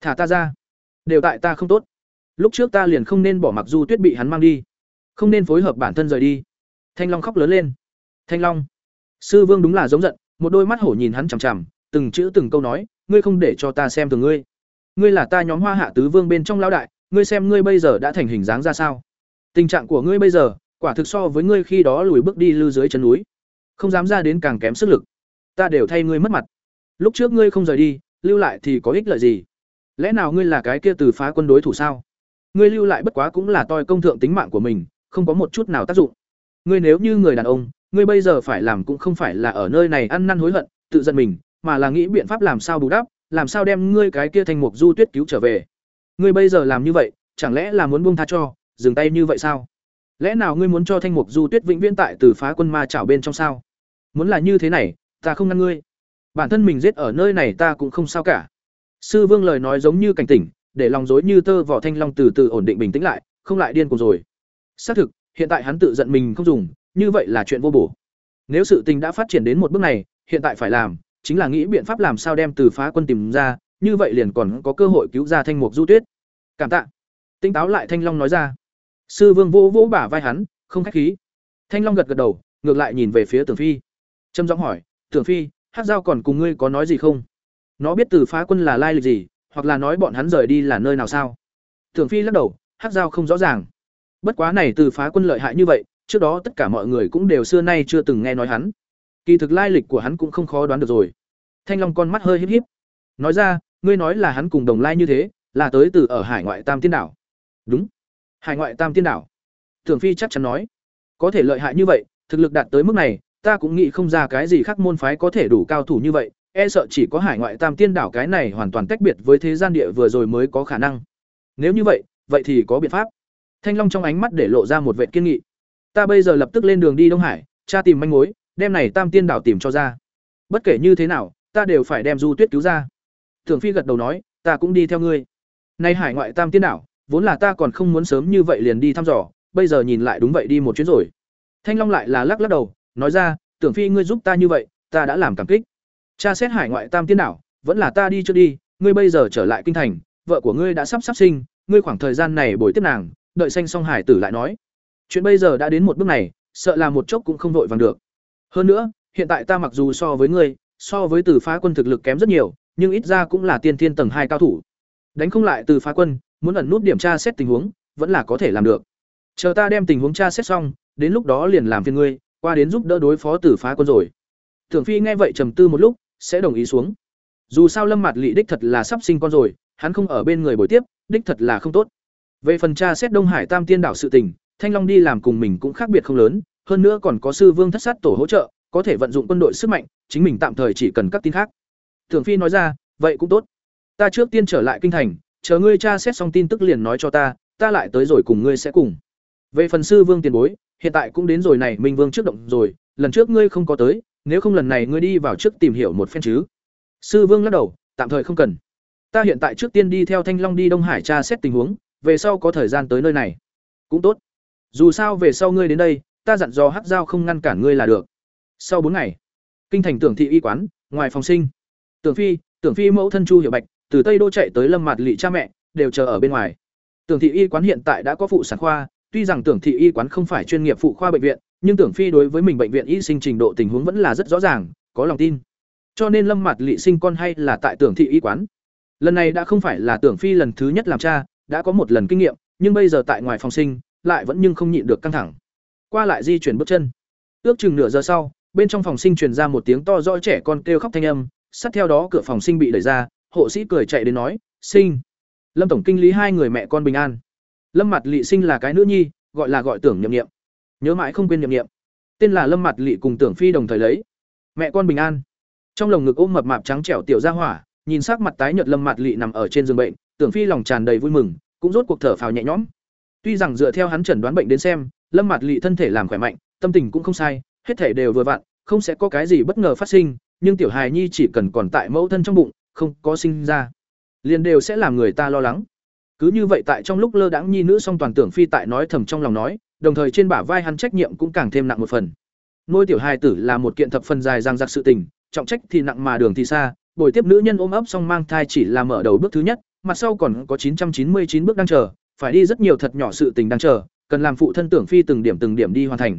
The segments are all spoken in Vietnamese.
thả ta ra. Đều tại ta không tốt. Lúc trước ta liền không nên bỏ mặc du tuyết bị hắn mang đi. Không nên phối hợp bản thân rời đi. Thanh long khóc lớn lên. Thanh long. Sư vương đúng là giống giận, một đôi mắt hổ nhìn hắn chằm chằm, từng chữ từng câu nói, ngươi không để cho ta xem thường ngươi. Ngươi là ta nhóm hoa hạ tứ vương bên trong lão đại, ngươi xem ngươi bây giờ đã thành hình dáng ra sao. Tình trạng của ngươi bây giờ, quả thực so với ngươi khi đó lùi bước đi lưu dưới chân núi. Không dám ra đến càng kém sức lực. Ta đều thay ngươi mất mặt. Lúc trước ngươi không rời đi, lưu lại thì có ích lợi gì? Lẽ nào ngươi là cái kia từ phá quân đối thủ sao? Ngươi lưu lại bất quá cũng là toi công thượng tính mạng của mình, không có một chút nào tác dụng. Ngươi nếu như người đàn ông, ngươi bây giờ phải làm cũng không phải là ở nơi này ăn năn hối hận, tự giận mình, mà là nghĩ biện pháp làm sao bù đắp, làm sao đem ngươi cái kia thành mục du tuyết cứu trở về. Ngươi bây giờ làm như vậy, chẳng lẽ là muốn buông tha cho, dừng tay như vậy sao? Lẽ nào ngươi muốn cho thanh mục du tuyết vĩnh viễn tại từ phá quân ma chảo bên trong sao? Muốn là như thế này, ta không ngăn ngươi. Bản thân mình giết ở nơi này ta cũng không sao cả sư vương lời nói giống như cảnh tỉnh, để lòng dối như tơ vỏ thanh long từ từ ổn định bình tĩnh lại, không lại điên cuồng rồi. Xác thực, hiện tại hắn tự giận mình không dùng, như vậy là chuyện vô bổ. Nếu sự tình đã phát triển đến một bước này, hiện tại phải làm, chính là nghĩ biện pháp làm sao đem từ phá quân tìm ra, như vậy liền còn có cơ hội cứu ra thanh mục du tuyết. Cảm tạ. Tinh táo lại thanh long nói ra. Sư vương vỗ vỗ bả vai hắn, không khách khí. Thanh long gật gật đầu, ngược lại nhìn về phía tưởng phi. Trâm giọng hỏi, tưởng phi, hát giao còn cùng ngươi có nói gì không? Nó biết từ phá quân là lai lịch gì, hoặc là nói bọn hắn rời đi là nơi nào sao? Thường phi lắc đầu hát dao không rõ ràng. Bất quá này từ phá quân lợi hại như vậy, trước đó tất cả mọi người cũng đều xưa nay chưa từng nghe nói hắn. Kỳ thực lai lịch của hắn cũng không khó đoán được rồi. Thanh long con mắt hơi híp híp. Nói ra, ngươi nói là hắn cùng đồng lai như thế, là tới từ ở hải ngoại tam tiên đảo. Đúng. Hải ngoại tam tiên đảo. Thường phi chắc chắn nói. Có thể lợi hại như vậy, thực lực đạt tới mức này, ta cũng nghĩ không ra cái gì khác môn phái có thể đủ cao thủ như vậy e sợ chỉ có hải ngoại tam tiên đảo cái này hoàn toàn tách biệt với thế gian địa vừa rồi mới có khả năng. Nếu như vậy vậy thì có biện pháp. Thanh long trong ánh mắt để lộ ra một vệ kiên nghị. Ta bây giờ lập tức lên đường đi đông hải tra tìm manh mối, đem này tam tiên đảo tìm cho ra. Bất kể như thế nào, ta đều phải đem du tuyết cứu ra. Thường phi gật đầu nói, ta cũng đi theo ngươi. Nay hải ngoại tam tiên đảo, vốn là ta còn không muốn sớm như vậy liền đi thăm dò, bây giờ nhìn lại đúng vậy đi một chuyến rồi. Thanh long lại là lắc lắc đầu, nói ra tưởng phi, ngươi giúp ta như vậy, ta đã làm cảm kích cha xét hải ngoại tam tiên đảo, vẫn là ta đi chưa đi, ngươi bây giờ trở lại kinh thành, vợ của ngươi đã sắp sắp sinh, ngươi khoảng thời gian này bồi tiếp nàng, đợi sanh xong hải tử lại nói. Chuyện bây giờ đã đến một bước này, sợ là một chốc cũng không vội vàng được. Hơn nữa, hiện tại ta mặc dù so với ngươi, so với từ phá quân thực lực kém rất nhiều, nhưng ít ra cũng là tiên thiên tầng hai cao thủ. Đánh không lại từ phá quân, muốn ẩn nút điểm tra xét tình huống, vẫn là có thể làm được. Chờ ta đem tình huống tra xét xong, đến lúc đó liền làm phiền ngươi, qua đến giúp đỡ đối phó từ phá quân rồi. Tưởng phi nghe vậy trầm tư một lúc sẽ đồng ý xuống. Dù sao lâm mặt lị đích thật là sắp sinh con rồi, hắn không ở bên người buổi tiếp, đích thật là không tốt. Về phần tra xét đông hải tam tiên đảo sự tình, thanh long đi làm cùng mình cũng khác biệt không lớn, hơn nữa còn có sư vương thất sát tổ hỗ trợ, có thể vận dụng quân đội sức mạnh, chính mình tạm thời chỉ cần các tin khác. Thường phi nói ra, vậy cũng tốt. Ta trước tiên trở lại kinh thành, chờ ngươi tra xét xong tin tức liền nói cho ta ta lại tới rồi cùng ngươi sẽ cùng. Về phần sư vương tiền bối, hiện tại cũng đến rồi này, minh vương trước động rồi, lần trước ngươi không có tới nếu không lần này ngươi đi vào trước tìm hiểu một phen chứ? Sư vương lắc đầu, tạm thời không cần. Ta hiện tại trước tiên đi theo thanh long đi đông hải tra xét tình huống, về sau có thời gian tới nơi này. Cũng tốt. Dù sao về sau ngươi đến đây, ta dặn dò hát giao không ngăn cản ngươi là được. Sau bốn ngày, kinh thành tưởng thị y quán, ngoài phòng sinh. Tưởng phi tưởng phi mẫu thân chu hiệu bạch, từ tây đô chạy tới lâm mặt lỵ cha mẹ, đều chờ ở bên ngoài. Tưởng thị y quán hiện tại đã có phụ sản khoa tuy rằng tưởng thị y quán không phải chuyên nghiệp phụ khoa bệnh viện, nhưng tưởng phi đối với mình bệnh viện y sinh trình độ tình huống vẫn là rất rõ ràng, có lòng tin. Cho nên lâm mặt lị sinh con hay là tại tưởng thị y quán? Lần này đã không phải là tưởng phi lần thứ nhất làm cha, đã có một lần kinh nghiệm, nhưng bây giờ tại ngoài phòng sinh, lại vẫn nhưng không nhịn được căng thẳng. Qua lại di chuyển bước chân. Ước chừng nửa giờ sau, bên trong phòng sinh truyền ra một tiếng to rõ trẻ con kêu khóc thanh âm, sát theo đó cửa phòng sinh bị đẩy ra, hộ sĩ cười chạy đến nói, sinh. Lâm tổng kinh lý hai người mẹ con bình an lâm mặt lị sinh là cái nữ nhi, gọi là gọi tưởng nhậm nghiệm nhớ mãi không quên nhậm nghiệm tên là lâm mặt lị cùng tưởng phi đồng thời lấy. Mẹ con bình an. Trong lồng ngực ôm mập mạp trắng trẻo tiểu ra hỏa, nhìn sắc mặt tái nhợt lâm mặt lị nằm ở trên giường bệnh, tưởng phi lòng tràn đầy vui mừng, cũng rốt cuộc thở phào nhẹ nhõm. Tuy rằng dựa theo hắn chẩn đoán bệnh đến xem, lâm mặt lị thân thể làm khỏe mạnh, tâm tình cũng không sai, hết thể đều vừa vặn, không sẽ có cái gì bất ngờ phát sinh, nhưng tiểu hài nhi chỉ cần còn tại mẫu thân trong bụng, không có sinh ra, liền đều sẽ làm người ta lo lắng cứ như vậy tại trong lúc lơ đãng nhi nữ song toàn tưởng phi tại nói thầm trong lòng nói đồng thời trên bả vai hắn trách nhiệm cũng càng thêm nặng một phần nuôi tiểu hài tử là một kiện thập phần dài giang giặc sự tình trọng trách thì nặng mà đường thì xa bồi tiếp nữ nhân ôm ấp song mang thai chỉ là mở đầu bước thứ nhất mặt sau còn có 999 bước đang chờ, phải đi rất nhiều thật nhỏ sự tình đang chờ, cần làm phụ thân Tưởng Phi từng điểm từng điểm đi hoàn thành.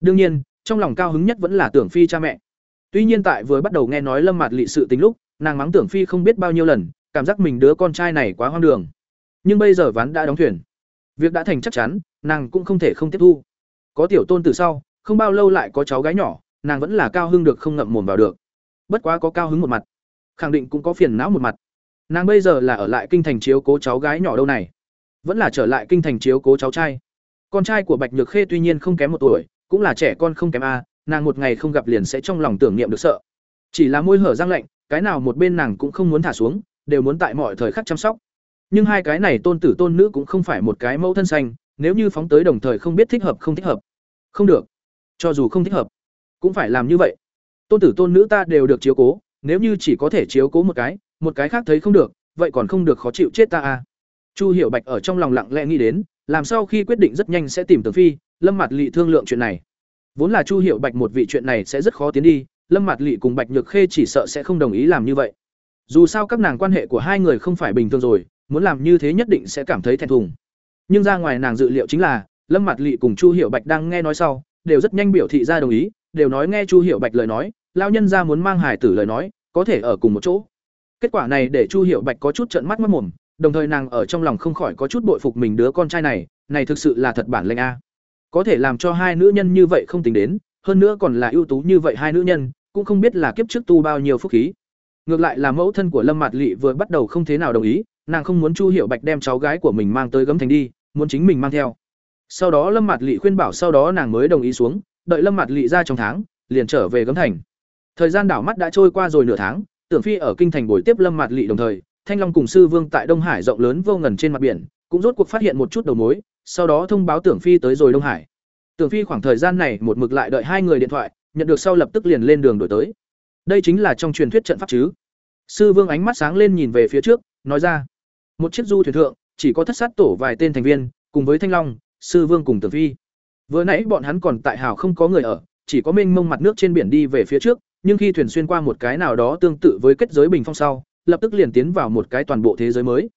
Đương nhiên, trong lòng cao hứng nhất vẫn là Tưởng Phi cha mẹ. Tuy nhiên tại vừa bắt đầu nghe nói Lâm Mạt Lị sự tình lúc, nàng mắng Tưởng Phi không biết bao nhiêu lần, cảm giác mình đứa con trai này quá hoang đường. Nhưng bây giờ ván đã đóng thuyền, việc đã thành chắc chắn, nàng cũng không thể không tiếp thu. Có tiểu tôn từ sau, không bao lâu lại có cháu gái nhỏ, nàng vẫn là cao hưng được không ngậm mồm vào được. Bất quá có cao hứng một mặt, khẳng định cũng có phiền não một mặt. Nàng bây giờ là ở lại kinh thành chiếu cố cháu gái nhỏ đâu này, vẫn là trở lại kinh thành chiếu cố cháu trai. Con trai của Bạch Nhược Khê tuy nhiên không kém một tuổi, cũng là trẻ con không kém a, nàng một ngày không gặp liền sẽ trong lòng tưởng niệm được sợ. Chỉ là môi hở răng lạnh, cái nào một bên nàng cũng không muốn thả xuống, đều muốn tại mọi thời khắc chăm sóc. Nhưng hai cái này tôn tử tôn nữ cũng không phải một cái mẫu thân xanh, nếu như phóng tới đồng thời không biết thích hợp không thích hợp. Không được. Cho dù không thích hợp, cũng phải làm như vậy. Tôn tử tôn nữ ta đều được chiếu cố, nếu như chỉ có thể chiếu cố một cái, một cái khác thấy không được, vậy còn không được khó chịu chết ta à. Chu Hiểu Bạch ở trong lòng lặng lẽ nghĩ đến, làm sau khi quyết định rất nhanh sẽ tìm Tường Phi, Lâm mặt lỵ thương lượng chuyện này. Vốn là Chu Hiểu Bạch một vị chuyện này sẽ rất khó tiến đi, Lâm mặt lỵ cùng Bạch Nhược Khê chỉ sợ sẽ không đồng ý làm như vậy. Dù sao các nàng quan hệ của hai người không phải bình thường rồi, muốn làm như thế nhất định sẽ cảm thấy thẹn thùng. Nhưng ra ngoài nàng dự liệu chính là, Lâm Mạt Lệ cùng Chu Hiểu Bạch đang nghe nói sau, đều rất nhanh biểu thị ra đồng ý, đều nói nghe Chu Hiểu Bạch lời nói, lao nhân ra muốn mang hải tử lời nói, có thể ở cùng một chỗ. Kết quả này để Chu Hiểu Bạch có chút trợn mắt mắt mồm, đồng thời nàng ở trong lòng không khỏi có chút bội phục mình đứa con trai này, này thực sự là thật bản lĩnh a. Có thể làm cho hai nữ nhân như vậy không tính đến, hơn nữa còn là ưu tú như vậy hai nữ nhân, cũng không biết là kiếp trước tu bao nhiêu phúc khí. Ngược lại là mẫu thân của Lâm Mạt Lệ vừa bắt đầu không thế nào đồng ý, nàng không muốn Chu Hiểu Bạch đem cháu gái của mình mang tới gấm thành đi, muốn chính mình mang theo. Sau đó Lâm Mạt Lệ khuyên bảo sau đó nàng mới đồng ý xuống, đợi Lâm Mạt Lệ ra trong tháng, liền trở về gấm thành. Thời gian đảo mắt đã trôi qua rồi nửa tháng, Tưởng Phi ở kinh thành buổi tiếp Lâm Mạt Lệ đồng thời, Thanh Long cùng sư Vương tại Đông Hải rộng lớn vô ngần trên mặt biển, cũng rốt cuộc phát hiện một chút đầu mối, sau đó thông báo Tưởng Phi tới rồi Đông Hải. Tưởng Phi khoảng thời gian này một mực lại đợi hai người điện thoại, nhận được sau lập tức liền lên đường đổi tới. Đây chính là trong truyền thuyết trận pháp chứ? Sư Vương ánh mắt sáng lên nhìn về phía trước, nói ra: "Một chiếc du thuyền thượng, chỉ có thất sát tổ vài tên thành viên, cùng với Thanh Long, sư Vương cùng Tử Phi. Vừa nãy bọn hắn còn tại hào không có người ở, chỉ có mênh mông mặt nước trên biển đi về phía trước, nhưng khi thuyền xuyên qua một cái nào đó tương tự với kết giới bình phong sau, lập tức liền tiến vào một cái toàn bộ thế giới mới.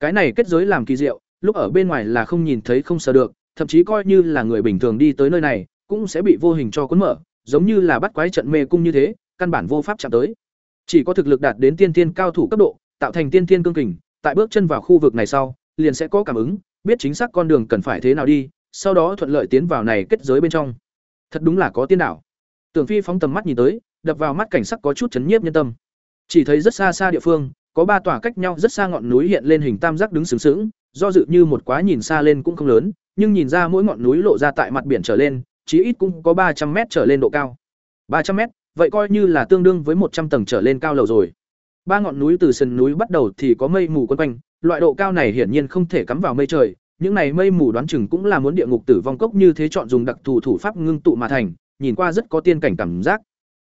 Cái này kết giới làm kỳ diệu, lúc ở bên ngoài là không nhìn thấy không sờ được, thậm chí coi như là người bình thường đi tới nơi này, cũng sẽ bị vô hình cho cuốn mở, giống như là bắt quái trận mê cung như thế, căn bản vô pháp chạm tới. Chỉ có thực lực đạt đến tiên tiên cao thủ cấp độ, tạo thành tiên tiên cương kình, tại bước chân vào khu vực này sau, liền sẽ có cảm ứng, biết chính xác con đường cần phải thế nào đi, sau đó thuận lợi tiến vào này kết giới bên trong. Thật đúng là có tiên đảo. Tưởng Phi phóng tầm mắt nhìn tới, đập vào mắt cảnh sắc có chút chấn nhiếp nhân tâm. Chỉ thấy rất xa xa địa phương, có ba tòa cách nhau rất xa ngọn núi hiện lên hình tam giác đứng sướng sướng, do dự như một quá nhìn xa lên cũng không lớn, nhưng nhìn ra mỗi ngọn núi lộ ra tại mặt biển trở lên, chí ít cũng có ba trăm mét trở lên độ cao. ba trăm mét, vậy coi như là tương đương với một trăm tầng trở lên cao lầu rồi. Ba ngọn núi từ sườn núi bắt đầu thì có mây mù quấn quanh, loại độ cao này hiển nhiên không thể cắm vào mây trời, những này mây mù đoán chừng cũng là muốn địa ngục tử vong cốc như thế chọn dùng đặc thù thủ pháp ngưng tụ mà thành, nhìn qua rất có tiên cảnh cảm giác.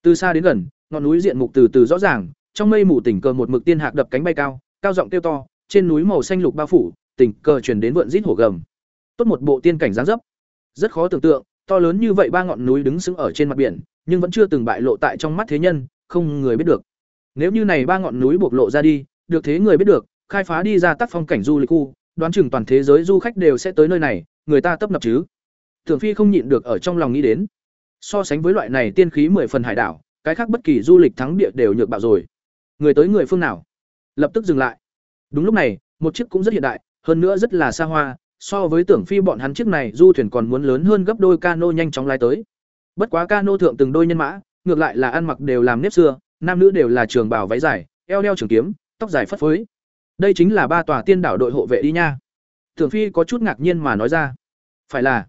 Từ xa đến gần, ngọn núi diện mục từ từ rõ ràng, trong mây mù tình cờ một mực tiên hạc đập cánh bay cao, cao giọng kêu to, trên núi màu xanh lục bao phủ, tình cờ truyền đến vượn rít hổ gầm. Tốt một bộ tiên cảnh dáng dấp. Rất khó tưởng tượng, to lớn như vậy ba ngọn núi đứng sững ở trên mặt biển, nhưng vẫn chưa từng bại lộ tại trong mắt thế nhân, không người biết được. Nếu như này ba ngọn núi bộc lộ ra đi, được thế người biết được, khai phá đi ra tác phong cảnh du lịch khu, đoán chừng toàn thế giới du khách đều sẽ tới nơi này, người ta tấp nập chứ. Tưởng Phi không nhịn được ở trong lòng nghĩ đến. So sánh với loại này tiên khí mười phần hải đảo, cái khác bất kỳ du lịch thắng địa đều nhược bạo rồi. Người tới người phương nào? Lập tức dừng lại. Đúng lúc này, một chiếc cũng rất hiện đại, hơn nữa rất là xa hoa, so với Tưởng Phi bọn hắn chiếc này du thuyền còn muốn lớn hơn gấp đôi cano nhanh chóng lái tới. Bất quá cano thượng từng đôi nhân mã, ngược lại là ăn mặc đều làm nếp xưa, nam nữ đều là trường bào váy dài, eo đeo trường kiếm, tóc dài phất phới. Đây chính là ba tòa tiên đảo đội hộ vệ đi nha. thường Phi có chút ngạc nhiên mà nói ra. Phải là,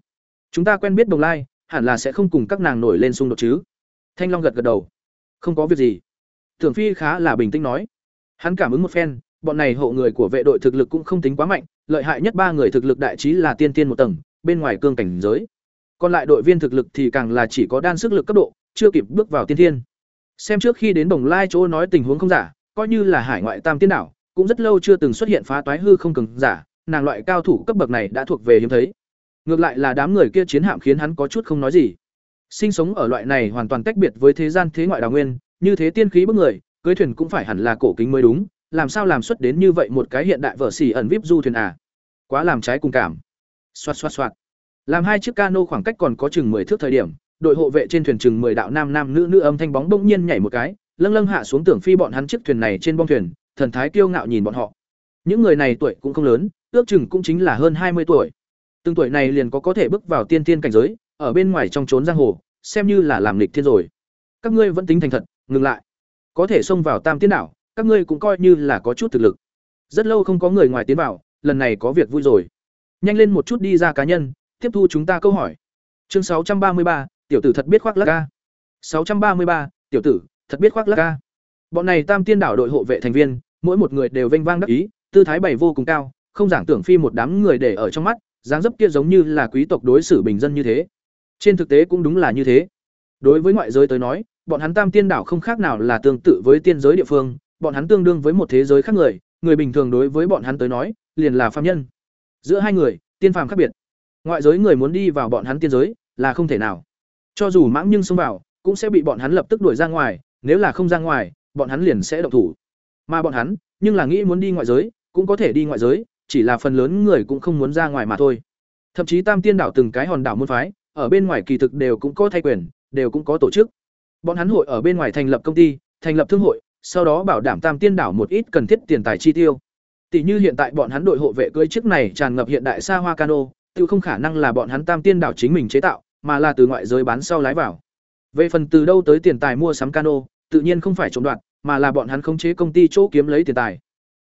chúng ta quen biết Đồng Lai, hẳn là sẽ không cùng các nàng nổi lên xung đột chứ. Thanh Long gật gật đầu. Không có việc gì. thường Phi khá là bình tĩnh nói. Hắn cảm ứng một phen, bọn này hộ người của vệ đội thực lực cũng không tính quá mạnh, lợi hại nhất ba người thực lực đại trí là tiên tiên một tầng, bên ngoài cương cảnh giới. Còn lại đội viên thực lực thì càng là chỉ có đan sức lực cấp độ, chưa kịp bước vào tiên thiên. Xem trước khi đến Đồng Lai chỗ nói tình huống không giả, coi như là hải ngoại tam tiên đảo, cũng rất lâu chưa từng xuất hiện phá toái hư không cường giả, nàng loại cao thủ cấp bậc này đã thuộc về hiếm thấy. Ngược lại là đám người kia chiến hạm khiến hắn có chút không nói gì. Sinh sống ở loại này hoàn toàn tách biệt với thế gian thế ngoại đào nguyên, như thế tiên khí bức người, cưới thuyền cũng phải hẳn là cổ kính mới đúng, làm sao làm xuất đến như vậy một cái hiện đại vở xỉ ẩn vip du thuyền à? Quá làm trái cùng cảm. Xoạt xoạt xoạt. Làm hai chiếc cano khoảng cách còn có chừng 10 thước thời điểm, đội hộ vệ trên thuyền chừng 10 đạo nam nam nữ nữ âm thanh bóng bỗng nhiên nhảy một cái, lâng lâng hạ xuống tưởng phi bọn hắn chiếc thuyền này trên bong thuyền, thần thái kiêu ngạo nhìn bọn họ. Những người này tuổi cũng không lớn, ước chừng cũng chính là hơn 20 tuổi. Từng tuổi này liền có có thể bước vào tiên tiên cảnh giới, ở bên ngoài trong trốn giang hồ, xem như là làm lịch thiên rồi. Các ngươi vẫn tính thành thật, ngừng lại. Có thể xông vào Tam Tiên đảo, các ngươi cũng coi như là có chút thực lực. Rất lâu không có người ngoài tiến vào, lần này có việc vui rồi. Nhanh lên một chút đi ra cá nhân, tiếp thu chúng ta câu hỏi. Chương 633, tiểu tử thật biết khoác lác ca. 633, tiểu tử, thật biết khoác lác ca. Bọn này Tam Tiên đảo đội hộ vệ thành viên, mỗi một người đều vênh vang đắc ý, tư thái bày vô cùng cao, không giảng tưởng phi một đám người để ở trong mắt, dáng dấp kia giống như là quý tộc đối xử bình dân như thế. Trên thực tế cũng đúng là như thế. Đối với ngoại giới tới nói, bọn hắn Tam Tiên đảo không khác nào là tương tự với tiên giới địa phương, bọn hắn tương đương với một thế giới khác người, người bình thường đối với bọn hắn tới nói, liền là phàm nhân. Giữa hai người, tiên phàm khác biệt. Ngoại giới người muốn đi vào bọn hắn tiên giới, là không thể nào. Cho dù mãng nhưng xông vào, cũng sẽ bị bọn hắn lập tức đuổi ra ngoài, nếu là không ra ngoài, bọn hắn liền sẽ động thủ. Mà bọn hắn, nhưng là nghĩ muốn đi ngoại giới, cũng có thể đi ngoại giới, chỉ là phần lớn người cũng không muốn ra ngoài mà thôi. Thậm chí Tam Tiên đảo từng cái hòn đảo môn phái, ở bên ngoài kỳ thực đều cũng có thay quyền, đều cũng có tổ chức. Bọn hắn hội ở bên ngoài thành lập công ty, thành lập thương hội, sau đó bảo đảm Tam Tiên đảo một ít cần thiết tiền tài chi tiêu. Tỷ như hiện tại bọn hắn đội hộ vệ cưỡi chiếc này tràn ngập hiện đại xa hoa cano, tự không khả năng là bọn hắn Tam Tiên đảo chính mình chế tạo, mà là từ ngoại giới bán sau lái vào. Về phần từ đâu tới tiền tài mua sắm cano, tự nhiên không phải trộm đoạt, mà là bọn hắn khống chế công ty chỗ kiếm lấy tiền tài.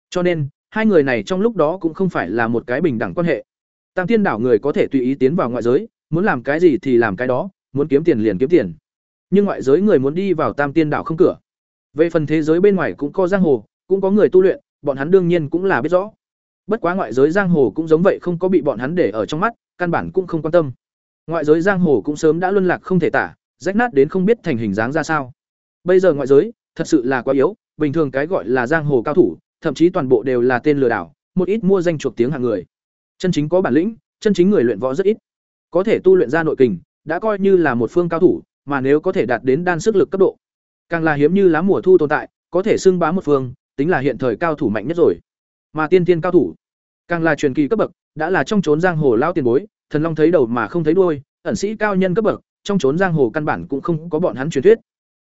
Cho nên, hai người này trong lúc đó cũng không phải là một cái bình đẳng quan hệ. Tam Tiên đảo người có thể tùy ý tiến vào ngoại giới, muốn làm cái gì thì làm cái đó, muốn kiếm tiền liền kiếm tiền. Nhưng ngoại giới người muốn đi vào Tam Tiên đảo không cửa. Về phần thế giới bên ngoài cũng có giang hồ, cũng có người tu luyện, bọn hắn đương nhiên cũng là biết rõ. Bất quá ngoại giới giang hồ cũng giống vậy không có bị bọn hắn để ở trong mắt, căn bản cũng không quan tâm. Ngoại giới giang hồ cũng sớm đã luân lạc không thể tả, rách nát đến không biết thành hình dáng ra sao. Bây giờ ngoại giới, thật sự là quá yếu, bình thường cái gọi là giang hồ cao thủ, thậm chí toàn bộ đều là tên lừa đảo, một ít mua danh chuộc tiếng hàng người. Chân chính có bản lĩnh, chân chính người luyện võ rất ít. Có thể tu luyện ra nội kình, đã coi như là một phương cao thủ, mà nếu có thể đạt đến đan sức lực cấp độ, càng là hiếm như lá mùa thu tồn tại, có thể xưng bá một phương, tính là hiện thời cao thủ mạnh nhất rồi. Mà tiên tiên cao thủ, càng là truyền kỳ cấp bậc, đã là trong trốn giang hồ lao tiền bối, thần long thấy đầu mà không thấy đuôi, ẩn sĩ cao nhân cấp bậc, trong trốn giang hồ căn bản cũng không có bọn hắn truyền thuyết.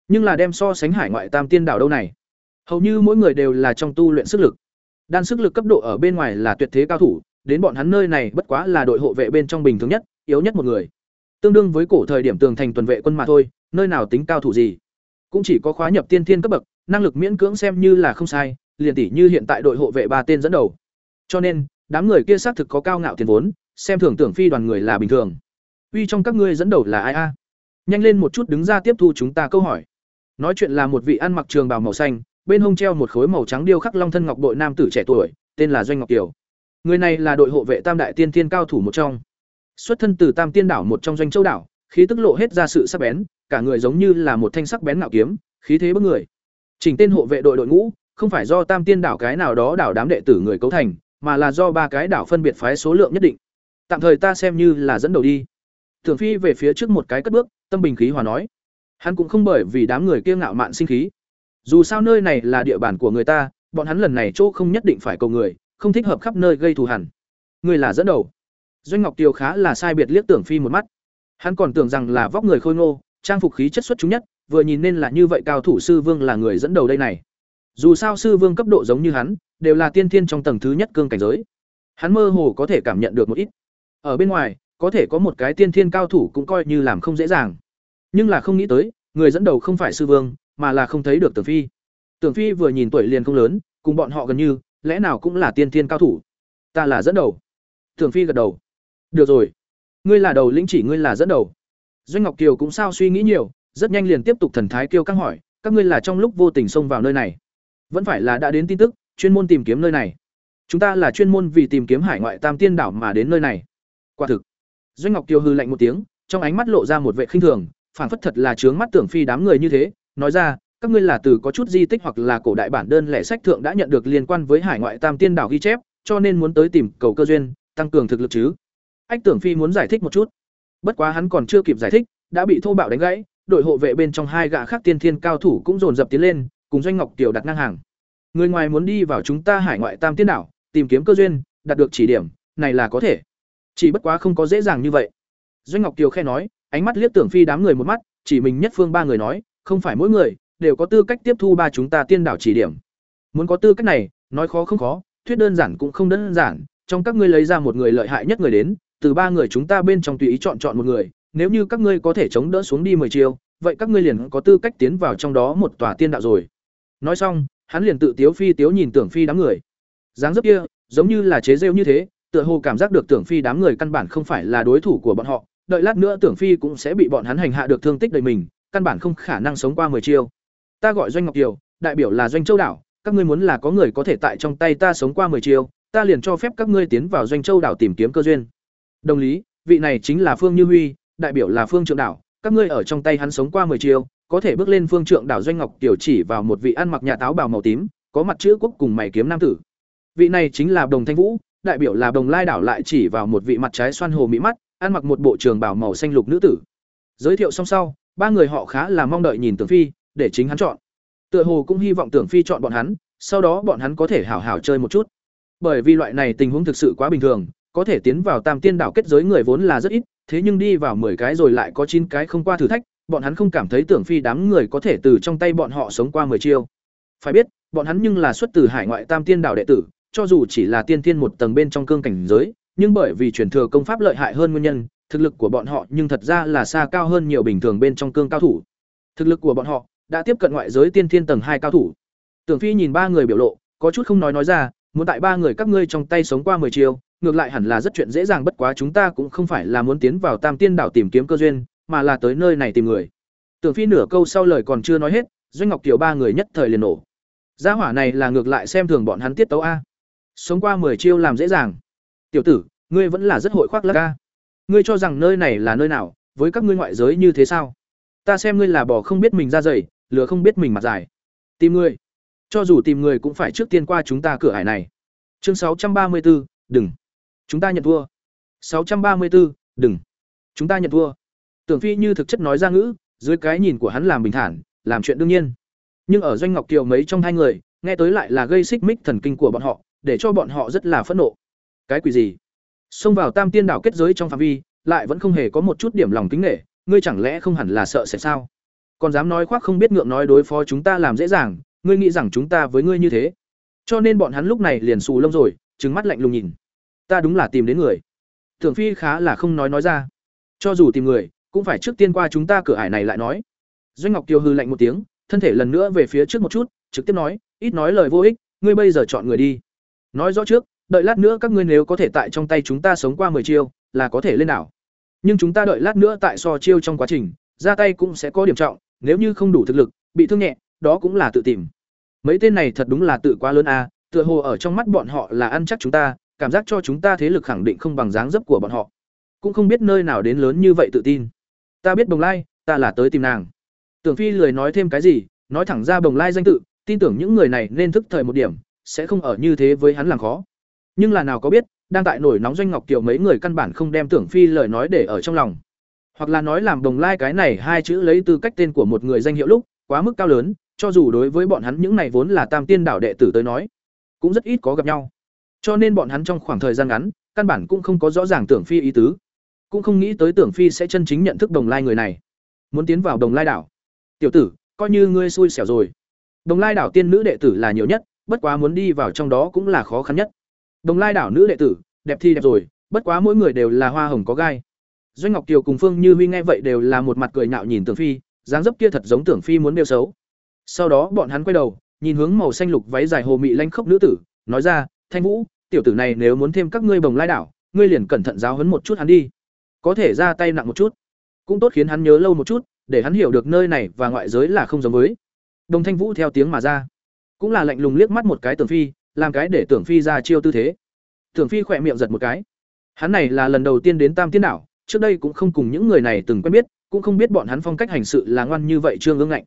Nhưng là đem so sánh hải ngoại tam tiên đảo đâu này, hầu như mỗi người đều là trong tu luyện sức lực. Đan sức lực cấp độ ở bên ngoài là tuyệt thế cao thủ, đến bọn hắn nơi này bất quá là đội hộ vệ bên trong bình thường nhất, yếu nhất một người. Tương đương với cổ thời điểm tường thành tuần vệ quân mà thôi, nơi nào tính cao thủ gì. Cũng chỉ có khóa nhập tiên thiên cấp bậc, năng lực miễn cưỡng xem như là không sai, liền tỷ như hiện tại đội hộ vệ ba tên dẫn đầu. Cho nên, đám người kia xác thực có cao ngạo tiền vốn, xem thường tưởng phi đoàn người là bình thường. Uy trong các ngươi dẫn đầu là ai a? Nhanh lên một chút đứng ra tiếp thu chúng ta câu hỏi. Nói chuyện là một vị ăn mặc trường bào màu xanh, bên hông treo một khối màu trắng điêu khắc long thân ngọc đội nam tử trẻ tuổi, tên là Doanh Ngọc Kiều. Người này là đội hộ vệ Tam đại tiên tiên cao thủ một trong. Xuất thân từ Tam Tiên đảo một trong doanh châu đảo, khí tức lộ hết ra sự sắc bén, cả người giống như là một thanh sắc bén ngạo kiếm, khí thế bất người. Chỉnh tên hộ vệ đội đội ngũ, không phải do Tam Tiên đảo cái nào đó đảo đám đệ tử người cấu thành, mà là do ba cái đảo phân biệt phái số lượng nhất định. Tạm thời ta xem như là dẫn đầu đi. Thường Phi về phía trước một cái cất bước, tâm bình khí hòa nói. Hắn cũng không bởi vì đám người kia ngạo mạn sinh khí. Dù sao nơi này là địa bàn của người ta, bọn hắn lần này chỗ không nhất định phải cầu người, không thích hợp khắp nơi gây thù hằn. Người là dẫn đầu. Doanh Ngọc Tiều khá là sai biệt liếc Tưởng Phi một mắt. Hắn còn tưởng rằng là vóc người khôi ngô, trang phục khí chất xuất chúng nhất, vừa nhìn nên là như vậy cao thủ sư vương là người dẫn đầu đây này. Dù sao sư vương cấp độ giống như hắn, đều là tiên thiên trong tầng thứ nhất cương cảnh giới. Hắn mơ hồ có thể cảm nhận được một ít. Ở bên ngoài, có thể có một cái tiên thiên cao thủ cũng coi như làm không dễ dàng. Nhưng là không nghĩ tới, người dẫn đầu không phải sư vương, mà là không thấy được Tưởng Phi. Tưởng Phi vừa nhìn tuổi liền không lớn, cùng bọn họ gần như, lẽ nào cũng là tiên thiên cao thủ. Ta là dẫn đầu. Tưởng Phi gật đầu. Được rồi, ngươi là đầu lĩnh chỉ ngươi là dẫn đầu. Doanh Ngọc Kiều cũng sao suy nghĩ nhiều, rất nhanh liền tiếp tục thần thái kêu căng hỏi, các ngươi là trong lúc vô tình xông vào nơi này, vẫn phải là đã đến tin tức, chuyên môn tìm kiếm nơi này. Chúng ta là chuyên môn vì tìm kiếm hải ngoại tam tiên đảo mà đến nơi này. Quả thực. Doanh Ngọc Kiều hư lạnh một tiếng, trong ánh mắt lộ ra một vẻ khinh thường, phản phất thật là chướng mắt tưởng phi đám người như thế, nói ra, các ngươi là từ có chút di tích hoặc là cổ đại bản đơn lẻ sách thượng đã nhận được liên quan với hải ngoại tam tiên đảo ghi chép, cho nên muốn tới tìm cầu cơ duyên, tăng cường thực lực chứ. Ách Tưởng Phi muốn giải thích một chút. Bất quá hắn còn chưa kịp giải thích, đã bị thô bạo đánh gãy, đội hộ vệ bên trong hai gã khác tiên thiên cao thủ cũng dồn dập tiến lên, cùng Doanh Ngọc Tiểu đặt ngang hàng người ngoài muốn đi vào chúng ta hải ngoại tam tiên đảo, tìm kiếm cơ duyên, đạt được chỉ điểm, này là có thể. Chỉ bất quá không có dễ dàng như vậy. Doanh ngọc kiều khe nói, ánh mắt liếc tưởng phi đám người một mắt, chỉ mình nhất phương ba người nói, không phải mỗi người đều có tư cách tiếp thu ba chúng ta tiên đảo chỉ điểm. Muốn có tư cách này, nói khó không khó, thuyết đơn giản cũng không đơn giản, trong các ngươi lấy ra một người lợi hại nhất người đến, từ ba người chúng ta bên trong tùy ý chọn chọn một người, nếu như các ngươi có thể chống đỡ xuống đi mười chiều vậy các ngươi liền có tư cách tiến vào trong đó một tòa tiên đạo rồi. Nói xong hắn liền tự tiếu phi tiếu nhìn tưởng phi đám người. Dáng dấp kia, giống như là chế rêu như thế, tựa hồ cảm giác được tưởng phi đám người căn bản không phải là đối thủ của bọn họ. Đợi lát nữa tưởng phi cũng sẽ bị bọn hắn hành hạ được thương tích đầy mình, căn bản không khả năng sống qua mười chiêu. Ta gọi doanh ngọc kiều, đại biểu là doanh châu đảo, các ngươi muốn là có người có thể tại trong tay ta sống qua mười chiêu, ta liền cho phép các ngươi tiến vào doanh châu đảo tìm kiếm cơ duyên. Đồng lý, vị này chính là phương như huy, đại biểu là phương trượng đảo, các ngươi ở trong tay hắn sống qua mười chiêu có thể bước lên phương trượng đảo doanh ngọc tiểu chỉ vào một vị ăn mặc nhà táo bào màu tím có mặt chữ quốc cùng mày kiếm nam tử. Vị này chính là đồng thanh vũ đại biểu là đồng lai đảo lại chỉ vào một vị mặt trái xoan hồ mỹ mắt ăn mặc một bộ trường bảo màu xanh lục nữ tử. Giới thiệu xong sau ba người họ khá là mong đợi nhìn tưởng phi để chính hắn chọn. Tựa hồ cũng hy vọng tưởng phi chọn bọn hắn sau đó bọn hắn có thể hảo hảo chơi một chút. Bởi vì loại này tình huống thực sự quá bình thường có thể tiến vào tam tiên đảo kết giới người vốn là rất ít thế nhưng đi vào 10 cái rồi lại có chín cái không qua thử thách, bọn hắn không cảm thấy tưởng phi đám người có thể từ trong tay bọn họ sống qua 10 chiêu. Phải biết, bọn hắn nhưng là xuất từ hải ngoại tam tiên đảo đệ tử, cho dù chỉ là tiên tiên một tầng bên trong cương cảnh giới, nhưng bởi vì truyền thừa công pháp lợi hại hơn nguyên nhân, thực lực của bọn họ nhưng thật ra là xa cao hơn nhiều bình thường bên trong cương cao thủ. Thực lực của bọn họ đã tiếp cận ngoại giới tiên tiên tầng hai cao thủ. Tưởng Phi nhìn ba người biểu lộ, có chút không nói nói ra, muốn tại ba người các ngươi trong tay sống qua 10 chiêu, ngược lại hẳn là rất chuyện dễ dàng bất quá chúng ta cũng không phải là muốn tiến vào Tam Tiên đảo tìm kiếm cơ duyên, mà là tới nơi này tìm người. Tưởng Phi nửa câu sau lời còn chưa nói hết, Doanh Ngọc Kiều ba người nhất thời liền nổ. Gia hỏa này là ngược lại xem thường bọn hắn tiết tấu a. Sống qua mười chiêu làm dễ dàng. Tiểu tử, ngươi vẫn là rất hội khoác lác a. Ngươi cho rằng nơi này là nơi nào, với các ngươi ngoại giới như thế sao? Ta xem ngươi là bò không biết mình ra dày, lừa không biết mình mặt dài. Tìm ngươi. Cho dù tìm người cũng phải trước tiên qua chúng ta cửa hải này. Chương sáu trăm ba mươi 634, đừng. Chúng ta nhận thua. 634, đừng. Chúng ta nhận thua. Tưởng Phi như thực chất nói ra ngữ, dưới cái nhìn của hắn làm bình thản, làm chuyện đương nhiên. Nhưng ở doanh Ngọc Kiều mấy trong hai người, nghe tới lại là gây xích mích thần kinh của bọn họ, để cho bọn họ rất là phẫn nộ. Cái quỷ gì? Xông vào Tam Tiên đảo kết giới trong phạm vi, lại vẫn không hề có một chút điểm lòng kính nể, ngươi chẳng lẽ không hẳn là sợ sẽ sao? Còn dám nói khoác không biết ngượng nói đối phó chúng ta làm dễ dàng, ngươi nghĩ rằng chúng ta với ngươi như thế. Cho nên bọn hắn lúc này liền xù lông rồi, trừng mắt lạnh lùng nhìn ta đúng là tìm đến người tưởng phi khá là không nói nói ra cho dù tìm người cũng phải trước tiên qua chúng ta cửa ải này lại nói. Doanh ngọc kiều hư lạnh một tiếng, thân thể lần nữa về phía trước một chút, trực tiếp nói, ít nói lời vô ích, ngươi bây giờ chọn người đi. Nói rõ trước, đợi lát nữa các ngươi nếu có thể tại trong tay chúng ta sống qua mười chiêu, là có thể lên đảo. Nhưng chúng ta đợi lát nữa tại so chiêu trong quá trình, ra tay cũng sẽ có điểm trọng, nếu như không đủ thực lực, bị thương nhẹ, đó cũng là tự tìm. Mấy tên này thật đúng là tự quá lớn a, tựa hồ ở trong mắt bọn họ là ăn chắc chúng ta, cảm giác cho chúng ta thế lực khẳng định không bằng dáng dấp của bọn họ. Cũng không biết nơi nào đến lớn như vậy tự tin ta biết bồng lai ta là tới tìm nàng. Tưởng phi lười nói thêm cái gì nói thẳng ra bồng lai danh tự tin tưởng những người này nên thức thời một điểm sẽ không ở như thế với hắn làm khó. Nhưng là nào có biết đang tại nổi nóng doanh ngọc kiều mấy người căn bản không đem tưởng phi lời nói để ở trong lòng. Hoặc là nói làm đồng lai cái này hai chữ lấy tư cách tên của một người danh hiệu lúc quá mức cao lớn cho dù đối với bọn hắn những này vốn là tam tiên đảo đệ tử tới nói cũng rất ít có gặp nhau. Cho nên bọn hắn trong khoảng thời gian ngắn, căn bản cũng không có rõ ràng Tưởng Phi ý tứ, cũng không nghĩ tới Tưởng Phi sẽ chân chính nhận thức Đồng Lai người này. Muốn tiến vào Đồng Lai đảo. Tiểu tử, coi như ngươi xui xẻo rồi. Đồng Lai đảo tiên nữ đệ tử là nhiều nhất, bất quá muốn đi vào trong đó cũng là khó khăn nhất. Đồng Lai đảo nữ đệ tử, đẹp thì đẹp rồi, bất quá mỗi người đều là hoa hồng có gai. Doanh Ngọc Kiều cùng Phương Như Huy nghe vậy đều là một mặt cười nhạo nhìn Tưởng Phi, dáng dấp kia thật giống Tưởng Phi muốn bêu xấu. Sau đó bọn hắn quay đầu, nhìn hướng màu xanh lục váy dài hồ mị lanh khốc nữ tử, nói ra, "Thanh Vũ, tiểu tử này nếu muốn thêm các ngươi bồng lai đảo, ngươi liền cẩn thận giáo huấn một chút hắn đi. Có thể ra tay nặng một chút, cũng tốt khiến hắn nhớ lâu một chút, để hắn hiểu được nơi này và ngoại giới là không giống với. Đồng Thanh Vũ theo tiếng mà ra, cũng là lạnh lùng liếc mắt một cái Tưởng Phi, làm cái để Tưởng Phi ra chiêu tư thế. Tưởng Phi khỏe miệng giật một cái. Hắn này là lần đầu tiên đến Tam Tiên đảo, trước đây cũng không cùng những người này từng quen biết, cũng không biết bọn hắn phong cách hành sự là ngoan như vậy trương ương ngạnh.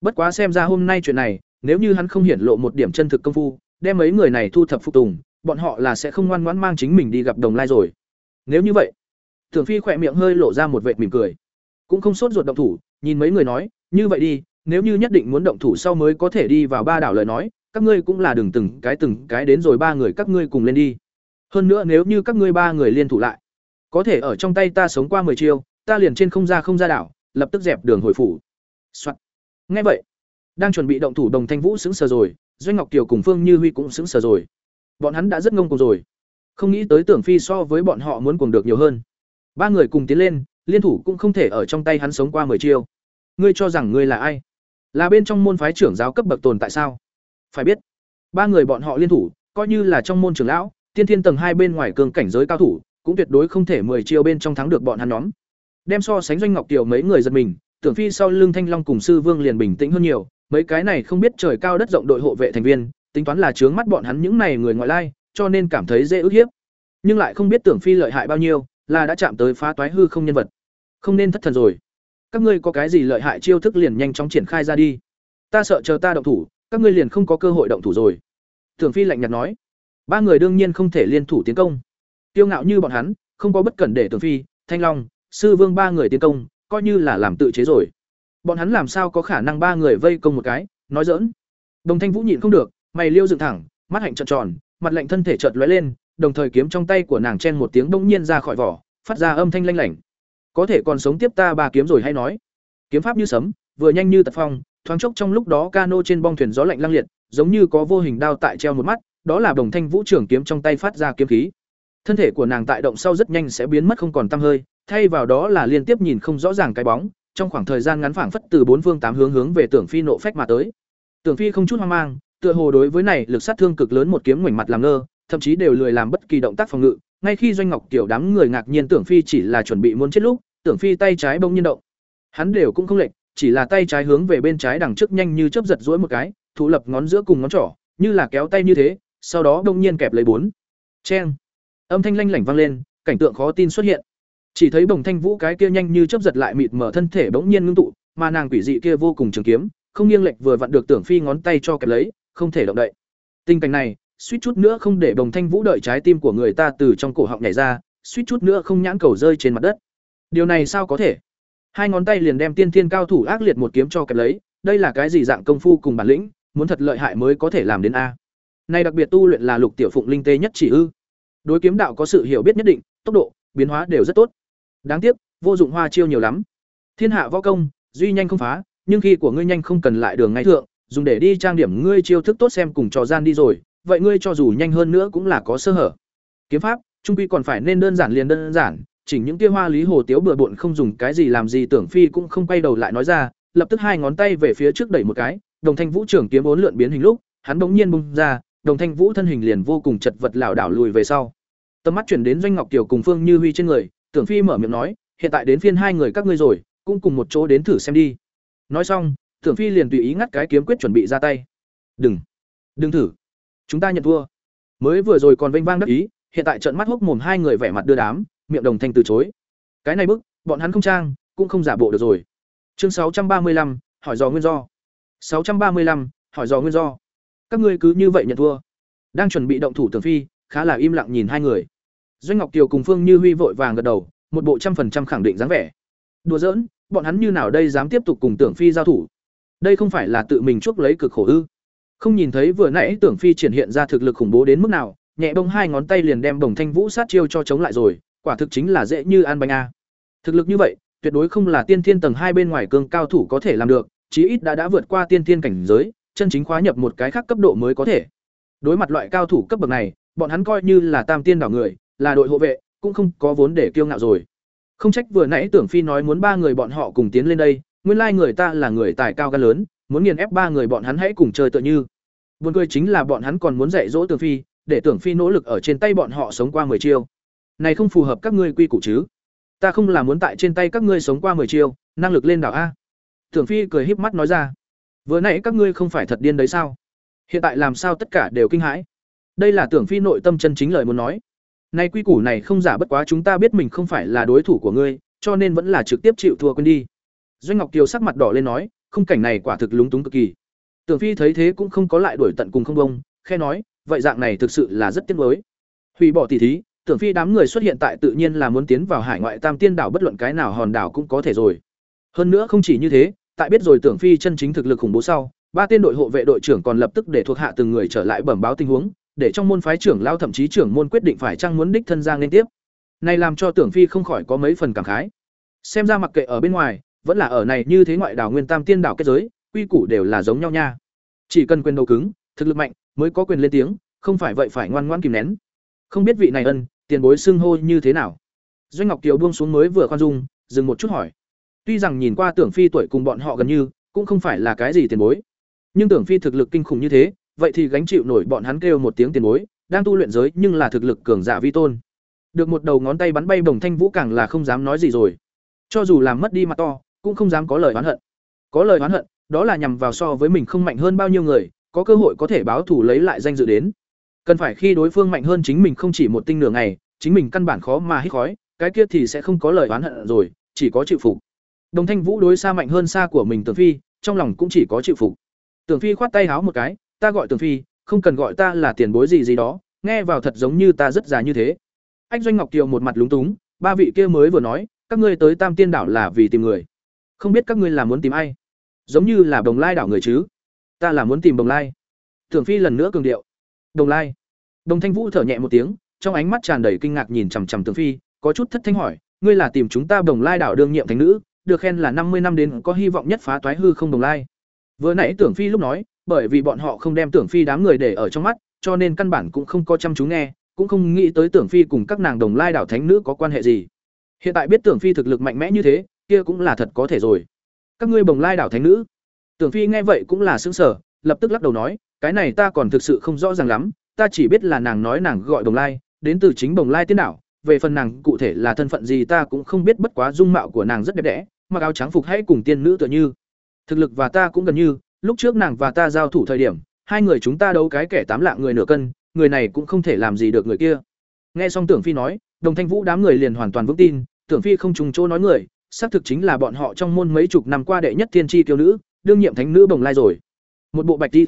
Bất quá xem ra hôm nay chuyện này, nếu như hắn không hiển lộ một điểm chân thực công phu, đem mấy người này thu thập phục tùng, bọn họ là sẽ không ngoan ngoãn mang chính mình đi gặp đồng lai rồi nếu như vậy thường phi khỏe miệng hơi lộ ra một vệt mỉm cười cũng không sốt ruột động thủ nhìn mấy người nói như vậy đi nếu như nhất định muốn động thủ sau mới có thể đi vào ba đảo lời nói các ngươi cũng là đừng từng cái từng cái đến rồi ba người các ngươi cùng lên đi. Hơn nữa nếu như các ngươi ba người liên thủ lại, có thể ở trong tay ta sống qua 10 chiêu, ta liền trên không ra không ra đảo, lập tức dẹp đường hồi phủ. Soạn. Nghe vậy, đang chuẩn bị động thủ Đồng Thanh Vũ sững sờ rồi, Doanh Ngọc Kiều cùng Phương Như Huy cũng sững sờ rồi. Bọn hắn đã rất ngông cuồng rồi. Không nghĩ tới Tưởng Phi so với bọn họ muốn cuồng được nhiều hơn. Ba người cùng tiến lên, liên thủ cũng không thể ở trong tay hắn sống qua 10 chiêu. Ngươi cho rằng ngươi là ai? Là bên trong môn phái trưởng giáo cấp bậc tồn tại sao? Phải biết, ba người bọn họ liên thủ, coi như là trong môn trưởng lão, tiên thiên tầng hai bên ngoài cường cảnh giới cao thủ, cũng tuyệt đối không thể 10 chiêu bên trong thắng được bọn hắn nhóm. Đem so sánh doanh ngọc tiểu mấy người giật mình, tưởng phi sau lưng thanh long cùng sư vương liền bình tĩnh hơn nhiều, mấy cái này không biết trời cao đất rộng đội hộ vệ thành viên, tính toán là chướng mắt bọn hắn những này người ngoại lai, cho nên cảm thấy dễ ức hiếp. Nhưng lại không biết tưởng phi lợi hại bao nhiêu, là đã chạm tới phá toái hư không nhân vật. Không nên thất thần rồi. Các ngươi có cái gì lợi hại chiêu thức liền nhanh chóng triển khai ra đi. Ta sợ chờ ta động thủ, các ngươi liền không có cơ hội động thủ rồi. thường phi lạnh nhạt nói. Ba người đương nhiên không thể liên thủ tiến công. Tiêu ngạo như bọn hắn, không có bất cẩn để thường phi, Thanh Long, Sư Vương ba người tiến công, coi như là làm tự chế rồi. Bọn hắn làm sao có khả năng ba người vây công một cái, nói giỡn. Đồng Thanh Vũ nhịn không được, mày liêu dựng thẳng, mắt hạnh trợn tròn, mặt lạnh thân thể chợt lóe lên, đồng thời kiếm trong tay của nàng chen một tiếng bỗng nhiên ra khỏi vỏ, phát ra âm thanh lanh lảnh. Có thể còn sống tiếp ta ba kiếm rồi hay nói. Kiếm pháp như sấm, vừa nhanh như tật phong, thoáng chốc trong lúc đó cano trên bong thuyền gió lạnh lăng liệt, giống như có vô hình đao tại treo một mắt, đó là Đồng Thanh Vũ trưởng kiếm trong tay phát ra kiếm khí. Thân thể của nàng tại động sau rất nhanh sẽ biến mất không còn tăm hơi, thay vào đó là liên tiếp nhìn không rõ ràng cái bóng, trong khoảng thời gian ngắn phảng phất từ bốn phương tám hướng hướng về Tưởng Phi nộ phách mà tới. Tưởng Phi không chút hoang mang, tựa hồ đối với này lực sát thương cực lớn một kiếm ngoảnh mặt làm ngơ, thậm chí đều lười làm bất kỳ động tác phòng ngự, ngay khi Doanh Ngọc kiểu đám người ngạc nhiên Tưởng Phi chỉ là chuẩn bị muốn chết lúc, Tưởng Phi tay trái bỗng nhiên động. Hắn đều cũng không lệch, chỉ là tay trái hướng về bên trái đằng trước nhanh như chớp giật duỗi một cái, thủ lập ngón giữa cùng ngón trỏ, như là kéo tay như thế, sau đó bỗng nhiên kẹp lấy bốn. Chen. Âm thanh lanh lảnh vang lên, cảnh tượng khó tin xuất hiện. Chỉ thấy Bồng Thanh Vũ cái kia nhanh như chớp giật lại mịt mở thân thể bỗng nhiên ngưng tụ, mà nàng quỷ dị kia vô cùng trường kiếm, không nghiêng lệch vừa vặn được Tưởng Phi ngón tay cho kẹp lấy, không thể động đậy. Tình cảnh này, suýt chút nữa không để Bồng Thanh Vũ đợi trái tim của người ta từ trong cổ họng nhảy ra, suýt chút nữa không nhãn cầu rơi trên mặt đất. Điều này sao có thể? Hai ngón tay liền đem tiên thiên cao thủ ác liệt một kiếm cho kẹp lấy, đây là cái gì dạng công phu cùng bản lĩnh, muốn thật lợi hại mới có thể làm đến a. Này đặc biệt tu luyện là Lục Tiểu Phụng linh tê nhất chỉ ư? Đối kiếm đạo có sự hiểu biết nhất định, tốc độ, biến hóa đều rất tốt. Đáng tiếc, vô dụng hoa chiêu nhiều lắm. Thiên hạ võ công, duy nhanh không phá, nhưng khi của ngươi nhanh không cần lại đường ngay thượng, dùng để đi trang điểm ngươi chiêu thức tốt xem cùng trò gian đi rồi, vậy ngươi cho dù nhanh hơn nữa cũng là có sơ hở. Kiếm pháp, trung quy còn phải nên đơn giản liền đơn giản, chỉnh những kia hoa lý hồ tiếu bừa bộn không dùng cái gì làm gì tưởng phi cũng không quay đầu lại nói ra, lập tức hai ngón tay về phía trước đẩy một cái, đồng thanh vũ trưởng kiếm bốn lượn biến hình lúc, hắn bỗng nhiên bung ra, đồng thanh vũ thân hình liền vô cùng chật vật lảo đảo lùi về sau. Tầm mắt chuyển đến doanh ngọc tiểu cùng phương như huy trên người, tưởng phi mở miệng nói, hiện tại đến phiên hai người các ngươi rồi, cũng cùng một chỗ đến thử xem đi. Nói xong, tưởng phi liền tùy ý ngắt cái kiếm quyết chuẩn bị ra tay. Đừng, đừng thử, chúng ta nhận thua. Mới vừa rồi còn vênh vang đắc ý, hiện tại trợn mắt hốc mồm hai người vẻ mặt đưa đám, miệng đồng thanh từ chối. Cái này bức, bọn hắn không trang, cũng không giả bộ được rồi. Chương sáu trăm ba mươi lăm hỏi dò nguyên do. sáu trăm ba mươi lăm hỏi dò nguyên do. Các ngươi cứ như vậy nhận thua. Đang chuẩn bị động thủ Tưởng Phi, khá là im lặng nhìn hai người. Doanh Ngọc Kiều cùng Phương Như Huy vội vàng gật đầu, một bộ trăm phần trăm khẳng định dáng vẻ. Đùa giỡn, bọn hắn như nào đây dám tiếp tục cùng Tưởng Phi giao thủ? Đây không phải là tự mình chuốc lấy cực khổ ư? Không nhìn thấy vừa nãy Tưởng Phi triển hiện ra thực lực khủng bố đến mức nào, nhẹ bông hai ngón tay liền đem Đồng Thanh Vũ sát chiêu cho chống lại rồi, quả thực chính là dễ như ăn bánh a. Thực lực như vậy, tuyệt đối không là tiên thiên tầng hai bên ngoài cương cao thủ có thể làm được, chí ít đã đã vượt qua tiên thiên cảnh giới, chân chính khóa nhập một cái khác cấp độ mới có thể. Đối mặt loại cao thủ cấp bậc này, bọn hắn coi như là tam tiên đảo người, là đội hộ vệ, cũng không có vốn để kiêu ngạo rồi. Không trách vừa nãy Tưởng Phi nói muốn ba người bọn họ cùng tiến lên đây, nguyên lai người ta là người tài cao gan lớn, muốn nghiền ép ba người bọn hắn hãy cùng chơi tựa như. Buồn cười chính là bọn hắn còn muốn dạy dỗ Tưởng Phi, để Tưởng Phi nỗ lực ở trên tay bọn họ sống qua 10 chiêu. Này không phù hợp các ngươi quy củ chứ? Ta không là muốn tại trên tay các ngươi sống qua mười chiêu năng lực lên đảo a. Tưởng phi cười híp mắt nói ra. Vừa nãy các ngươi không phải thật điên đấy sao? Hiện tại làm sao tất cả đều kinh hãi? Đây là tưởng phi nội tâm chân chính lời muốn nói. Nay quy củ này không giả bất quá chúng ta biết mình không phải là đối thủ của ngươi cho nên vẫn là trực tiếp chịu thua quên đi. Doanh ngọc kiều sắc mặt đỏ lên nói khung cảnh này quả thực lúng túng cực kỳ tưởng phi thấy thế cũng không có lại đuổi tận cùng không bông khe nói vậy dạng này thực sự là rất tiếc nuối hủy bỏ tỷ thí tưởng phi đám người xuất hiện tại tự nhiên là muốn tiến vào hải ngoại tam tiên đảo bất luận cái nào hòn đảo cũng có thể rồi hơn nữa không chỉ như thế tại biết rồi tưởng phi chân chính thực lực khủng bố sau ba tiên đội hộ vệ đội trưởng còn lập tức để thuộc hạ từng người trở lại bẩm báo tình huống, để trong môn phái trưởng lao thậm chí trưởng môn quyết định phải chăng muốn đích thân ra lên tiếp. Này làm cho Tưởng Phi không khỏi có mấy phần cảm khái. Xem ra mặc kệ ở bên ngoài, vẫn là ở này như thế ngoại đảo nguyên tam tiên đảo kết giới, quy củ đều là giống nhau nha. Chỉ cần quyền đầu cứng, thực lực mạnh, mới có quyền lên tiếng, không phải vậy phải ngoan ngoãn kìm nén. Không biết vị này ân, tiền bối xưng hô như thế nào? Doanh Ngọc Kiều buông xuống mới vừa khoan dung, dừng một chút hỏi. Tuy rằng nhìn qua Tưởng Phi tuổi cùng bọn họ gần như, cũng không phải là cái gì tiền bối. Nhưng Tưởng Phi thực lực kinh khủng như thế, vậy thì gánh chịu nổi bọn hắn kêu một tiếng tiền bối, đang tu luyện giới nhưng là thực lực cường giả vi tôn. Được một đầu ngón tay bắn bay bổng thanh vũ càng là không dám nói gì rồi. Cho dù làm mất đi mặt to, cũng không dám có lời oán hận. Có lời oán hận, đó là nhằm vào so với mình không mạnh hơn bao nhiêu người, có cơ hội có thể báo thù lấy lại danh dự đến. Cần phải khi đối phương mạnh hơn chính mình không chỉ một tinh nửa ngày, chính mình căn bản khó mà hít khói, cái kia thì sẽ không có lời oán hận rồi, chỉ có chịu phục. Đồng Thanh Vũ đối xa mạnh hơn xa của mình Tưởng Phi, trong lòng cũng chỉ có chịu phục. Tưởng Phi khoát tay háo một cái, ta gọi Tưởng Phi, không cần gọi ta là tiền bối gì gì đó, nghe vào thật giống như ta rất già như thế. Anh Doanh Ngọc Kiều một mặt lúng túng, ba vị kia mới vừa nói, các ngươi tới Tam Tiên đảo là vì tìm người. Không biết các ngươi là muốn tìm ai? Giống như là Đồng Lai đảo người chứ? Ta là muốn tìm Đồng Lai. Tưởng Phi lần nữa cường điệu. Đồng Lai. Đồng Thanh Vũ thở nhẹ một tiếng, trong ánh mắt tràn đầy kinh ngạc nhìn chằm chằm Tưởng Phi, có chút thất thanh hỏi, ngươi là tìm chúng ta Đồng Lai đảo đương nhiệm thánh nữ, được khen là năm mươi năm đến có hy vọng nhất phá toái hư không Đồng Lai. Vừa nãy Tưởng Phi lúc nói, bởi vì bọn họ không đem Tưởng Phi đám người để ở trong mắt, cho nên căn bản cũng không có chăm chú nghe, cũng không nghĩ tới Tưởng Phi cùng các nàng Đồng Lai đảo thánh nữ có quan hệ gì. Hiện tại biết Tưởng Phi thực lực mạnh mẽ như thế, kia cũng là thật có thể rồi. Các ngươi Bồng Lai đảo thánh nữ? Tưởng Phi nghe vậy cũng là sững sờ, lập tức lắc đầu nói, cái này ta còn thực sự không rõ ràng lắm, ta chỉ biết là nàng nói nàng gọi Bồng Lai, đến từ chính Bồng Lai tiên đảo, về phần nàng cụ thể là thân phận gì ta cũng không biết bất quá dung mạo của nàng rất đẹp đẽ, mặc áo trắng phục hay cùng tiên nữ tựa như. Thực lực và ta cũng gần như, lúc trước nàng và ta giao thủ thời điểm, hai người chúng ta đấu cái kẻ tám lạng người nửa cân, người này cũng không thể làm gì được người kia. Nghe xong Tưởng Phi nói, Đồng Thanh Vũ đám người liền hoàn toàn vững tin, Tưởng Phi không trùng chỗ nói người, xác thực chính là bọn họ trong môn mấy chục năm qua đệ nhất thiên tri tiêu nữ, đương nhiệm thánh nữ Bồng Lai rồi. Một bộ bạch y,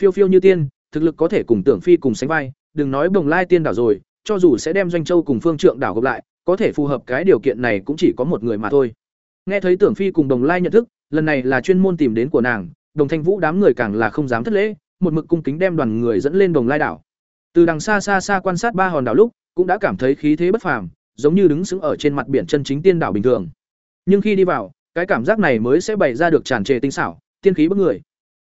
phiêu phiêu như tiên, thực lực có thể cùng Tưởng Phi cùng sánh vai, đừng nói Bồng Lai tiên đảo rồi, cho dù sẽ đem Doanh Châu cùng Phương Trượng đảo gặp lại, có thể phù hợp cái điều kiện này cũng chỉ có một người mà thôi. Nghe thấy Tưởng Phi cùng Đồng Lai nhận thức, lần này là chuyên môn tìm đến của nàng, Đồng Thanh Vũ đám người càng là không dám thất lễ, một mực cung kính đem đoàn người dẫn lên Đồng Lai đảo. Từ đằng xa xa xa quan sát ba hòn đảo lúc, cũng đã cảm thấy khí thế bất phàm, giống như đứng sững ở trên mặt biển chân chính tiên đảo bình thường. Nhưng khi đi vào, cái cảm giác này mới sẽ bày ra được tràn trề tinh xảo, tiên khí bức người.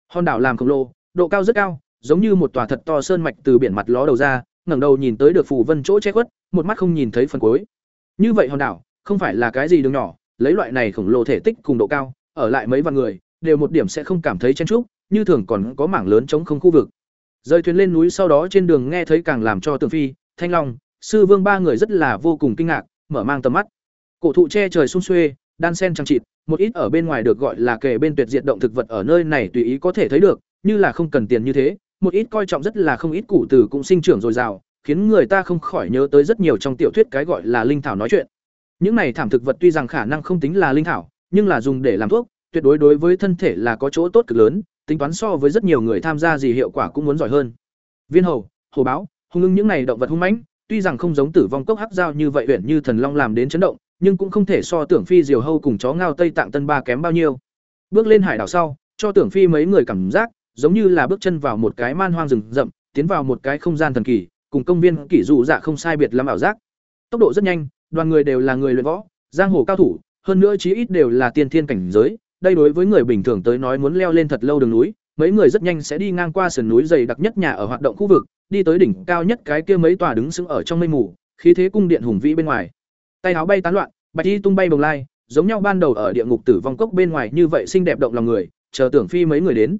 Hòn đảo làm khổng lồ, độ cao rất cao, giống như một tòa thật to sơn mạch từ biển mặt ló đầu ra, ngẩng đầu nhìn tới được phủ vân chỗ che khuất, một mắt không nhìn thấy phần cuối. Như vậy hòn đảo, không phải là cái gì đường nhỏ, lấy loại này khổng lồ thể tích cùng độ cao, ở lại mấy vạn người, đều một điểm sẽ không cảm thấy chen chúc, như thường còn có mảng lớn chống không khu vực. Rơi thuyền lên núi sau đó trên đường nghe thấy càng làm cho Tường Phi, Thanh Long, Sư Vương ba người rất là vô cùng kinh ngạc, mở mang tầm mắt. Cổ thụ che trời xung xuê, đan sen trang trịt, một ít ở bên ngoài được gọi là kề bên tuyệt diệt động thực vật ở nơi này tùy ý có thể thấy được, như là không cần tiền như thế, một ít coi trọng rất là không ít củ từ cũng sinh trưởng dồi dào, khiến người ta không khỏi nhớ tới rất nhiều trong tiểu thuyết cái gọi là linh thảo nói chuyện. Những này thảm thực vật tuy rằng khả năng không tính là linh thảo, nhưng là dùng để làm thuốc, tuyệt đối đối với thân thể là có chỗ tốt cực lớn, tính toán so với rất nhiều người tham gia gì hiệu quả cũng muốn giỏi hơn. Viên hầu, hồ báo, hung ưng những này động vật hung mãnh, tuy rằng không giống tử vong cốc hắc giao như vậy uyển như thần long làm đến chấn động, nhưng cũng không thể so tưởng phi diều hâu cùng chó ngao tây tạng tân ba kém bao nhiêu. Bước lên hải đảo sau, cho tưởng phi mấy người cảm giác giống như là bước chân vào một cái man hoang rừng rậm, tiến vào một cái không gian thần kỳ, cùng công viên kỷ dụ dạ không sai biệt lắm ảo giác. Tốc độ rất nhanh, đoàn người đều là người luyện võ, giang hồ cao thủ, hơn nữa chí ít đều là tiên thiên cảnh giới, đây đối với người bình thường tới nói muốn leo lên thật lâu đường núi, mấy người rất nhanh sẽ đi ngang qua sườn núi dày đặc nhất nhà ở hoạt động khu vực, đi tới đỉnh cao nhất cái kia mấy tòa đứng sững ở trong mây mù, khí thế cung điện hùng vĩ bên ngoài. Tay áo bay tán loạn, bạch y tung bay bồng lai, giống nhau ban đầu ở địa ngục tử vong cốc bên ngoài như vậy xinh đẹp động lòng người, chờ tưởng phi mấy người đến.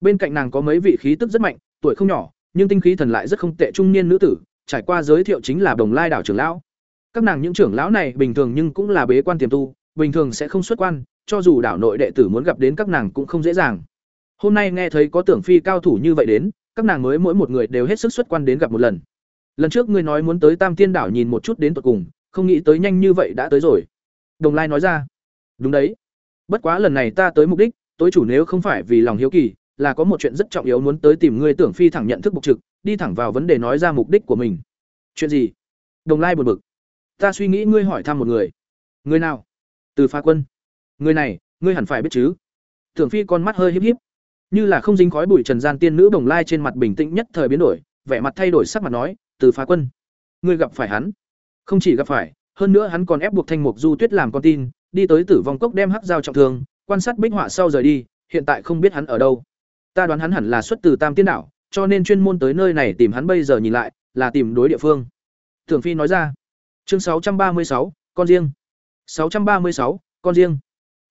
Bên cạnh nàng có mấy vị khí tức rất mạnh, tuổi không nhỏ, nhưng tinh khí thần lại rất không tệ trung niên nữ tử, trải qua giới thiệu chính là Đồng Lai đảo trưởng lão. Các nàng những trưởng lão này bình thường nhưng cũng là bế quan tiềm tu, bình thường sẽ không xuất quan, cho dù đảo nội đệ tử muốn gặp đến các nàng cũng không dễ dàng. Hôm nay nghe thấy có tưởng phi cao thủ như vậy đến, các nàng mới mỗi một người đều hết sức xuất quan đến gặp một lần. Lần trước ngươi nói muốn tới Tam Tiên đảo nhìn một chút đến tận cùng, không nghĩ tới nhanh như vậy đã tới rồi. Đồng Lai nói ra. Đúng đấy. Bất quá lần này ta tới mục đích, tối chủ nếu không phải vì lòng hiếu kỳ, là có một chuyện rất trọng yếu muốn tới tìm ngươi tưởng phi thẳng nhận thức bục trực, đi thẳng vào vấn đề nói ra mục đích của mình. Chuyện gì? Đồng Lai buồn bực. Ta suy nghĩ ngươi hỏi thăm một người. Người nào? Từ Phá Quân. Người này, ngươi hẳn phải biết chứ? Tưởng Phi con mắt hơi híp híp. như là không dính khói bụi trần gian tiên nữ Đồng lai trên mặt bình tĩnh nhất thời biến đổi vẻ mặt thay đổi sắc mặt nói từ phá quân ngươi gặp phải hắn không chỉ gặp phải, hơn nữa hắn còn ép buộc thanh mục du tuyết làm con tin, đi tới tử vong cốc đem hắc dao trọng thương, quan sát bích họa sau rời đi, hiện tại không biết hắn ở đâu. Ta đoán hắn hẳn là xuất từ tam tiên đảo, cho nên chuyên môn tới nơi này tìm hắn bây giờ nhìn lại, là tìm đối địa phương. Thường phi nói ra. Chương sáu trăm ba mươi sáu, con riêng. Sáu trăm ba mươi sáu, con riêng.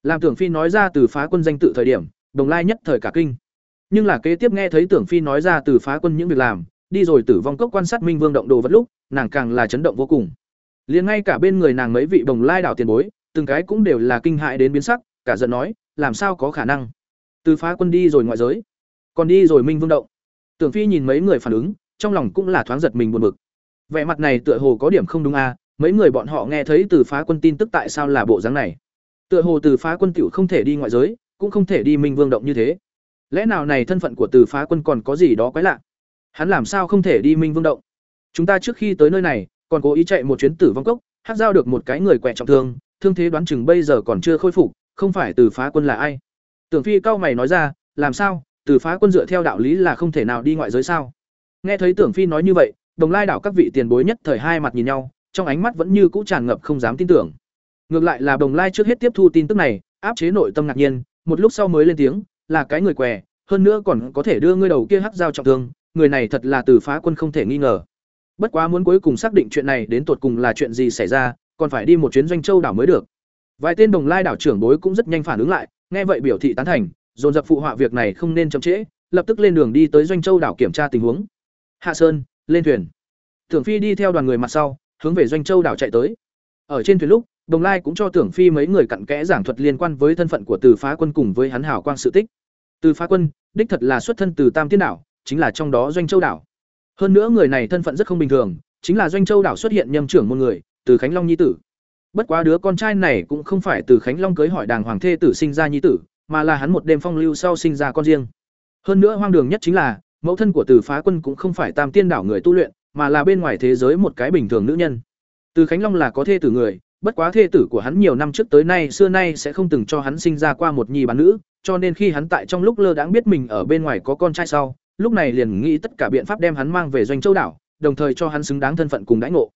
Làm tưởng phi nói ra từ phá quân danh tự thời điểm, đồng lai nhất thời cả kinh. Nhưng là kế tiếp nghe thấy tưởng phi nói ra từ phá quân những việc làm, đi rồi tử vong cốc quan sát minh vương động đồ vật lúc, nàng càng là chấn động vô cùng liền ngay cả bên người nàng mấy vị bồng lai đảo tiền bối, từng cái cũng đều là kinh hại đến biến sắc, cả giận nói, làm sao có khả năng? Từ phá quân đi rồi ngoại giới, còn đi rồi minh vương động. Tưởng phi nhìn mấy người phản ứng, trong lòng cũng là thoáng giật mình buồn bực. Vẻ mặt này tựa hồ có điểm không đúng à? mấy người bọn họ nghe thấy từ phá quân tin tức tại sao là bộ dáng này? Tựa hồ từ phá quân tiểu không thể đi ngoại giới, cũng không thể đi minh vương động như thế. Lẽ nào này thân phận của từ phá quân còn có gì đó quái lạ? Hắn làm sao không thể đi minh vương động? Chúng ta trước khi tới nơi này còn cố ý chạy một chuyến tử vong cốc, hát giao được một cái người quẹ trọng thương thương thế đoán chừng bây giờ còn chưa khôi phục, không phải từ phá quân là ai. Tưởng phi cao mày nói ra, làm sao, từ phá quân dựa theo đạo lý là không thể nào đi ngoại giới sao? Nghe thấy tưởng phi nói như vậy, đồng lai đảo các vị tiền bối nhất thời hai mặt nhìn nhau, trong ánh mắt vẫn như cũ tràn ngập không dám tin tưởng. Ngược lại là đồng lai trước hết tiếp thu tin tức này, áp chế nội tâm ngạc nhiên, một lúc sau mới lên tiếng, là cái người què, hơn nữa còn có thể đưa ngươi đầu kia hắc giao trọng thương, người này thật là từ phá quân không thể nghi ngờ bất quá muốn cuối cùng xác định chuyện này đến tột cùng là chuyện gì xảy ra, còn phải đi một chuyến doanh châu đảo mới được. Vài tên đồng lai đảo trưởng bối cũng rất nhanh phản ứng lại, nghe vậy biểu thị tán thành, dồn dập phụ họa việc này không nên chậm trễ, lập tức lên đường đi tới doanh châu đảo kiểm tra tình huống. Hạ sơn, lên thuyền. Tưởng phi đi theo đoàn người mặt sau, hướng về doanh châu đảo chạy tới. Ở trên thuyền lúc, đồng lai cũng cho tưởng phi mấy người cặn kẽ giảng thuật liên quan với thân phận của từ phá quân cùng với hắn hảo quang sự tích. Từ phá quân, đích thật là xuất thân từ tam tiên đảo, chính là trong đó doanh châu đảo hơn nữa người này thân phận rất không bình thường, chính là doanh châu đảo xuất hiện nhâm trưởng một người, từ khánh long nhi tử. Bất quá đứa con trai này cũng không phải từ khánh long cưới hỏi đàng hoàng thê tử sinh ra nhi tử, mà là hắn một đêm phong lưu sau sinh ra con riêng. Hơn nữa hoang đường nhất chính là, mẫu thân của từ phá quân cũng không phải tam tiên đảo người tu luyện, mà là bên ngoài thế giới một cái bình thường nữ nhân. Từ khánh long là có thê tử người, bất quá thê tử của hắn nhiều năm trước tới nay xưa nay sẽ không từng cho hắn sinh ra qua một nhi bán nữ, cho nên khi hắn tại trong lúc lơ đãng biết mình ở bên ngoài có con trai sau lúc này liền nghĩ tất cả biện pháp đem hắn mang về doanh châu đảo, đồng thời cho hắn xứng đáng thân phận cùng đãi ngộ.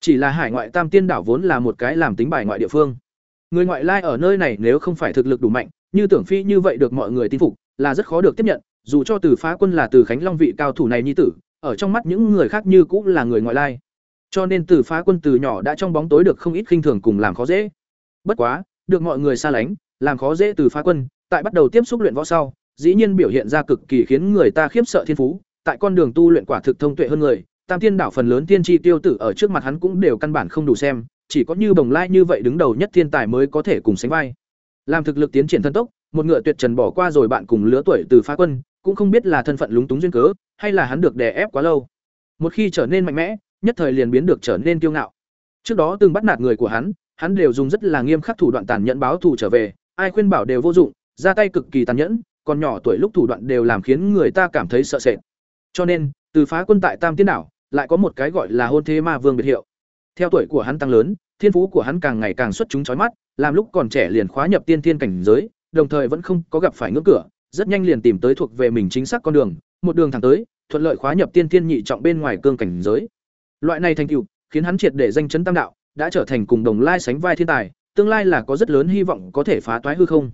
Chỉ là hải ngoại tam tiên đảo vốn là một cái làm tính bài ngoại địa phương. Người ngoại lai ở nơi này nếu không phải thực lực đủ mạnh, như tưởng phi như vậy được mọi người tin phục, là rất khó được tiếp nhận, dù cho từ phá quân là từ khánh long vị cao thủ này nhi tử, ở trong mắt những người khác như cũng là người ngoại lai. Cho nên từ phá quân từ nhỏ đã trong bóng tối được không ít khinh thường cùng làm khó dễ. Bất quá, được mọi người xa lánh, làm khó dễ từ phá quân, tại bắt đầu tiếp xúc luyện võ sau dĩ nhiên biểu hiện ra cực kỳ khiến người ta khiếp sợ thiên phú, tại con đường tu luyện quả thực thông tuệ hơn người, tam tiên đảo phần lớn tiên tri tiêu tử ở trước mặt hắn cũng đều căn bản không đủ xem, chỉ có như bồng lai như vậy đứng đầu nhất thiên tài mới có thể cùng sánh vai. Làm thực lực tiến triển thân tốc, một ngựa tuyệt trần bỏ qua rồi bạn cùng lứa tuổi từ phá quân, cũng không biết là thân phận lúng túng duyên cớ, hay là hắn được đè ép quá lâu. Một khi trở nên mạnh mẽ, nhất thời liền biến được trở nên kiêu ngạo. Trước đó từng bắt nạt người của hắn hắn đều dùng rất là nghiêm khắc thủ đoạn tàn nhẫn báo thù trở về, ai khuyên bảo đều vô dụng, ra tay cực kỳ tàn nhẫn còn nhỏ tuổi lúc thủ đoạn đều làm khiến người ta cảm thấy sợ sệt. Cho nên, từ phá quân tại tam tiên đảo, lại có một cái gọi là hôn thế ma vương biệt hiệu. Theo tuổi của hắn tăng lớn, thiên phú của hắn càng ngày càng xuất chúng chói mắt, làm lúc còn trẻ liền khóa nhập tiên thiên cảnh giới, đồng thời vẫn không có gặp phải ngưỡng cửa, rất nhanh liền tìm tới thuộc về mình chính xác con đường, một đường thẳng tới, thuận lợi khóa nhập tiên thiên nhị trọng bên ngoài cương cảnh giới. Loại này thành tựu, khiến hắn triệt để danh chấn tam đạo, đã trở thành cùng đồng lai sánh vai thiên tài, tương lai là có rất lớn hy vọng có thể phá toái hư không.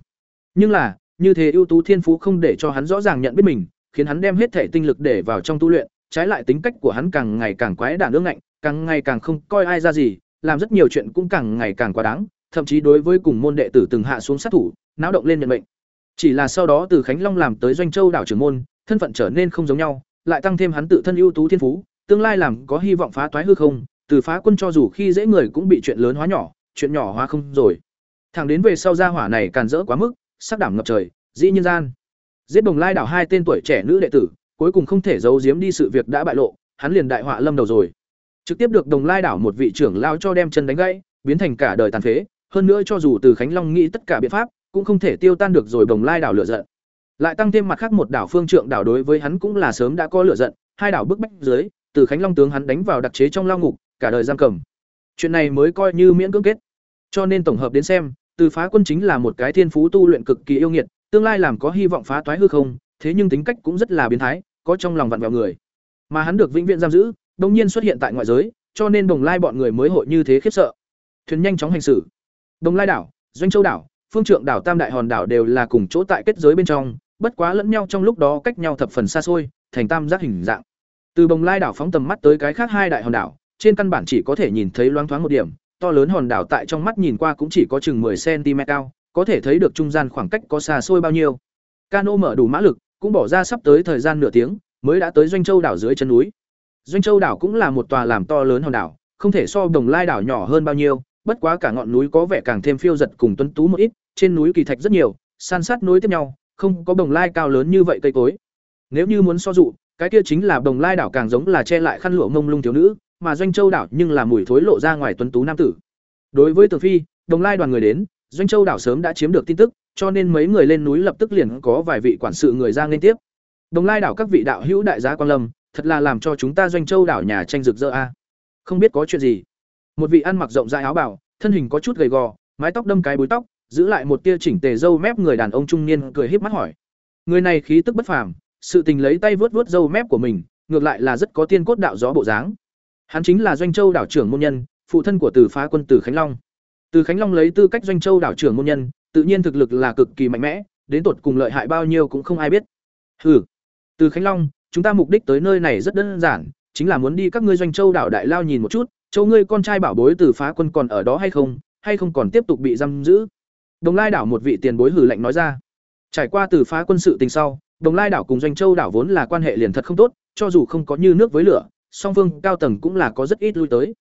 Nhưng là như thế ưu tú thiên phú không để cho hắn rõ ràng nhận biết mình, khiến hắn đem hết thể tinh lực để vào trong tu luyện, trái lại tính cách của hắn càng ngày càng quái đản ương ngạnh, càng ngày càng không coi ai ra gì, làm rất nhiều chuyện cũng càng ngày càng quá đáng, thậm chí đối với cùng môn đệ tử từng hạ xuống sát thủ, náo động lên nhận mệnh. Chỉ là sau đó từ khánh long làm tới doanh châu đảo trưởng môn, thân phận trở nên không giống nhau, lại tăng thêm hắn tự thân ưu tú thiên phú, tương lai làm có hy vọng phá toái hư không, từ phá quân cho dù khi dễ người cũng bị chuyện lớn hóa nhỏ, chuyện nhỏ hóa không rồi. Thẳng đến về sau gia hỏa này càn rỡ quá mức sắc đảm ngập trời, dĩ nhiên gian. Giết đồng lai đảo hai tên tuổi trẻ nữ đệ tử, cuối cùng không thể giấu giếm đi sự việc đã bại lộ, hắn liền đại họa lâm đầu rồi. Trực tiếp được đồng lai đảo một vị trưởng lao cho đem chân đánh gãy, biến thành cả đời tàn phế. Hơn nữa cho dù từ khánh long nghĩ tất cả biện pháp, cũng không thể tiêu tan được rồi đồng lai đảo lựa giận. Lại tăng thêm mặt khác một đảo phương trượng đảo đối với hắn cũng là sớm đã có lựa giận, hai đảo bức bách dưới, từ khánh long tướng hắn đánh vào đặc chế trong lao ngục, cả đời giam cầm. Chuyện này mới coi như miễn cưỡng kết. Cho nên tổng hợp đến xem từ phá quân chính là một cái thiên phú tu luyện cực kỳ yêu nghiệt tương lai làm có hy vọng phá toái hư không thế nhưng tính cách cũng rất là biến thái, có trong lòng vặn vẹo người. Mà hắn được vĩnh viễn giam giữ, đồng nhiên xuất hiện tại ngoại giới, cho nên Đồng Lai bọn người mới hội như thế khiếp sợ. Thuyền nhanh chóng hành xử. Đồng Lai đảo, Doanh Châu đảo, Phương Trượng đảo Tam đại hòn đảo đều là cùng chỗ tại kết giới bên trong, bất quá lẫn nhau trong lúc đó cách nhau thập phần xa xôi, thành tam giác hình dạng. Từ bồng Lai đảo phóng tầm mắt tới cái khác hai đại hòn đảo, trên căn bản chỉ có thể nhìn thấy loáng thoáng một điểm, to lớn hòn đảo tại trong mắt nhìn qua cũng chỉ có chừng 10 cm cao, có thể thấy được trung gian khoảng cách có xa xôi bao nhiêu. Cano mở đủ mã lực, cũng bỏ ra sắp tới thời gian nửa tiếng, mới đã tới Doanh Châu đảo dưới chân núi. Doanh Châu đảo cũng là một tòa làm to lớn hòn đảo, không thể so Đồng Lai đảo nhỏ hơn bao nhiêu, bất quá cả ngọn núi có vẻ càng thêm phiêu giật cùng tuấn tú một ít, trên núi kỳ thạch rất nhiều, san sát nối tiếp nhau, không có Đồng Lai cao lớn như vậy cây cối. Nếu như muốn so dụ, cái kia chính là Đồng Lai đảo càng giống là che lại khăn lụa mông lung thiếu nữ, mà Doanh Châu đảo nhưng là mùi thối lộ ra ngoài tuấn tú nam tử. Đối với Tường Phi, Đồng Lai đoàn người đến, Doanh Châu đảo sớm đã chiếm được tin tức, cho nên mấy người lên núi lập tức liền có vài vị quản sự người ra liên tiếp. Đồng Lai đảo các vị đạo hữu đại giá quan lâm, thật là làm cho chúng ta Doanh Châu đảo nhà tranh rực rỡ a. Không biết có chuyện gì. Một vị ăn mặc rộng rãi áo bảo, thân hình có chút gầy gò, mái tóc đâm cái búi tóc, giữ lại một tia chỉnh tề râu mép người đàn ông trung niên cười híp mắt hỏi. Người này khí tức bất phàm, sự tình lấy tay vớt vớt râu mép của mình, ngược lại là rất có tiên cốt đạo gió bộ dáng. Hắn chính là Doanh Châu đảo trưởng môn nhân, phụ thân của Từ Phá quân Từ Khánh Long. Từ Khánh Long lấy tư cách Doanh Châu đảo trưởng môn nhân, tự nhiên thực lực là cực kỳ mạnh mẽ, đến tột cùng lợi hại bao nhiêu cũng không ai biết. Hừ. Từ Khánh Long, chúng ta mục đích tới nơi này rất đơn giản, chính là muốn đi các ngươi Doanh Châu đảo đại lao nhìn một chút, châu ngươi con trai bảo bối Từ Phá quân còn ở đó hay không, hay không còn tiếp tục bị giam giữ. Đồng Lai đảo một vị tiền bối hử lạnh nói ra. Trải qua Từ Phá quân sự tình sau, Đồng Lai đảo cùng Doanh Châu đảo vốn là quan hệ liền thật không tốt, cho dù không có như nước với lửa, song phương cao tầng cũng là có rất ít lui tới.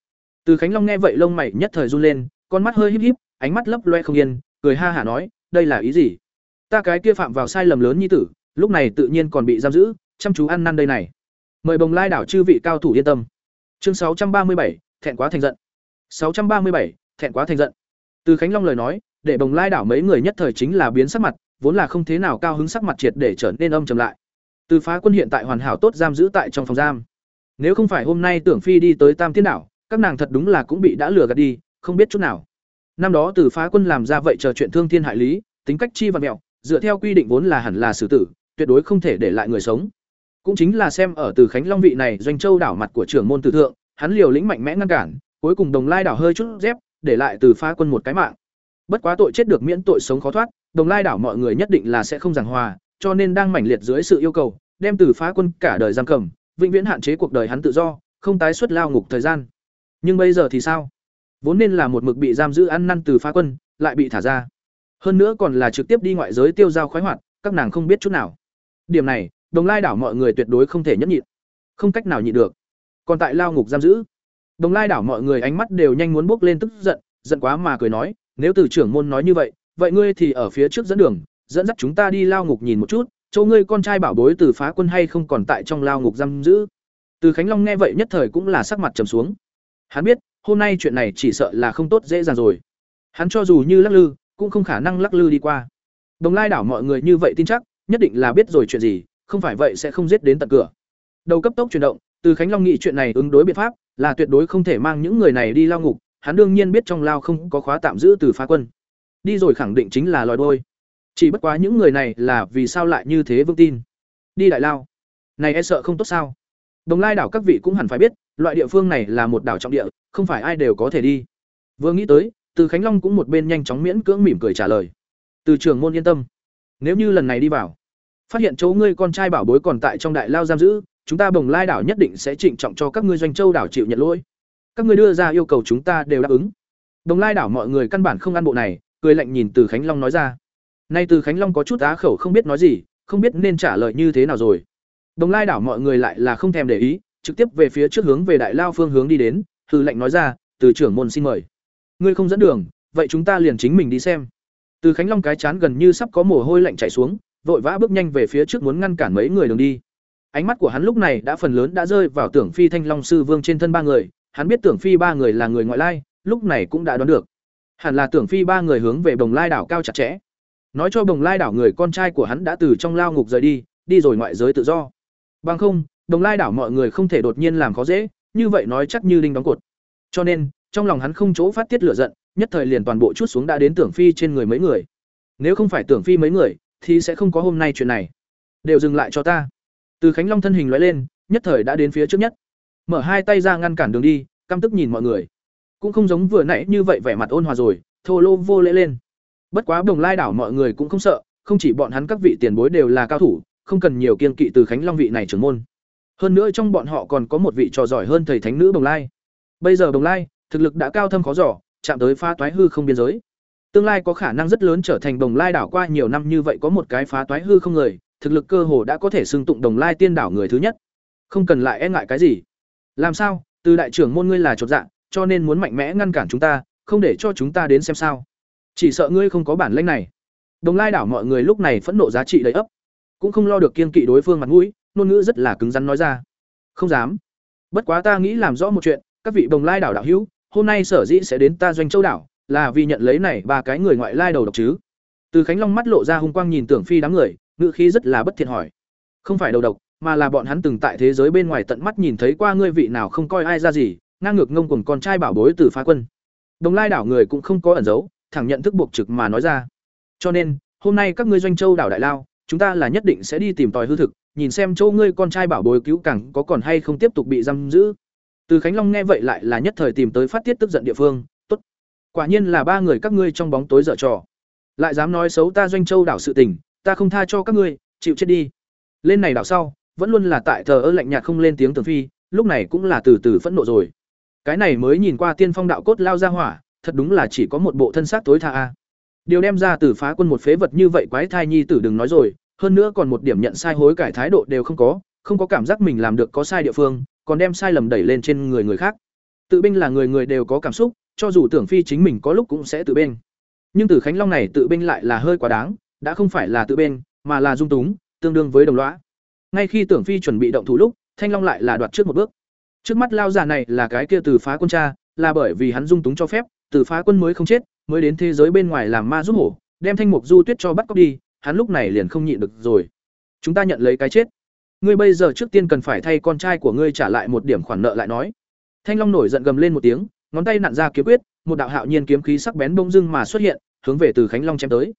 Từ Khánh Long nghe vậy lông mày nhất thời run lên, con mắt hơi híp híp, ánh mắt lấp loe không yên, cười ha hả nói, đây là ý gì? Ta cái kia phạm vào sai lầm lớn như tử, lúc này tự nhiên còn bị giam giữ, chăm chú ăn năn đây này. Mời Bồng Lai đảo chư vị cao thủ yên tâm. Chương sáu trăm ba mươi bảy, thẹn quá thành giận. sáu trăm ba mươi bảy, thẹn quá thành giận. Từ Khánh Long lời nói, để Bồng Lai đảo mấy người nhất thời chính là biến sắc mặt, vốn là không thế nào cao hứng sắc mặt triệt để trở nên âm trầm lại. Từ phá quân hiện tại hoàn hảo tốt giam giữ tại trong phòng giam. Nếu không phải hôm nay Tưởng Phi đi tới Tam Tiên đảo, các nàng thật đúng là cũng bị đã lừa gạt đi, không biết chút nào. Năm đó Từ phá quân làm ra vậy chờ chuyện thương thiên hại lý, tính cách chi và mẹo, dựa theo quy định vốn là hẳn là xử tử, tuyệt đối không thể để lại người sống. Cũng chính là xem ở Từ Khánh Long vị này doanh châu đảo mặt của trưởng môn tử thượng, hắn liều lĩnh mạnh mẽ ngăn cản, cuối cùng Đồng Lai đảo hơi chút dép, để lại Từ phá quân một cái mạng. Bất quá tội chết được miễn tội sống khó thoát, Đồng Lai đảo mọi người nhất định là sẽ không giảng hòa, cho nên đang mảnh liệt dưới sự yêu cầu, đem Từ phá quân cả đời giam cầm, vĩnh viễn hạn chế cuộc đời hắn tự do, không tái xuất lao ngục thời gian. Nhưng bây giờ thì sao? Vốn nên là một mực bị giam giữ ăn năn từ phá quân, lại bị thả ra. Hơn nữa còn là trực tiếp đi ngoại giới tiêu giao khoái hoạt, các nàng không biết chút nào. Điểm này, Đồng Lai đảo mọi người tuyệt đối không thể nhẫn nhịn. Không cách nào nhịn được. Còn tại lao ngục giam giữ, Đồng Lai đảo mọi người ánh mắt đều nhanh muốn bốc lên tức giận, giận quá mà cười nói, nếu từ trưởng môn nói như vậy, vậy ngươi thì ở phía trước dẫn đường, dẫn dắt chúng ta đi lao ngục nhìn một chút, chỗ ngươi con trai bảo bối từ phá quân hay không còn tại trong lao ngục giam giữ. Từ Khánh Long nghe vậy nhất thời cũng là sắc mặt trầm xuống. Hắn biết, hôm nay chuyện này chỉ sợ là không tốt dễ dàng rồi. Hắn cho dù như lắc lư, cũng không khả năng lắc lư đi qua. Đồng Lai đảo mọi người như vậy tin chắc, nhất định là biết rồi chuyện gì, không phải vậy sẽ không giết đến tận cửa. Đầu cấp tốc chuyển động, từ Khánh Long nghĩ chuyện này ứng đối biện pháp, là tuyệt đối không thể mang những người này đi lao ngục, hắn đương nhiên biết trong lao không có khóa tạm giữ từ phá quân. Đi rồi khẳng định chính là lòi đôi. Chỉ bất quá những người này là vì sao lại như thế vững tin. Đi đại lao. Này e sợ không tốt sao? Đồng Lai đảo các vị cũng hẳn phải biết, loại địa phương này là một đảo trọng địa, không phải ai đều có thể đi. Vừa nghĩ tới, Từ Khánh Long cũng một bên nhanh chóng miễn cưỡng mỉm cười trả lời. Từ trưởng môn yên tâm, nếu như lần này đi vào, phát hiện chỗ ngươi con trai bảo bối còn tại trong đại lao giam giữ, chúng ta Bồng Lai đảo nhất định sẽ trịnh trọng cho các ngươi doanh châu đảo chịu nhận lỗi. Các ngươi đưa ra yêu cầu chúng ta đều đáp ứng. Đồng Lai đảo mọi người căn bản không ăn bộ này, cười lạnh nhìn Từ Khánh Long nói ra. Nay Từ Khánh Long có chút á khẩu không biết nói gì, không biết nên trả lời như thế nào rồi. Đồng Lai đảo mọi người lại là không thèm để ý, trực tiếp về phía trước hướng về đại lao phương hướng đi đến, hư lệnh nói ra, "Từ trưởng môn xin mời." "Ngươi không dẫn đường, vậy chúng ta liền chính mình đi xem." Từ Khánh Long cái chán gần như sắp có mồ hôi lạnh chảy xuống, vội vã bước nhanh về phía trước muốn ngăn cản mấy người đường đi. Ánh mắt của hắn lúc này đã phần lớn đã rơi vào Tưởng Phi Thanh Long sư vương trên thân ba người, hắn biết Tưởng Phi ba người là người ngoại lai, lúc này cũng đã đoán được. Hẳn là Tưởng Phi ba người hướng về đồng Lai đảo cao chặt chẽ. Nói cho Đồng Lai đảo người con trai của hắn đã từ trong lao ngục rời đi, đi rồi ngoại giới tự do. Bằng không, Đồng Lai đảo mọi người không thể đột nhiên làm khó dễ, như vậy nói chắc như đinh đóng cột. Cho nên, trong lòng hắn không chỗ phát tiết lửa giận, nhất thời liền toàn bộ chút xuống đã đến Tưởng Phi trên người mấy người. Nếu không phải Tưởng Phi mấy người, thì sẽ không có hôm nay chuyện này. đều dừng lại cho ta từ khánh long thân hình loại lên nhất thời đã đến phía trước nhất mở hai tay ra ngăn cản đường đi căm tức nhìn mọi người cũng không giống vừa nãy như vậy vẻ mặt ôn hòa rồi thô lô vô lễ lên bất quá đồng lai đảo mọi người cũng không sợ không chỉ bọn hắn các vị tiền bối đều là cao thủ không cần nhiều kiên kỵ từ khánh long vị này trưởng môn. Hơn nữa trong bọn họ còn có một vị trò giỏi hơn thầy thánh nữ đồng lai. Bây giờ đồng lai thực lực đã cao thâm khó dò, chạm tới phá toái hư không biên giới. Tương lai có khả năng rất lớn trở thành đồng lai đảo qua nhiều năm như vậy có một cái phá toái hư không người thực lực cơ hồ đã có thể xưng tụng đồng lai tiên đảo người thứ nhất. Không cần lại e ngại cái gì. Làm sao? Từ đại trưởng môn ngươi là chột dạ cho nên muốn mạnh mẽ ngăn cản chúng ta không để cho chúng ta đến xem sao chỉ sợ ngươi không có bản lĩnh này. Đồng lai đảo mọi người lúc này phẫn nộ giá trị đầy ấp. Cũng không lo được kiên kỵ đối phương mặt mũi, ngôn ngữ rất là cứng rắn nói ra. Không dám. Bất quá ta nghĩ làm rõ một chuyện, các vị đồng lai đảo đạo hữu, hôm nay sở dĩ sẽ đến ta doanh châu đảo, là vì nhận lấy này ba cái người ngoại lai đầu độc chứ. Từ khánh long mắt lộ ra hung quang nhìn tưởng phi đám người, ngữ khí rất là bất thiện hỏi. Không phải đầu độc, mà là bọn hắn từng tại thế giới bên ngoài tận mắt nhìn thấy qua ngươi vị nào không coi ai ra gì, ngang ngược ngông cùng con trai bảo bối từ phá quân. Đồng lai đảo người cũng không có ẩn giấu thẳng nhận thức buộc trực mà nói ra. Cho nên, hôm nay các ngươi doanh châu đảo đại lao, chúng ta là nhất định sẽ đi tìm tòi hư thực, nhìn xem chỗ ngươi con trai bảo bối cứu cẳng có còn hay không tiếp tục bị giam giữ. Từ khánh long nghe vậy lại là nhất thời tìm tới phát tiết tức giận địa phương, tốt, quả nhiên là ba người các ngươi trong bóng tối dở trò. Lại dám nói xấu ta doanh châu đảo sự tình, ta không tha cho các ngươi, chịu chết đi. Lên này đảo sau, vẫn luôn là tại thờ ơ lạnh nhạt không lên tiếng tường phi, lúc này cũng là từ từ phẫn nộ rồi. Cái này mới nhìn qua tiên phong đạo cốt lao ra hỏa thật đúng là chỉ có một bộ thân xác tối tha a. Điều đem ra từ phá quân một phế vật như vậy quái thai nhi tử đừng nói rồi, hơn nữa còn một điểm nhận sai hối cải thái độ đều không có không có cảm giác mình làm được có sai địa phương, còn đem sai lầm đẩy lên trên người người khác. Tự binh là người người đều có cảm xúc, cho dù tưởng phi chính mình có lúc cũng sẽ tự binh. Nhưng từ khánh long này tự binh lại là hơi quá đáng, đã không phải là tự binh, mà là dung túng, tương đương với đồng lõa. Ngay khi tưởng phi chuẩn bị động thủ lúc, thanh long lại là đoạt trước một bước. Trước mắt lao giả này là cái kia từ phá quân cha, là bởi vì hắn dung túng cho phép từ phá quân mới không chết, mới đến thế giới bên ngoài làm ma giúp hổ, đem thanh mục du tuyết cho bắt cóc đi, hắn lúc này liền không nhịn được rồi. Chúng ta nhận lấy cái chết. Ngươi bây giờ trước tiên cần phải thay con trai của ngươi trả lại một điểm khoản nợ lại nói. Thanh long nổi giận gầm lên một tiếng, ngón tay nặn ra kiếm quyết, một đạo hạo nhiên kiếm khí sắc bén bông dưng mà xuất hiện, hướng về từ khánh long chém tới.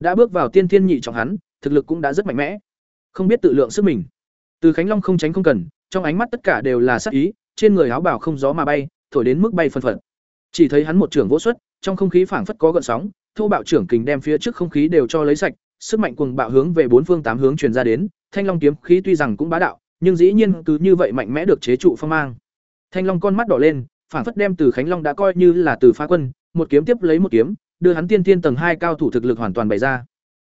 Đã bước vào tiên thiên nhị trọng hắn, thực lực cũng đã rất mạnh mẽ. Không biết tự lượng sức mình. Từ khánh long không tránh không cần, trong ánh mắt tất cả đều là sắc ý, trên người áo bảo không gió mà bay, thổi đến mức bay phần phật chỉ thấy hắn một trưởng vỗ xuất, trong không khí phảng phất có gợn sóng, thô bạo trưởng kình đem phía trước không khí đều cho lấy sạch, sức mạnh cuồng bạo hướng về bốn phương tám hướng truyền ra đến, thanh long kiếm khí tuy rằng cũng bá đạo, nhưng dĩ nhiên cứ như vậy mạnh mẽ được chế trụ phong mang. Thanh long con mắt đỏ lên, phảng phất đem từ khánh long đã coi như là từ phá quân, một kiếm tiếp lấy một kiếm, đưa hắn tiên tiên tầng hai cao thủ thực lực hoàn toàn bày ra.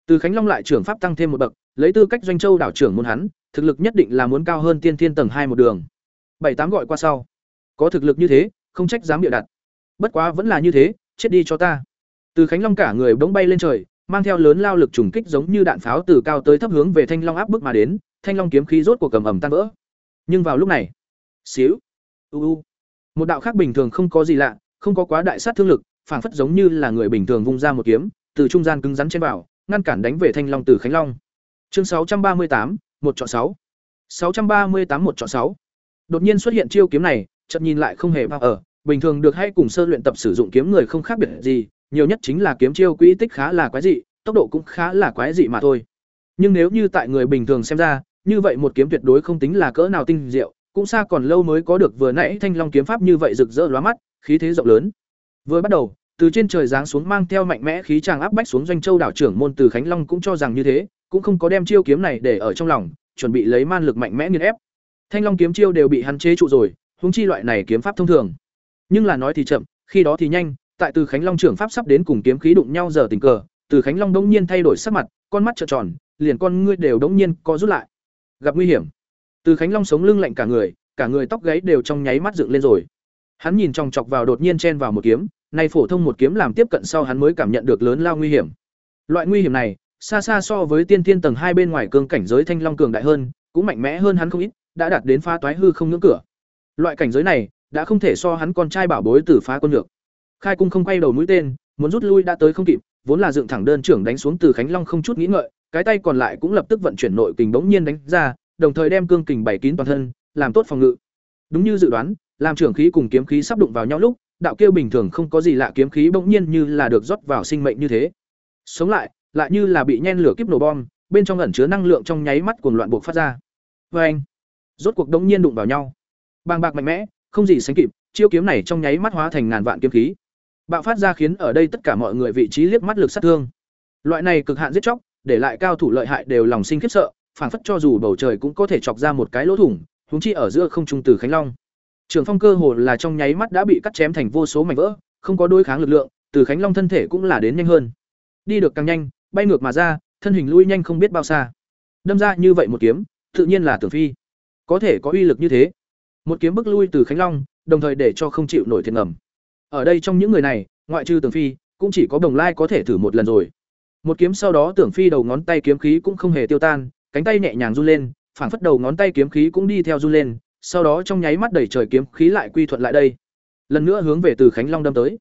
Từ khánh long lại trưởng pháp tăng thêm một bậc, lấy tư cách doanh châu đảo trưởng môn hắn, thực lực nhất định là muốn cao hơn tiên tiên tầng hai một đường. Bảy tám gọi qua sau. Có thực lực như thế, không trách dám bịa đặt bất quá vẫn là như thế, chết đi cho ta. Từ khánh long cả người bỗng bay lên trời, mang theo lớn lao lực trùng kích giống như đạn pháo từ cao tới thấp hướng về thanh long áp bức mà đến, thanh long kiếm khí rốt của cầm ẩm tan vỡ. Nhưng vào lúc này, xíu, u u, một đạo khác bình thường không có gì lạ, không có quá đại sát thương lực, phảng phất giống như là người bình thường vung ra một kiếm, từ trung gian cứng rắn trên vào, ngăn cản đánh về thanh long từ khánh long. Chương sáu trăm ba mươi tám, một chọn sáu. Sáu trăm ba mươi tám, một chọn sáu. Đột nhiên xuất hiện chiêu kiếm này, chợt nhìn lại không hề bao ở bình thường được hay cùng sơ luyện tập sử dụng kiếm người không khác biệt gì, nhiều nhất chính là kiếm chiêu quỹ tích khá là quái dị, tốc độ cũng khá là quái dị mà thôi. Nhưng nếu như tại người bình thường xem ra, như vậy một kiếm tuyệt đối không tính là cỡ nào tinh diệu, cũng xa còn lâu mới có được vừa nãy thanh long kiếm pháp như vậy rực rỡ lóa mắt, khí thế rộng lớn. Vừa bắt đầu, từ trên trời giáng xuống mang theo mạnh mẽ khí tràng áp bách xuống doanh châu đảo trưởng môn từ khánh long cũng cho rằng như thế, cũng không có đem chiêu kiếm này để ở trong lòng, chuẩn bị lấy man lực mạnh mẽ nghiền ép. Thanh long kiếm chiêu đều bị hắn chế trụ rồi, huống chi loại này kiếm pháp thông thường nhưng là nói thì chậm, khi đó thì nhanh, tại từ khánh long trưởng pháp sắp đến cùng kiếm khí đụng nhau giờ tình cờ, từ khánh long đống nhiên thay đổi sắc mặt, con mắt trợn tròn, liền con ngươi đều đống nhiên co rút lại. Gặp nguy hiểm, từ khánh long sống lưng lạnh cả người cả người tóc gáy đều trong nháy mắt dựng lên rồi. Hắn nhìn chòng chọc vào đột nhiên chen vào một kiếm, nay phổ thông một kiếm làm tiếp cận sau hắn mới cảm nhận được lớn lao nguy hiểm. Loại nguy hiểm này, xa xa so với tiên thiên tầng hai bên ngoài cương cảnh giới thanh long cường đại hơn, cũng mạnh mẽ hơn hắn không ít, đã đạt đến pha toái hư không ngưỡng cửa. Loại cảnh giới này đã không thể so hắn con trai bảo bối tử phá quân được khai cung không quay đầu mũi tên muốn rút lui đã tới không kịp vốn là dựng thẳng đơn trưởng đánh xuống từ khánh long không chút nghĩ ngợi cái tay còn lại cũng lập tức vận chuyển nội kình bỗng nhiên đánh ra đồng thời đem cương kình bảy kín toàn thân làm tốt phòng ngự đúng như dự đoán làm trưởng khí cùng kiếm khí sắp đụng vào nhau lúc đạo kêu bình thường không có gì lạ kiếm khí bỗng nhiên như là được rót vào sinh mệnh như thế sống lại lại như là bị nhen lửa kiếp nổ bom bên trong ẩn chứa năng lượng trong nháy mắt cuồng loạn buộc phát ra. Và anh, rốt cuộc đống nhiên đụng vào nhau. Bàng bạc mạnh mẽ, không gì sánh kịp, chiêu kiếm này trong nháy mắt hóa thành ngàn vạn kiếm khí. Bạo phát ra khiến ở đây tất cả mọi người vị trí liếc mắt lực sát thương. Loại này cực hạn giết chóc, để lại cao thủ lợi hại đều lòng sinh khiếp sợ, phảng phất cho dù bầu trời cũng có thể chọc ra một cái lỗ thủng, huống chi ở giữa không trung từ Khánh Long. Trường Phong cơ hồ là trong nháy mắt đã bị cắt chém thành vô số mảnh vỡ, không có đối kháng lực lượng, từ Khánh Long thân thể cũng là đến nhanh hơn. Đi được càng nhanh, bay ngược mà ra, thân hình lui nhanh không biết bao xa. Đâm ra như vậy một kiếm, tự nhiên là Tưởng Phi. Có thể có uy lực như thế. Một kiếm bức lui từ Khánh Long, đồng thời để cho không chịu nổi thiệt ngầm. Ở đây trong những người này, ngoại trừ Tưởng Phi, cũng chỉ có Đồng Lai có thể thử một lần rồi. Một kiếm sau đó Tưởng Phi đầu ngón tay kiếm khí cũng không hề tiêu tan, cánh tay nhẹ nhàng run lên, phảng phất đầu ngón tay kiếm khí cũng đi theo run lên, sau đó trong nháy mắt đẩy trời kiếm khí lại quy thuận lại đây. Lần nữa hướng về từ Khánh Long đâm tới.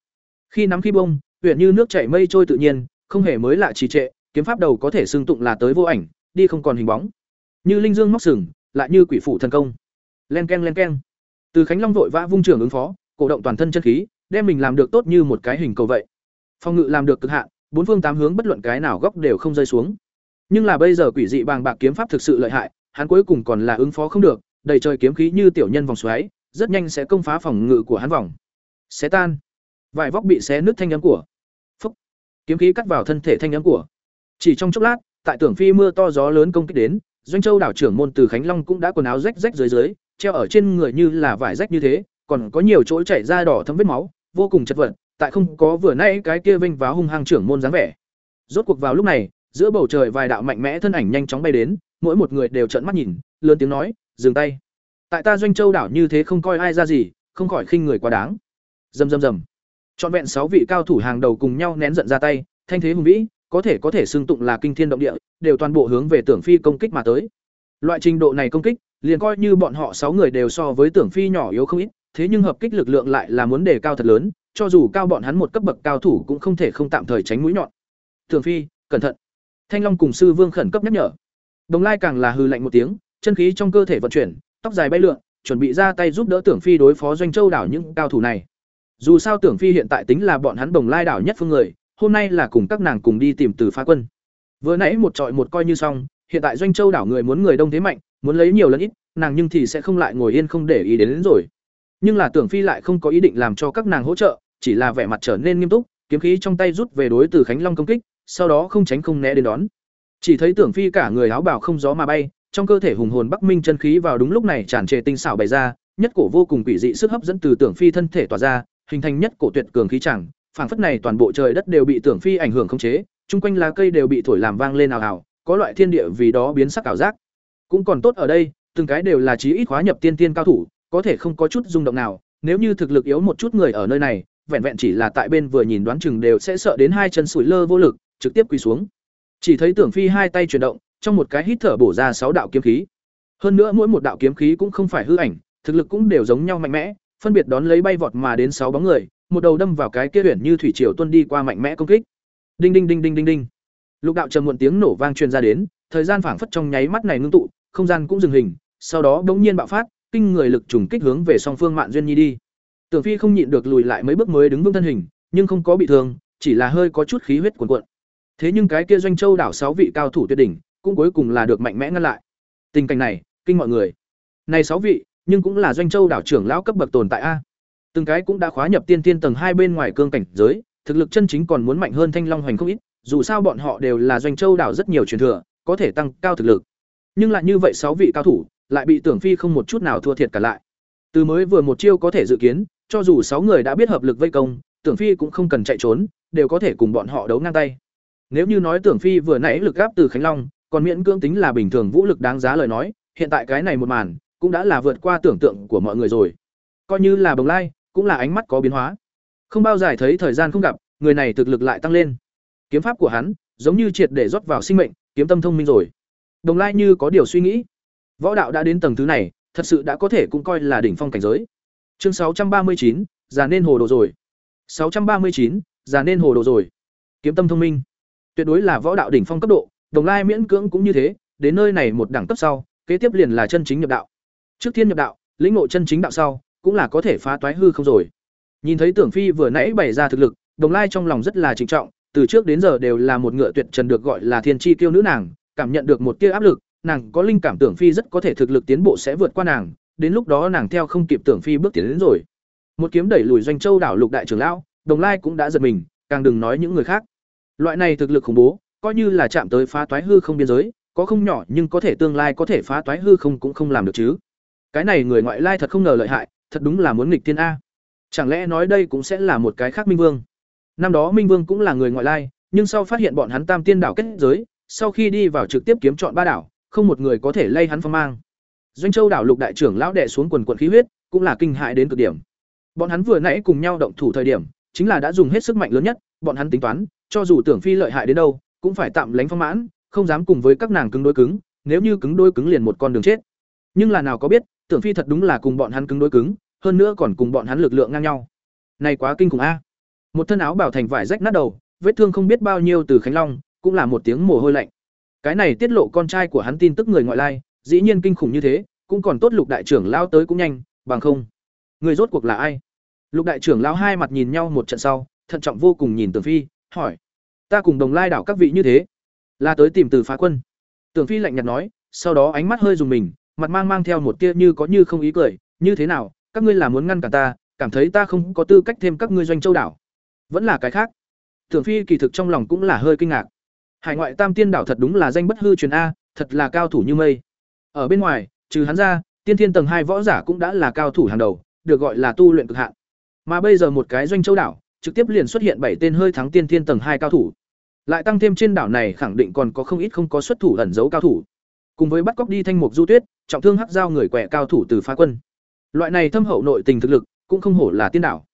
Khi nắm khi bông, huyện như nước chảy mây trôi tự nhiên, không hề mới lạ trì trệ, kiếm pháp đầu có thể xưng tụng là tới vô ảnh, đi không còn hình bóng. Như linh dương móc sừng, lại như quỷ phủ thần công. Len ken len ken. Từ Khánh Long vội vã vung trường ứng phó, cổ động toàn thân chân khí, đem mình làm được tốt như một cái hình cầu vậy. Phong ngự làm được cực hạn, bốn phương tám hướng bất luận cái nào góc đều không rơi xuống. Nhưng là bây giờ quỷ dị bàng bạc kiếm pháp thực sự lợi hại, hắn cuối cùng còn là ứng phó không được, đầy trời kiếm khí như tiểu nhân vòng xoáy, rất nhanh sẽ công phá phòng ngự của hắn vòng. Xé tan. Vài vóc bị xé nứt thanh âm của. Phúc. Kiếm khí cắt vào thân thể thanh âm của. Chỉ trong chốc lát, tại tưởng phi mưa to gió lớn công kích đến, doanh châu đảo trưởng môn từ Khánh Long cũng đã quần áo rách rách dưới dưới, treo ở trên người như là vải rách như thế, còn có nhiều chỗ chảy ra đỏ thấm vết máu, vô cùng chật vật, tại không có vừa nãy cái kia vinh váo hung hăng trưởng môn dáng vẻ. Rốt cuộc vào lúc này, giữa bầu trời vài đạo mạnh mẽ thân ảnh nhanh chóng bay đến, mỗi một người đều trợn mắt nhìn, lớn tiếng nói, "Dừng tay." Tại ta doanh châu đảo như thế không coi ai ra gì, không khỏi khinh người quá đáng. Rầm rầm rầm. Trọn vẹn sáu vị cao thủ hàng đầu cùng nhau nén giận ra tay, thanh thế hùng vĩ, có thể có thể xưng tụng là kinh thiên động địa, đều toàn bộ hướng về Tưởng Phi công kích mà tới. Loại trình độ này công kích, liền coi như bọn họ sáu người đều so với Tưởng Phi nhỏ yếu không ít, thế nhưng hợp kích lực lượng lại là muốn đề cao thật lớn, cho dù cao bọn hắn một cấp bậc cao thủ cũng không thể không tạm thời tránh mũi nhọn. Tưởng Phi, cẩn thận. Thanh Long cùng sư Vương khẩn cấp nhắc nhở. Đồng Lai càng là hư lạnh một tiếng, chân khí trong cơ thể vận chuyển, tóc dài bay lượn, chuẩn bị ra tay giúp đỡ Tưởng Phi đối phó doanh châu đảo những cao thủ này. Dù sao Tưởng Phi hiện tại tính là bọn hắn Đồng Lai đảo nhất phương người, hôm nay là cùng các nàng cùng đi tìm từ phá quân. Vừa nãy một trọi một coi như xong, hiện tại doanh châu đảo người muốn người đông thế mạnh, muốn lấy nhiều lần ít, nàng nhưng thì sẽ không lại ngồi yên không để ý đến, đến rồi. Nhưng là Tưởng Phi lại không có ý định làm cho các nàng hỗ trợ, chỉ là vẻ mặt trở nên nghiêm túc, kiếm khí trong tay rút về đối từ Khánh Long công kích, sau đó không tránh không né đến đón. Chỉ thấy Tưởng Phi cả người áo bào không gió mà bay, trong cơ thể hùng hồn Bắc Minh chân khí vào đúng lúc này tràn trề tinh xảo bày ra, nhất cổ vô cùng quỷ dị sức hấp dẫn từ Tưởng Phi thân thể tỏa ra, hình thành nhất cổ tuyệt cường khí chẳng, phảng phất này toàn bộ trời đất đều bị Tưởng Phi ảnh hưởng không chế, chung quanh lá cây đều bị thổi làm vang lên ào ào, có loại thiên địa vì đó biến sắc ảo giác. Cũng còn tốt ở đây, từng cái đều là chí ít hóa nhập tiên tiên cao thủ, có thể không có chút rung động nào, nếu như thực lực yếu một chút người ở nơi này, vẹn vẹn chỉ là tại bên vừa nhìn đoán chừng đều sẽ sợ đến hai chân sủi lơ vô lực, trực tiếp quỳ xuống. Chỉ thấy Tưởng Phi hai tay chuyển động, trong một cái hít thở bổ ra sáu đạo kiếm khí. Hơn nữa mỗi một đạo kiếm khí cũng không phải hư ảnh, thực lực cũng đều giống nhau mạnh mẽ, phân biệt đón lấy bay vọt mà đến sáu bóng người, một đầu đâm vào cái kia huyền như thủy triều tuân đi qua mạnh mẽ công kích. Đinh đinh đinh đinh đinh đinh. Lục đạo trầm muộn tiếng nổ vang truyền ra đến, thời gian phảng phất trong nháy mắt này ngưng tụ, không gian cũng dừng hình, sau đó bỗng nhiên bạo phát, kinh người lực trùng kích hướng về song phương Mạn Duyên Nhi đi. Tưởng Phi không nhịn được lùi lại mấy bước mới đứng vững thân hình, nhưng không có bị thương, chỉ là hơi có chút khí huyết cuồn cuộn. Thế nhưng cái kia doanh châu đảo sáu vị cao thủ tuyệt đỉnh, cũng cuối cùng là được mạnh mẽ ngăn lại. Tình cảnh này, kinh mọi người. Này sáu vị, nhưng cũng là doanh châu đảo trưởng lão cấp bậc tồn tại a. Từng cái cũng đã khóa nhập tiên tiên tầng hai bên ngoài cương cảnh giới, thực lực chân chính còn muốn mạnh hơn Thanh Long Hoành không ít, dù sao bọn họ đều là doanh châu đảo rất nhiều truyền thừa, có thể tăng cao thực lực. Nhưng lại như vậy sáu vị cao thủ, lại bị Tưởng Phi không một chút nào thua thiệt cả lại. Từ mới vừa một chiêu có thể dự kiến, cho dù sáu người đã biết hợp lực vây công, Tưởng Phi cũng không cần chạy trốn, đều có thể cùng bọn họ đấu ngang tay. Nếu như nói Tưởng Phi vừa nãy lực gáp từ Khánh Long, còn miễn cưỡng tính là bình thường vũ lực đáng giá lời nói, hiện tại cái này một màn, cũng đã là vượt qua tưởng tượng của mọi người rồi. Coi như là Bồng Lai, cũng là ánh mắt có biến hóa. Không bao giờ thấy thời gian không gặp, người này thực lực lại tăng lên. Kiếm pháp của hắn, giống như triệt để rót vào sinh mệnh, kiếm tâm thông minh rồi. Đồng Lai như có điều suy nghĩ. Võ đạo đã đến tầng thứ này, thật sự đã có thể cũng coi là đỉnh phong cảnh giới. Chương 639, già nên hồ đồ rồi. 639, già nên hồ đồ rồi. Kiếm tâm thông minh, tuyệt đối là võ đạo đỉnh phong cấp độ, Đồng Lai miễn cưỡng cũng như thế, đến nơi này một đẳng cấp sau, kế tiếp liền là chân chính nhập đạo. Trước thiên nhập đạo, lĩnh ngộ chân chính đạo sau, cũng là có thể phá toái hư không rồi. Nhìn thấy Tưởng Phi vừa nãy bày ra thực lực, Đồng Lai trong lòng rất là trịnh trọng, từ trước đến giờ đều là một ngựa tuyệt trần được gọi là thiên chi kiêu nữ nàng, cảm nhận được một tia áp lực, nàng có linh cảm tưởng phi rất có thể thực lực tiến bộ sẽ vượt qua nàng, đến lúc đó nàng theo không kịp tưởng phi bước tiến đến rồi. Một kiếm đẩy lùi doanh châu đảo lục đại trưởng lão, Đồng Lai cũng đã giật mình, càng đừng nói những người khác. Loại này thực lực khủng bố, coi như là chạm tới phá toái hư không biên giới, có không nhỏ nhưng có thể tương lai có thể phá toái hư không cũng không làm được chứ. Cái này người ngoại lai thật không ngờ lợi hại, thật đúng là muốn nghịch thiên a. Chẳng lẽ nói đây cũng sẽ là một cái khác Minh Vương? Năm đó Minh Vương cũng là người ngoại lai, nhưng sau phát hiện bọn hắn Tam Tiên đảo kết giới, sau khi đi vào trực tiếp kiếm chọn ba đảo, không một người có thể lay hắn phong mang. Doanh Châu đảo lục đại trưởng lão đệ xuống quần quần khí huyết, cũng là kinh hại đến cực điểm. Bọn hắn vừa nãy cùng nhau động thủ thời điểm, chính là đã dùng hết sức mạnh lớn nhất, bọn hắn tính toán, cho dù tưởng phi lợi hại đến đâu, cũng phải tạm lánh phong mãn, không dám cùng với các nàng cứng đối cứng, nếu như cứng đối cứng liền một con đường chết. Nhưng là nào có biết, tưởng phi thật đúng là cùng bọn hắn cứng đối cứng, hơn nữa còn cùng bọn hắn lực lượng ngang nhau. Này quá kinh khủng a. Một thân áo bảo thành vải rách nát đầu, vết thương không biết bao nhiêu từ Khánh Long, cũng là một tiếng mồ hôi lạnh. Cái này tiết lộ con trai của hắn tin tức người ngoại lai, dĩ nhiên kinh khủng như thế, cũng còn tốt Lục đại trưởng lao tới cũng nhanh, bằng không. Người rốt cuộc là ai? Lục đại trưởng lao hai mặt nhìn nhau một trận sau, thận trọng vô cùng nhìn Tưởng Phi, hỏi: "Ta cùng Đồng Lai đảo các vị như thế, là tới tìm Từ phá quân?" Tưởng Phi lạnh nhạt nói, sau đó ánh mắt hơi dùng mình, mặt mang mang theo một tia như có như không ý cười, "Như thế nào, các ngươi là muốn ngăn cản ta, cảm thấy ta không có tư cách thêm các ngươi doanh châu đảo?" Vẫn là cái khác. Tưởng Phi kỳ thực trong lòng cũng là hơi kinh ngạc. Hải ngoại Tam Tiên đảo thật đúng là danh bất hư truyền a, thật là cao thủ như mây. Ở bên ngoài, trừ hắn ra, tiên thiên tầng hai võ giả cũng đã là cao thủ hàng đầu, được gọi là tu luyện cực hạn. Mà bây giờ một cái doanh châu đảo, trực tiếp liền xuất hiện bảy tên hơi thắng tiên thiên tầng hai cao thủ. Lại tăng thêm trên đảo này khẳng định còn có không ít không có xuất thủ ẩn giấu cao thủ. Cùng với bắt cóc đi thanh mục du tuyết, trọng thương hắc giao người quẻ cao thủ từ phá quân. Loại này thâm hậu nội tình thực lực, cũng không hổ là tiên đảo.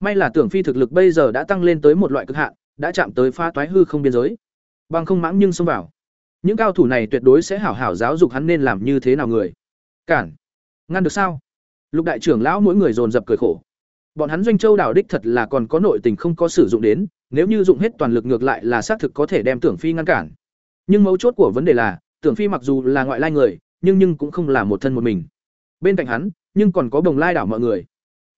May là tưởng phi thực lực bây giờ đã tăng lên tới một loại cực hạn, đã chạm tới pha toái hư không biên giới. Bằng không mãng nhưng xông vào. Những cao thủ này tuyệt đối sẽ hảo hảo giáo dục hắn nên làm như thế nào người. Cản. Ngăn được sao? Lục đại trưởng lão mỗi người dồn dập cười khổ. Bọn hắn doanh châu đảo đích thật là còn có nội tình không có sử dụng đến, nếu như dụng hết toàn lực ngược lại là xác thực có thể đem Tưởng Phi ngăn cản. Nhưng mấu chốt của vấn đề là, Tưởng Phi mặc dù là ngoại lai người, nhưng nhưng cũng không là một thân một mình. Bên cạnh hắn, nhưng còn có Đồng Lai đảo mọi người.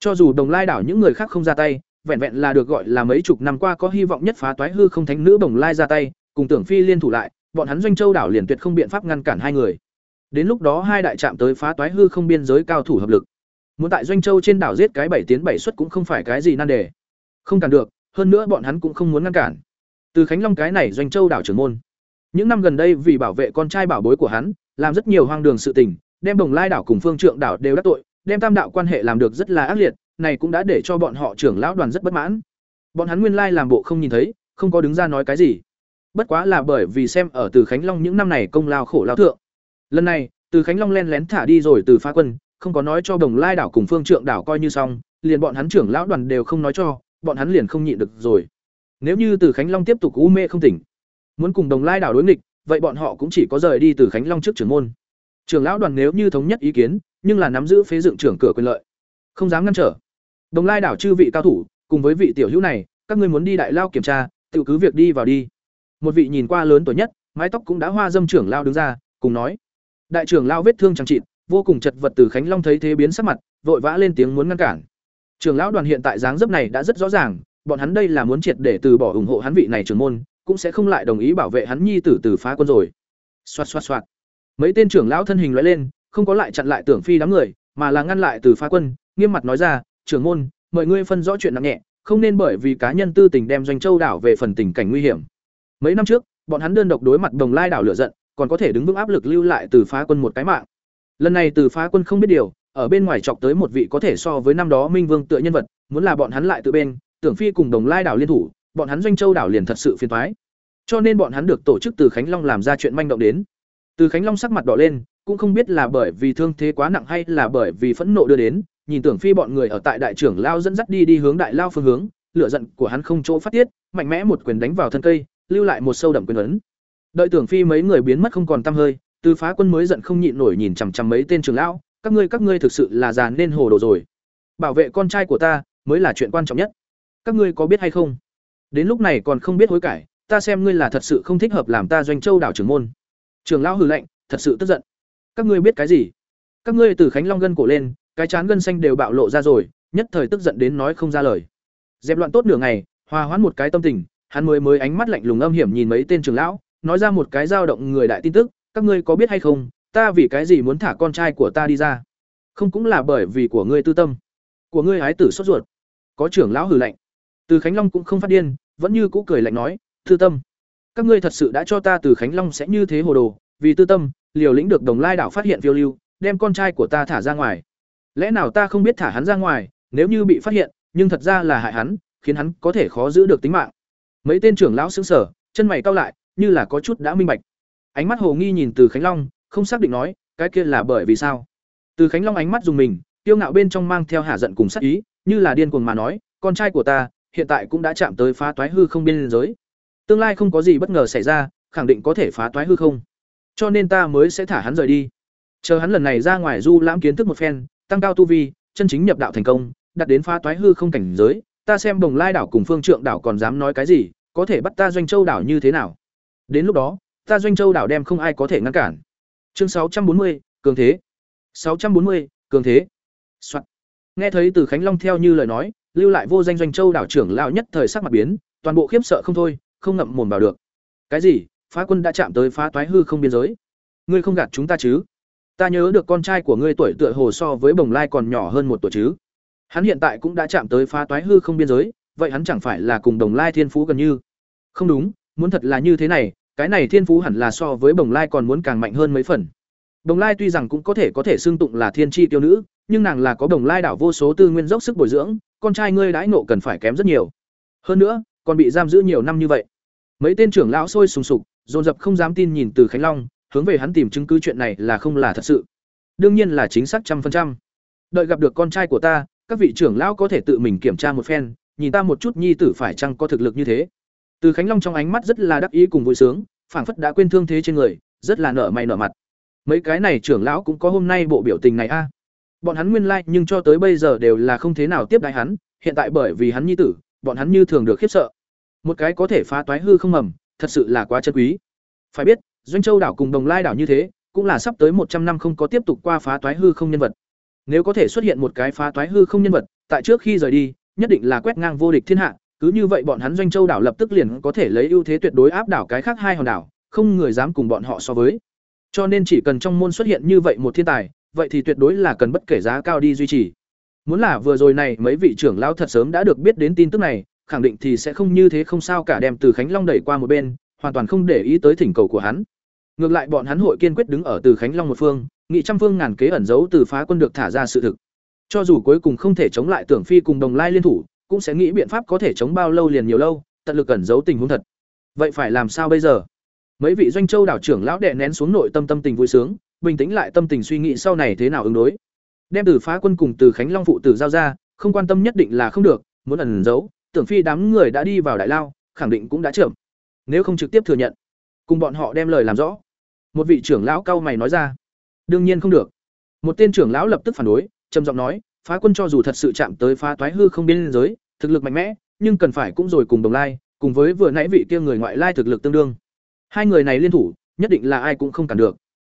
Cho dù Đồng Lai đảo những người khác không ra tay, vẹn vẹn là được gọi là mấy chục năm qua có hy vọng nhất phá toái hư không thánh nữ Đồng Lai ra tay, cùng Tưởng Phi liên thủ lại, bọn hắn doanh châu đảo liền tuyệt không biện pháp ngăn cản hai người. Đến lúc đó hai đại trạm tới phá toái hư không biên giới cao thủ hợp lực. Muốn tại doanh châu trên đảo giết cái bảy tiến bảy xuất cũng không phải cái gì nan đề. Không cản được, hơn nữa bọn hắn cũng không muốn ngăn cản. Từ Khánh Long cái này doanh châu đảo trưởng môn. Những năm gần đây vì bảo vệ con trai bảo bối của hắn, làm rất nhiều hoang đường sự tình, đem Đồng Lai đảo cùng Phương Trượng đảo đều đắc tội, đem tam đạo quan hệ làm được rất là ác liệt, này cũng đã để cho bọn họ trưởng lão đoàn rất bất mãn. Bọn hắn nguyên lai làm bộ không nhìn thấy, không có đứng ra nói cái gì. Bất quá là bởi vì xem ở Từ Khánh Long những năm này công lao khổ lao thượng. Lần này, Từ Khánh Long len lén thả đi rồi từ phá quân, không có nói cho Đồng Lai đảo cùng Phương Trượng đảo coi như xong, liền bọn hắn trưởng lão đoàn đều không nói cho, bọn hắn liền không nhịn được rồi. Nếu như Từ Khánh Long tiếp tục u mê không tỉnh, muốn cùng Đồng Lai đảo đối nghịch, vậy bọn họ cũng chỉ có rời đi từ Khánh Long trước trưởng môn. Trưởng lão đoàn nếu như thống nhất ý kiến, nhưng là nắm giữ phế dựng trưởng cửa quyền lợi, không dám ngăn trở. Đồng Lai đảo chư vị cao thủ, cùng với vị tiểu hữu này, các ngươi muốn đi đại lao kiểm tra, tự cứ việc đi vào đi. Một vị nhìn qua lớn tuổi nhất, mái tóc cũng đã hoa dâm trưởng lao đứng ra, cùng nói: Đại trưởng lao vết thương chẳng trị, vô cùng chật vật từ Khánh Long thấy thế biến sắc mặt, vội vã lên tiếng muốn ngăn cản. Trưởng lão đoàn hiện tại dáng dấp này đã rất rõ ràng, bọn hắn đây là muốn triệt để từ bỏ ủng hộ hắn vị này trưởng môn, cũng sẽ không lại đồng ý bảo vệ hắn nhi tử từ phá quân rồi. Xoạt xoạt xoạt. Mấy tên trưởng lão thân hình loại lên, không có lại chặn lại Tưởng Phi đám người, mà là ngăn lại từ phá quân, nghiêm mặt nói ra, "Trưởng môn, mời ngươi phân rõ chuyện nặng nhẹ, không nên bởi vì cá nhân tư tình đem doanh châu đảo về phần tình cảnh nguy hiểm." Mấy năm trước, bọn hắn đơn độc đối mặt Đồng Lai đảo lửa giận, còn có thể đứng vững áp lực lưu lại từ phá quân một cái mạng. Lần này từ phá quân không biết điều, ở bên ngoài chọc tới một vị có thể so với năm đó Minh Vương tựa nhân vật, muốn là bọn hắn lại tự bên, Tưởng Phi cùng Đồng Lai đảo liên thủ, bọn hắn doanh châu đảo liền thật sự phiền toái. Cho nên bọn hắn được tổ chức từ Khánh Long làm ra chuyện manh động đến. Từ Khánh Long sắc mặt đỏ lên, cũng không biết là bởi vì thương thế quá nặng hay là bởi vì phẫn nộ đưa đến, nhìn Tưởng Phi bọn người ở tại đại trưởng lao dẫn dắt đi đi hướng đại lao phương hướng, lửa giận của hắn không chỗ phát tiết, mạnh mẽ một quyền đánh vào thân cây, lưu lại một sâu đậm quyền ấn. Đợi Tưởng Phi mấy người biến mất không còn tăm hơi, Từ Phá Quân mới giận không nhịn nổi nhìn chằm chằm mấy tên trưởng lão, các ngươi các ngươi thực sự là già nên hồ đồ rồi. Bảo vệ con trai của ta mới là chuyện quan trọng nhất. Các ngươi có biết hay không? Đến lúc này còn không biết hối cải, ta xem ngươi là thật sự không thích hợp làm ta doanh châu đảo trưởng môn. Trưởng lão hừ lạnh, thật sự tức giận. Các ngươi biết cái gì? Các ngươi từ Khánh Long gân cổ lên, cái chán gân xanh đều bạo lộ ra rồi, nhất thời tức giận đến nói không ra lời. Dẹp loạn tốt nửa ngày, hòa hoãn một cái tâm tình, hắn mới mới ánh mắt lạnh lùng âm hiểm nhìn mấy tên trưởng lão, nói ra một cái dao động người đại tin tức, các ngươi có biết hay không, ta vì cái gì muốn thả con trai của ta đi ra? Không cũng là bởi vì của ngươi tư tâm, của ngươi hái tử sốt ruột. Có trưởng lão hừ lạnh. Từ Khánh Long cũng không phát điên, vẫn như cũ cười lạnh nói, "Tư tâm, các ngươi thật sự đã cho ta Từ Khánh Long sẽ như thế hồ đồ, vì tư tâm, liều lĩnh được Đồng Lai đảo phát hiện phiêu lưu, đem con trai của ta thả ra ngoài. Lẽ nào ta không biết thả hắn ra ngoài, nếu như bị phát hiện, nhưng thật ra là hại hắn, khiến hắn có thể khó giữ được tính mạng." Mấy tên trưởng lão sững sờ, chân mày cao lại, như là có chút đã minh bạch. Ánh mắt hồ nghi nhìn Từ Khánh Long, không xác định nói, cái kia là bởi vì sao? Từ Khánh Long ánh mắt dùng mình, tiêu ngạo bên trong mang theo hạ giận cùng sát ý, như là điên cuồng mà nói, con trai của ta, hiện tại cũng đã chạm tới phá toái hư không biên giới. Tương lai không có gì bất ngờ xảy ra, khẳng định có thể phá toái hư không. Cho nên ta mới sẽ thả hắn rời đi. Chờ hắn lần này ra ngoài du lãm kiến thức một phen, tăng cao tu vi, chân chính nhập đạo thành công, đạt đến phá toái hư không cảnh giới, ta xem Đồng Lai đảo cùng Phương Trượng đảo còn dám nói cái gì, có thể bắt ta Doanh Châu đảo như thế nào? Đến lúc đó, ta Doanh Châu đảo đem không ai có thể ngăn cản. Chương sáu trăm bốn mươi cường thế. sáu trăm bốn mươi cường thế. Soạn. Nghe thấy từ Khánh Long theo như lời nói, lưu lại vô danh Doanh Châu đảo trưởng lão nhất thời sắc mặt biến, toàn bộ khiếp sợ không thôi, không ngậm mồm vào được. Cái gì? Phá quân đã chạm tới phá toái hư không biên giới. Ngươi không gạt chúng ta chứ? Ta nhớ được con trai của ngươi tuổi tựa hồ so với Bồng Lai còn nhỏ hơn một tuổi chứ? Hắn hiện tại cũng đã chạm tới phá toái hư không biên giới, vậy hắn chẳng phải là cùng Đồng Lai Thiên Phú gần như? Không đúng, muốn thật là như thế này, cái này Thiên Phú hẳn là so với Bồng Lai còn muốn càng mạnh hơn mấy phần. Đồng Lai tuy rằng cũng có thể có thể xưng tụng là thiên chi tiêu nữ, nhưng nàng là có Đồng Lai đảo vô số tư nguyên dốc sức bồi dưỡng, con trai ngươi đãi nộ cần phải kém rất nhiều. Hơn nữa, còn bị giam giữ nhiều năm như vậy. Mấy tên trưởng lão sôi sùng sục, dồn dập không dám tin nhìn từ Khánh Long, hướng về hắn tìm chứng cứ chuyện này là không là thật sự. Đương nhiên là chính xác trăm phần trăm. Đợi gặp được con trai của ta, các vị trưởng lão có thể tự mình kiểm tra một phen, nhìn ta một chút nhi tử phải chăng có thực lực như thế. Từ Khánh Long trong ánh mắt rất là đắc ý cùng vui sướng, phảng phất đã quên thương thế trên người, rất là nở mày nở mặt. Mấy cái này trưởng lão cũng có hôm nay bộ biểu tình này a. Bọn hắn nguyên lai nhưng cho tới bây giờ đều là không thế nào tiếp đại hắn, hiện tại bởi vì hắn nhi tử, bọn hắn như thường được khiếp sợ. Một cái có thể phá toái hư không mầm, thật sự là quá chân quý. Phải biết, Doanh Châu đảo cùng Đồng Lai đảo như thế, cũng là sắp tới một trăm năm không có tiếp tục qua phá toái hư không nhân vật. Nếu có thể xuất hiện một cái phá toái hư không nhân vật, tại trước khi rời đi, nhất định là quét ngang vô địch thiên hạ, cứ như vậy bọn hắn Doanh Châu đảo lập tức liền có thể lấy ưu thế tuyệt đối áp đảo cái khác hai hòn đảo, không người dám cùng bọn họ so với. Cho nên chỉ cần trong môn xuất hiện như vậy một thiên tài, vậy thì tuyệt đối là cần bất kể giá cao đi duy trì. Muốn là vừa rồi này mấy vị trưởng lão thật sớm đã được biết đến tin tức này, khẳng định thì sẽ không như thế không sao cả đem Từ Khánh Long đẩy qua một bên, hoàn toàn không để ý tới thỉnh cầu của hắn. Ngược lại bọn hắn hội kiên quyết đứng ở Từ Khánh Long một phương, nghị trăm phương ngàn kế ẩn giấu từ phá quân được thả ra sự thực. Cho dù cuối cùng không thể chống lại Tưởng Phi cùng Đồng Lai liên thủ, cũng sẽ nghĩ biện pháp có thể chống bao lâu liền nhiều lâu, tận lực ẩn giấu tình huống thật. Vậy phải làm sao bây giờ? Mấy vị doanh châu đảo trưởng lão đệ nén xuống nội tâm tâm tình vui sướng, bình tĩnh lại tâm tình suy nghĩ sau này thế nào ứng đối. Đem Từ Phá Quân cùng Từ Khánh Long phụ tử giao ra, không quan tâm nhất định là không được, muốn ẩn giấu, Tưởng Phi đám người đã đi vào đại lao, khẳng định cũng đã trưởng. Nếu không trực tiếp thừa nhận, cùng bọn họ đem lời làm rõ. Một vị trưởng lão cao mày nói ra, đương nhiên không được. Một tên trưởng lão lập tức phản đối, trầm giọng nói, phá quân cho dù thật sự chạm tới phá toái hư không biên giới, thực lực mạnh mẽ, nhưng cần phải cũng rồi cùng đồng lai, cùng với vừa nãy vị kia người ngoại lai thực lực tương đương. Hai người này liên thủ, nhất định là ai cũng không cản được.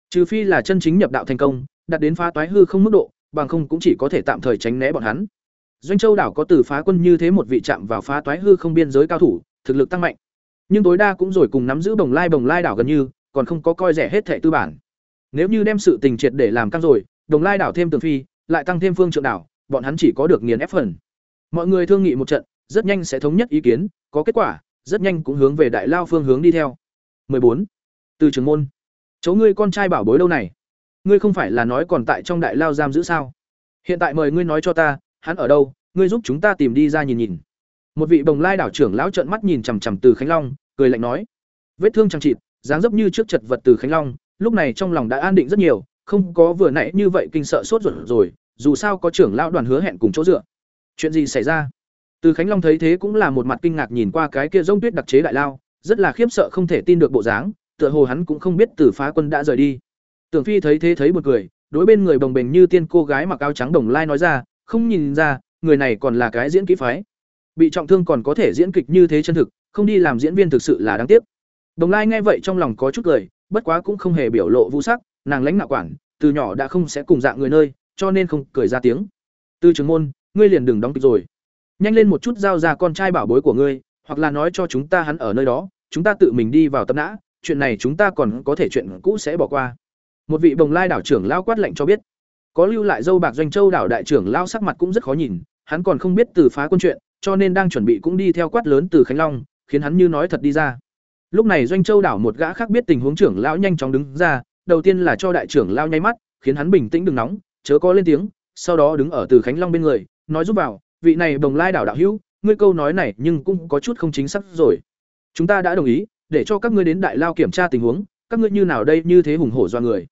Trừ phi là chân chính nhập đạo thành công, đạt đến phá toái hư không mức độ, bằng không cũng chỉ có thể tạm thời tránh né bọn hắn. Doanh Châu đảo có từ phá quân như thế một vị chạm vào phá toái hư không biên giới cao thủ, thực lực tăng mạnh. Nhưng tối đa cũng rồi cùng nắm giữ Bồng Lai Bồng Lai đảo gần như, còn không có coi rẻ hết thệ tư bản. Nếu như đem sự tình triệt để làm căng rồi, Đồng Lai đảo thêm Tường Phi, lại tăng thêm Phương Trượng đảo, bọn hắn chỉ có được nghiền ép phần. Mọi người thương nghị một trận, rất nhanh sẽ thống nhất ý kiến, có kết quả, rất nhanh cũng hướng về đại lao phương hướng đi theo. 14. Từ trường môn. Cháu ngươi con trai bảo bối đâu này? Ngươi không phải là nói còn tại trong đại lao giam giữ sao? Hiện tại mời ngươi nói cho ta, hắn ở đâu, ngươi giúp chúng ta tìm đi ra nhìn nhìn. Một vị bồng lai đảo trưởng lão trợn mắt nhìn chằm chằm Từ Khánh Long, cười lạnh nói: Vết thương chẳng chịt, dáng dấp như trước chật vật Từ Khánh Long, lúc này trong lòng đã an định rất nhiều, không có vừa nãy như vậy kinh sợ sốt ruột rồi, dù sao có trưởng lão đoàn hứa hẹn cùng chỗ dựa. Chuyện gì xảy ra? Từ Khánh Long thấy thế cũng là một mặt kinh ngạc nhìn qua cái kia rông tuyết đặc chế đại lao, rất là khiếp sợ không thể tin được bộ dáng, tựa hồ hắn cũng không biết Từ Phá Quân đã rời đi. Tưởng Phi thấy thế thấy một cười, đối bên người bồng bềnh như tiên cô gái mặc áo trắng đồng lai nói ra, không nhìn ra, người này còn là cái diễn kỹ phái. Bị trọng thương còn có thể diễn kịch như thế chân thực, không đi làm diễn viên thực sự là đáng tiếc. Đồng Lai nghe vậy trong lòng có chút cười, bất quá cũng không hề biểu lộ vũ sắc, nàng lãnh nạo quản, từ nhỏ đã không sẽ cùng dạng người nơi, cho nên không cười ra tiếng. Từ trưởng môn, ngươi liền đừng đóng kịch rồi. Nhanh lên một chút giao ra con trai bảo bối của ngươi, hoặc là nói cho chúng ta hắn ở nơi đó, chúng ta tự mình đi vào tâm nã, chuyện này chúng ta còn có thể chuyện cũ sẽ bỏ qua một vị bồng lai đảo trưởng lao quát lệnh cho biết có lưu lại dâu bạc doanh châu đảo đại trưởng lao sắc mặt cũng rất khó nhìn hắn còn không biết từ phá quân chuyện cho nên đang chuẩn bị cũng đi theo quát lớn từ khánh long khiến hắn như nói thật đi ra lúc này doanh châu đảo một gã khác biết tình huống trưởng lão nhanh chóng đứng ra, đầu tiên là cho đại trưởng lao nháy mắt, khiến hắn bình tĩnh đừng nóng, chớ có lên tiếng, sau đó đứng ở từ khánh long bên người, nói giúp vào, vị này bồng lai đảo đạo hữu, ngươi câu nói này nhưng cũng có chút không chính xác rồi. Chúng ta đã đồng ý, để cho các ngươi đến đại lao kiểm tra tình huống, các ngươi như nào đây như thế hùng hổ do người.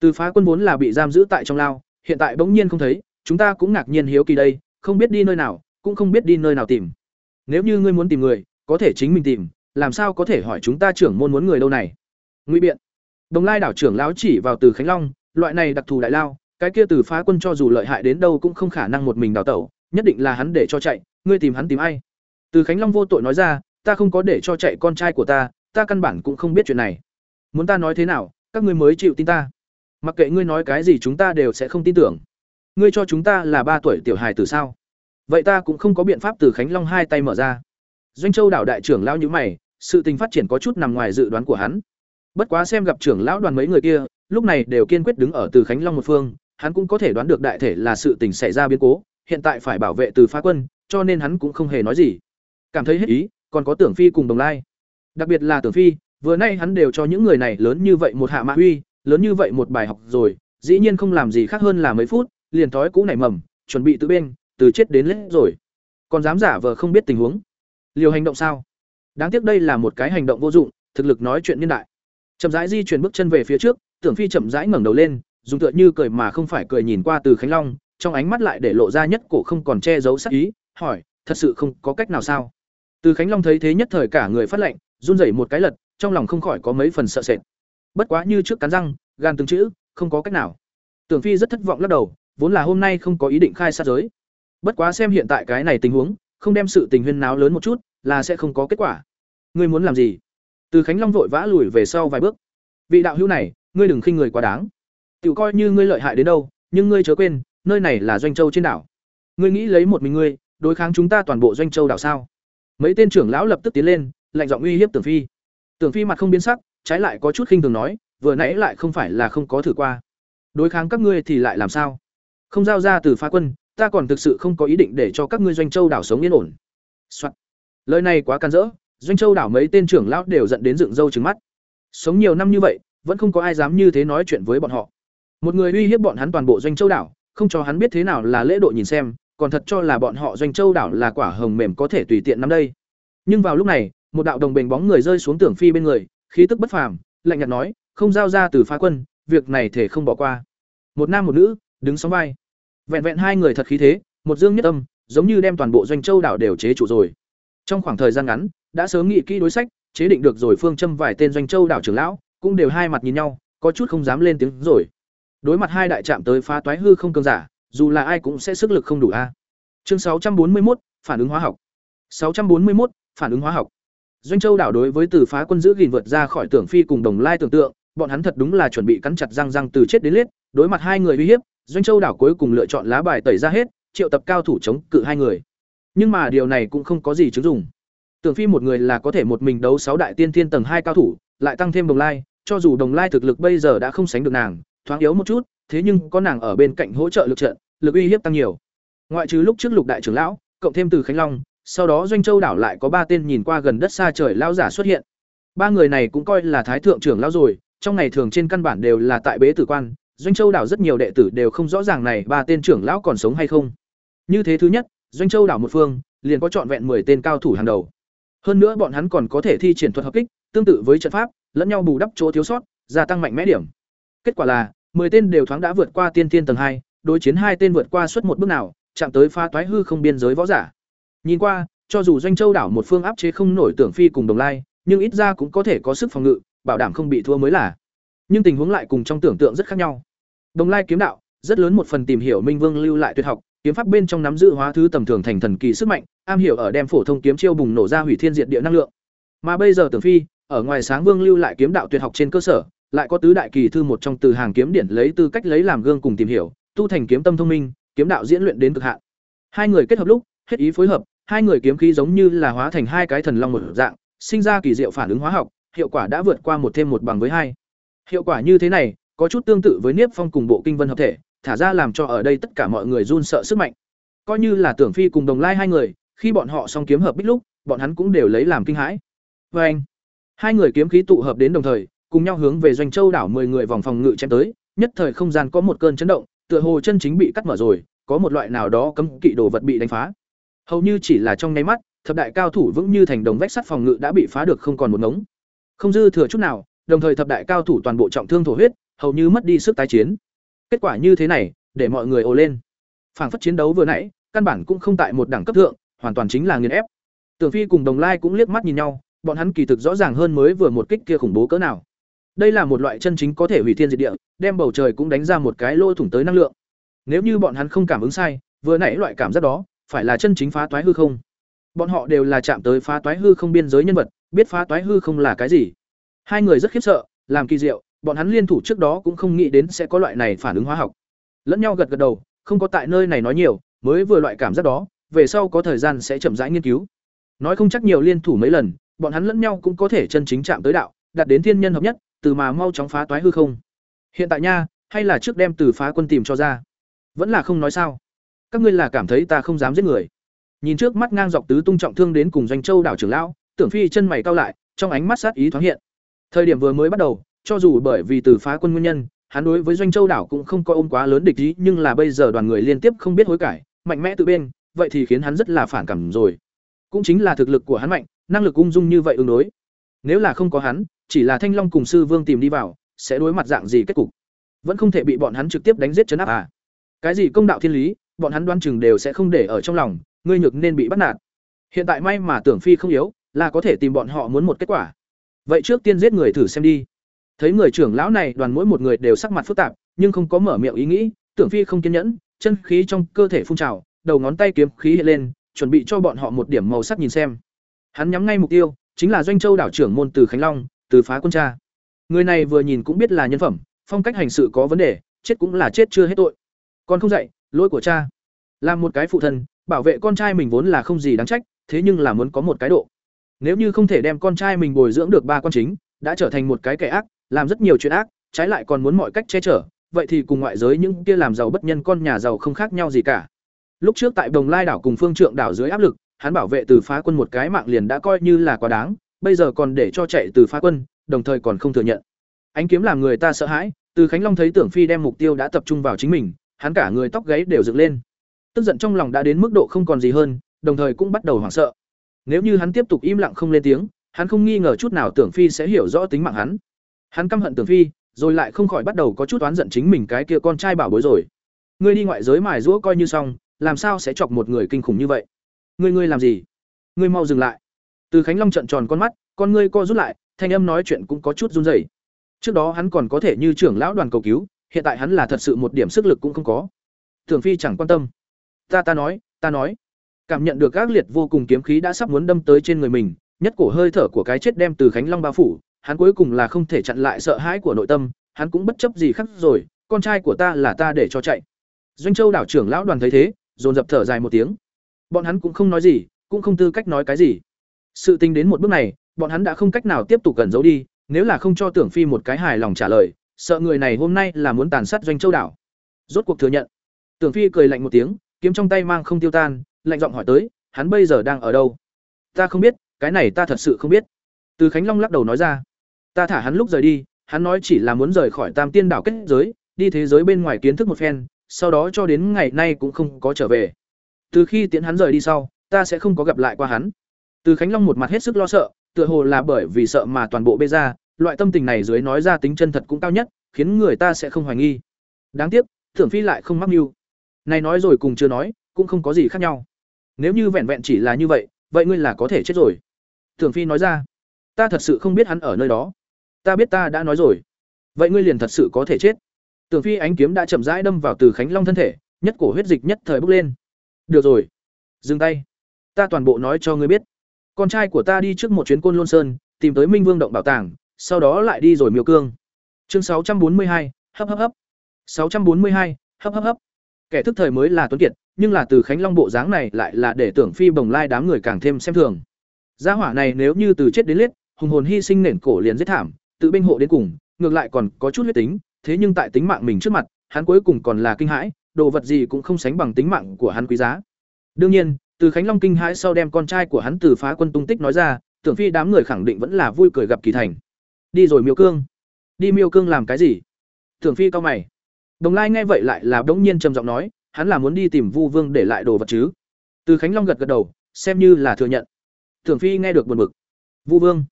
Từ phá quân vốn là bị giam giữ tại trong lao, hiện tại bỗng nhiên không thấy, chúng ta cũng ngạc nhiên hiếu kỳ đây, không biết đi nơi nào, cũng không biết đi nơi nào tìm. Nếu như ngươi muốn tìm người, có thể chính mình tìm làm sao có thể hỏi chúng ta trưởng môn muốn người đâu này? Ngụy biện. Đồng lai đảo trưởng lão chỉ vào từ khánh long, loại này đặc thù đại lao, cái kia từ phá quân cho dù lợi hại đến đâu cũng không khả năng một mình đào tẩu, nhất định là hắn để cho chạy, ngươi tìm hắn tìm ai? Từ khánh long vô tội nói ra, ta không có để cho chạy con trai của ta ta căn bản cũng không biết chuyện này. Muốn ta nói thế nào, các ngươi mới chịu tin ta. Mặc kệ ngươi nói cái gì chúng ta đều sẽ không tin tưởng. Ngươi cho chúng ta là ba tuổi tiểu hài từ sao? Vậy ta cũng không có biện pháp từ khánh long hai tay mở ra doanh châu đảo đại trưởng lão nhữ mày, sự tình phát triển có chút nằm ngoài dự đoán của hắn. Bất quá xem gặp trưởng lão đoàn mấy người kia, lúc này đều kiên quyết đứng ở từ khánh long một phương, hắn cũng có thể đoán được đại thể là sự tình xảy ra biến cố, hiện tại phải bảo vệ từ phá quân, cho nên hắn cũng không hề nói gì. Cảm thấy hết ý, còn có tưởng phi cùng đồng lai. Đặc biệt là tưởng phi, vừa nay hắn đều cho những người này lớn như vậy một hạ mã huy lớn như vậy một bài học rồi, dĩ nhiên không làm gì khác hơn là mấy phút, liền thói cũ nảy mầm, chuẩn bị tự bên, từ chết đến lết rồi. Còn dám giả vờ không biết tình huống liều hành động sao? Đáng tiếc đây là một cái hành động vô dụng, thực lực nói chuyện niên đại. Chậm rãi di chuyển bước chân về phía trước, tưởng phi chậm rãi ngẩng đầu lên, dùng tựa như cười mà không phải cười nhìn qua từ khánh long, trong ánh mắt lại để lộ ra nhất cổ không còn che giấu sắc ý, hỏi, thật sự không có cách nào sao? Từ khánh long thấy thế nhất thời cả người phát lệnh run rẩy một cái lật, trong lòng không khỏi có mấy phần sợ sệt. Bất quá như trước cắn răng, gan từng chữ, không có cách nào. Tưởng phi rất thất vọng lắc đầu, vốn là hôm nay không có ý định khai sát giới. Bất quá xem hiện tại cái này tình huống không đem sự tình huyên náo lớn một chút, là sẽ không có kết quả. Ngươi muốn làm gì? Từ khánh long vội vã lùi về sau vài bước. Vị đạo hữu này, ngươi đừng khinh người quá đáng. Tự coi như ngươi lợi hại đến đâu, nhưng ngươi chớ quên, nơi này là doanh châu trên đảo. Ngươi nghĩ lấy một mình ngươi, đối kháng chúng ta toàn bộ doanh châu đảo sao? Mấy tên trưởng lão lập tức tiến lên, lạnh giọng uy hiếp tưởng phi. Tưởng phi mặt không biến sắc, trái lại có chút khinh thường nói, vừa nãy lại không phải là không có thử qua. Đối kháng các ngươi thì lại làm sao? Không giao ra từ phá quân ta còn thực sự không có ý định để cho các ngươi doanh châu đảo sống yên ổn、Soạn. lời này quá can dỡ, doanh châu đảo mấy tên trưởng lão đều dẫn đến dựng râu trứng mắt. Sống nhiều năm như vậy, vẫn không có ai dám như thế nói chuyện với bọn họ. Một người uy hiếp bọn hắn toàn bộ doanh châu đảo, không cho hắn biết thế nào là lễ độ nhìn xem, còn thật cho là bọn họ doanh châu đảo là quả hồng mềm có thể tùy tiện nắm đây. Nhưng vào lúc này, một đạo đồng bình bóng người rơi xuống tưởng phi bên người, khí tức bất phàm, lạnh nhạt nói, không giao ra từ phá quân, việc này thể không bỏ qua. Một nam một nữ, đứng sóng vai vẹn vẹn hai người thật khí thế, một dương nhất âm, giống như đem toàn bộ doanh châu đảo đều chế trụ rồi. Trong khoảng thời gian ngắn, đã sớm nghị kỹ đối sách, chế định được rồi phương châm vài tên doanh châu đảo trưởng lão, cũng đều hai mặt nhìn nhau, có chút không dám lên tiếng rồi. Đối mặt hai đại trạm tới phá toái hư không cường giả, dù là ai cũng sẽ sức lực không đủ a. Chương sáu trăm bốn mươi một phản ứng hóa học. sáu trăm bốn mươi một phản ứng hóa học. Doanh châu đảo đối với từ phá quân giữ gìn vượt ra khỏi tưởng phi cùng đồng lai tưởng tượng, bọn hắn thật đúng là chuẩn bị cắn chặt răng răng từ chết đến liết đối mặt hai người uy hiếp doanh châu đảo cuối cùng lựa chọn lá bài tẩy ra hết, triệu tập cao thủ chống cự hai người. Nhưng mà điều này cũng không có gì chứng dụng. Tưởng phi một người là có thể một mình đấu sáu đại tiên thiên tầng hai cao thủ, lại tăng thêm đồng lai, cho dù đồng lai thực lực bây giờ đã không sánh được nàng, thoáng yếu một chút, thế nhưng có nàng ở bên cạnh hỗ trợ lực trận, lực uy hiếp tăng nhiều. Ngoại trừ lúc trước lục đại trưởng lão, cộng thêm từ khánh long, sau đó doanh châu đảo lại có ba tên nhìn qua gần đất xa trời lão giả xuất hiện. Ba người này cũng coi là thái thượng trưởng lão rồi, trong ngày thường trên căn bản đều là tại bế tử quan doanh châu đảo rất nhiều đệ tử đều không rõ ràng này ba tên trưởng lão còn sống hay không. Như thế thứ nhất, doanh châu đảo một phương, liền có trọn vẹn 10 tên cao thủ hàng đầu. Hơn nữa bọn hắn còn có thể thi triển thuật hợp kích, tương tự với trận pháp, lẫn nhau bù đắp chỗ thiếu sót, gia tăng mạnh mẽ điểm. Kết quả là 10 tên đều thoáng đã vượt qua tiên tiên tầng hai, đối chiến hai tên vượt qua suốt một bước nào, chạm tới pha toái hư không biên giới võ giả. Nhìn qua, cho dù doanh châu đảo một phương áp chế không nổi tưởng phi cùng đồng lai, nhưng ít ra cũng có thể có sức phòng ngự, bảo đảm không bị thua mới là. Nhưng tình huống lại cùng trong tưởng tượng rất khác nhau đồng lai kiếm đạo rất lớn một phần tìm hiểu minh vương lưu lại tuyệt học kiếm pháp bên trong nắm giữ hóa thứ tầm thường thành thần kỳ sức mạnh am hiểu ở đem phổ thông kiếm chiêu bùng nổ ra hủy thiên diệt địa năng lượng mà bây giờ tưởng phi ở ngoài sáng vương lưu lại kiếm đạo tuyệt học trên cơ sở lại có tứ đại kỳ thư một trong từ hàng kiếm điển lấy tư cách lấy làm gương cùng tìm hiểu tu thành kiếm tâm thông minh kiếm đạo diễn luyện đến cực hạn hai người kết hợp lúc hết ý phối hợp hai người kiếm khí giống như là hóa thành hai cái thần long một dạng sinh ra kỳ diệu phản ứng hóa học hiệu quả đã vượt qua một thêm một bằng với hai. Hiệu quả như thế này, có chút tương tự với Niếp Phong cùng bộ kinh vân hợp thể, thả ra làm cho ở đây tất cả mọi người run sợ sức mạnh. Coi như là Tưởng Phi cùng Đồng Lai hai người, khi bọn họ song kiếm hợp bích lúc, bọn hắn cũng đều lấy làm kinh hãi. Và anh, hai người kiếm khí tụ hợp đến đồng thời, cùng nhau hướng về doanh châu đảo 10 người vòng phòng ngự chém tới, nhất thời không gian có một cơn chấn động, tựa hồ chân chính bị cắt mở rồi, có một loại nào đó cấm kỵ đồ vật bị đánh phá. Hầu như chỉ là trong nháy mắt, thập đại cao thủ vững như thành đồng vách sắt phòng ngự đã bị phá được không còn một ngống. Không dư thừa chút nào, đồng thời thập đại cao thủ toàn bộ trọng thương thổ huyết, hầu như mất đi sức tái chiến. Kết quả như thế này, để mọi người ồ lên. Phảng phất chiến đấu vừa nãy, căn bản cũng không tại một đẳng cấp thượng, hoàn toàn chính là nghiền ép. Tưởng Phi cùng Đồng Lai cũng liếc mắt nhìn nhau, bọn hắn kỳ thực rõ ràng hơn mới vừa một kích kia khủng bố cỡ nào. Đây là một loại chân chính có thể hủy thiên diệt địa, đem bầu trời cũng đánh ra một cái lỗ thủng tới năng lượng. Nếu như bọn hắn không cảm ứng sai, vừa nãy loại cảm giác đó, phải là chân chính phá toái hư không. Bọn họ đều là chạm tới phá toái hư không biên giới nhân vật, biết phá toái hư không là cái gì. Hai người rất khiếp sợ, làm kỳ diệu, bọn hắn liên thủ trước đó cũng không nghĩ đến sẽ có loại này phản ứng hóa học. Lẫn nhau gật gật đầu, không có tại nơi này nói nhiều, mới vừa loại cảm giác đó, về sau có thời gian sẽ chậm rãi nghiên cứu. Nói không chắc nhiều liên thủ mấy lần, bọn hắn lẫn nhau cũng có thể chân chính chạm tới đạo, đạt đến thiên nhân hợp nhất, từ mà mau chóng phá toái hư không. Hiện tại nha, hay là trước đem từ phá quân tìm cho ra. Vẫn là không nói sao? Các ngươi là cảm thấy ta không dám giết người. Nhìn trước mắt ngang dọc tứ tung trọng thương đến cùng doanh châu đảo trưởng lão, Tưởng Phi chân mày cao lại, trong ánh mắt sát ý thoáng hiện. Thời điểm vừa mới bắt đầu, cho dù bởi vì từ phá quân nguyên nhân, hắn đối với doanh châu đảo cũng không có ôm quá lớn địch ý, nhưng là bây giờ đoàn người liên tiếp không biết hối cải, mạnh mẽ tự bên, vậy thì khiến hắn rất là phản cảm rồi. Cũng chính là thực lực của hắn mạnh, năng lực ung dung như vậy ứng đối. Nếu là không có hắn, chỉ là Thanh Long cùng sư Vương tìm đi vào, sẽ đối mặt dạng gì kết cục? Vẫn không thể bị bọn hắn trực tiếp đánh giết chấn áp à? Cái gì công đạo thiên lý, bọn hắn đoán chừng đều sẽ không để ở trong lòng, ngươi nhược nên bị bắt nạt. Hiện tại may mà Tưởng Phi không yếu, là có thể tìm bọn họ muốn một kết quả. Vậy trước tiên giết người thử xem đi. Thấy người trưởng lão này đoàn mỗi một người đều sắc mặt phức tạp, nhưng không có mở miệng ý nghĩ, Tưởng Phi không kiên nhẫn, chân khí trong cơ thể phun trào, đầu ngón tay kiếm khí hiện lên, chuẩn bị cho bọn họ một điểm màu sắc nhìn xem. Hắn nhắm ngay mục tiêu, chính là doanh châu đảo trưởng môn từ Khánh Long, từ phá quân cha. Người này vừa nhìn cũng biết là nhân phẩm, phong cách hành sự có vấn đề, chết cũng là chết chưa hết tội. Con không dạy, lỗi của cha. Làm một cái phụ thân, bảo vệ con trai mình vốn là không gì đáng trách, thế nhưng là muốn có một cái độ. Nếu như không thể đem con trai mình bồi dưỡng được ba con chính, đã trở thành một cái kẻ ác, làm rất nhiều chuyện ác, trái lại còn muốn mọi cách che chở, vậy thì cùng ngoại giới những kia làm giàu bất nhân con nhà giàu không khác nhau gì cả. Lúc trước tại Đồng Lai đảo cùng Phương Trượng đảo dưới áp lực, hắn bảo vệ từ phá quân một cái mạng liền đã coi như là quá đáng, bây giờ còn để cho chạy từ phá quân, đồng thời còn không thừa nhận. Ánh kiếm làm người ta sợ hãi, từ Khánh Long thấy Tưởng Phi đem mục tiêu đã tập trung vào chính mình, hắn cả người tóc gáy đều dựng lên. Tức giận trong lòng đã đến mức độ không còn gì hơn, đồng thời cũng bắt đầu hoảng sợ. Nếu như hắn tiếp tục im lặng không lên tiếng, hắn không nghi ngờ chút nào Tưởng Phi sẽ hiểu rõ tính mạng hắn. Hắn căm hận Tưởng Phi, rồi lại không khỏi bắt đầu có chút oán giận chính mình cái kia con trai bảo bối rồi. Ngươi đi ngoại giới mài giũa coi như xong, làm sao sẽ chọc một người kinh khủng như vậy? Ngươi ngươi làm gì? Ngươi mau dừng lại. Từ Khánh Long trợn tròn con mắt, con ngươi co rút lại, thanh âm nói chuyện cũng có chút run rẩy. Trước đó hắn còn có thể như trưởng lão đoàn cầu cứu, hiện tại hắn là thật sự một điểm sức lực cũng không có. Tưởng Phi chẳng quan tâm. Ta ta nói, ta nói. Cảm nhận được các liệt vô cùng kiếm khí đã sắp muốn đâm tới trên người mình, nhất cổ hơi thở của cái chết đem từ Khánh Long bao phủ, hắn cuối cùng là không thể chặn lại sợ hãi của nội tâm, hắn cũng bất chấp gì khác rồi, con trai của ta là ta để cho chạy. Doanh Châu đảo trưởng lão đoàn thấy thế, dồn dập thở dài một tiếng. Bọn hắn cũng không nói gì, cũng không tư cách nói cái gì. Sự tình đến một bước này, bọn hắn đã không cách nào tiếp tục cẩn giấu đi, nếu là không cho Tưởng Phi một cái hài lòng trả lời, sợ người này hôm nay là muốn tàn sát Doanh Châu đảo. Rốt cuộc thừa nhận. Tưởng Phi cười lạnh một tiếng, kiếm trong tay mang không tiêu tan, lạnh giọng hỏi tới, hắn bây giờ đang ở đâu? Ta không biết, cái này ta thật sự không biết. Từ Khánh Long lắc đầu nói ra, ta thả hắn lúc rời đi, hắn nói chỉ là muốn rời khỏi Tam Tiên đảo kết giới, đi thế giới bên ngoài kiến thức một phen, sau đó cho đến ngày nay cũng không có trở về. Từ khi tiễn hắn rời đi sau, ta sẽ không có gặp lại qua hắn. Từ Khánh Long một mặt hết sức lo sợ, tựa hồ là bởi vì sợ mà toàn bộ bê ra, loại tâm tình này dưới nói ra tính chân thật cũng cao nhất, khiến người ta sẽ không hoài nghi. Đáng tiếc, Thưởng Phi lại không mắc mưu. Này nói rồi cùng chưa nói, cũng không có gì khác nhau. Nếu như vẹn vẹn chỉ là như vậy, vậy ngươi là có thể chết rồi. Thưởng Phi nói ra, ta thật sự không biết hắn ở nơi đó. Ta biết ta đã nói rồi. Vậy ngươi liền thật sự có thể chết. Tưởng Phi ánh kiếm đã chậm rãi đâm vào Từ Khánh Long thân thể, nhất cổ huyết dịch nhất thời bốc lên. Được rồi, dừng tay. Ta toàn bộ nói cho ngươi biết. Con trai của ta đi trước một chuyến Côn Lôn Sơn, tìm tới Minh Vương động bảo tàng, sau đó lại đi rồi Miêu Cương. Chương sáu trăm bốn mươi hai, hấp hấp hấp. sáu trăm bốn mươi hai, hấp hấp hấp. Kẻ thức thời mới là tuấn kiệt, nhưng là từ Khánh Long bộ dáng này lại là để tưởng phi bồng lai đám người càng thêm xem thường. Gia hỏa này nếu như từ chết đến liết, hùng hồn hy sinh nền cổ liền giết thảm, tự binh hộ đến cùng, ngược lại còn có chút huyết tính, thế nhưng tại tính mạng mình trước mặt, hắn cuối cùng còn là kinh hãi, đồ vật gì cũng không sánh bằng tính mạng của hắn quý giá. Đương nhiên, từ Khánh Long kinh hãi sau đem con trai của hắn từ phá quân tung tích nói ra, tưởng phi đám người khẳng định vẫn là vui cười gặp kỳ thành. Đi rồi Miêu Cương. Đi Miêu Cương làm cái gì? Tưởng phi cao mày. Đồng Lai nghe vậy lại là đống nhiên trầm giọng nói, hắn là muốn đi tìm Vu Vương để lại đồ vật chứ. Từ Khánh Long gật gật đầu, xem như là thừa nhận. Tưởng phi nghe được buồn bực. Vu Vương,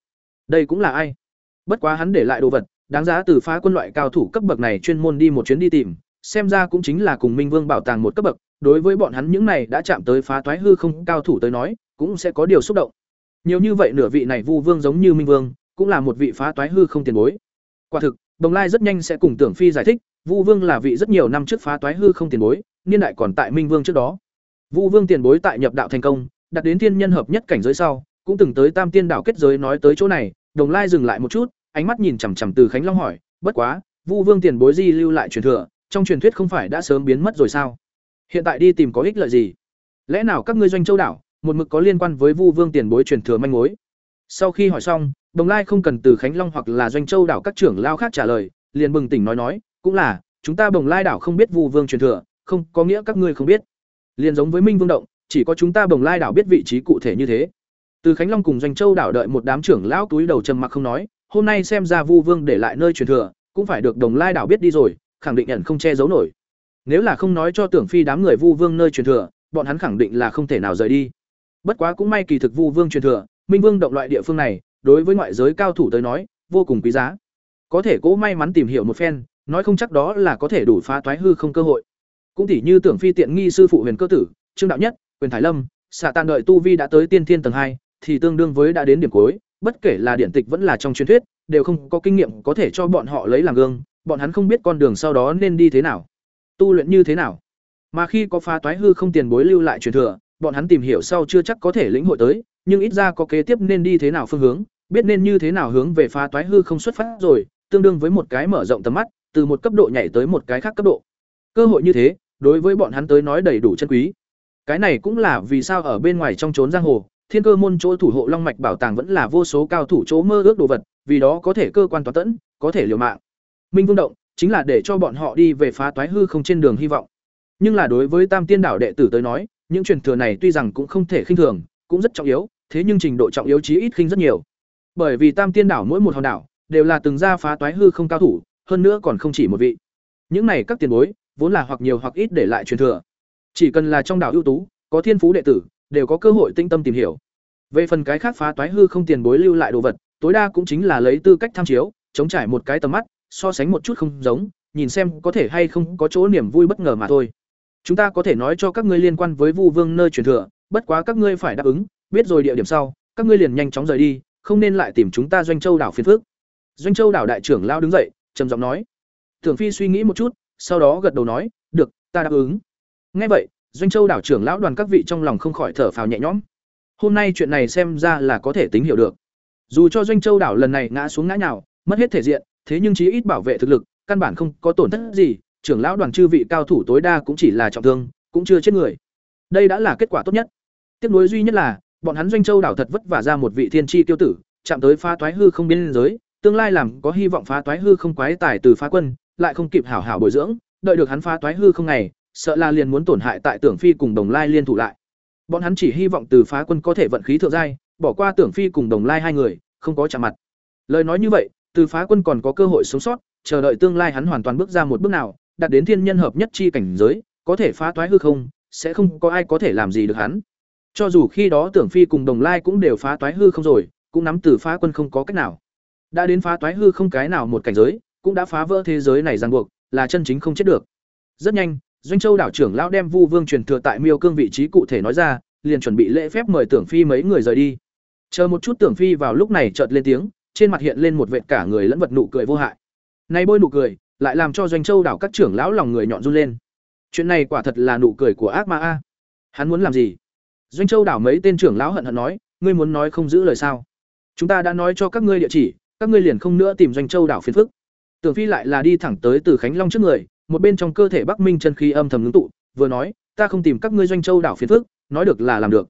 đây cũng là ai? Bất quá hắn để lại đồ vật, đáng giá từ phá quân loại cao thủ cấp bậc này chuyên môn đi một chuyến đi tìm, xem ra cũng chính là cùng Minh Vương bảo tàng một cấp bậc, đối với bọn hắn những này đã chạm tới phá toái hư không cao thủ tới nói, cũng sẽ có điều xúc động. Nhiều như vậy nửa vị này Vu Vương giống như Minh Vương, cũng là một vị phá toái hư không tiền bối. Quả thực, Đồng Lai rất nhanh sẽ cùng Tưởng Phi giải thích, Vu Vương là vị rất nhiều năm trước phá toái hư không tiền bối, niên đại còn tại Minh Vương trước đó. Vu Vương tiền bối tại nhập đạo thành công, đạt đến thiên nhân hợp nhất cảnh giới sau, cũng từng tới Tam Tiên đảo kết giới nói tới chỗ này, Đồng Lai dừng lại một chút, ánh mắt nhìn chằm chằm Từ Khánh Long hỏi, "Bất quá, Vu Vương tiền bối di lưu lại truyền thừa, trong truyền thuyết không phải đã sớm biến mất rồi sao? Hiện tại đi tìm có ích lợi gì? Lẽ nào các ngươi doanh châu đảo, một mực có liên quan với Vu Vương tiền bối truyền thừa manh mối?" Sau khi hỏi xong, Đồng Lai không cần từ Khánh Long hoặc là doanh châu đảo các trưởng lao khác trả lời, liền bừng tỉnh nói nói, cũng là, chúng ta Bồng Lai đảo không biết Vu Vương truyền thừa, không, có nghĩa các ngươi không biết. Liền giống với Minh Vương động, chỉ có chúng ta Bồng Lai đảo biết vị trí cụ thể như thế. Từ Khánh Long cùng Doanh Châu đảo đợi một đám trưởng lão túi đầu trầm mặc không nói, hôm nay xem ra Vu Vương để lại nơi truyền thừa, cũng phải được Đồng Lai đảo biết đi rồi, khẳng định ẩn không che giấu nổi. Nếu là không nói cho Tưởng Phi đám người Vu Vương nơi truyền thừa, bọn hắn khẳng định là không thể nào rời đi. Bất quá cũng may kỳ thực Vu Vương truyền thừa, Minh Vương động loại địa phương này, đối với ngoại giới cao thủ tới nói, vô cùng quý giá. Có thể cố may mắn tìm hiểu một phen, nói không chắc đó là có thể đủ phá toái hư không cơ hội. Cũng tỉ như Tưởng Phi tiện nghi sư phụ Huyền Cơ tử, Trương đạo nhất, Quyền Thái Lâm, xạ tàn đợi tu vi đã tới tiên thiên tầng hai, thì tương đương với đã đến điểm cuối, bất kể là điển tịch vẫn là trong truyền thuyết, đều không có kinh nghiệm có thể cho bọn họ lấy làm gương, bọn hắn không biết con đường sau đó nên đi thế nào, tu luyện như thế nào. Mà khi có phá toái hư không tiền bối lưu lại truyền thừa, bọn hắn tìm hiểu sau chưa chắc có thể lĩnh hội tới, nhưng ít ra có kế tiếp nên đi thế nào phương hướng, biết nên như thế nào hướng về phá toái hư không xuất phát rồi, tương đương với một cái mở rộng tầm mắt, từ một cấp độ nhảy tới một cái khác cấp độ. Cơ hội như thế, đối với bọn hắn tới nói đầy đủ chân quý. Cái này cũng là vì sao ở bên ngoài trong trốn giang hồ, thiên cơ môn chỗ thủ hộ long mạch bảo tàng vẫn là vô số cao thủ chỗ mơ ước đồ vật, vì đó có thể cơ quan toàn tẫn, có thể liều mạng. Minh Vương động chính là để cho bọn họ đi về phá toái hư không trên đường hy vọng. Nhưng là đối với Tam Tiên đảo đệ tử tới nói, những truyền thừa này tuy rằng cũng không thể khinh thường, cũng rất trọng yếu, thế nhưng trình độ trọng yếu chí ít khinh rất nhiều. Bởi vì Tam Tiên đảo mỗi một hòn đảo đều là từng ra phá toái hư không cao thủ, hơn nữa còn không chỉ một vị. Những này các tiền bối, vốn là hoặc nhiều hoặc ít để lại truyền thừa. Chỉ cần là trong đảo ưu tú, có thiên phú đệ tử, đều có cơ hội tinh tâm tìm hiểu. Về phần cái khác phá toái hư không tiền bối lưu lại đồ vật, tối đa cũng chính là lấy tư cách tham chiếu, chống trải một cái tầm mắt, so sánh một chút không giống, nhìn xem có thể hay không có chỗ niềm vui bất ngờ mà thôi. Chúng ta có thể nói cho các ngươi liên quan với Vu Vương nơi truyền thừa, bất quá các ngươi phải đáp ứng, biết rồi địa điểm sau, các ngươi liền nhanh chóng rời đi, không nên lại tìm chúng ta Doanh Châu đảo phiền phức. Doanh Châu đảo đại trưởng lao đứng dậy, trầm giọng nói. Tưởng Phi suy nghĩ một chút, sau đó gật đầu nói, "Được, ta đáp ứng." Nghe vậy, Doanh Châu đảo trưởng lão đoàn các vị trong lòng không khỏi thở phào nhẹ nhõm. Hôm nay chuyện này xem ra là có thể tính hiểu được. Dù cho Doanh Châu đảo lần này ngã xuống ngã nhào, mất hết thể diện, thế nhưng chí ít bảo vệ thực lực, căn bản không có tổn thất gì, trưởng lão đoàn chư vị cao thủ tối đa cũng chỉ là trọng thương, cũng chưa chết người. Đây đã là kết quả tốt nhất. Tiếc nuối duy nhất là, bọn hắn Doanh Châu đảo thật vất vả ra một vị thiên chi tiêu tử, chạm tới phá toái hư không biên giới, tương lai làm có hy vọng phá toái hư không quái tài từ phá quân, lại không kịp hảo hảo bồi dưỡng, đợi được hắn phá toái hư không ngày, sợ là liền muốn tổn hại tại Tưởng Phi cùng Đồng Lai liên thủ lại. Bọn hắn chỉ hy vọng từ phá quân có thể vận khí thượng giai, bỏ qua Tưởng Phi cùng Đồng Lai hai người, không có chạm mặt. Lời nói như vậy, từ phá quân còn có cơ hội sống sót, chờ đợi tương lai hắn hoàn toàn bước ra một bước nào, đạt đến thiên nhân hợp nhất chi cảnh giới, có thể phá toái hư không, sẽ không có ai có thể làm gì được hắn. Cho dù khi đó Tưởng Phi cùng Đồng Lai cũng đều phá toái hư không rồi, cũng nắm từ phá quân không có cách nào. Đã đến phá toái hư không cái nào một cảnh giới, cũng đã phá vỡ thế giới này ràng buộc, là chân chính không chết được. Rất nhanh, Doanh Châu đảo trưởng lão đem Vu Vương truyền thừa tại Miêu Cương vị trí cụ thể nói ra, liền chuẩn bị lễ phép mời Tưởng Phi mấy người rời đi. Chờ một chút Tưởng Phi vào lúc này chợt lên tiếng, trên mặt hiện lên một vệt cả người lẫn vật nụ cười vô hại. Này bôi nụ cười, lại làm cho Doanh Châu đảo các trưởng lão lòng người nhọn run lên. Chuyện này quả thật là nụ cười của ác ma a. Hắn muốn làm gì? Doanh Châu đảo mấy tên trưởng lão hận hận nói, ngươi muốn nói không giữ lời sao? Chúng ta đã nói cho các ngươi địa chỉ, các ngươi liền không nữa tìm Doanh Châu đảo phiền phức. Tưởng Phi lại là đi thẳng tới từ Khánh Long trước người, một bên trong cơ thể Bắc Minh chân khí âm thầm ngưng tụ, vừa nói, ta không tìm các ngươi Doanh Châu đảo phiền phức, nói được là làm được.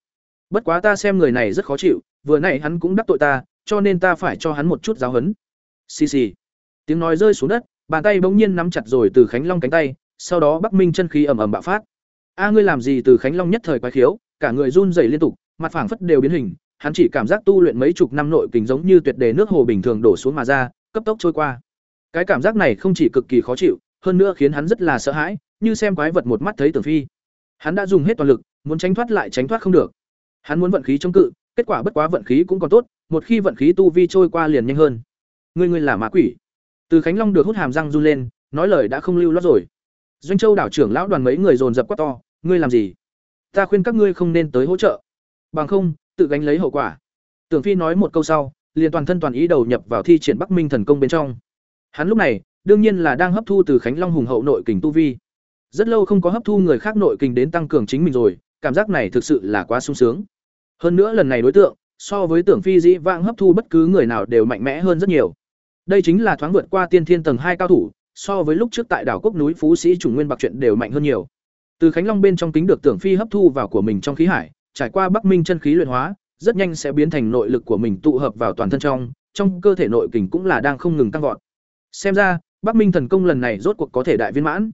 Bất quá ta xem người này rất khó chịu, vừa nãy hắn cũng đắc tội ta, cho nên ta phải cho hắn một chút giáo huấn. Xì xì. Tiếng nói rơi xuống đất, bàn tay bỗng nhiên nắm chặt rồi từ Khánh Long cánh tay, sau đó Bắc Minh chân khí ầm ầm bạo phát. A ngươi làm gì từ Khánh Long nhất thời quái khiếu, cả người run rẩy liên tục, mặt phảng phất đều biến hình, hắn chỉ cảm giác tu luyện mấy chục năm nội kình giống như tuyệt đề nước hồ bình thường đổ xuống mà ra, cấp tốc trôi qua. Cái cảm giác này không chỉ cực kỳ khó chịu, hơn nữa khiến hắn rất là sợ hãi, như xem quái vật một mắt thấy Tưởng Phi. Hắn đã dùng hết toàn lực, muốn tránh thoát lại tránh thoát không được. Hắn muốn vận khí chống cự, kết quả bất quá vận khí cũng còn tốt, một khi vận khí tu vi trôi qua liền nhanh hơn. Ngươi ngươi là ma quỷ. Từ Khánh Long được hút hàm răng run lên, nói lời đã không lưu loát rồi. Doanh Châu đảo trưởng lão đoàn mấy người dồn dập quát to, ngươi làm gì? Ta khuyên các ngươi không nên tới hỗ trợ. Bằng không, tự gánh lấy hậu quả. Tưởng Phi nói một câu sau, liền toàn thân toàn ý đầu nhập vào thi triển Bắc Minh thần công bên trong. Hắn lúc này, đương nhiên là đang hấp thu từ Khánh Long hùng hậu nội kình tu vi. Rất lâu không có hấp thu người khác nội kình đến tăng cường chính mình rồi, cảm giác này thực sự là quá sung sướng. Hơn nữa lần này đối tượng, so với Tưởng Phi dĩ vãng hấp thu bất cứ người nào đều mạnh mẽ hơn rất nhiều. Đây chính là thoáng vượt qua tiên thiên tầng hai cao thủ, so với lúc trước tại đảo quốc núi Phú Sĩ chủng nguyên bạc chuyện đều mạnh hơn nhiều. Từ Khánh Long bên trong kính được Tưởng Phi hấp thu vào của mình trong khí hải, trải qua Bắc Minh chân khí luyện hóa, rất nhanh sẽ biến thành nội lực của mình tụ hợp vào toàn thân trong, trong cơ thể nội kình cũng là đang không ngừng tăng vọt. Xem ra, Bắc Minh thần công lần này rốt cuộc có thể đại viên mãn.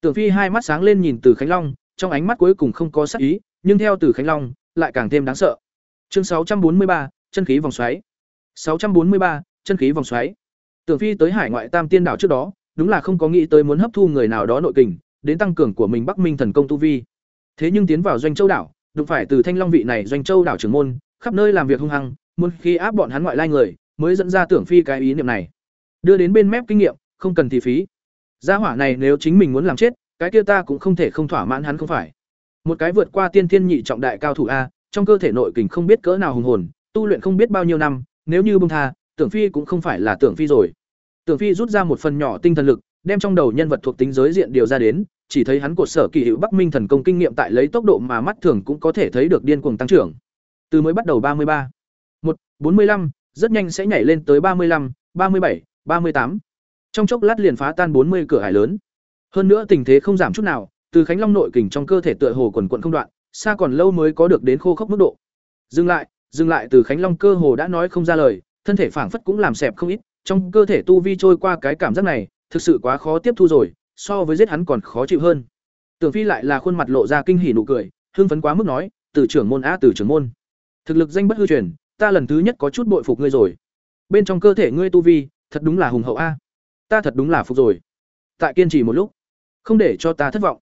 Tưởng Phi hai mắt sáng lên nhìn Từ Khánh Long, trong ánh mắt cuối cùng không có sắc ý, nhưng theo Từ Khánh Long, lại càng thêm đáng sợ. Chương 643, chân khí vòng xoáy. 643, chân khí vòng xoáy. Tưởng Phi tới Hải ngoại Tam Tiên đảo trước đó, đúng là không có nghĩ tới muốn hấp thu người nào đó nội kình, đến tăng cường của mình Bắc Minh thần công tu vi. Thế nhưng tiến vào Doanh Châu đảo, đụng phải từ Thanh Long vị này Doanh Châu đảo trưởng môn, khắp nơi làm việc hung hăng, muốn khi áp bọn hắn ngoại lai người, mới dẫn ra Tưởng Phi cái ý niệm này. Đưa đến bên mép kinh nghiệm, không cần thì phí. Gia hỏa này nếu chính mình muốn làm chết, cái kia ta cũng không thể không thỏa mãn hắn không phải. Một cái vượt qua tiên thiên nhị trọng đại cao thủ a, trong cơ thể nội kình không biết cỡ nào hùng hồn, tu luyện không biết bao nhiêu năm, nếu như bông tha, Tưởng Phi cũng không phải là Tưởng Phi rồi. Tưởng Phi rút ra một phần nhỏ tinh thần lực, đem trong đầu nhân vật thuộc tính giới diện điều ra đến, chỉ thấy hắn cột sở kỳ hữu Bắc Minh thần công kinh nghiệm tại lấy tốc độ mà mắt thường cũng có thể thấy được điên cuồng tăng trưởng. Từ mới bắt đầu ba mươi ba, một, bốn mươi lăm, rất nhanh sẽ nhảy lên tới ba mươi lăm, ba mươi bảy, ba mươi tám. Trong chốc lát liền phá tan bốn mươi cửa hải lớn. Hơn nữa tình thế không giảm chút nào, từ Khánh Long nội kình trong cơ thể tựa hồ quần quần không đoạn, xa còn lâu mới có được đến khô khốc mức độ. Dừng lại, dừng lại từ Khánh Long cơ hồ đã nói không ra lời, thân thể phảng phất cũng làm xẹp không ít, trong cơ thể tu vi trôi qua cái cảm giác này, thực sự quá khó tiếp thu rồi, so với giết hắn còn khó chịu hơn. Tưởng Phi lại là khuôn mặt lộ ra kinh hỉ nụ cười, hưng phấn quá mức nói, "Từ trưởng môn á, từ trưởng môn, thực lực danh bất hư truyền, ta lần thứ nhất có chút bội phục ngươi rồi. Bên trong cơ thể ngươi tu vi, thật đúng là hùng hậu a. Ta thật đúng là phục rồi." Tại kiên trì một lúc, không để cho ta thất vọng.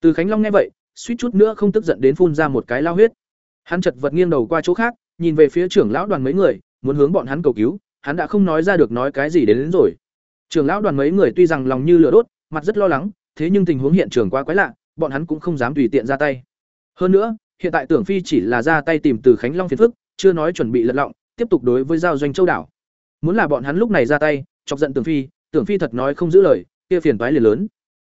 Từ Khánh Long nghe vậy, suýt chút nữa không tức giận đến phun ra một cái lao huyết. Hắn chật vật nghiêng đầu qua chỗ khác, nhìn về phía trưởng lão đoàn mấy người, muốn hướng bọn hắn cầu cứu, hắn đã không nói ra được nói cái gì đến, đến rồi. Trưởng lão đoàn mấy người tuy rằng lòng như lửa đốt, mặt rất lo lắng, thế nhưng tình huống hiện trường quá quái lạ, bọn hắn cũng không dám tùy tiện ra tay. Hơn nữa, hiện tại Tưởng Phi chỉ là ra tay tìm từ Khánh Long phiền phức, chưa nói chuẩn bị lật lọng, tiếp tục đối với giao doanh châu đảo. Muốn là bọn hắn lúc này ra tay, chọc giận Tưởng Phi, Tưởng Phi thật nói không giữ lời, kia phiền toái liền lớn.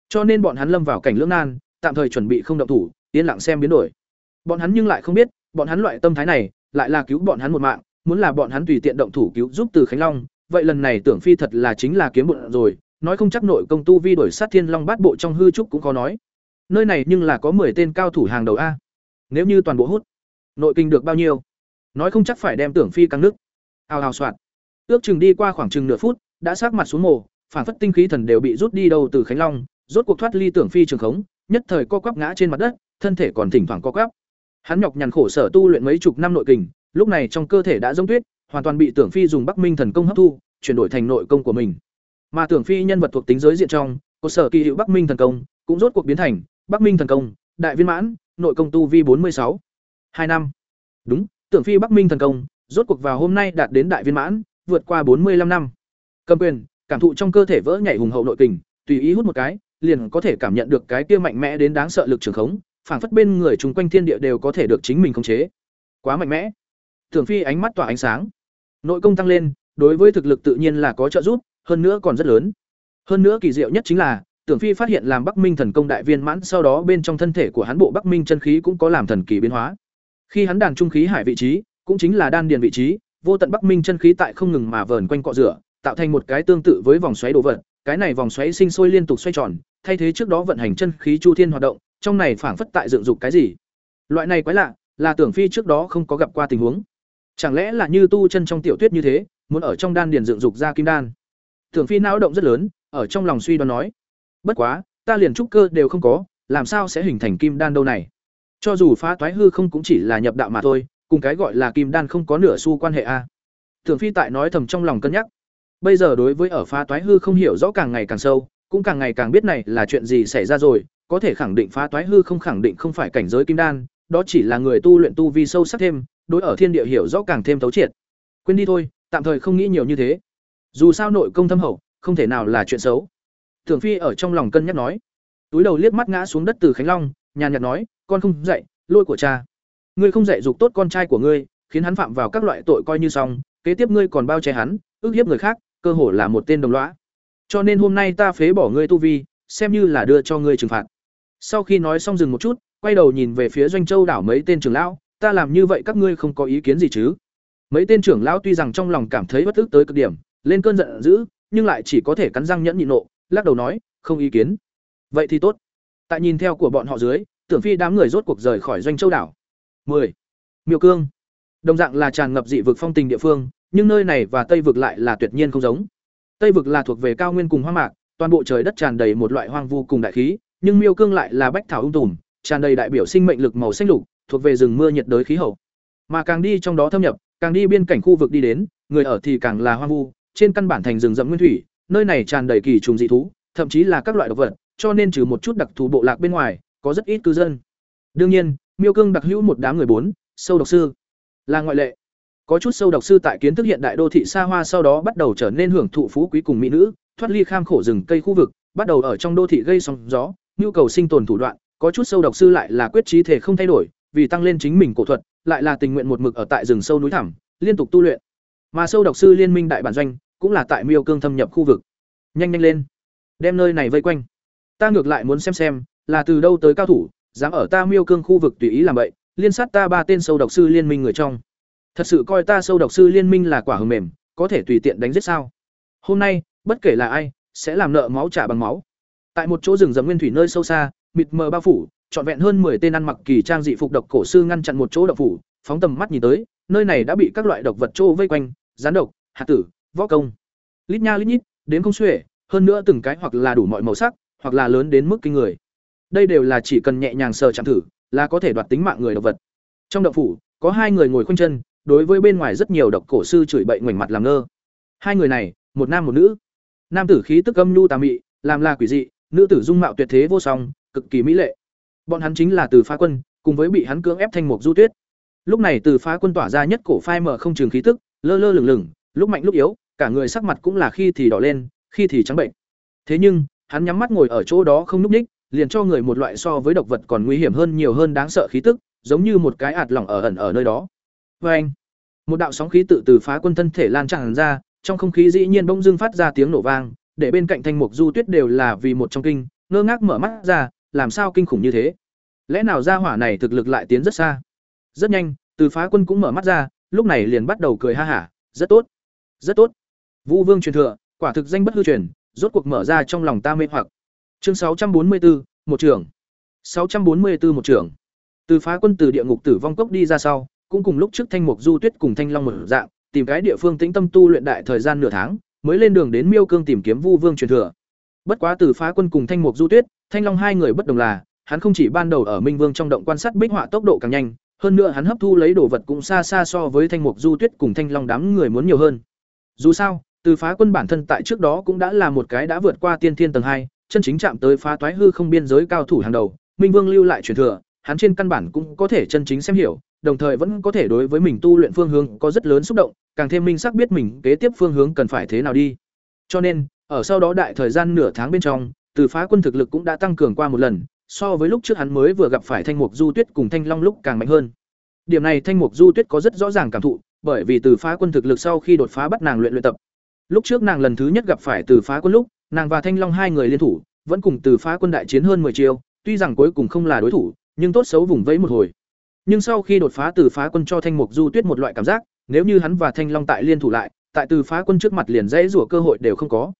Cho nên bọn hắn lâm vào cảnh lưỡng nan, tạm thời chuẩn bị không động thủ, yên lặng xem biến đổi. Bọn hắn nhưng lại không biết, bọn hắn loại tâm thái này, lại là cứu bọn hắn một mạng, muốn là bọn hắn tùy tiện động thủ cứu giúp từ Khánh Long, vậy lần này Tưởng Phi thật là chính là kiếm bụng rồi, nói không chắc nội công tu vi đổi sát Thiên Long Bát Bộ trong hư trúc cũng có nói. Nơi này nhưng là có 10 tên cao thủ hàng đầu a. Nếu như toàn bộ hút, nội kinh được bao nhiêu? Nói không chắc phải đem Tưởng Phi căng nước. Ào ào soạt. Ước chừng đi qua khoảng chừng nửa phút, đã sát mặt xuống mồ, phản phất tinh khí thần đều bị rút đi đâu từ Khánh Long, rốt cuộc thoát ly Tưởng Phi trường khống, nhất thời co quắp ngã trên mặt đất, thân thể còn thỉnh thoảng co quắp. Hắn nhọc nhằn khổ sở tu luyện mấy chục năm nội kình, lúc này trong cơ thể đã giống tuyết, hoàn toàn bị Tưởng Phi dùng Bắc Minh thần công hấp thu, chuyển đổi thành nội công của mình. Mà Tưởng Phi nhân vật thuộc tính giới diện trong, có sở kỳ hiệu Bắc Minh thần công, cũng rốt cuộc biến thành Bắc Minh thần công, đại viên mãn, nội công tu vi bốn mươi sáu hai năm. Đúng, Tưởng Phi Bắc Minh thần công, rốt cuộc vào hôm nay đạt đến đại viên mãn, vượt qua bốn mươi năm năm. Cầm quyền, cảm thụ trong cơ thể vỡ nhảy hùng hậu nội kình, tùy ý hút một cái, liền có thể cảm nhận được cái kia mạnh mẽ đến đáng sợ lực trường khống, phảng phất bên người chúng quanh thiên địa đều có thể được chính mình khống chế. Quá mạnh mẽ. Tưởng Phi ánh mắt tỏa ánh sáng. Nội công tăng lên, đối với thực lực tự nhiên là có trợ giúp, hơn nữa còn rất lớn. Hơn nữa kỳ diệu nhất chính là, Tưởng Phi phát hiện làm Bắc Minh thần công đại viên mãn sau đó bên trong thân thể của hắn bộ Bắc Minh chân khí cũng có làm thần kỳ biến hóa. Khi hắn đàn trung khí hải vị trí, cũng chính là đan điền vị trí, vô tận Bắc Minh chân khí tại không ngừng mà vờn quanh cọ rửa, tạo thành một cái tương tự với vòng xoáy đồ vật, cái này vòng xoáy sinh sôi liên tục xoay tròn, thay thế trước đó vận hành chân khí chu thiên hoạt động, trong này phảng phất tại dựng dục cái gì. Loại này quái lạ, là Tưởng Phi trước đó không có gặp qua tình huống. Chẳng lẽ là như tu chân trong tiểu tuyết như thế, muốn ở trong đan điền dựng dục ra kim đan? Tưởng Phi não động rất lớn, ở trong lòng suy đoán nói: "Bất quá, ta liền trúc cơ đều không có, làm sao sẽ hình thành kim đan đâu này? Cho dù phá toái hư không cũng chỉ là nhập đạo mà thôi, cùng cái gọi là kim đan không có nửa xu quan hệ a." Tưởng Phi tại nói thầm trong lòng cân nhắc. Bây giờ đối với ở phá toái hư không hiểu rõ càng ngày càng sâu, cũng càng ngày càng biết này là chuyện gì xảy ra rồi, có thể khẳng định phá toái hư không khẳng định không phải cảnh giới kim đan, đó chỉ là người tu luyện tu vi sâu sắc thêm, đối ở thiên địa hiểu rõ càng thêm thấu triệt. Quên đi thôi, tạm thời không nghĩ nhiều như thế. Dù sao nội công thâm hậu, không thể nào là chuyện xấu. thường Phi ở trong lòng cân nhắc nói. Túi đầu liếc mắt ngã xuống đất từ Khánh Long, nhàn nhạt nói, con không dạy, lôi của cha. Ngươi không dạy dục tốt con trai của ngươi, khiến hắn phạm vào các loại tội coi như xong, kế tiếp ngươi còn bao che hắn, ức hiếp người khác, cơ hồ là một tên đồng lõa. Cho nên hôm nay ta phế bỏ ngươi tu vi, xem như là đưa cho ngươi trừng phạt. Sau khi nói xong dừng một chút, quay đầu nhìn về phía doanh châu đảo mấy tên trưởng lão, ta làm như vậy các ngươi không có ý kiến gì chứ? Mấy tên trưởng lão tuy rằng trong lòng cảm thấy bất tức tới cực điểm, lên cơn giận dữ, nhưng lại chỉ có thể cắn răng nhẫn nhịn nộ, lắc đầu nói, không ý kiến. Vậy thì tốt. Tại nhìn theo của bọn họ dưới, Tưởng Phi đám người rốt cuộc rời khỏi doanh châu đảo. 10. Miêu Cương. Đồng dạng là tràn ngập dị vực phong tình địa phương, nhưng nơi này và Tây vực lại là tuyệt nhiên không giống. Tây vực là thuộc về cao nguyên cùng hoang mạc, toàn bộ trời đất tràn đầy một loại hoang vu cùng đại khí, nhưng Miêu Cương lại là bách thảo ung tùm, tràn đầy đại biểu sinh mệnh lực màu xanh lục, thuộc về rừng mưa nhiệt đới khí hậu. Mà càng đi trong đó thâm nhập, càng đi biên cảnh khu vực đi đến, người ở thì càng là hoang vu, trên căn bản thành rừng rậm nguyên thủy, nơi này tràn đầy kỳ trùng dị thú, thậm chí là các loại động vật, cho nên trừ một chút đặc thù bộ lạc bên ngoài, có rất ít cư dân. Đương nhiên, Miêu Cương đặc hữu một đám người bốn, sâu độc sư là ngoại lệ. Có chút sâu độc sư tại kiến thức hiện đại đô thị xa hoa sau đó bắt đầu trở nên hưởng thụ phú quý cùng mỹ nữ, thoát ly kham khổ rừng cây khu vực, bắt đầu ở trong đô thị gây sóng gió, nhu cầu sinh tồn thủ đoạn, có chút sâu độc sư lại là quyết trí thể không thay đổi, vì tăng lên chính mình cổ thuật, lại là tình nguyện một mực ở tại rừng sâu núi thẳm, liên tục tu luyện. Mà sâu độc sư liên minh đại bản doanh, cũng là tại Miêu Cương thâm nhập khu vực. Nhanh nhanh lên, đem nơi này vây quanh. Ta ngược lại muốn xem xem, là từ đâu tới cao thủ, dám ở ta Miêu Cương khu vực tùy ý làm vậy, liên sát ta ba tên sâu độc sư liên minh người trong. Thật sự coi ta sâu độc sư liên minh là quả hầm mềm, có thể tùy tiện đánh giết sao? Hôm nay, bất kể là ai, sẽ làm nợ máu trả bằng máu. Tại một chỗ rừng rậm nguyên thủy nơi sâu xa, mịt mờ bao phủ, trọn vẹn hơn 10 tên ăn mặc kỳ trang dị phục độc cổ sư ngăn chặn một chỗ độc phủ, phóng tầm mắt nhìn tới, nơi này đã bị các loại độc vật trô vây quanh, rắn độc, hạt tử, võ công. Lít nha lít nhít, đến không xuể, hơn nữa từng cái hoặc là đủ mọi màu sắc, hoặc là lớn đến mức kinh người. Đây đều là chỉ cần nhẹ nhàng sờ chạm thử, là có thể đoạt tính mạng người độc vật. Trong độc phủ, có hai người ngồi khoanh chân, đối với bên ngoài rất nhiều độc cổ sư chửi bậy ngoảnh mặt làm ngơ. Hai người này, một nam một nữ. Nam tử khí tức âm nhu tà mị, làm là quỷ dị, nữ tử dung mạo tuyệt thế vô song, cực kỳ mỹ lệ. Bọn hắn chính là Từ Phá Quân, cùng với bị hắn cưỡng ép thanh một du tuyết. Lúc này Từ Phá Quân tỏa ra nhất cổ phai mở không trường khí tức, lơ lơ lửng lửng, lúc mạnh lúc yếu, cả người sắc mặt cũng là khi thì đỏ lên, khi thì trắng bệnh. Thế nhưng, hắn nhắm mắt ngồi ở chỗ đó không nhúc nhích, liền cho người một loại so với độc vật còn nguy hiểm hơn nhiều hơn đáng sợ khí tức, giống như một cái ạt lỏng ở ẩn ở nơi đó. Và anh, một đạo sóng khí tự từ phá quân thân thể lan tràn ra, trong không khí dĩ nhiên bỗng dưng phát ra tiếng nổ vang, để bên cạnh thanh mục du tuyết đều là vì một trong kinh, ngơ ngác mở mắt ra, làm sao kinh khủng như thế? Lẽ nào gia hỏa này thực lực lại tiến rất xa? Rất nhanh, từ phá quân cũng mở mắt ra, lúc này liền bắt đầu cười ha hả, rất tốt, rất tốt. Vũ Vương truyền thừa, quả thực danh bất hư truyền, rốt cuộc mở ra trong lòng ta mê hoặc. Chương 644, một trưởng. 644 một trưởng. Từ phá quân từ địa ngục tử vong cốc đi ra sau, cũng cùng lúc trước Thanh Mục Du Tuyết cùng Thanh Long một dạng, tìm cái địa phương tĩnh tâm tu luyện đại thời gian nửa tháng, mới lên đường đến Miêu Cương tìm kiếm Vu Vương truyền thừa. Bất quá từ phá quân cùng Thanh Mục Du Tuyết, Thanh Long hai người bất đồng là, hắn không chỉ ban đầu ở Minh Vương trong động quan sát bích họa tốc độ càng nhanh, hơn nữa hắn hấp thu lấy đồ vật cũng xa xa so với Thanh Mục Du Tuyết cùng Thanh Long đám người muốn nhiều hơn. Dù sao, từ phá quân bản thân tại trước đó cũng đã là một cái đã vượt qua tiên thiên tầng hai, chân chính chạm tới phá toái hư không biên giới cao thủ hàng đầu, Minh Vương lưu lại truyền thừa, hắn trên căn bản cũng có thể chân chính xem hiểu, đồng thời vẫn có thể đối với mình tu luyện phương hướng có rất lớn xúc động, càng thêm minh xác biết mình kế tiếp phương hướng cần phải thế nào đi. Cho nên, ở sau đó đại thời gian nửa tháng bên trong, từ phá quân thực lực cũng đã tăng cường qua một lần, so với lúc trước hắn mới vừa gặp phải Thanh Mục Du Tuyết cùng Thanh Long lúc càng mạnh hơn. Điểm này Thanh Mục Du Tuyết có rất rõ ràng cảm thụ, bởi vì từ phá quân thực lực sau khi đột phá bắt nàng luyện luyện tập. Lúc trước nàng lần thứ nhất gặp phải từ phá quân lúc, nàng và Thanh Long hai người liên thủ, vẫn cùng từ phá quân đại chiến hơn 10 chiêu, tuy rằng cuối cùng không là đối thủ, nhưng tốt xấu vùng vẫy một hồi. Nhưng sau khi đột phá từ phá quân cho Thanh Mục Du Tuyết một loại cảm giác, nếu như hắn và Thanh Long tại liên thủ lại, tại từ phá quân trước mặt liền dễ rủa cơ hội đều không có.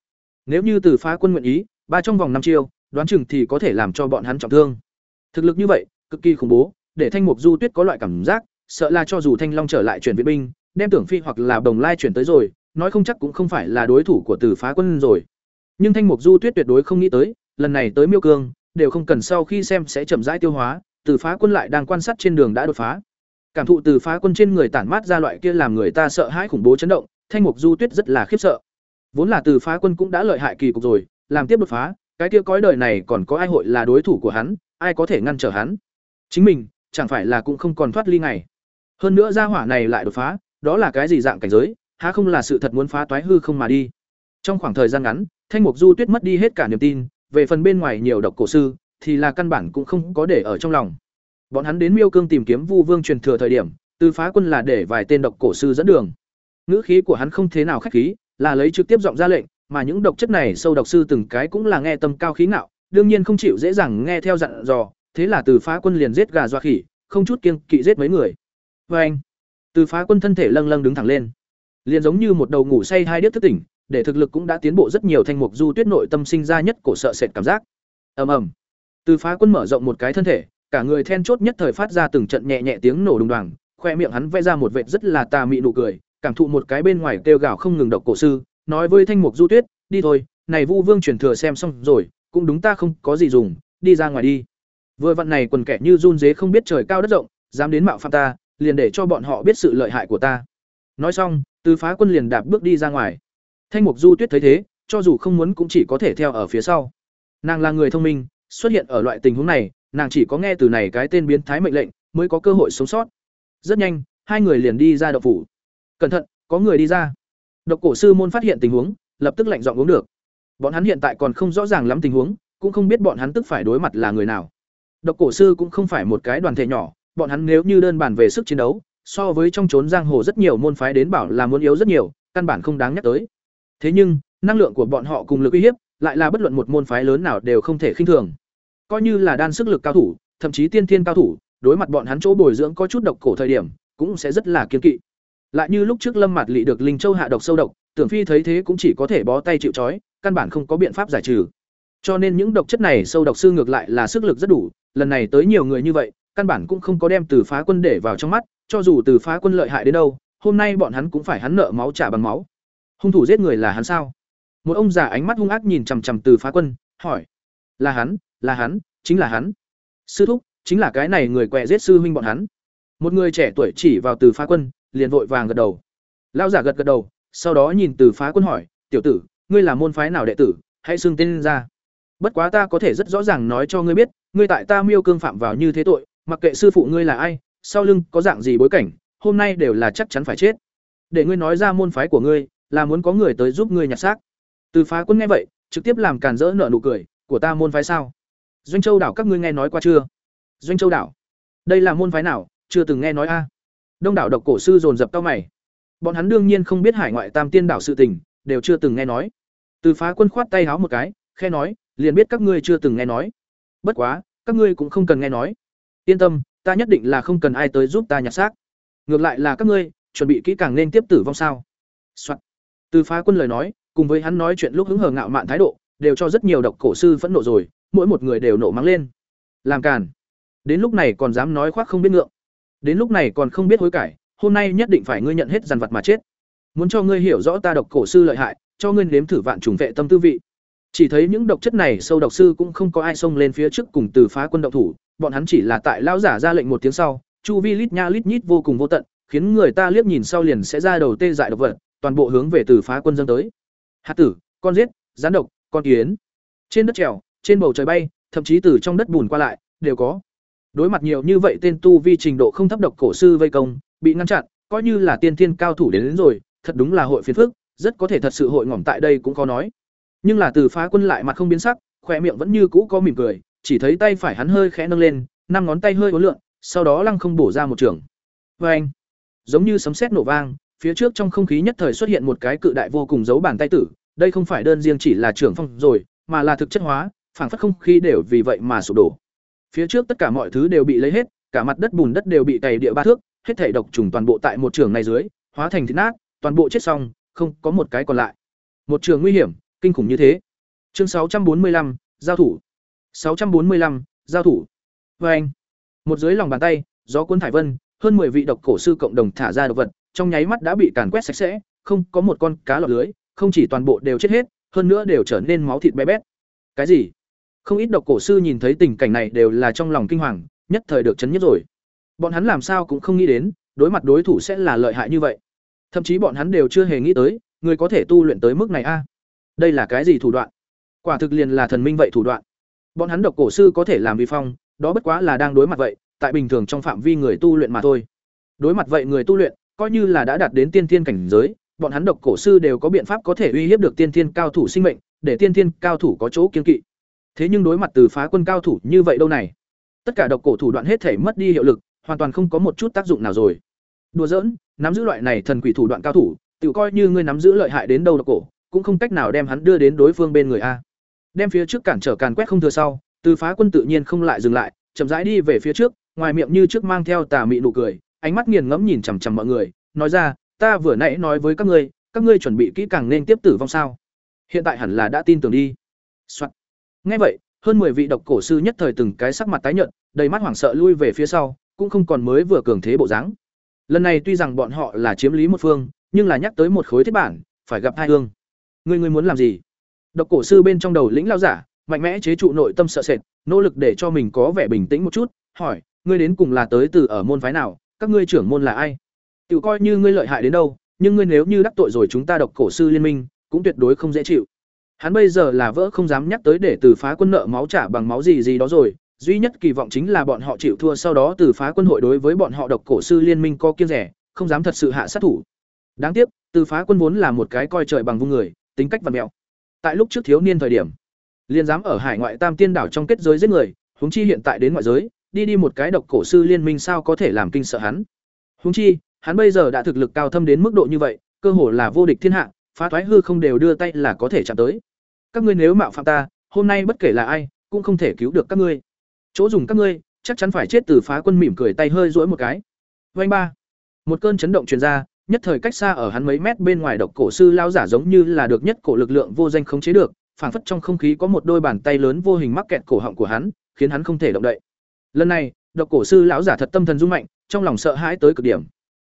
Nếu như từ phá quân nguyện ý, ba trong vòng năm chiêu, đoán chừng thì có thể làm cho bọn hắn trọng thương. Thực lực như vậy, cực kỳ khủng bố, để Thanh Mục Du Tuyết có loại cảm giác, sợ là cho dù Thanh Long trở lại chuyển viện binh, đem Tưởng Phi hoặc là Đồng Lai chuyển tới rồi, nói không chắc cũng không phải là đối thủ của Từ Phá Quân rồi. Nhưng Thanh Mục Du Tuyết tuyệt đối không nghĩ tới, lần này tới Miêu Cương, đều không cần sau khi xem sẽ chậm rãi tiêu hóa, từ Phá Quân lại đang quan sát trên đường đã đột phá. Cảm thụ Từ Phá Quân trên người tản mát ra loại kia làm người ta sợ hãi khủng bố chấn động, Thanh Mục Du Tuyết rất là khiếp sợ. Vốn là Từ Phá Quân cũng đã lợi hại kỳ cục rồi, làm tiếp đột phá, cái kia cõi đời này còn có ai hội là đối thủ của hắn, ai có thể ngăn trở hắn? Chính mình, chẳng phải là cũng không còn thoát ly ngày. Hơn nữa gia hỏa này lại đột phá, đó là cái gì dạng cảnh giới, há không là sự thật muốn phá toái hư không mà đi. Trong khoảng thời gian ngắn, Thanh Mục Du Tuyết mất đi hết cả niềm tin, về phần bên ngoài nhiều độc cổ sư, thì là căn bản cũng không có để ở trong lòng. Bọn hắn đến Miêu Cương tìm kiếm Vu Vương truyền thừa thời điểm, từ phá quân là để vài tên độc cổ sư dẫn đường. Ngữ khí của hắn không thế nào khách khí, là lấy trực tiếp giọng ra lệnh, mà những độc chất này sâu độc sư từng cái cũng là nghe tâm cao khí ngạo, đương nhiên không chịu dễ dàng nghe theo dặn dò, thế là từ phá quân liền giết gà dọa khỉ, không chút kiêng kỵ giết mấy người. Và anh, từ phá quân thân thể lâng lâng đứng thẳng lên, liền giống như một đầu ngủ say hai điếc thức tỉnh, để thực lực cũng đã tiến bộ rất nhiều thanh mục du tuyết nội tâm sinh ra nhất cổ sợ sệt cảm giác. Ầm ầm. Từ phá quân mở rộng một cái thân thể, cả người then chốt nhất thời phát ra từng trận nhẹ nhẹ tiếng nổ đùng đoàng, khoe miệng hắn vẽ ra một vệt rất là tà mị nụ cười, cảm thụ một cái bên ngoài kêu gào không ngừng độc cổ sư, nói với thanh mục du tuyết, đi thôi, này Vu Vương truyền thừa xem xong rồi, cũng đúng ta không có gì dùng, đi ra ngoài đi. Vừa vặn này quần kẻ như run dế không biết trời cao đất rộng, dám đến mạo phạm ta, liền để cho bọn họ biết sự lợi hại của ta. Nói xong, Từ Phá Quân liền đạp bước đi ra ngoài. Thanh Mục Du Tuyết thấy thế, cho dù không muốn cũng chỉ có thể theo ở phía sau. Nàng là người thông minh, xuất hiện ở loại tình huống này, nàng chỉ có nghe từ này cái tên biến thái mệnh lệnh, mới có cơ hội sống sót. Rất nhanh, hai người liền đi ra đậu phủ. Cẩn thận, có người đi ra. Độc cổ sư môn phát hiện tình huống, lập tức lạnh giọng uống được. Bọn hắn hiện tại còn không rõ ràng lắm tình huống, cũng không biết bọn hắn tức phải đối mặt là người nào. Độc cổ sư cũng không phải một cái đoàn thể nhỏ, bọn hắn nếu như đơn bản về sức chiến đấu, so với trong chốn giang hồ rất nhiều môn phái đến bảo là muốn yếu rất nhiều, căn bản không đáng nhắc tới. Thế nhưng, năng lượng của bọn họ cùng lực uy hiếp, lại là bất luận một môn phái lớn nào đều không thể khinh thường. Coi như là đan sức lực cao thủ, thậm chí tiên thiên cao thủ, đối mặt bọn hắn chỗ bồi dưỡng có chút độc cổ thời điểm, cũng sẽ rất là kiên kỵ. Lại như lúc trước Lâm Mạt Lị được Linh Châu hạ độc sâu độc, Tưởng Phi thấy thế cũng chỉ có thể bó tay chịu trói, căn bản không có biện pháp giải trừ. Cho nên những độc chất này sâu độc sư ngược lại là sức lực rất đủ, lần này tới nhiều người như vậy, căn bản cũng không có đem Từ Phá Quân để vào trong mắt, cho dù Từ Phá Quân lợi hại đến đâu, hôm nay bọn hắn cũng phải hắn nợ máu trả bằng máu. Hung thủ giết người là hắn sao? Một ông già ánh mắt hung ác nhìn chằm chằm Từ Phá Quân, hỏi: "Là hắn, là hắn, chính là hắn." Sư thúc, chính là cái này người quẹ giết sư huynh bọn hắn. Một người trẻ tuổi chỉ vào Từ Phá Quân, liền vội vàng gật đầu. Lão giả gật gật đầu, sau đó nhìn Từ Phá Quân hỏi: "Tiểu tử, ngươi là môn phái nào đệ tử, hãy xưng tên ra." Bất quá ta có thể rất rõ ràng nói cho ngươi biết, ngươi tại ta Miêu Cương phạm vào như thế tội, mặc kệ sư phụ ngươi là ai, sau lưng có dạng gì bối cảnh, hôm nay đều là chắc chắn phải chết. Để ngươi nói ra môn phái của ngươi, là muốn có người tới giúp ngươi nhặt xác. Từ Phá Quân nghe vậy, trực tiếp làm càn rỡ nợ nụ cười, của ta môn phái sao? Doanh Châu đảo các ngươi nghe nói qua chưa? Doanh Châu đảo? Đây là môn phái nào, chưa từng nghe nói a. Đông đảo độc cổ sư dồn dập cao mày. Bọn hắn đương nhiên không biết hải ngoại Tam Tiên đảo sự tình, đều chưa từng nghe nói. Từ Phá Quân khoát tay háo một cái, khe nói, liền biết các ngươi chưa từng nghe nói. Bất quá, các ngươi cũng không cần nghe nói. Yên tâm, ta nhất định là không cần ai tới giúp ta nhặt xác. Ngược lại là các ngươi, chuẩn bị kỹ càng nên tiếp tử vong sao? Soạn. Từ Phá Quân lời nói, cùng với hắn nói chuyện lúc hứng hờ ngạo mạn thái độ, đều cho rất nhiều độc cổ sư phẫn nộ rồi, mỗi một người đều nổ mắng lên. Làm càn. Đến lúc này còn dám nói khoác không biết ngượng. Đến lúc này còn không biết hối cải, hôm nay nhất định phải ngươi nhận hết dằn vật mà chết. Muốn cho ngươi hiểu rõ ta độc cổ sư lợi hại, cho ngươi nếm thử vạn trùng vệ tâm tư vị. Chỉ thấy những độc chất này sâu độc sư cũng không có ai xông lên phía trước cùng từ phá quân động thủ, bọn hắn chỉ là tại lão giả ra lệnh một tiếng sau, chu vi lít nha lít nhít vô cùng vô tận, khiến người ta liếc nhìn sau liền sẽ ra đầu tê dại độc vật, toàn bộ hướng về từ phá quân dâng tới. Hạt tử, con giết, rán độc, con kiến. Trên đất trèo, trên bầu trời bay, thậm chí từ trong đất bùn qua lại, đều có. Đối mặt nhiều như vậy tên tu vi trình độ không thấp độc cổ sư vây công, bị ngăn chặn, coi như là tiên thiên cao thủ đến, đến rồi, thật đúng là hội phiền phức, rất có thể thật sự hội ngỏm tại đây cũng có nói. Nhưng là từ phá quân lại mặt không biến sắc, khỏe miệng vẫn như cũ có mỉm cười, chỉ thấy tay phải hắn hơi khẽ nâng lên, năm ngón tay hơi uốn lượn, sau đó lăng không bổ ra một trường. Oeng! Giống như sấm sét nổ vang, phía trước trong không khí nhất thời xuất hiện một cái cự đại vô cùng dấu bàn tay tử, đây không phải đơn riêng chỉ là trưởng phong rồi, mà là thực chất hóa, phảng phất không khí đều vì vậy mà sụp đổ. Phía trước tất cả mọi thứ đều bị lấy hết, cả mặt đất bùn đất đều bị tẩy địa ba thước, hết thảy độc trùng toàn bộ tại một trường này dưới, hóa thành thịt nát, toàn bộ chết xong, không có một cái còn lại. Một trường nguy hiểm, kinh khủng như thế. Chương 645, giao thủ. 645, giao thủ. Và anh, một dưới lòng bàn tay, gió cuốn thải vân, hơn 10 vị độc cổ sư cộng đồng thả ra độc vật, trong nháy mắt đã bị càn quét sạch sẽ, không có một con cá lọt lưới, không chỉ toàn bộ đều chết hết, hơn nữa đều trở nên máu thịt bé bét. Cái gì? Không ít độc cổ sư nhìn thấy tình cảnh này đều là trong lòng kinh hoàng, nhất thời được chấn nhất rồi. Bọn hắn làm sao cũng không nghĩ đến, đối mặt đối thủ sẽ là lợi hại như vậy. Thậm chí bọn hắn đều chưa hề nghĩ tới, người có thể tu luyện tới mức này a. Đây là cái gì thủ đoạn? Quả thực liền là thần minh vậy thủ đoạn. Bọn hắn độc cổ sư có thể làm vi phong, đó bất quá là đang đối mặt vậy, tại bình thường trong phạm vi người tu luyện mà thôi. Đối mặt vậy người tu luyện, coi như là đã đạt đến tiên thiên cảnh giới, bọn hắn độc cổ sư đều có biện pháp có thể uy hiếp được tiên thiên cao thủ sinh mệnh, để tiên thiên cao thủ có chỗ kiên kỵ. Thế nhưng đối mặt từ phá quân cao thủ như vậy đâu này, tất cả độc cổ thủ đoạn hết thể mất đi hiệu lực, hoàn toàn không có một chút tác dụng nào rồi. Đùa giỡn, nắm giữ loại này thần quỷ thủ đoạn cao thủ, tự coi như ngươi nắm giữ lợi hại đến đâu độc cổ, cũng không cách nào đem hắn đưa đến đối phương bên người a. Đem phía trước cản trở càn quét không thừa sau, từ phá quân tự nhiên không lại dừng lại, chậm rãi đi về phía trước, ngoài miệng như trước mang theo tà mị nụ cười, ánh mắt nghiền ngẫm nhìn chằm chằm mọi người, nói ra, ta vừa nãy nói với các ngươi, các ngươi chuẩn bị kỹ càng nên tiếp tử vong sao? Hiện tại hẳn là đã tin tưởng đi. Soạn. Nghe vậy, hơn 10 vị độc cổ sư nhất thời từng cái sắc mặt tái nhợt, đầy mắt hoảng sợ lui về phía sau, cũng không còn mới vừa cường thế bộ dáng. Lần này tuy rằng bọn họ là chiếm lý một phương, nhưng là nhắc tới một khối thiết bản, phải gặp hai hương. Ngươi ngươi muốn làm gì? Độc cổ sư bên trong đầu lĩnh lao giả, mạnh mẽ chế trụ nội tâm sợ sệt, nỗ lực để cho mình có vẻ bình tĩnh một chút, hỏi, ngươi đến cùng là tới từ ở môn phái nào, các ngươi trưởng môn là ai? Tiểu coi như ngươi lợi hại đến đâu, nhưng ngươi nếu như đắc tội rồi chúng ta độc cổ sư liên minh, cũng tuyệt đối không dễ chịu. Hắn bây giờ là vỡ không dám nhắc tới để từ phá quân nợ máu trả bằng máu gì gì đó rồi, duy nhất kỳ vọng chính là bọn họ chịu thua sau đó từ phá quân hội đối với bọn họ độc cổ sư liên minh có kiêng rẻ, không dám thật sự hạ sát thủ. Đáng tiếc, từ phá quân vốn là một cái coi trời bằng vung người, tính cách vặn mèo. Tại lúc trước thiếu niên thời điểm, liên dám ở hải ngoại tam tiên đảo trong kết giới giết người, huống chi hiện tại đến ngoại giới, đi đi một cái độc cổ sư liên minh sao có thể làm kinh sợ hắn. Huống chi, hắn bây giờ đã thực lực cao thâm đến mức độ như vậy, cơ hồ là vô địch thiên hạ, phá thoái hư không đều đưa tay là có thể chạm tới. Các ngươi nếu mạo phạm ta, hôm nay bất kể là ai, cũng không thể cứu được các ngươi. Chỗ dùng các ngươi, chắc chắn phải chết từ phá quân mỉm cười tay hơi duỗi một cái. Vành ba. Một cơn chấn động truyền ra, nhất thời cách xa ở hắn mấy mét bên ngoài độc cổ sư lao giả giống như là được nhất cổ lực lượng vô danh khống chế được, phảng phất trong không khí có một đôi bàn tay lớn vô hình mắc kẹt cổ họng của hắn, khiến hắn không thể động đậy. Lần này, độc cổ sư lão giả thật tâm thần rung mạnh, trong lòng sợ hãi tới cực điểm.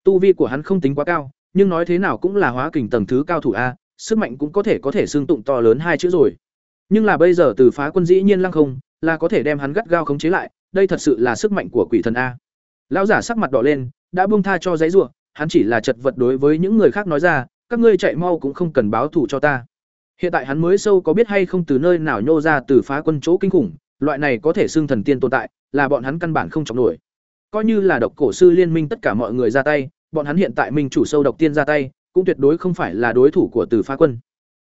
Tu vi của hắn không tính quá cao, nhưng nói thế nào cũng là hóa kình tầng thứ cao thủ a, sức mạnh cũng có thể có thể xương tụng to lớn hai chữ rồi. Nhưng là bây giờ từ phá quân dĩ nhiên lăng không, là có thể đem hắn gắt gao khống chế lại, đây thật sự là sức mạnh của quỷ thần a. Lão giả sắc mặt đỏ lên, đã buông tha cho giấy rủa, hắn chỉ là chật vật đối với những người khác nói ra, các ngươi chạy mau cũng không cần báo thù cho ta. Hiện tại hắn mới sâu có biết hay không từ nơi nào nhô ra từ phá quân chỗ kinh khủng, loại này có thể xưng thần tiên tồn tại, là bọn hắn căn bản không chống nổi. Coi như là độc cổ sư liên minh tất cả mọi người ra tay, bọn hắn hiện tại minh chủ sâu độc tiên ra tay, cũng tuyệt đối không phải là đối thủ của Từ Phá Quân.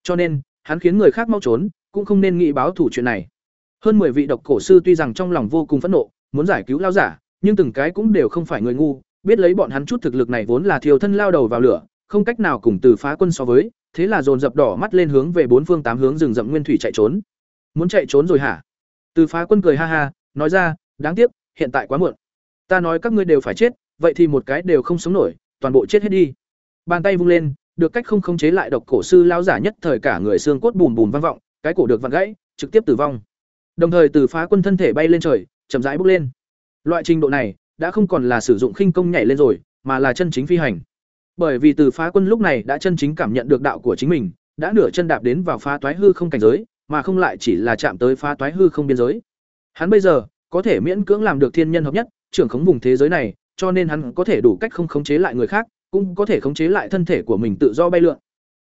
Cho nên, hắn khiến người khác mau trốn, cũng không nên nghĩ báo thủ chuyện này. Hơn 10 vị độc cổ sư tuy rằng trong lòng vô cùng phẫn nộ, muốn giải cứu lao giả, nhưng từng cái cũng đều không phải người ngu, biết lấy bọn hắn chút thực lực này vốn là thiêu thân lao đầu vào lửa, không cách nào cùng Từ Phá Quân so với, thế là dồn dập đỏ mắt lên hướng về bốn phương tám hướng rừng rậm nguyên thủy chạy trốn. Muốn chạy trốn rồi hả? Từ Phá Quân cười ha ha, nói ra, đáng tiếc, hiện tại quá muộn. Ta nói các ngươi đều phải chết, vậy thì một cái đều không sống nổi, toàn bộ chết hết đi. Bàn tay vung lên, được cách không khống chế lại độc cổ sư lão giả nhất thời cả người xương cốt bùm bùm vang vọng, cái cổ được vặn gãy, trực tiếp tử vong. Đồng thời từ phá quân thân thể bay lên trời, chậm rãi bước lên. Loại trình độ này đã không còn là sử dụng khinh công nhảy lên rồi, mà là chân chính phi hành. Bởi vì từ phá quân lúc này đã chân chính cảm nhận được đạo của chính mình, đã nửa chân đạp đến vào phá toái hư không cảnh giới, mà không lại chỉ là chạm tới phá toái hư không biên giới. Hắn bây giờ có thể miễn cưỡng làm được thiên nhân hợp nhất, trưởng khống vùng thế giới này, cho nên hắn có thể đủ cách không khống chế lại người khác, cũng có thể khống chế lại thân thể của mình tự do bay lượn.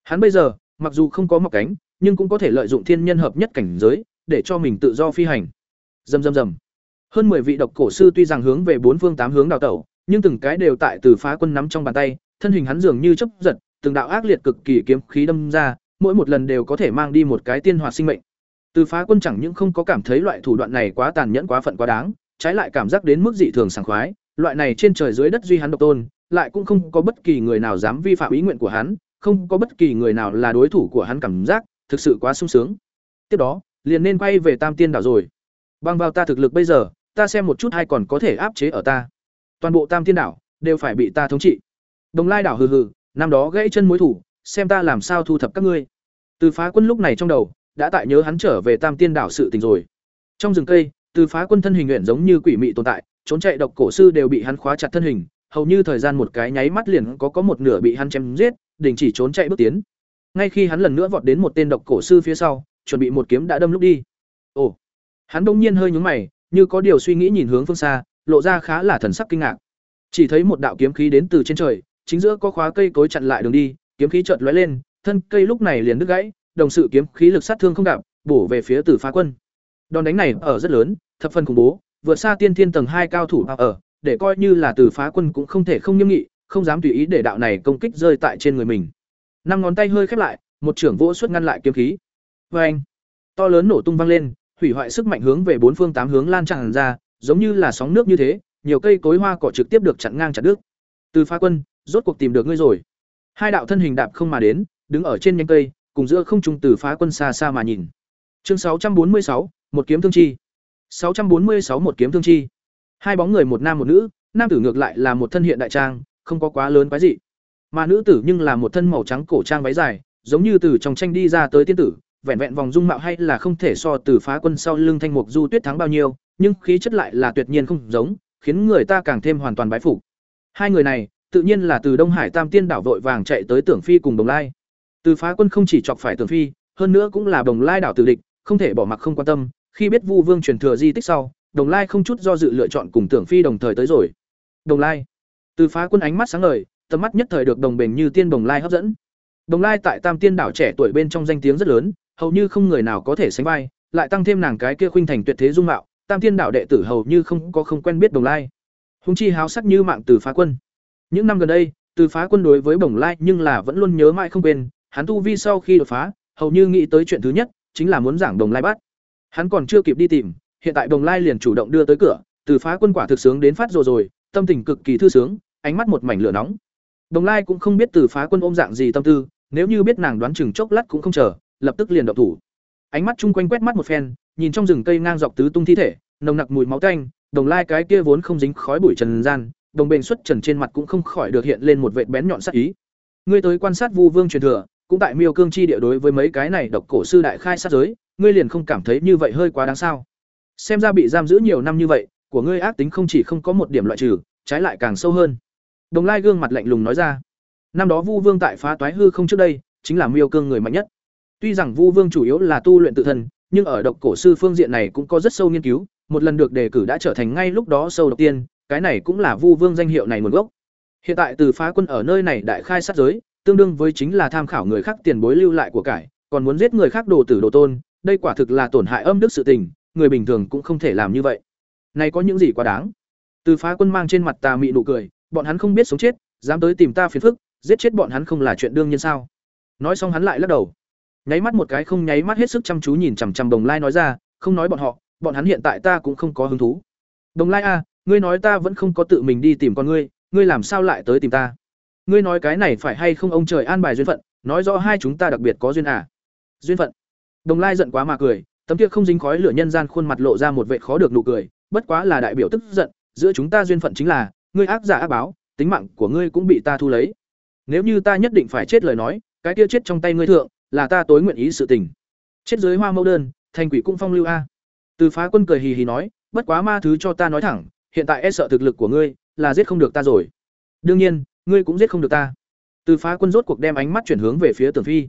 Hắn bây giờ, mặc dù không có mọc cánh, nhưng cũng có thể lợi dụng thiên nhân hợp nhất cảnh giới, để cho mình tự do phi hành. Rầm rầm rầm. Hơn 10 vị độc cổ sư tuy rằng hướng về bốn phương tám hướng đào tẩu, nhưng từng cái đều tại từ phá quân nắm trong bàn tay, thân hình hắn dường như chớp giật, từng đạo ác liệt cực kỳ kiếm khí đâm ra, mỗi một lần đều có thể mang đi một cái tiên hoạt sinh mệnh. Từ phá quân chẳng những không có cảm thấy loại thủ đoạn này quá tàn nhẫn quá phận quá đáng, trái lại cảm giác đến mức dị thường sảng khoái, loại này trên trời dưới đất duy hắn độc tôn, lại cũng không có bất kỳ người nào dám vi phạm ý nguyện của hắn, không có bất kỳ người nào là đối thủ của hắn cảm giác, thực sự quá sung sướng. Tiếp đó, liền nên quay về Tam Tiên đảo rồi. Bằng vào ta thực lực bây giờ, ta xem một chút hay còn có thể áp chế ở ta. Toàn bộ Tam Tiên đảo đều phải bị ta thống trị. Đồng Lai đảo hừ hừ, năm đó gãy chân mối thủ, xem ta làm sao thu thập các ngươi. Từ Phá Quân lúc này trong đầu đã tại nhớ hắn trở về Tam Tiên đảo sự tình rồi. Trong rừng cây, từ Phá Quân thân hình luyện giống như quỷ mị tồn tại, trốn chạy độc cổ sư đều bị hắn khóa chặt thân hình, hầu như thời gian một cái nháy mắt liền có có một nửa bị hắn chém giết, đình chỉ trốn chạy bước tiến. Ngay khi hắn lần nữa vọt đến một tên độc cổ sư phía sau, chuẩn bị một kiếm đã đâm lúc đi. Ồ, hắn bỗng nhiên hơi nhướng mày, như có điều suy nghĩ nhìn hướng phương xa, lộ ra khá là thần sắc kinh ngạc. Chỉ thấy một đạo kiếm khí đến từ trên trời, chính giữa có khóa cây cối chặn lại đường đi, kiếm khí chợt lóe lên, thân cây lúc này liền đứt gãy, đồng sự kiếm khí lực sát thương không gặp bổ về phía Tử Phá Quân. Đòn đánh này ở rất lớn, thập phần khủng bố, vượt xa tiên thiên tầng hai cao thủ ở, để coi như là từ Phá Quân cũng không thể không nghiêm nghị, không dám tùy ý để đạo này công kích rơi tại trên người mình. Năm ngón tay hơi khép lại, một trưởng vỗ xuất ngăn lại kiếm khí. Oeng! To lớn nổ tung vang lên, hủy hoại sức mạnh hướng về bốn phương tám hướng lan tràn ra, giống như là sóng nước như thế, nhiều cây cối hoa cỏ trực tiếp được chặn ngang chặt đứt. Từ Phá Quân, rốt cuộc tìm được ngươi rồi. Hai đạo thân hình đạp không mà đến, đứng ở trên nhánh cây, cùng giữa không trung Từ Phá Quân xa xa mà nhìn. Chương 646, một kiếm thương chi. 646 một kiếm thương chi. Hai bóng người một nam một nữ, nam tử ngược lại là một thân hiện đại trang, không có quá lớn quái dị. Mà nữ tử nhưng là một thân màu trắng cổ trang váy dài, giống như từ trong tranh đi ra tới tiên tử, vẹn vẹn vòng dung mạo hay là không thể so từ phá quân sau lưng thanh mục du tuyết thắng bao nhiêu, nhưng khí chất lại là tuyệt nhiên không giống, khiến người ta càng thêm hoàn toàn bái phục. Hai người này, tự nhiên là từ Đông Hải Tam Tiên đảo vội vàng chạy tới Tưởng Phi cùng Đồng Lai. Từ phá quân không chỉ chọc phải Tưởng Phi, hơn nữa cũng là Đồng Lai đảo tử địch, không thể bỏ mặc không quan tâm, khi biết Vu Vương truyền thừa di tích sau, Đồng Lai không chút do dự lựa chọn cùng Tưởng Phi đồng thời tới rồi. Đồng Lai. Từ phá quân ánh mắt sáng ngời, tầm mắt nhất thời được đồng bền như tiên Đồng Lai hấp dẫn. Đồng Lai tại Tam Tiên đảo trẻ tuổi bên trong danh tiếng rất lớn, hầu như không người nào có thể sánh vai, lại tăng thêm nàng cái kia khuynh thành tuyệt thế dung mạo, Tam Tiên đảo đệ tử hầu như không có không quen biết Đồng Lai. Hùng chi háo sắc như mạng từ phá quân. Những năm gần đây, từ phá quân đối với Đồng Lai nhưng là vẫn luôn nhớ mãi không quên, hắn tu vi sau khi đột phá, hầu như nghĩ tới chuyện thứ nhất chính là muốn giảng Đồng Lai bắt. Hắn còn chưa kịp đi tìm, hiện tại Đồng Lai liền chủ động đưa tới cửa, từ phá quân quả thực sướng đến phát rồi rồi, tâm tình cực kỳ thư sướng, ánh mắt một mảnh lửa nóng. Đồng Lai cũng không biết từ phá quân ôm dạng gì tâm tư, nếu như biết nàng đoán chừng chốc lát cũng không chờ, lập tức liền động thủ. Ánh mắt chung quanh quét mắt một phen, nhìn trong rừng cây ngang dọc tứ tung thi thể, nồng nặc mùi máu tanh, đồng lai cái kia vốn không dính khói bụi trần gian, đồng bền xuất trần trên mặt cũng không khỏi được hiện lên một vệt bén nhọn sắc ý. Ngươi tới quan sát Vu Vương truyền thừa, cũng tại Miêu Cương chi địa đối với mấy cái này độc cổ sư đại khai sát giới, ngươi liền không cảm thấy như vậy hơi quá đáng sao? Xem ra bị giam giữ nhiều năm như vậy, của ngươi ác tính không chỉ không có một điểm loại trừ, trái lại càng sâu hơn. Đồng Lai gương mặt lạnh lùng nói ra. Năm đó Vu Vương tại phá toái hư không trước đây, chính là Miêu Cương người mạnh nhất. Tuy rằng Vu Vương chủ yếu là tu luyện tự thân, nhưng ở độc cổ sư phương diện này cũng có rất sâu nghiên cứu, một lần được đề cử đã trở thành ngay lúc đó sâu độc tiên, cái này cũng là Vu Vương danh hiệu này nguồn gốc. Hiện tại từ phá quân ở nơi này đại khai sát giới, tương đương với chính là tham khảo người khác tiền bối lưu lại của cải, còn muốn giết người khác đồ tử đồ tôn, đây quả thực là tổn hại âm đức sự tình, người bình thường cũng không thể làm như vậy. Này có những gì quá đáng? Từ phá quân mang trên mặt tà mị nụ cười, bọn hắn không biết sống chết, dám tới tìm ta phiền phức, giết chết bọn hắn không là chuyện đương nhiên sao? Nói xong hắn lại lắc đầu nháy mắt một cái không nháy mắt hết sức chăm chú nhìn chằm chằm đồng lai nói ra không nói bọn họ bọn hắn hiện tại ta cũng không có hứng thú đồng lai a ngươi nói ta vẫn không có tự mình đi tìm con ngươi ngươi làm sao lại tới tìm ta ngươi nói cái này phải hay không ông trời an bài duyên phận nói rõ hai chúng ta đặc biệt có duyên à duyên phận đồng lai giận quá mà cười, tấm kia không dính khói lửa nhân gian khuôn mặt lộ ra một vẻ khó được nụ cười, bất quá là đại biểu tức giận, giữa chúng ta duyên phận chính là, ngươi ác giả ác báo, tính mạng của ngươi cũng bị ta thu lấy. Nếu như ta nhất định phải chết lời nói, cái kia chết trong tay ngươi thượng, là ta tối nguyện ý sự tình. Chết dưới hoa mẫu đơn, thành quỷ cung phong lưu a. Từ phá quân cười hì hì nói, bất quá ma thứ cho ta nói thẳng, hiện tại e sợ thực lực của ngươi, là giết không được ta rồi. Đương nhiên, ngươi cũng giết không được ta. Từ phá quân rốt cuộc đem ánh mắt chuyển hướng về phía tưởng phi.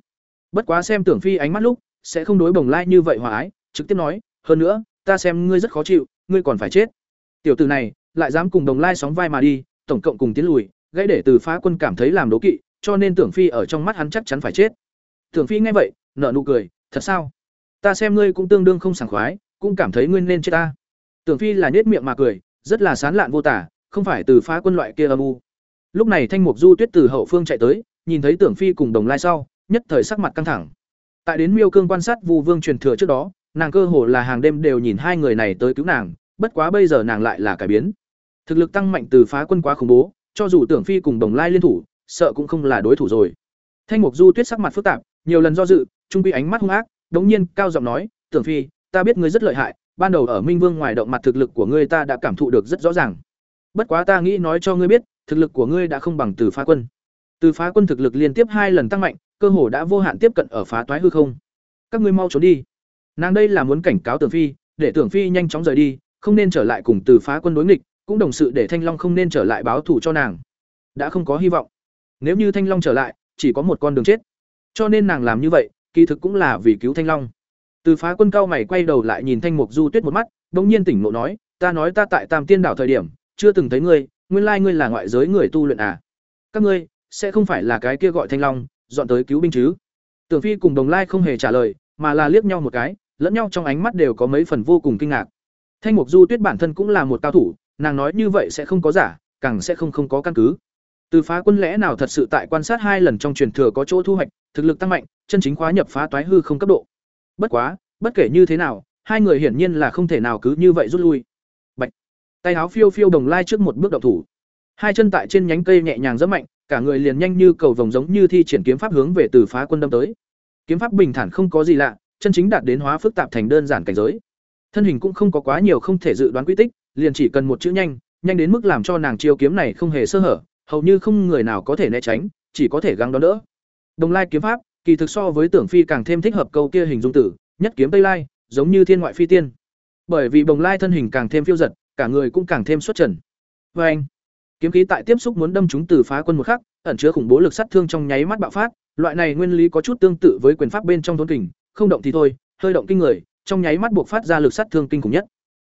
Bất quá xem tưởng phi ánh mắt lúc sẽ không đối bồng lai như vậy hòa ái trực tiếp nói hơn nữa ta xem ngươi rất khó chịu ngươi còn phải chết tiểu tử này lại dám cùng đồng lai sóng vai mà đi tổng cộng cùng tiến lùi gãy để từ phá quân cảm thấy làm đố kỵ cho nên tưởng phi ở trong mắt hắn chắc chắn phải chết Tưởng Phi nghe vậy, nở nụ cười, "Thật sao? Ta xem ngươi cũng tương đương không sảng khoái, cũng cảm thấy ngươi nên chết ta." Tưởng Phi là nhếch miệng mà cười, rất là sán lạn vô tả, không phải từ phá quân loại kia âm u. Lúc này Thanh Mục Du Tuyết từ hậu phương chạy tới, nhìn thấy Tưởng Phi cùng Đồng Lai sau, nhất thời sắc mặt căng thẳng. Tại đến Miêu Cương quan sát Vu Vương truyền thừa trước đó, nàng cơ hồ là hàng đêm đều nhìn hai người này tới cứu nàng, bất quá bây giờ nàng lại là cải biến. Thực lực tăng mạnh từ phá quân quá khủng bố, cho dù Tưởng Phi cùng Đồng Lai liên thủ, sợ cũng không là đối thủ rồi. Thanh Mục Du Tuyết sắc mặt phức tạp, nhiều lần do dự, trung quy ánh mắt hung ác, đống nhiên cao giọng nói, "Tưởng Phi, ta biết ngươi rất lợi hại, ban đầu ở Minh Vương ngoài động mặt thực lực của ngươi ta đã cảm thụ được rất rõ ràng. Bất quá ta nghĩ nói cho ngươi biết, thực lực của ngươi đã không bằng Từ Phá Quân. Từ Phá Quân thực lực liên tiếp hai lần tăng mạnh, cơ hồ đã vô hạn tiếp cận ở phá toái hư không. Các ngươi mau trốn đi." Nàng đây là muốn cảnh cáo Tưởng Phi, để Tưởng Phi nhanh chóng rời đi, không nên trở lại cùng Từ Phá Quân đối nghịch, cũng đồng sự để Thanh Long không nên trở lại báo thù cho nàng. Đã không có hy vọng. Nếu như Thanh Long trở lại, chỉ có một con đường chết. Cho nên nàng làm như vậy, kỳ thực cũng là vì cứu Thanh Long. Từ phá quân cao mày quay đầu lại nhìn Thanh Mục Du Tuyết một mắt, bỗng nhiên tỉnh ngộ nói, "Ta nói ta tại Tam Tiên đảo thời điểm, chưa từng thấy ngươi, nguyên lai ngươi là ngoại giới người tu luyện à? Các ngươi sẽ không phải là cái kia gọi Thanh Long, dọn tới cứu binh chứ?" Tưởng Phi cùng Đồng Lai không hề trả lời, mà là liếc nhau một cái, lẫn nhau trong ánh mắt đều có mấy phần vô cùng kinh ngạc. Thanh Mục Du Tuyết bản thân cũng là một cao thủ, nàng nói như vậy sẽ không có giả, càng sẽ không không có căn cứ. Từ phá quân lẽ nào thật sự tại quan sát hai lần trong truyền thừa có chỗ thu hoạch, thực lực tăng mạnh, chân chính khóa nhập phá toái hư không cấp độ. Bất quá, bất kể như thế nào, hai người hiển nhiên là không thể nào cứ như vậy rút lui. Bạch. Tay áo phiêu phiêu đồng lai trước một bước động thủ. Hai chân tại trên nhánh cây nhẹ nhàng rất mạnh, cả người liền nhanh như cầu vồng giống như thi triển kiếm pháp hướng về Từ phá quân đâm tới. Kiếm pháp bình thản không có gì lạ, chân chính đạt đến hóa phức tạp thành đơn giản cảnh giới. Thân hình cũng không có quá nhiều không thể dự đoán quy tích, liền chỉ cần một chữ nhanh, nhanh đến mức làm cho nàng chiêu kiếm này không hề sơ hở, hầu như không người nào có thể né tránh, chỉ có thể gắng đón đỡ. Đồng Lai kiếm pháp, kỳ thực so với Tưởng Phi càng thêm thích hợp câu kia hình dung tử, nhất kiếm Tây Lai, giống như thiên ngoại phi tiên. Bởi vì bồng Lai thân hình càng thêm phiêu dật, cả người cũng càng thêm xuất trần. Và anh, kiếm khí tại tiếp xúc muốn đâm chúng từ phá quân một khắc, ẩn chứa khủng bố lực sát thương trong nháy mắt bạo phát, loại này nguyên lý có chút tương tự với quyền pháp bên trong thôn kình, không động thì thôi, hơi động kinh người, trong nháy mắt buộc phát ra lực sát thương kinh khủng nhất.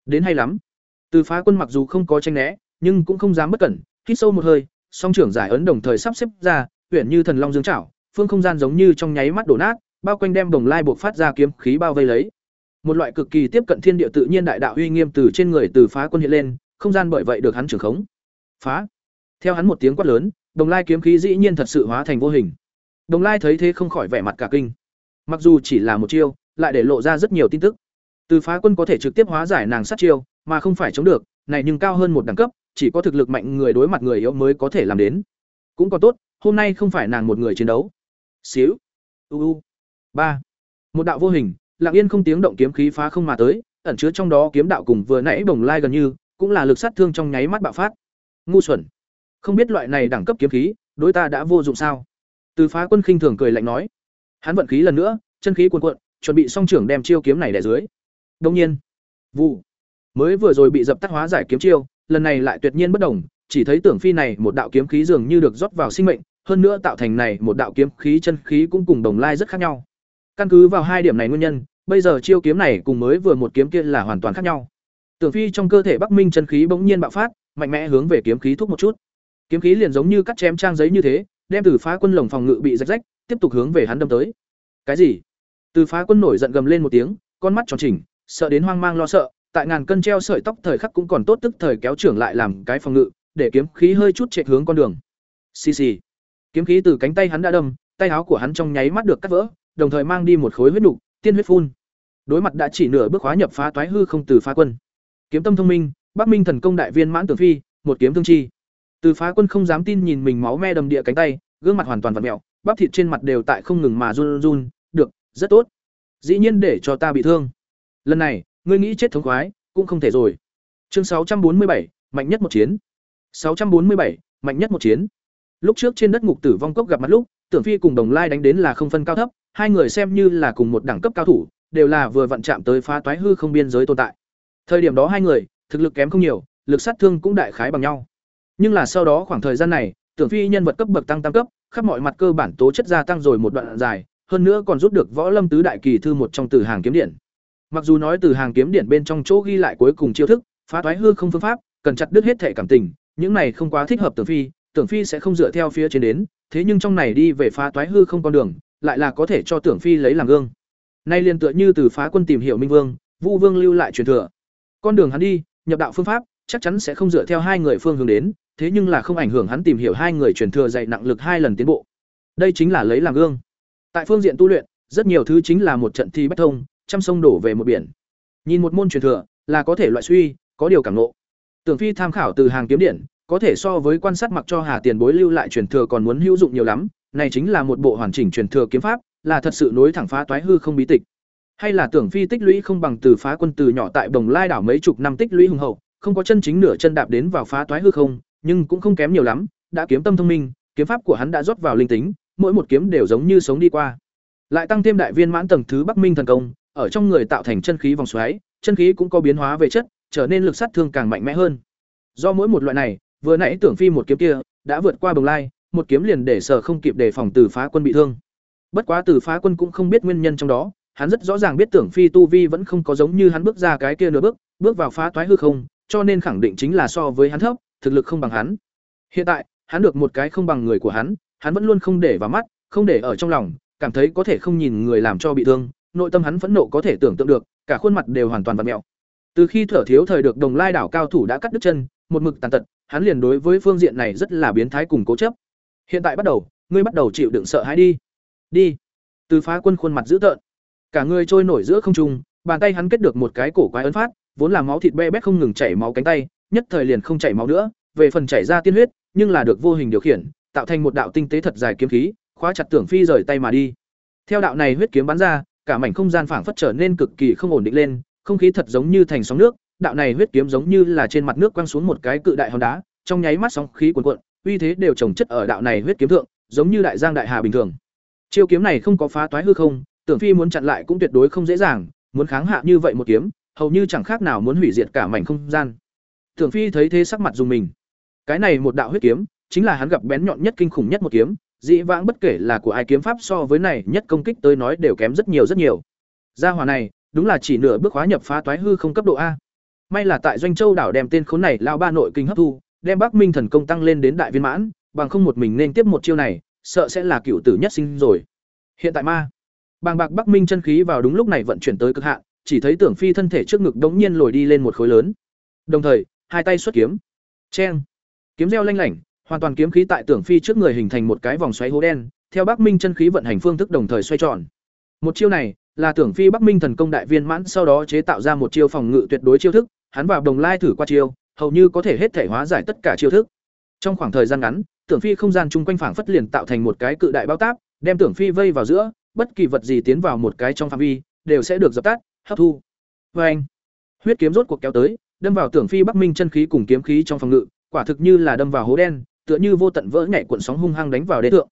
Đến hay lắm. Từ phá quân mặc dù không có tranh né, nhưng cũng không dám bất cẩn, hít sâu một hơi, song trưởng giải ấn đồng thời sắp xếp ra, uyển như thần long dương chảo, phương không gian giống như trong nháy mắt đổ nát, bao quanh đem đồng lai buộc phát ra kiếm khí bao vây lấy. Một loại cực kỳ tiếp cận thiên địa tự nhiên đại đạo uy nghiêm từ trên người từ phá quân hiện lên, không gian bởi vậy được hắn trưởng khống. Phá! Theo hắn một tiếng quát lớn, đồng lai kiếm khí dĩ nhiên thật sự hóa thành vô hình. Đồng lai thấy thế không khỏi vẻ mặt cả kinh. Mặc dù chỉ là một chiêu, lại để lộ ra rất nhiều tin tức. Từ phá quân có thể trực tiếp hóa giải nàng sát chiêu, mà không phải chống được, này nhưng cao hơn một đẳng cấp, chỉ có thực lực mạnh người đối mặt người yếu mới có thể làm đến. Cũng còn tốt, hôm nay không phải nàng một người chiến đấu. Xíu. U u. ba Một đạo vô hình, lặng yên không tiếng động kiếm khí phá không mà tới, ẩn chứa trong đó kiếm đạo cùng vừa nãy bồng lai gần như, cũng là lực sát thương trong nháy mắt bạo phát. Ngu xuẩn. Không biết loại này đẳng cấp kiếm khí, đối ta đã vô dụng sao? Từ phá quân khinh thường cười lạnh nói. Hắn vận khí lần nữa, chân khí cuồn cuộn, chuẩn bị song trưởng đem chiêu kiếm này đè dưới. đông nhiên, vụ mới vừa rồi bị dập tắt hóa giải kiếm chiêu, lần này lại tuyệt nhiên bất đồng, chỉ thấy tưởng phi này một đạo kiếm khí dường như được rót vào sinh mệnh, hơn nữa tạo thành này một đạo kiếm khí chân khí cũng cùng đồng lai rất khác nhau. Căn cứ vào hai điểm này nguyên nhân, bây giờ chiêu kiếm này cùng mới vừa một kiếm kia là hoàn toàn khác nhau. Tưởng phi trong cơ thể Bắc Minh chân khí bỗng nhiên bạo phát, mạnh mẽ hướng về kiếm khí thúc một chút. Kiếm khí liền giống như cắt chém trang giấy như thế, đem từ phá quân lồng phòng ngự bị rách rách, tiếp tục hướng về hắn đâm tới. Cái gì? Từ phá quân nổi giận gầm lên một tiếng, con mắt tròn chỉnh, sợ đến hoang mang lo sợ, tại ngàn cân treo sợi tóc thời khắc cũng còn tốt tức thời kéo trưởng lại làm cái phòng ngự, để kiếm khí hơi chút chạy hướng con đường. Xì xì. Kiếm khí từ cánh tay hắn đã đâm, tay áo của hắn trong nháy mắt được cắt vỡ, đồng thời mang đi một khối huyết nục, tiên huyết phun. Đối mặt đã chỉ nửa bước hóa nhập phá toái hư không từ phá quân. Kiếm tâm thông minh, Bắc Minh thần công đại viên mãn tưởng phi, một kiếm thương chi. Từ phá quân không dám tin nhìn mình máu me đầm địa cánh tay, gương mặt hoàn toàn vặn mèo, bắp thịt trên mặt đều tại không ngừng mà run run, được, rất tốt. Dĩ nhiên để cho ta bị thương. Lần này, ngươi nghĩ chết thống khoái, cũng không thể rồi. Chương 647, mạnh nhất một chiến. 647, mạnh nhất một chiến. Lúc trước trên đất ngục tử vong cốc gặp mặt lúc, Tưởng Phi cùng Đồng Lai đánh đến là không phân cao thấp, hai người xem như là cùng một đẳng cấp cao thủ, đều là vừa vặn chạm tới phá toái hư không biên giới tồn tại. Thời điểm đó hai người, thực lực kém không nhiều, lực sát thương cũng đại khái bằng nhau. Nhưng là sau đó khoảng thời gian này, Tưởng Phi nhân vật cấp bậc tăng tăng cấp, khắp mọi mặt cơ bản tố chất gia tăng rồi một đoạn dài, hơn nữa còn giúp được Võ Lâm tứ đại kỳ thư một trong từ hàng kiếm điển. Mặc dù nói từ hàng kiếm điển bên trong chỗ ghi lại cuối cùng chiêu thức, phá toái hư không phương pháp, cần chặt đứt hết thể cảm tình, những này không quá thích hợp Tưởng Phi, Tưởng Phi sẽ không dựa theo phía trên đến, thế nhưng trong này đi về phá toái hư không con đường, lại là có thể cho Tưởng Phi lấy làm gương. Nay liên tựa như từ phá quân tìm hiểu Minh Vương, Vu Vương lưu lại truyền thừa. Con đường hắn đi, nhập đạo phương pháp, chắc chắn sẽ không dựa theo hai người phương hướng đến, thế nhưng là không ảnh hưởng hắn tìm hiểu hai người truyền thừa dạy nặng lực hai lần tiến bộ. Đây chính là lấy làm gương. Tại phương diện tu luyện, rất nhiều thứ chính là một trận thi bất thông, trăm sông đổ về một biển. Nhìn một môn truyền thừa, là có thể loại suy, có điều cảm ngộ. Tưởng Phi tham khảo từ hàng kiếm điển, có thể so với quan sát mặc cho Hà Tiền Bối lưu lại truyền thừa còn muốn hữu dụng nhiều lắm, này chính là một bộ hoàn chỉnh truyền thừa kiếm pháp, là thật sự nối thẳng phá toái hư không bí tịch. Hay là Tưởng Phi tích lũy không bằng từ phá quân từ nhỏ tại Đồng Lai đảo mấy chục năm tích lũy hùng hậu, không có chân chính nửa chân đạp đến vào phá toái hư không, nhưng cũng không kém nhiều lắm, đã kiếm tâm thông minh, kiếm pháp của hắn đã rót vào linh tính, mỗi một kiếm đều giống như sống đi qua. Lại tăng thêm đại viên mãn tầng thứ Bắc Minh thần công, ở trong người tạo thành chân khí vòng xoáy, chân khí cũng có biến hóa về chất, trở nên lực sát thương càng mạnh mẽ hơn. Do mỗi một loại này, vừa nãy tưởng phi một kiếm kia đã vượt qua bồng lai, một kiếm liền để sở không kịp đề phòng từ phá quân bị thương. Bất quá từ phá quân cũng không biết nguyên nhân trong đó, hắn rất rõ ràng biết tưởng phi tu vi vẫn không có giống như hắn bước ra cái kia nửa bước, bước vào phá toái hư không, cho nên khẳng định chính là so với hắn thấp, thực lực không bằng hắn. Hiện tại, hắn được một cái không bằng người của hắn, hắn vẫn luôn không để vào mắt, không để ở trong lòng, cảm thấy có thể không nhìn người làm cho bị thương, nội tâm hắn phẫn nộ có thể tưởng tượng được, cả khuôn mặt đều hoàn toàn vặn mèo. Từ khi thở thiếu thời được Đồng Lai đảo cao thủ đã cắt đứt chân, một mực tàn tật, hắn liền đối với phương diện này rất là biến thái cùng cố chấp. Hiện tại bắt đầu, ngươi bắt đầu chịu đựng sợ hãi đi. Đi. Từ phá quân khuôn mặt dữ tợn, cả người trôi nổi giữa không trung, bàn tay hắn kết được một cái cổ quái ấn phát, vốn là máu thịt be bét không ngừng chảy máu cánh tay, nhất thời liền không chảy máu nữa, về phần chảy ra tiên huyết, nhưng là được vô hình điều khiển, tạo thành một đạo tinh tế thật dài kiếm khí, khóa chặt Tưởng Phi rời tay mà đi. Theo đạo này huyết kiếm bắn ra, cả mảnh không gian phảng phất trở nên cực kỳ không ổn định lên, không khí thật giống như thành sóng nước, đạo này huyết kiếm giống như là trên mặt nước quăng xuống một cái cự đại hòn đá, trong nháy mắt sóng khí cuồn cuộn, uy thế đều chồng chất ở đạo này huyết kiếm thượng, giống như đại giang đại hà bình thường. Chiêu kiếm này không có phá toái hư không, Tưởng Phi muốn chặn lại cũng tuyệt đối không dễ dàng, muốn kháng hạ như vậy một kiếm, hầu như chẳng khác nào muốn hủy diệt cả mảnh không gian. Tưởng Phi thấy thế sắc mặt dùng mình. Cái này một đạo huyết kiếm, chính là hắn gặp bén nhọn nhất kinh khủng nhất một kiếm, dĩ vãng bất kể là của ai kiếm pháp so với này nhất công kích tới nói đều kém rất nhiều rất nhiều. Gia hỏa này, đúng là chỉ nửa bước hóa nhập phá toái hư không cấp độ a. May là tại Doanh Châu đảo đem tên khốn này lao ba nội kinh hấp thu, đem Bắc Minh thần công tăng lên đến đại viên mãn, bằng không một mình nên tiếp một chiêu này, sợ sẽ là cựu tử nhất sinh rồi. Hiện tại ma, bàng bạc Bắc Minh chân khí vào đúng lúc này vận chuyển tới cực hạn, chỉ thấy Tưởng Phi thân thể trước ngực đống nhiên lồi đi lên một khối lớn. Đồng thời, hai tay xuất kiếm. Chen. Kiếm reo lanh lảnh, hoàn toàn kiếm khí tại Tưởng Phi trước người hình thành một cái vòng xoáy hố đen, theo Bắc Minh chân khí vận hành phương thức đồng thời xoay tròn. Một chiêu này, là Tưởng Phi Bắc Minh thần công đại viên mãn sau đó chế tạo ra một chiêu phòng ngự tuyệt đối chiêu thức, hắn vào đồng lai thử qua chiêu, hầu như có thể hết thể hóa giải tất cả chiêu thức. Trong khoảng thời gian ngắn, Tưởng Phi không gian chung quanh phảng phất liền tạo thành một cái cự đại bao táp, đem Tưởng Phi vây vào giữa, bất kỳ vật gì tiến vào một cái trong phạm vi, đều sẽ được dập tắt, hấp thu. Oeng. Huyết kiếm rốt cuộc kéo tới, đâm vào Tưởng Phi Bắc Minh chân khí cùng kiếm khí trong phòng ngự, quả thực như là đâm vào hố đen, tựa như vô tận vỡ nhảy cuộn sóng hung hăng đánh vào đế tượng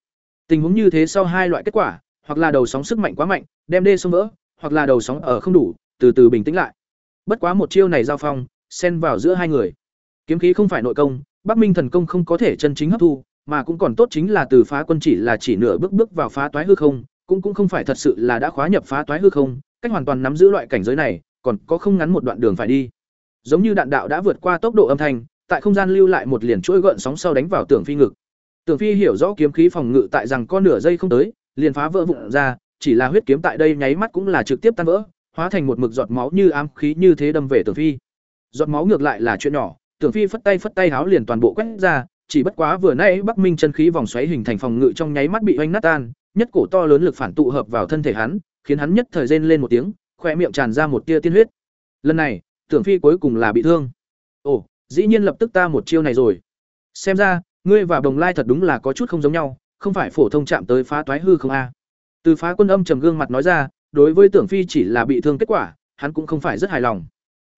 Tình huống như thế sau hai loại kết quả, hoặc là đầu sóng sức mạnh quá mạnh, đem đê sông vỡ, hoặc là đầu sóng ở không đủ, từ từ bình tĩnh lại. Bất quá một chiêu này giao phong, xen vào giữa hai người. Kiếm khí không phải nội công, Bắc Minh thần công không có thể chân chính hấp thu, mà cũng còn tốt chính là từ phá quân chỉ là chỉ nửa bước bước vào phá toái hư không, cũng cũng không phải thật sự là đã khóa nhập phá toái hư không, cách hoàn toàn nắm giữ loại cảnh giới này, còn có không ngắn một đoạn đường phải đi. Giống như đạn đạo đã vượt qua tốc độ âm thanh, tại không gian lưu lại một liền chuỗi gợn sóng sau đánh vào Tưởng Phi ngực. Tưởng Phi hiểu rõ kiếm khí phòng ngự tại rằng con nửa giây không tới, liền phá vỡ vụn ra, chỉ là huyết kiếm tại đây nháy mắt cũng là trực tiếp tan vỡ, hóa thành một mực giọt máu như ám khí như thế đâm về Tưởng Phi. Giọt máu ngược lại là chuyện nhỏ, Tưởng Phi phất tay phất tay háo liền toàn bộ quét ra, chỉ bất quá vừa nãy Bắc Minh chân khí vòng xoáy hình thành phòng ngự trong nháy mắt bị oanh nát tan, nhất cổ to lớn lực phản tụ hợp vào thân thể hắn, khiến hắn nhất thời rên lên một tiếng, khóe miệng tràn ra một tia tiên huyết. Lần này, Tưởng Phi cuối cùng là bị thương. Ồ, dĩ nhiên lập tức ta một chiêu này rồi. Xem ra, ngươi và Đồng Lai thật đúng là có chút không giống nhau, không phải phổ thông chạm tới phá toái hư không a. Từ phá quân âm trầm gương mặt nói ra, đối với Tưởng Phi chỉ là bị thương kết quả, hắn cũng không phải rất hài lòng.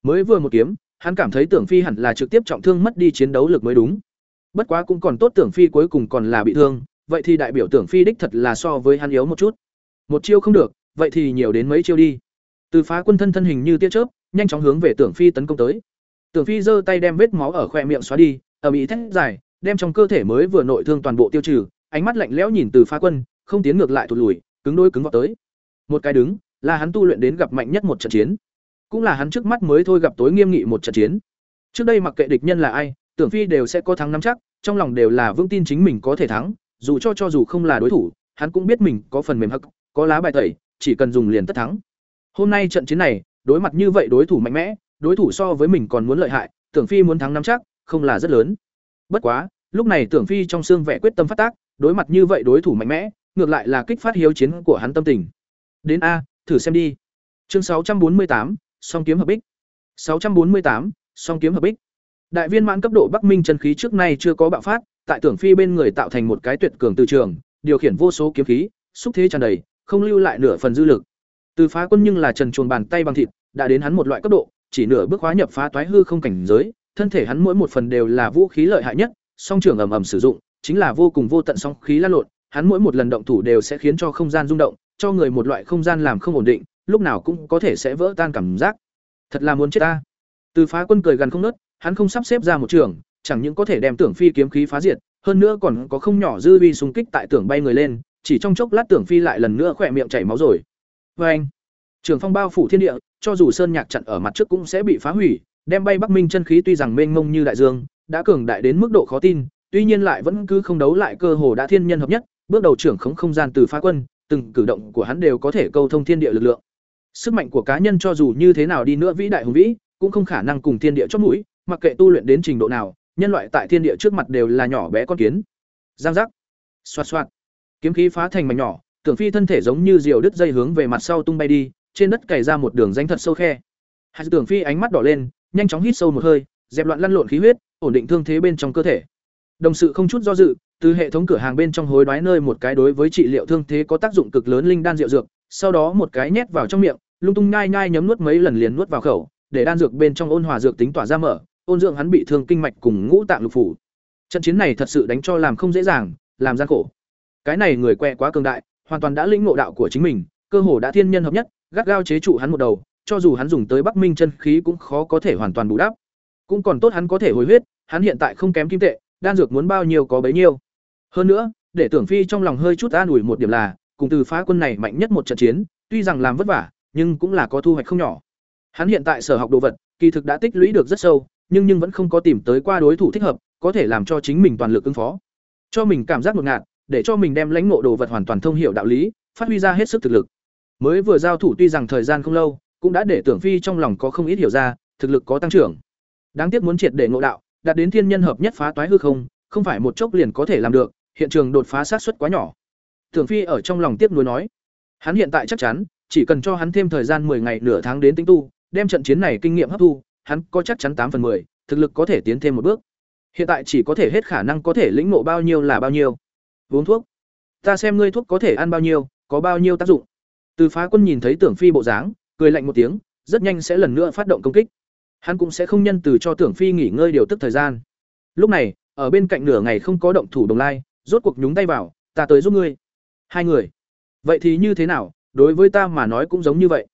Mới vừa một kiếm, hắn cảm thấy Tưởng Phi hẳn là trực tiếp trọng thương mất đi chiến đấu lực mới đúng. Bất quá cũng còn tốt Tưởng Phi cuối cùng còn là bị thương, vậy thì đại biểu Tưởng Phi đích thật là so với hắn yếu một chút. Một chiêu không được, vậy thì nhiều đến mấy chiêu đi. Từ phá quân thân thân hình như tia chớp, nhanh chóng hướng về Tưởng Phi tấn công tới. Tưởng Phi giơ tay đem vết máu ở khoe miệng xóa đi, ở mỹ thét dài, đem trong cơ thể mới vừa nội thương toàn bộ tiêu trừ, ánh mắt lạnh lẽo nhìn Từ Phá Quân, không tiến ngược lại thụt lùi, cứng đôi cứng vào tới. Một cái đứng, là hắn tu luyện đến gặp mạnh nhất một trận chiến, cũng là hắn trước mắt mới thôi gặp tối nghiêm nghị một trận chiến. Trước đây mặc kệ địch nhân là ai, Tưởng Phi đều sẽ có thắng nắm chắc, trong lòng đều là vững tin chính mình có thể thắng, dù cho cho dù không là đối thủ, hắn cũng biết mình có phần mềm hắc, có lá bài tẩy, chỉ cần dùng liền tất thắng. Hôm nay trận chiến này, đối mặt như vậy đối thủ mạnh mẽ, đối thủ so với mình còn muốn lợi hại, Tưởng Phi muốn thắng nắm chắc, không là rất lớn. Bất quá, lúc này Tưởng Phi trong xương vẻ quyết tâm phát tác, đối mặt như vậy đối thủ mạnh mẽ, ngược lại là kích phát hiếu chiến của hắn tâm tình. Đến a, thử xem đi. Chương sáu trăm bốn mươi tám, song kiếm hợp bích. sáu trăm bốn mươi tám, song kiếm hợp bích. Đại viên mãn cấp độ Bắc Minh chân khí trước nay chưa có bạo phát, tại Tưởng Phi bên người tạo thành một cái tuyệt cường từ trường, điều khiển vô số kiếm khí, xúc thế tràn đầy, không lưu lại nửa phần dư lực. Từ phá quân nhưng là trần chuồn bàn tay bằng thịt, đã đến hắn một loại cấp độ, chỉ nửa bước hóa nhập phá toái hư không cảnh giới, thân thể hắn mỗi một phần đều là vũ khí lợi hại nhất, song trường ầm ầm sử dụng, chính là vô cùng vô tận song khí lan lộn, hắn mỗi một lần động thủ đều sẽ khiến cho không gian rung động, cho người một loại không gian làm không ổn định, lúc nào cũng có thể sẽ vỡ tan cảm giác. Thật là muốn chết ta. Từ phá quân cười gần không nớt, hắn không sắp xếp ra một trường, chẳng những có thể đem Tưởng Phi kiếm khí phá diệt, hơn nữa còn có không nhỏ dư vi xung kích tại Tưởng bay người lên, chỉ trong chốc lát Tưởng Phi lại lần nữa khỏe miệng chảy máu rồi. Anh, Trường phong bao phủ thiên địa, cho dù sơn nhạc chặn ở mặt trước cũng sẽ bị phá hủy, đem bay Bắc Minh chân khí tuy rằng mênh mông như đại dương, đã cường đại đến mức độ khó tin, tuy nhiên lại vẫn cứ không đấu lại cơ hồ đã thiên nhân hợp nhất, bước đầu trưởng khống không gian từ phá quân, từng cử động của hắn đều có thể câu thông thiên địa lực lượng. Sức mạnh của cá nhân cho dù như thế nào đi nữa vĩ đại hùng vĩ, cũng không khả năng cùng thiên địa chót mũi, mặc kệ tu luyện đến trình độ nào, nhân loại tại thiên địa trước mặt đều là nhỏ bé con kiến. Giang giác, xoạt xoạt, kiếm khí phá thành mảnh nhỏ, tưởng phi thân thể giống như diều đứt dây hướng về mặt sau tung bay đi, trên đất cày ra một đường rãnh thật sâu khe. Hai tưởng phi ánh mắt đỏ lên, nhanh chóng hít sâu một hơi, dẹp loạn lăn lộn khí huyết, ổn định thương thế bên trong cơ thể. Đồng sự không chút do dự, từ hệ thống cửa hàng bên trong hối đoái nơi một cái đối với trị liệu thương thế có tác dụng cực lớn linh đan rượu dược, sau đó một cái nhét vào trong miệng, lung tung nhai nhai nhấm nuốt mấy lần liền nuốt vào khẩu, để đan dược bên trong ôn hòa dược tính tỏa ra mở, ôn dưỡng hắn bị thương kinh mạch cùng ngũ tạng lục phủ. Trận chiến này thật sự đánh cho làm không dễ dàng, làm gian khổ. Cái này người quẹ quá cường đại, hoàn toàn đã lĩnh ngộ đạo của chính mình, cơ hồ đã thiên nhân hợp nhất, gắt gao chế trụ hắn một đầu, cho dù hắn dùng tới Bắc Minh chân khí cũng khó có thể hoàn toàn bù đắp. Cũng còn tốt hắn có thể hồi huyết, hắn hiện tại không kém kim tệ, đan dược muốn bao nhiêu có bấy nhiêu. Hơn nữa, để Tưởng Phi trong lòng hơi chút an ủi một điểm là, cùng từ phá quân này mạnh nhất một trận chiến, tuy rằng làm vất vả, nhưng cũng là có thu hoạch không nhỏ. Hắn hiện tại sở học đồ vật, kỳ thực đã tích lũy được rất sâu, nhưng nhưng vẫn không có tìm tới qua đối thủ thích hợp, có thể làm cho chính mình toàn lực ứng phó. Cho mình cảm giác ngột ngạt, để cho mình đem lãnh ngộ đồ vật hoàn toàn thông hiểu đạo lý, phát huy ra hết sức thực lực. Mới vừa giao thủ tuy rằng thời gian không lâu, cũng đã để Tưởng Phi trong lòng có không ít hiểu ra, thực lực có tăng trưởng. Đáng tiếc muốn triệt để ngộ đạo, đạt đến thiên nhân hợp nhất phá toái hư không, không phải một chốc liền có thể làm được, hiện trường đột phá sát suất quá nhỏ. Tưởng Phi ở trong lòng tiếc nuối nói, hắn hiện tại chắc chắn, chỉ cần cho hắn thêm thời gian 10 ngày nửa tháng đến tính tu, đem trận chiến này kinh nghiệm hấp thu, hắn có chắc chắn tám phần 10, thực lực có thể tiến thêm một bước. Hiện tại chỉ có thể hết khả năng có thể lĩnh ngộ bao nhiêu là bao nhiêu. Uống thuốc. Ta xem ngươi thuốc có thể ăn bao nhiêu, có bao nhiêu tác dụng. Từ Phá Quân nhìn thấy Tưởng Phi bộ dáng, cười lạnh một tiếng, rất nhanh sẽ lần nữa phát động công kích. Hắn cũng sẽ không nhân từ cho Tưởng Phi nghỉ ngơi điều tức thời gian. Lúc này, ở bên cạnh nửa ngày không có động thủ đồng lai, rốt cuộc nhúng tay vào, ta tới giúp ngươi. Hai người. Vậy thì như thế nào, đối với ta mà nói cũng giống như vậy.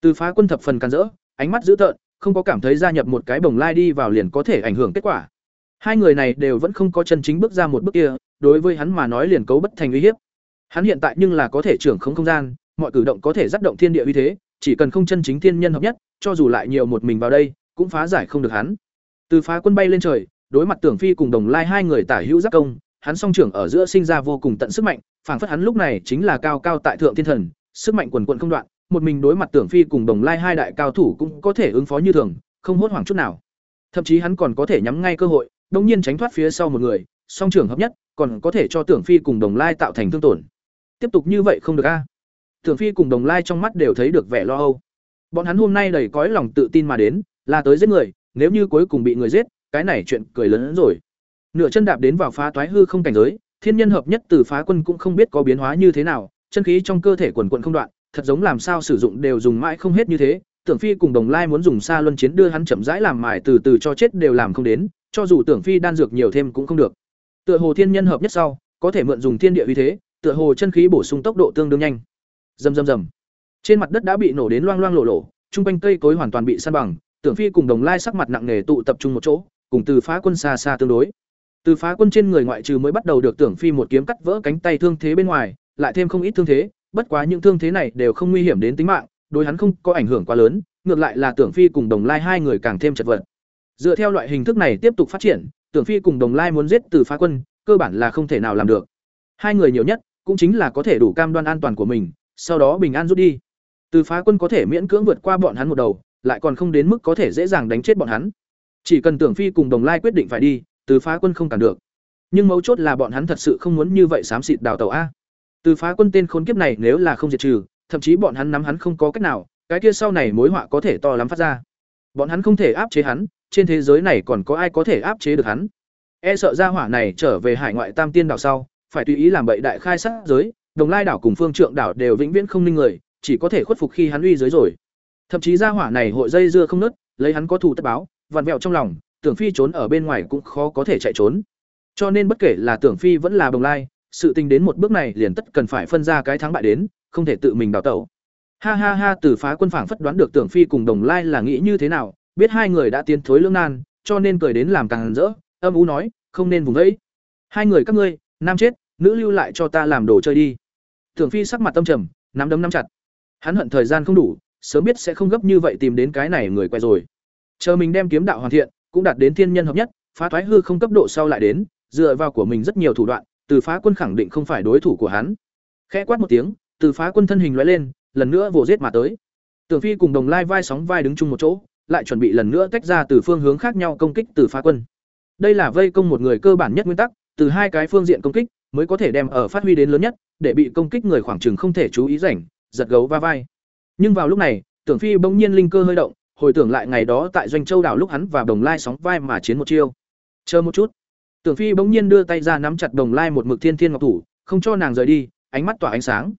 Từ Phá Quân thập phần can rỡ, ánh mắt dữ tợn, không có cảm thấy gia nhập một cái bồng lai đi vào liền có thể ảnh hưởng kết quả. Hai người này đều vẫn không có chân chính bước ra một bước kia, đối với hắn mà nói liền cấu bất thành uy hiếp. Hắn hiện tại nhưng là có thể trưởng không không gian, mọi cử động có thể dắt động thiên địa uy thế, chỉ cần không chân chính thiên nhân hợp nhất, cho dù lại nhiều một mình vào đây, cũng phá giải không được hắn. Từ phá quân bay lên trời, đối mặt Tưởng Phi cùng Đồng Lai hai người tả hữu giác công, hắn song trưởng ở giữa sinh ra vô cùng tận sức mạnh, phảng phất hắn lúc này chính là cao cao tại thượng thiên thần, sức mạnh quần quần không đoạn, một mình đối mặt Tưởng Phi cùng Đồng Lai hai đại cao thủ cũng có thể ứng phó như thường, không hốt hoảng chút nào. Thậm chí hắn còn có thể nhắm ngay cơ hội, đồng nhiên tránh thoát phía sau một người, song trưởng hợp nhất, còn có thể cho Tưởng Phi cùng Đồng Lai tạo thành thương tổn. Tiếp tục như vậy không được a. Tưởng Phi cùng Đồng Lai trong mắt đều thấy được vẻ lo âu. Bọn hắn hôm nay đầy cõi lòng tự tin mà đến, là tới giết người, nếu như cuối cùng bị người giết, cái này chuyện cười lớn hơn rồi. Nửa chân đạp đến vào phá toái hư không cảnh giới, thiên nhân hợp nhất từ phá quân cũng không biết có biến hóa như thế nào, chân khí trong cơ thể quần quận không đoạn, thật giống làm sao sử dụng đều dùng mãi không hết như thế. Tưởng Phi cùng Đồng Lai muốn dùng xa luân chiến đưa hắn chậm rãi làm mài từ từ cho chết đều làm không đến, cho dù Tưởng Phi đan dược nhiều thêm cũng không được. Tựa hồ thiên nhân hợp nhất sau, có thể mượn dùng thiên địa uy thế, tựa hồ chân khí bổ sung tốc độ tương đương nhanh. Rầm rầm rầm. Trên mặt đất đã bị nổ đến loang loang lộ lộ, trung quanh cây cối hoàn toàn bị san bằng, Tưởng Phi cùng Đồng Lai sắc mặt nặng nề tụ tập trung một chỗ, cùng Từ Phá Quân xa xa tương đối. Từ Phá Quân trên người ngoại trừ mới bắt đầu được Tưởng Phi một kiếm cắt vỡ cánh tay thương thế bên ngoài, lại thêm không ít thương thế, bất quá những thương thế này đều không nguy hiểm đến tính mạng, đối hắn không có ảnh hưởng quá lớn, ngược lại là Tưởng Phi cùng Đồng Lai hai người càng thêm chật vật. Dựa theo loại hình thức này tiếp tục phát triển, Tưởng Phi cùng Đồng Lai muốn giết Từ Phá Quân, cơ bản là không thể nào làm được. Hai người nhiều nhất cũng chính là có thể đủ cam đoan an toàn của mình, sau đó bình an rút đi. Từ Phá Quân có thể miễn cưỡng vượt qua bọn hắn một đầu, lại còn không đến mức có thể dễ dàng đánh chết bọn hắn. Chỉ cần Tưởng Phi cùng Đồng Lai quyết định phải đi, Từ Phá Quân không cản được. Nhưng mấu chốt là bọn hắn thật sự không muốn như vậy xám xịt đào tàu a. Từ Phá Quân tên khốn kiếp này nếu là không diệt trừ, thậm chí bọn hắn nắm hắn không có cách nào, cái kia sau này mối họa có thể to lắm phát ra. Bọn hắn không thể áp chế hắn, trên thế giới này còn có ai có thể áp chế được hắn? E sợ ra hỏa này trở về hải ngoại Tam Tiên đảo sau, phải tùy ý làm bậy đại khai sát giới, Đồng Lai đảo cùng Phương Trượng đảo đều vĩnh viễn không ninh người, chỉ có thể khuất phục khi hắn uy giới rồi. Thậm chí ra hỏa này hội dây dưa không nứt, lấy hắn có thù tất báo, vặn vẹo trong lòng, Tưởng Phi trốn ở bên ngoài cũng khó có thể chạy trốn. Cho nên bất kể là Tưởng Phi vẫn là Đồng Lai, sự tình đến một bước này liền tất cần phải phân ra cái thắng bại đến, không thể tự mình đào tẩu. Ha ha ha, Tử Phá Quân phảng phất đoán được Tưởng Phi cùng Đồng Lai là nghĩ như thế nào, biết hai người đã tiến thối lưỡng nan, cho nên cười đến làm càng rỡ, âm ú nói, không nên vùng vẫy. Hai người các ngươi, nam chết, nữ lưu lại cho ta làm đồ chơi đi. Tưởng Phi sắc mặt tâm trầm, nắm đấm nắm chặt. Hắn hận thời gian không đủ, sớm biết sẽ không gấp như vậy tìm đến cái này người quay rồi. Chờ mình đem kiếm đạo hoàn thiện, cũng đạt đến thiên nhân hợp nhất, phá thoái hư không cấp độ sau lại đến, dựa vào của mình rất nhiều thủ đoạn, từ phá quân khẳng định không phải đối thủ của hắn. Khẽ quát một tiếng, từ phá quân thân hình lóe lên, lần nữa vồ rết mà tới. Tưởng Phi cùng Đồng Lai vai sóng vai đứng chung một chỗ, lại chuẩn bị lần nữa tách ra từ phương hướng khác nhau công kích từ phá quân. Đây là vây công một người cơ bản nhất nguyên tắc, từ hai cái phương diện công kích mới có thể đem ở phát huy đến lớn nhất, để bị công kích người khoảng chừng không thể chú ý rảnh, giật gấu va vai. Nhưng vào lúc này, Tưởng Phi bỗng nhiên linh cơ hơi động, hồi tưởng lại ngày đó tại Doanh Châu đảo lúc hắn và Đồng Lai sóng vai mà chiến một chiêu. Chờ một chút. Tưởng Phi bỗng nhiên đưa tay ra nắm chặt Đồng Lai một mực thiên thiên ngọc thủ, không cho nàng rời đi, ánh mắt tỏa ánh sáng.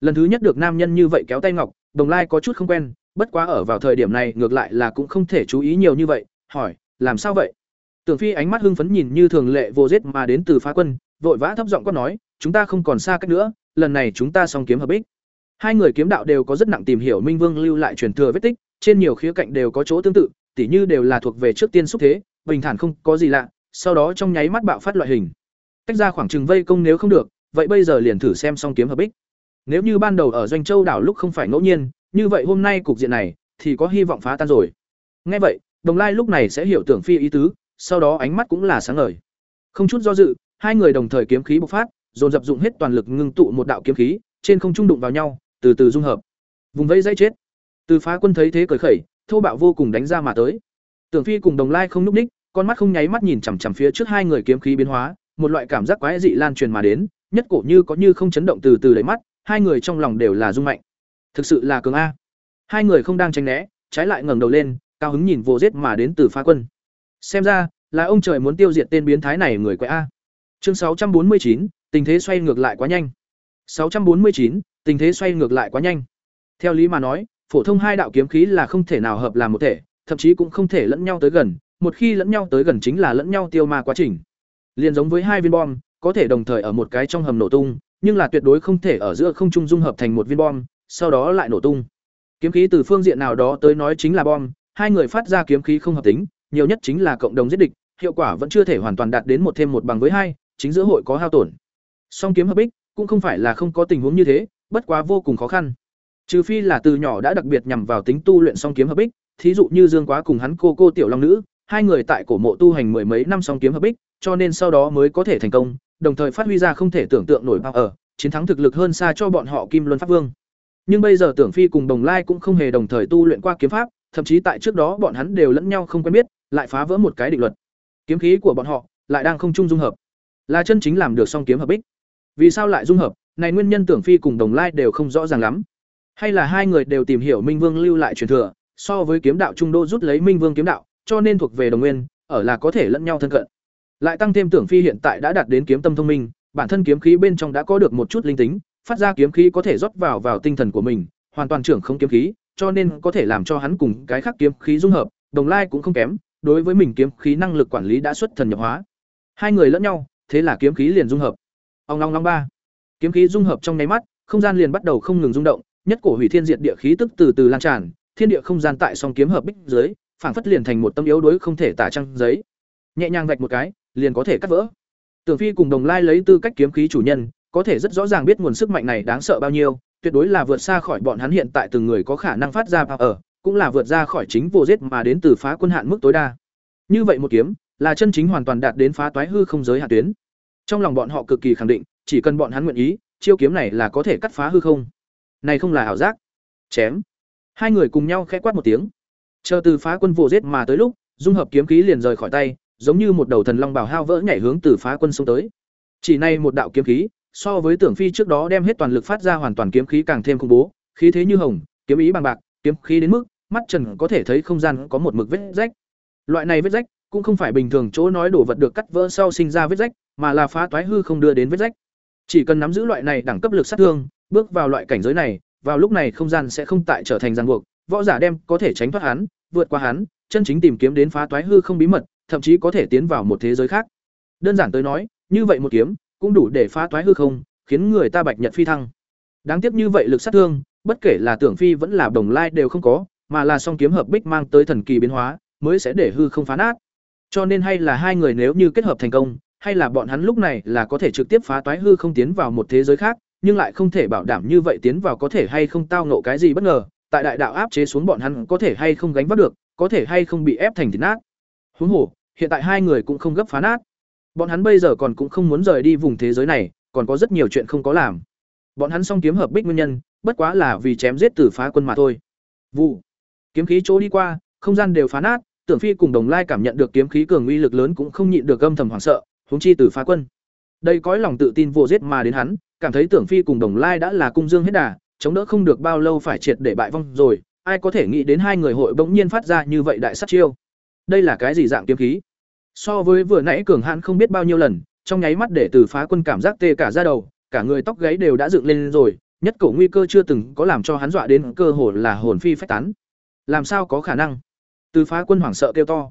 Lần thứ nhất được nam nhân như vậy kéo tay ngọc, Đồng Lai có chút không quen, bất quá ở vào thời điểm này ngược lại là cũng không thể chú ý nhiều như vậy, hỏi, làm sao vậy? Tưởng Phi ánh mắt hưng phấn nhìn như thường lệ vô giết mà đến từ phá quân, vội vã thấp giọng quát nói, chúng ta không còn xa cách nữa, lần này chúng ta song kiếm hợp bích. Hai người kiếm đạo đều có rất nặng tìm hiểu Minh Vương lưu lại truyền thừa vết tích, trên nhiều khía cạnh đều có chỗ tương tự, tỉ như đều là thuộc về trước tiên xúc thế, bình thản không có gì lạ, sau đó trong nháy mắt bạo phát loại hình. Tách ra khoảng trừng vây công nếu không được, vậy bây giờ liền thử xem song kiếm hợp bích. Nếu như ban đầu ở Doanh Châu đảo lúc không phải ngẫu nhiên, như vậy hôm nay cục diện này thì có hy vọng phá tan rồi. Nghe vậy, Đồng Lai lúc này sẽ hiểu tưởng phi ý tứ, sau đó ánh mắt cũng là sáng ngời. Không chút do dự, hai người đồng thời kiếm khí bộc phát, dồn dập dụng hết toàn lực ngưng tụ một đạo kiếm khí, trên không trung đụng vào nhau, từ từ dung hợp. Vùng vây dây chết. Từ phá quân thấy thế cười khẩy, thô bạo vô cùng đánh ra mà tới. Tưởng Phi cùng Đồng Lai không núp ních, con mắt không nháy mắt nhìn chằm chằm phía trước hai người kiếm khí biến hóa, một loại cảm giác quái dị lan truyền mà đến, nhất cổ như có như không chấn động từ từ lấy mắt, hai người trong lòng đều là rung mạnh. Thực sự là cường a. Hai người không đang tránh né, trái lại ngẩng đầu lên, cao hứng nhìn vô giết mà đến từ phá quân. Xem ra, là ông trời muốn tiêu diệt tên biến thái này người quái a. Chương 649, tình thế xoay ngược lại quá nhanh. 649, tình thế xoay ngược lại quá nhanh. Theo lý mà nói, phổ thông hai đạo kiếm khí là không thể nào hợp làm một thể, thậm chí cũng không thể lẫn nhau tới gần, một khi lẫn nhau tới gần chính là lẫn nhau tiêu ma quá trình. Liên giống với hai viên bom, có thể đồng thời ở một cái trong hầm nổ tung, nhưng là tuyệt đối không thể ở giữa không trung dung hợp thành một viên bom, sau đó lại nổ tung. Kiếm khí từ phương diện nào đó tới nói chính là bom, hai người phát ra kiếm khí không hợp tính, nhiều nhất chính là cộng đồng giết địch, hiệu quả vẫn chưa thể hoàn toàn đạt đến một thêm một bằng với hai, chính giữa hội có hao tổn. Song kiếm hợp bích cũng không phải là không có tình huống như thế, bất quá vô cùng khó khăn. Trừ phi là từ nhỏ đã đặc biệt nhằm vào tính tu luyện song kiếm hợp bích, thí dụ như Dương Quá cùng hắn cô cô tiểu long nữ, hai người tại cổ mộ tu hành mười mấy năm song kiếm hợp bích, cho nên sau đó mới có thể thành công, đồng thời phát huy ra không thể tưởng tượng nổi bao ở, chiến thắng thực lực hơn xa cho bọn họ Kim Luân Pháp Vương. Nhưng bây giờ Tưởng Phi cùng Đồng Lai cũng không hề đồng thời tu luyện qua kiếm pháp, thậm chí tại trước đó bọn hắn đều lẫn nhau không quen biết, lại phá vỡ một cái định luật. Kiếm khí của bọn họ lại đang không chung dung hợp. Là chân chính làm được song kiếm hợp bích. Vì sao lại dung hợp? Này nguyên nhân Tưởng Phi cùng Đồng Lai đều không rõ ràng lắm. Hay là hai người đều tìm hiểu Minh Vương lưu lại truyền thừa, so với kiếm đạo trung đô rút lấy Minh Vương kiếm đạo, cho nên thuộc về đồng nguyên, ở là có thể lẫn nhau thân cận. Lại tăng thêm Tưởng Phi hiện tại đã đạt đến kiếm tâm thông minh, bản thân kiếm khí bên trong đã có được một chút linh tính, phát ra kiếm khí có thể rót vào vào tinh thần của mình, hoàn toàn trưởng không kiếm khí, cho nên có thể làm cho hắn cùng cái khác kiếm khí dung hợp, đồng lai cũng không kém, đối với mình kiếm khí năng lực quản lý đã xuất thần nhập hóa. Hai người lẫn nhau, thế là kiếm khí liền dung hợp. Ông long long ba. Kiếm khí dung hợp trong nháy mắt, không gian liền bắt đầu không ngừng rung động, nhất cổ hủy thiên diệt địa khí tức từ từ lan tràn, thiên địa không gian tại song kiếm hợp bích dưới, phảng phất liền thành một tâm yếu đối không thể tả trăng giấy. Nhẹ nhàng vạch một cái, liền có thể cắt vỡ. Tưởng Phi cùng Đồng Lai lấy tư cách kiếm khí chủ nhân, có thể rất rõ ràng biết nguồn sức mạnh này đáng sợ bao nhiêu, tuyệt đối là vượt xa khỏi bọn hắn hiện tại từng người có khả năng phát ra ở, cũng là vượt ra khỏi chính vô giết mà đến từ phá quân hạn mức tối đa. Như vậy một kiếm, là chân chính hoàn toàn đạt đến phá toái hư không giới hạn tuyến. Trong lòng bọn họ cực kỳ khẳng định, chỉ cần bọn hắn nguyện ý, chiêu kiếm này là có thể cắt phá hư không. Này không là ảo giác. Chém. Hai người cùng nhau khẽ quát một tiếng. Chờ từ phá quân vồ giết mà tới lúc, dung hợp kiếm khí liền rời khỏi tay, giống như một đầu thần long bảo hao vỡ nhảy hướng từ phá quân xông tới. Chỉ nay một đạo kiếm khí, so với Tưởng Phi trước đó đem hết toàn lực phát ra hoàn toàn kiếm khí càng thêm khủng bố, khí thế như hồng, kiếm ý bằng bạc, kiếm khí đến mức mắt trần có thể thấy không gian có một mực vết rách. Loại này vết rách cũng không phải bình thường chỗ nói đổ vật được cắt vỡ sau sinh ra vết rách, mà là phá toái hư không đưa đến vết rách. Chỉ cần nắm giữ loại này đẳng cấp lực sát thương, bước vào loại cảnh giới này, vào lúc này không gian sẽ không tại trở thành ràng buộc, võ giả đem có thể tránh thoát hắn, vượt qua hắn, chân chính tìm kiếm đến phá toái hư không bí mật, thậm chí có thể tiến vào một thế giới khác. Đơn giản tới nói, như vậy một kiếm, cũng đủ để phá toái hư không, khiến người ta bạch nhật phi thăng. Đáng tiếc như vậy lực sát thương, bất kể là tưởng phi vẫn là đồng lai đều không có, mà là song kiếm hợp bích mang tới thần kỳ biến hóa, mới sẽ để hư không phá nát. Cho nên hay là hai người nếu như kết hợp thành công, hay là bọn hắn lúc này là có thể trực tiếp phá toái hư không tiến vào một thế giới khác, nhưng lại không thể bảo đảm như vậy tiến vào có thể hay không tao ngộ cái gì bất ngờ, tại đại đạo áp chế xuống bọn hắn có thể hay không gánh vác được, có thể hay không bị ép thành thịt nát. Huống hồ, hiện tại hai người cũng không gấp phá nát. Bọn hắn bây giờ còn cũng không muốn rời đi vùng thế giới này, còn có rất nhiều chuyện không có làm. Bọn hắn song kiếm hợp bích nguyên nhân, bất quá là vì chém giết tử phá quân mà thôi. Vụ. Kiếm khí chỗ đi qua, không gian đều phá nát, Tưởng Phi cùng Đồng Lai cảm nhận được kiếm khí cường uy lực lớn cũng không nhịn được âm thầm hoảng sợ, huống chi tử phá quân. Đây cõi lòng tự tin vô giết mà đến hắn, cảm thấy Tưởng Phi cùng Đồng Lai đã là cung dương hết đà, chống đỡ không được bao lâu phải triệt để bại vong rồi, ai có thể nghĩ đến hai người hội bỗng nhiên phát ra như vậy đại sát chiêu. Đây là cái gì dạng kiếm khí? So với vừa nãy cường hãn không biết bao nhiêu lần, trong nháy mắt để từ phá quân cảm giác tê cả da đầu, cả người tóc gáy đều đã dựng lên rồi, nhất cổ nguy cơ chưa từng có làm cho hắn dọa đến cơ hồ là hồn phi phách tán. Làm sao có khả năng? Từ phá quân hoảng sợ kêu to.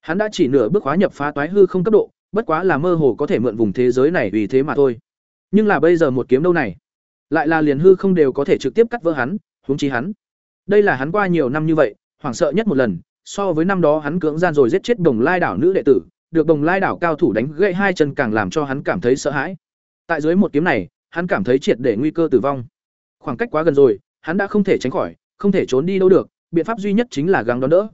Hắn đã chỉ nửa bước hóa nhập phá toái hư không cấp độ, bất quá là mơ hồ có thể mượn vùng thế giới này vì thế mà thôi. Nhưng là bây giờ một kiếm đâu này, lại là liền hư không đều có thể trực tiếp cắt vỡ hắn, huống chi hắn. Đây là hắn qua nhiều năm như vậy, hoảng sợ nhất một lần, so với năm đó hắn cưỡng gian rồi giết chết Đồng Lai đảo nữ đệ tử, được Đồng Lai đảo cao thủ đánh gãy hai chân càng làm cho hắn cảm thấy sợ hãi. Tại dưới một kiếm này, hắn cảm thấy triệt để nguy cơ tử vong. Khoảng cách quá gần rồi, hắn đã không thể tránh khỏi, không thể trốn đi đâu được, biện pháp duy nhất chính là gắng đón đỡ.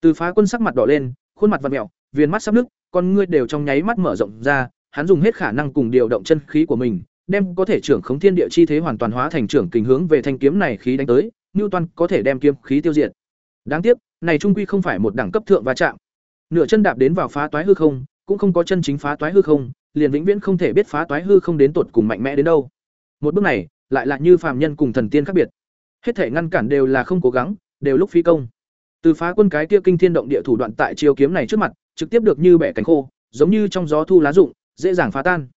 Từ phá quân sắc mặt đỏ lên, khuôn mặt vặn mèo, viền mắt sắp nứt, con ngươi đều trong nháy mắt mở rộng ra, hắn dùng hết khả năng cùng điều động chân khí của mình, đem có thể trưởng khống thiên địa chi thế hoàn toàn hóa thành trưởng kình hướng về thanh kiếm này khí đánh tới, Newton có thể đem kiếm khí tiêu diệt. Đáng tiếc, này trung quy không phải một đẳng cấp thượng va chạm. Nửa chân đạp đến vào phá toái hư không, cũng không có chân chính phá toái hư không, liền vĩnh viễn không thể biết phá toái hư không đến tột cùng mạnh mẽ đến đâu. Một bước này, lại là như phàm nhân cùng thần tiên khác biệt. Hết thể ngăn cản đều là không cố gắng, đều lúc phi công. Từ phá quân cái kia kinh thiên động địa thủ đoạn tại chiêu kiếm này trước mặt, trực tiếp được như bẻ cánh khô, giống như trong gió thu lá rụng, dễ dàng phá tan.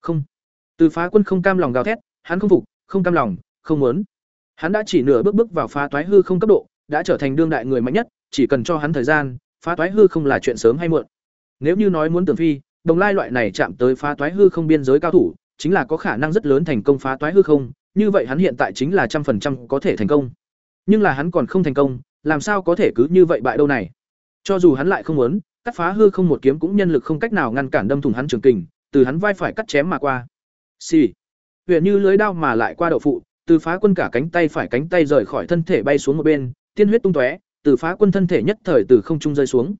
Không. Từ phá quân không cam lòng gào thét, hắn không phục, không cam lòng, không muốn. Hắn đã chỉ nửa bước bước vào phá toái hư không cấp độ, đã trở thành đương đại người mạnh nhất, chỉ cần cho hắn thời gian, phá toái hư không là chuyện sớm hay muộn. Nếu như nói muốn tưởng phi, đồng lai loại này chạm tới phá toái hư không biên giới cao thủ, chính là có khả năng rất lớn thành công phá toái hư không, như vậy hắn hiện tại chính là trăm phần trăm có thể thành công. Nhưng là hắn còn không thành công, làm sao có thể cứ như vậy bại đâu này? Cho dù hắn lại không muốn, cắt phá hư không một kiếm cũng nhân lực không cách nào ngăn cản đâm thủng hắn trường kình, từ hắn vai phải cắt chém mà qua. Xì. Huyện như lưới đao mà lại qua đậu phụ, từ phá quân cả cánh tay phải cánh tay rời khỏi thân thể bay xuống một bên, tiên huyết tung tóe, từ phá quân thân thể nhất thời từ không trung rơi xuống.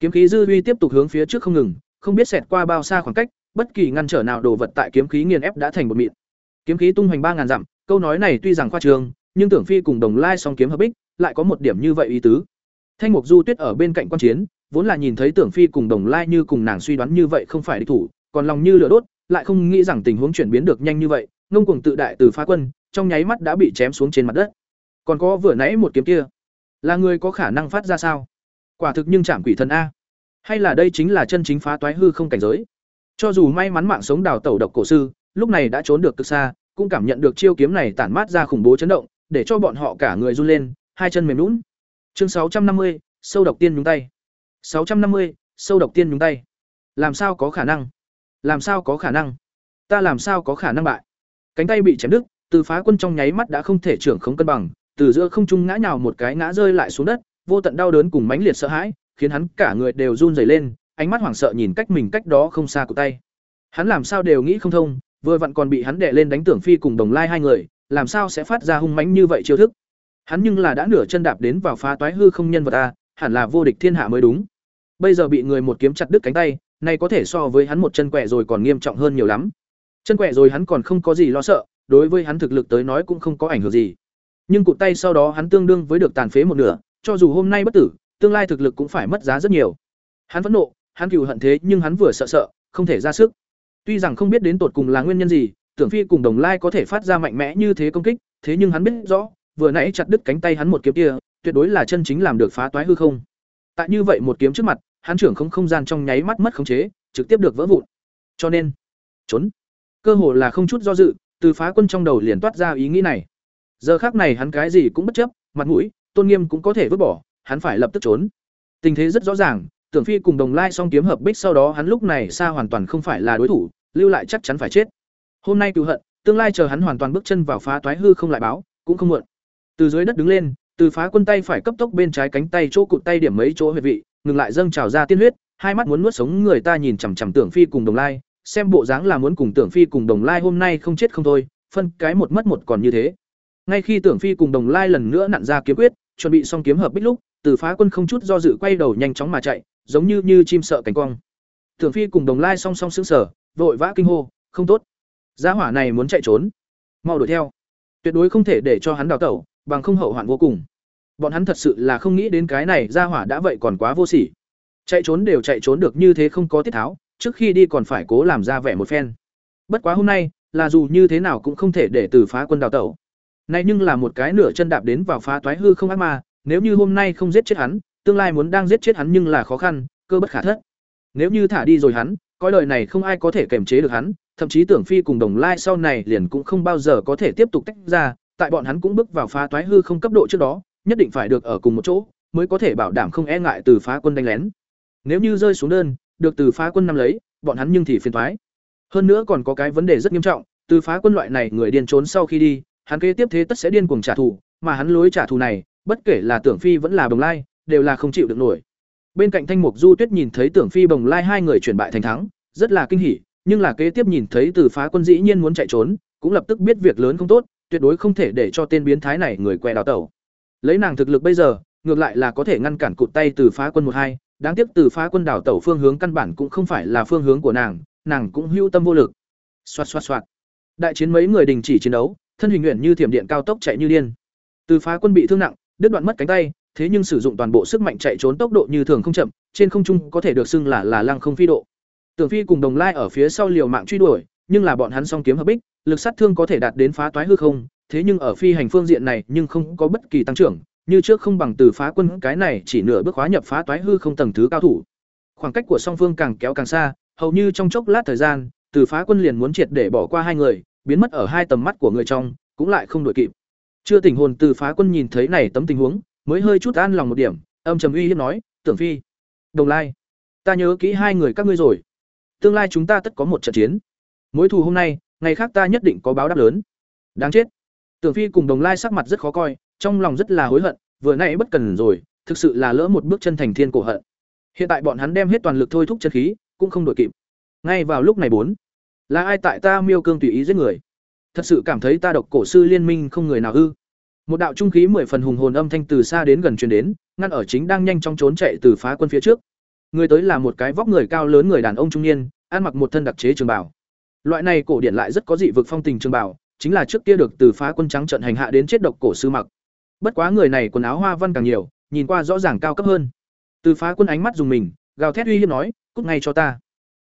Kiếm khí dư uy tiếp tục hướng phía trước không ngừng, không biết xẹt qua bao xa khoảng cách, bất kỳ ngăn trở nào đồ vật tại kiếm khí nghiền ép đã thành một mịn. Kiếm khí tung hoành ba ngàn dặm, câu nói này tuy rằng khoa trương, nhưng Tưởng Phi cùng Đồng Lai song kiếm hợp bích, lại có một điểm như vậy ý tứ. Thanh Mục Du Tuyết ở bên cạnh quan chiến, vốn là nhìn thấy Tưởng Phi cùng Đồng Lai như cùng nàng suy đoán như vậy không phải địch thủ, còn lòng như lửa đốt, lại không nghĩ rằng tình huống chuyển biến được nhanh như vậy, ngông cuồng tự đại từ phá quân, trong nháy mắt đã bị chém xuống trên mặt đất. Còn có vừa nãy một kiếm kia, là người có khả năng phát ra sao? Quả thực nhưng chạm quỷ thần a. Hay là đây chính là chân chính phá toái hư không cảnh giới? Cho dù may mắn mạng sống đào tẩu độc cổ sư, lúc này đã trốn được cực xa, cũng cảm nhận được chiêu kiếm này tản mát ra khủng bố chấn động, để cho bọn họ cả người run lên, hai chân mềm nhũn. Chương sáu trăm năm mươi, sâu độc tiên nhúng tay. sáu trăm năm mươi, sâu độc tiên nhúng tay. Làm sao có khả năng? Làm sao có khả năng? Ta làm sao có khả năng bại? Cánh tay bị chém đứt, từ phá quân trong nháy mắt đã không thể trưởng không cân bằng, từ giữa không trung ngã nhào một cái ngã rơi lại xuống đất, vô tận đau đớn cùng mãnh liệt sợ hãi, khiến hắn cả người đều run rẩy lên, ánh mắt hoảng sợ nhìn cách mình cách đó không xa của tay. Hắn làm sao đều nghĩ không thông, vừa vặn còn bị hắn đè lên đánh tưởng phi cùng đồng lai hai người, làm sao sẽ phát ra hung mãnh như vậy chiêu thức. Hắn nhưng là đã nửa chân đạp đến vào phá toái hư không nhân vật a, hẳn là vô địch thiên hạ mới đúng. Bây giờ bị người một kiếm chặt đứt cánh tay, này có thể so với hắn một chân quẹ rồi còn nghiêm trọng hơn nhiều lắm. Chân quẹ rồi hắn còn không có gì lo sợ, đối với hắn thực lực tới nói cũng không có ảnh hưởng gì. Nhưng cụt tay sau đó hắn tương đương với được tàn phế một nửa, cho dù hôm nay bất tử, tương lai thực lực cũng phải mất giá rất nhiều. Hắn phẫn nộ, hắn cừu hận thế, nhưng hắn vừa sợ sợ, không thể ra sức. Tuy rằng không biết đến tột cùng là nguyên nhân gì, Tưởng Phi cùng Đồng Lai có thể phát ra mạnh mẽ như thế công kích, thế nhưng hắn biết rõ, vừa nãy chặt đứt cánh tay hắn một kiếm kia, tuyệt đối là chân chính làm được phá toái hư không. Tại như vậy một kiếm trước mặt, hắn trưởng không không gian trong nháy mắt mất khống chế, trực tiếp được vỡ vụn. Cho nên, trốn. Cơ hồ là không chút do dự, từ phá quân trong đầu liền toát ra ý nghĩ này. Giờ khác này hắn cái gì cũng bất chấp, mặt mũi, tôn nghiêm cũng có thể vứt bỏ, hắn phải lập tức trốn. Tình thế rất rõ ràng, Tưởng Phi cùng Đồng Lai song kiếm hợp bích sau đó hắn lúc này xa hoàn toàn không phải là đối thủ, lưu lại chắc chắn phải chết. Hôm nay cứu hận, tương lai chờ hắn hoàn toàn bước chân vào phá toái hư không lại báo, cũng không muộn. Từ dưới đất đứng lên, từ phá quân tay phải cấp tốc bên trái cánh tay chỗ cụt tay điểm mấy chỗ huyệt vị, ngừng lại dâng trào ra tiên huyết, hai mắt muốn nuốt sống người ta nhìn chằm chằm Tưởng Phi cùng Đồng Lai, xem bộ dáng là muốn cùng Tưởng Phi cùng Đồng Lai hôm nay không chết không thôi, phân cái một mất một còn như thế. Ngay khi Tưởng Phi cùng Đồng Lai lần nữa nặn ra kiếm quyết, chuẩn bị xong kiếm hợp bích lúc, Từ Phá Quân không chút do dự quay đầu nhanh chóng mà chạy, giống như như chim sợ cánh quang. Tưởng Phi cùng Đồng Lai song song sững sờ, vội vã kinh hô, không tốt. Gia hỏa này muốn chạy trốn, mau đuổi theo. Tuyệt đối không thể để cho hắn đào tẩu, bằng không hậu hoạn vô cùng. Bọn hắn thật sự là không nghĩ đến cái này gia hỏa đã vậy còn quá vô sỉ. Chạy trốn đều chạy trốn được như thế không có tiết tháo, trước khi đi còn phải cố làm ra vẻ một phen. Bất quá hôm nay, là dù như thế nào cũng không thể để từ phá quân đào tẩu. nay nhưng là một cái nửa chân đạp đến vào phá toái hư không ác ma, nếu như hôm nay không giết chết hắn, tương lai muốn đang giết chết hắn nhưng là khó khăn, cơ bất khả thất. Nếu như thả đi rồi hắn, coi đời này không ai có thể kềm chế được hắn, thậm chí Tưởng Phi cùng Đồng Lai sau này liền cũng không bao giờ có thể tiếp tục tách ra, tại bọn hắn cũng bước vào phá toái hư không cấp độ trước đó, nhất định phải được ở cùng một chỗ, mới có thể bảo đảm không e ngại từ phá quân đánh lén. Nếu như rơi xuống đơn, được từ phá quân nắm lấy, bọn hắn nhưng thì phiền toái. Hơn nữa còn có cái vấn đề rất nghiêm trọng, từ phá quân loại này người điên trốn sau khi đi, hắn kế tiếp thế tất sẽ điên cuồng trả thù, mà hắn lối trả thù này, bất kể là Tưởng Phi vẫn là Bồng Lai, đều là không chịu được nổi. Bên cạnh Thanh Mục Du Tuyết nhìn thấy Tưởng Phi Bồng Lai hai người chuyển bại thành thắng, rất là kinh hỉ, nhưng là kế tiếp nhìn thấy Từ Phá Quân dĩ nhiên muốn chạy trốn, cũng lập tức biết việc lớn không tốt, tuyệt đối không thể để cho tên biến thái này người quẹ đào tẩu. Lấy nàng thực lực bây giờ, ngược lại là có thể ngăn cản cụt tay Từ Phá Quân một hai, đáng tiếc Từ Phá Quân đảo tẩu phương hướng căn bản cũng không phải là phương hướng của nàng, nàng cũng hưu tâm vô lực. Xoạt xoạt xoạt. Đại chiến mấy người đình chỉ chiến đấu, thân hình nguyện như thiểm điện cao tốc chạy như điên. Từ Phá Quân bị thương nặng, đứt đoạn mất cánh tay, thế nhưng sử dụng toàn bộ sức mạnh chạy trốn tốc độ như thường không chậm, trên không trung có thể được xưng là là lăng không phi độ. Tưởng Phi cùng Đồng Lai ở phía sau liều mạng truy đuổi, nhưng là bọn hắn song kiếm hợp bích, lực sát thương có thể đạt đến phá toái hư không, thế nhưng ở phi hành phương diện này nhưng không có bất kỳ tăng trưởng, như trước không bằng từ phá quân cái này chỉ nửa bước khóa nhập phá toái hư không tầng thứ cao thủ. Khoảng cách của song phương càng kéo càng xa, hầu như trong chốc lát thời gian, từ phá quân liền muốn triệt để bỏ qua hai người, biến mất ở hai tầm mắt của người trong, cũng lại không đuổi kịp. Chưa tỉnh hồn từ phá quân nhìn thấy này tấm tình huống, mới hơi chút an lòng một điểm, âm trầm uy hiếp nói, "Tưởng Phi, Đồng Lai, ta nhớ kỹ hai người các ngươi rồi. Tương lai chúng ta tất có một trận chiến. Mối thù hôm nay, ngày khác ta nhất định có báo đáp lớn." Đáng chết. Tưởng Phi cùng Đồng Lai sắc mặt rất khó coi, trong lòng rất là hối hận, vừa nãy bất cần rồi, thực sự là lỡ một bước chân thành thiên cổ hận. Hiện tại bọn hắn đem hết toàn lực thôi thúc chân khí, cũng không đổi kịp. Ngay vào lúc này bốn, là ai tại ta Miêu Cương tùy ý giết người? Thật sự cảm thấy ta độc cổ sư liên minh không người nào ư? Một đạo trung khí mười phần hùng hồn âm thanh từ xa đến gần truyền đến, ngăn ở chính đang nhanh chóng trốn chạy từ phá quân phía trước. Người tới là một cái vóc người cao lớn người đàn ông trung niên, ăn mặc một thân đặc chế trường bào. Loại này cổ điển lại rất có dị vực phong tình trường bào, chính là trước kia được từ phá quân trắng trận hành hạ đến chết độc cổ sư mặc. Bất quá người này quần áo hoa văn càng nhiều, nhìn qua rõ ràng cao cấp hơn. Từ phá quân ánh mắt dùng mình, gào thét uy hiếp nói, "Cút ngay cho ta.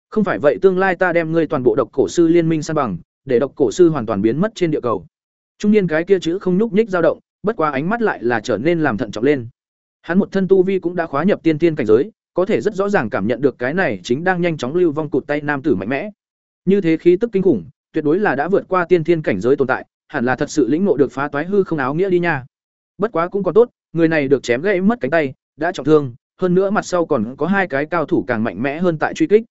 Không phải vậy tương lai ta đem ngươi toàn bộ độc cổ sư liên minh san bằng, để độc cổ sư hoàn toàn biến mất trên địa cầu." Trung niên cái kia chữ không nhúc nhích dao động, bất quá ánh mắt lại là trở nên làm thận trọng lên. Hắn một thân tu vi cũng đã khóa nhập tiên tiên cảnh giới, có thể rất rõ ràng cảm nhận được cái này chính đang nhanh chóng lưu vong cụt tay nam tử mạnh mẽ. Như thế khí tức kinh khủng, tuyệt đối là đã vượt qua tiên thiên cảnh giới tồn tại, hẳn là thật sự lĩnh ngộ được phá toái hư không áo nghĩa đi nha. Bất quá cũng còn tốt, người này được chém gãy mất cánh tay, đã trọng thương, hơn nữa mặt sau còn có hai cái cao thủ càng mạnh mẽ hơn tại truy kích.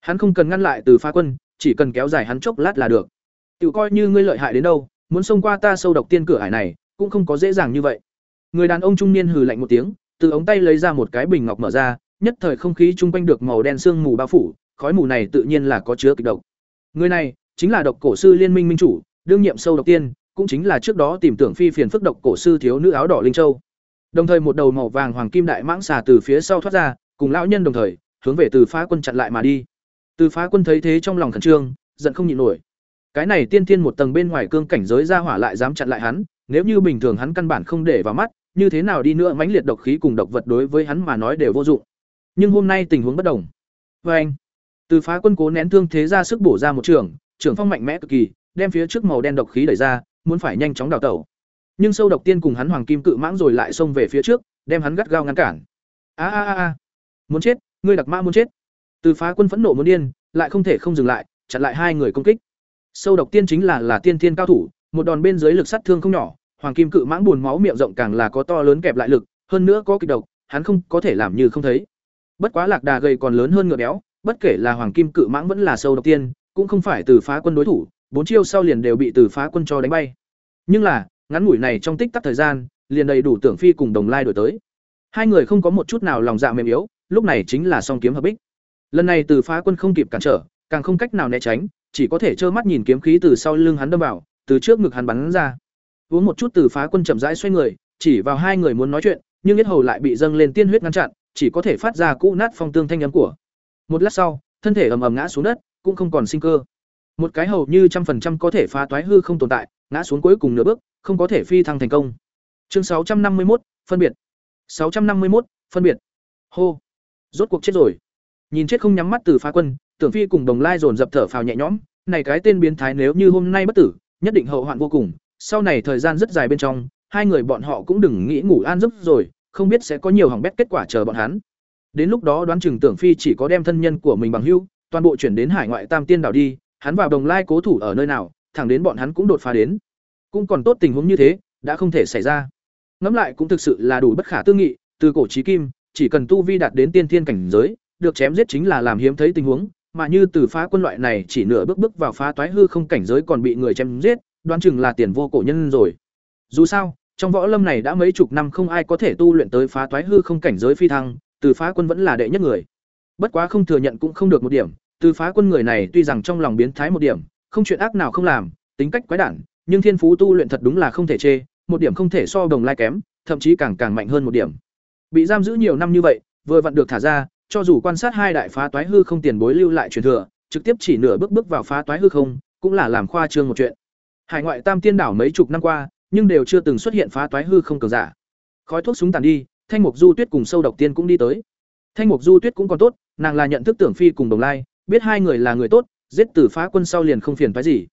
Hắn không cần ngăn lại từ phá quân, chỉ cần kéo dài hắn chốc lát là được. Tiểu coi như ngươi lợi hại đến đâu, muốn xông qua ta sâu độc tiên cửa hải này, cũng không có dễ dàng như vậy. Người đàn ông trung niên hừ lạnh một tiếng, từ ống tay lấy ra một cái bình ngọc mở ra, nhất thời không khí chung quanh được màu đen sương mù bao phủ, khói mù này tự nhiên là có chứa kịch độc. Người này chính là độc cổ sư liên minh minh chủ, đương nhiệm sâu độc tiên, cũng chính là trước đó tìm tưởng phi phiền phức độc cổ sư thiếu nữ áo đỏ linh châu. Đồng thời một đầu màu vàng hoàng kim đại mãng xà từ phía sau thoát ra, cùng lão nhân đồng thời hướng về từ phá quân chặn lại mà đi. Từ phá quân thấy thế trong lòng khẩn trương, giận không nhịn nổi. Cái này tiên thiên một tầng bên ngoài cương cảnh giới ra hỏa lại dám chặn lại hắn, nếu như bình thường hắn căn bản không để vào mắt, như thế nào đi nữa mãnh liệt độc khí cùng độc vật đối với hắn mà nói đều vô dụng. Nhưng hôm nay tình huống bất đồng. Và anh, từ phá quân cố nén thương thế ra sức bổ ra một trường, trưởng phong mạnh mẽ cực kỳ, đem phía trước màu đen độc khí đẩy ra, muốn phải nhanh chóng đào tẩu. Nhưng sâu độc tiên cùng hắn hoàng kim cự mãng rồi lại xông về phía trước, đem hắn gắt gao ngăn cản. A a a a, muốn chết, ngươi đặc mã muốn chết. Từ phá quân phẫn nộ muốn điên, lại không thể không dừng lại, chặn lại hai người công kích. Sâu độc tiên chính là là tiên tiên cao thủ, một đòn bên dưới lực sát thương không nhỏ, hoàng kim cự mãng buồn máu miệng rộng càng là có to lớn kẹp lại lực, hơn nữa có kịch độc, hắn không có thể làm như không thấy. Bất quá lạc đà gầy còn lớn hơn ngựa béo, bất kể là hoàng kim cự mãng vẫn là sâu độc tiên, cũng không phải từ phá quân đối thủ, bốn chiêu sau liền đều bị từ phá quân cho đánh bay. Nhưng là, ngắn ngủi này trong tích tắc thời gian, liền đầy đủ tưởng phi cùng đồng lai đổi tới. Hai người không có một chút nào lòng dạ mềm yếu, lúc này chính là song kiếm hợp bích. lần này từ phá quân không kịp cản trở càng không cách nào né tránh chỉ có thể trơ mắt nhìn kiếm khí từ sau lưng hắn đâm vào từ trước ngực hắn bắn ra uống một chút từ phá quân chậm rãi xoay người chỉ vào hai người muốn nói chuyện nhưng yết hầu lại bị dâng lên tiên huyết ngăn chặn chỉ có thể phát ra cũ nát phong tương thanh âm của một lát sau thân thể ầm ầm ngã xuống đất cũng không còn sinh cơ. Một cái hầu như trăm phần trăm có thể phá toái hư không tồn tại, ngã xuống cuối cùng nửa bước, không có thể phi thăng thành công. Chương sáu trăm năm mươi một phân biệt. sáu trăm năm mươi một phân biệt. Hô. Rốt cuộc chết rồi. Nhìn chết không nhắm mắt từ phá quân, tưởng phi cùng đồng lai dồn dập thở phào nhẹ nhõm, này cái tên biến thái nếu như hôm nay bất tử, nhất định hậu hoạn vô cùng. Sau này thời gian rất dài bên trong, hai người bọn họ cũng đừng nghĩ ngủ an giấc rồi, không biết sẽ có nhiều hỏng bét kết quả chờ bọn hắn. Đến lúc đó đoán chừng tưởng phi chỉ có đem thân nhân của mình bằng hưu toàn bộ chuyển đến hải ngoại tam tiên đảo đi, hắn vào đồng lai cố thủ ở nơi nào, thẳng đến bọn hắn cũng đột phá đến. Cũng còn tốt tình huống như thế, đã không thể xảy ra. Ngẫm lại cũng thực sự là đủ bất khả tư nghị, từ cổ trí kim, chỉ cần tu vi đạt đến tiên thiên cảnh giới, được chém giết chính là làm hiếm thấy tình huống, mà như từ phá quân loại này chỉ nửa bước bước vào phá toái hư không cảnh giới còn bị người chém giết, đoán chừng là tiền vô cổ nhân rồi. Dù sao, trong võ lâm này đã mấy chục năm không ai có thể tu luyện tới phá toái hư không cảnh giới phi thăng, từ phá quân vẫn là đệ nhất người bất quá không thừa nhận cũng không được một điểm, từ phá quân người này tuy rằng trong lòng biến thái một điểm, không chuyện ác nào không làm, tính cách quái đản, nhưng thiên phú tu luyện thật đúng là không thể chê, một điểm không thể so đồng lai kém, thậm chí càng càng mạnh hơn một điểm. Bị giam giữ nhiều năm như vậy, vừa vặn được thả ra, cho dù quan sát hai đại phá toái hư không tiền bối lưu lại truyền thừa, trực tiếp chỉ nửa bước bước vào phá toái hư không, cũng là làm khoa trương một chuyện. Hải ngoại tam tiên đảo mấy chục năm qua, nhưng đều chưa từng xuất hiện phá toái hư không cường giả. Khói thuốc súng tàn đi, thanh mục du tuyết cùng sâu độc tiên cũng đi tới. Thanh mục du tuyết cũng còn tốt nàng là nhận thức tưởng phi cùng đồng lai, biết hai người là người tốt, giết tử phá quân sau liền không phiền phái gì.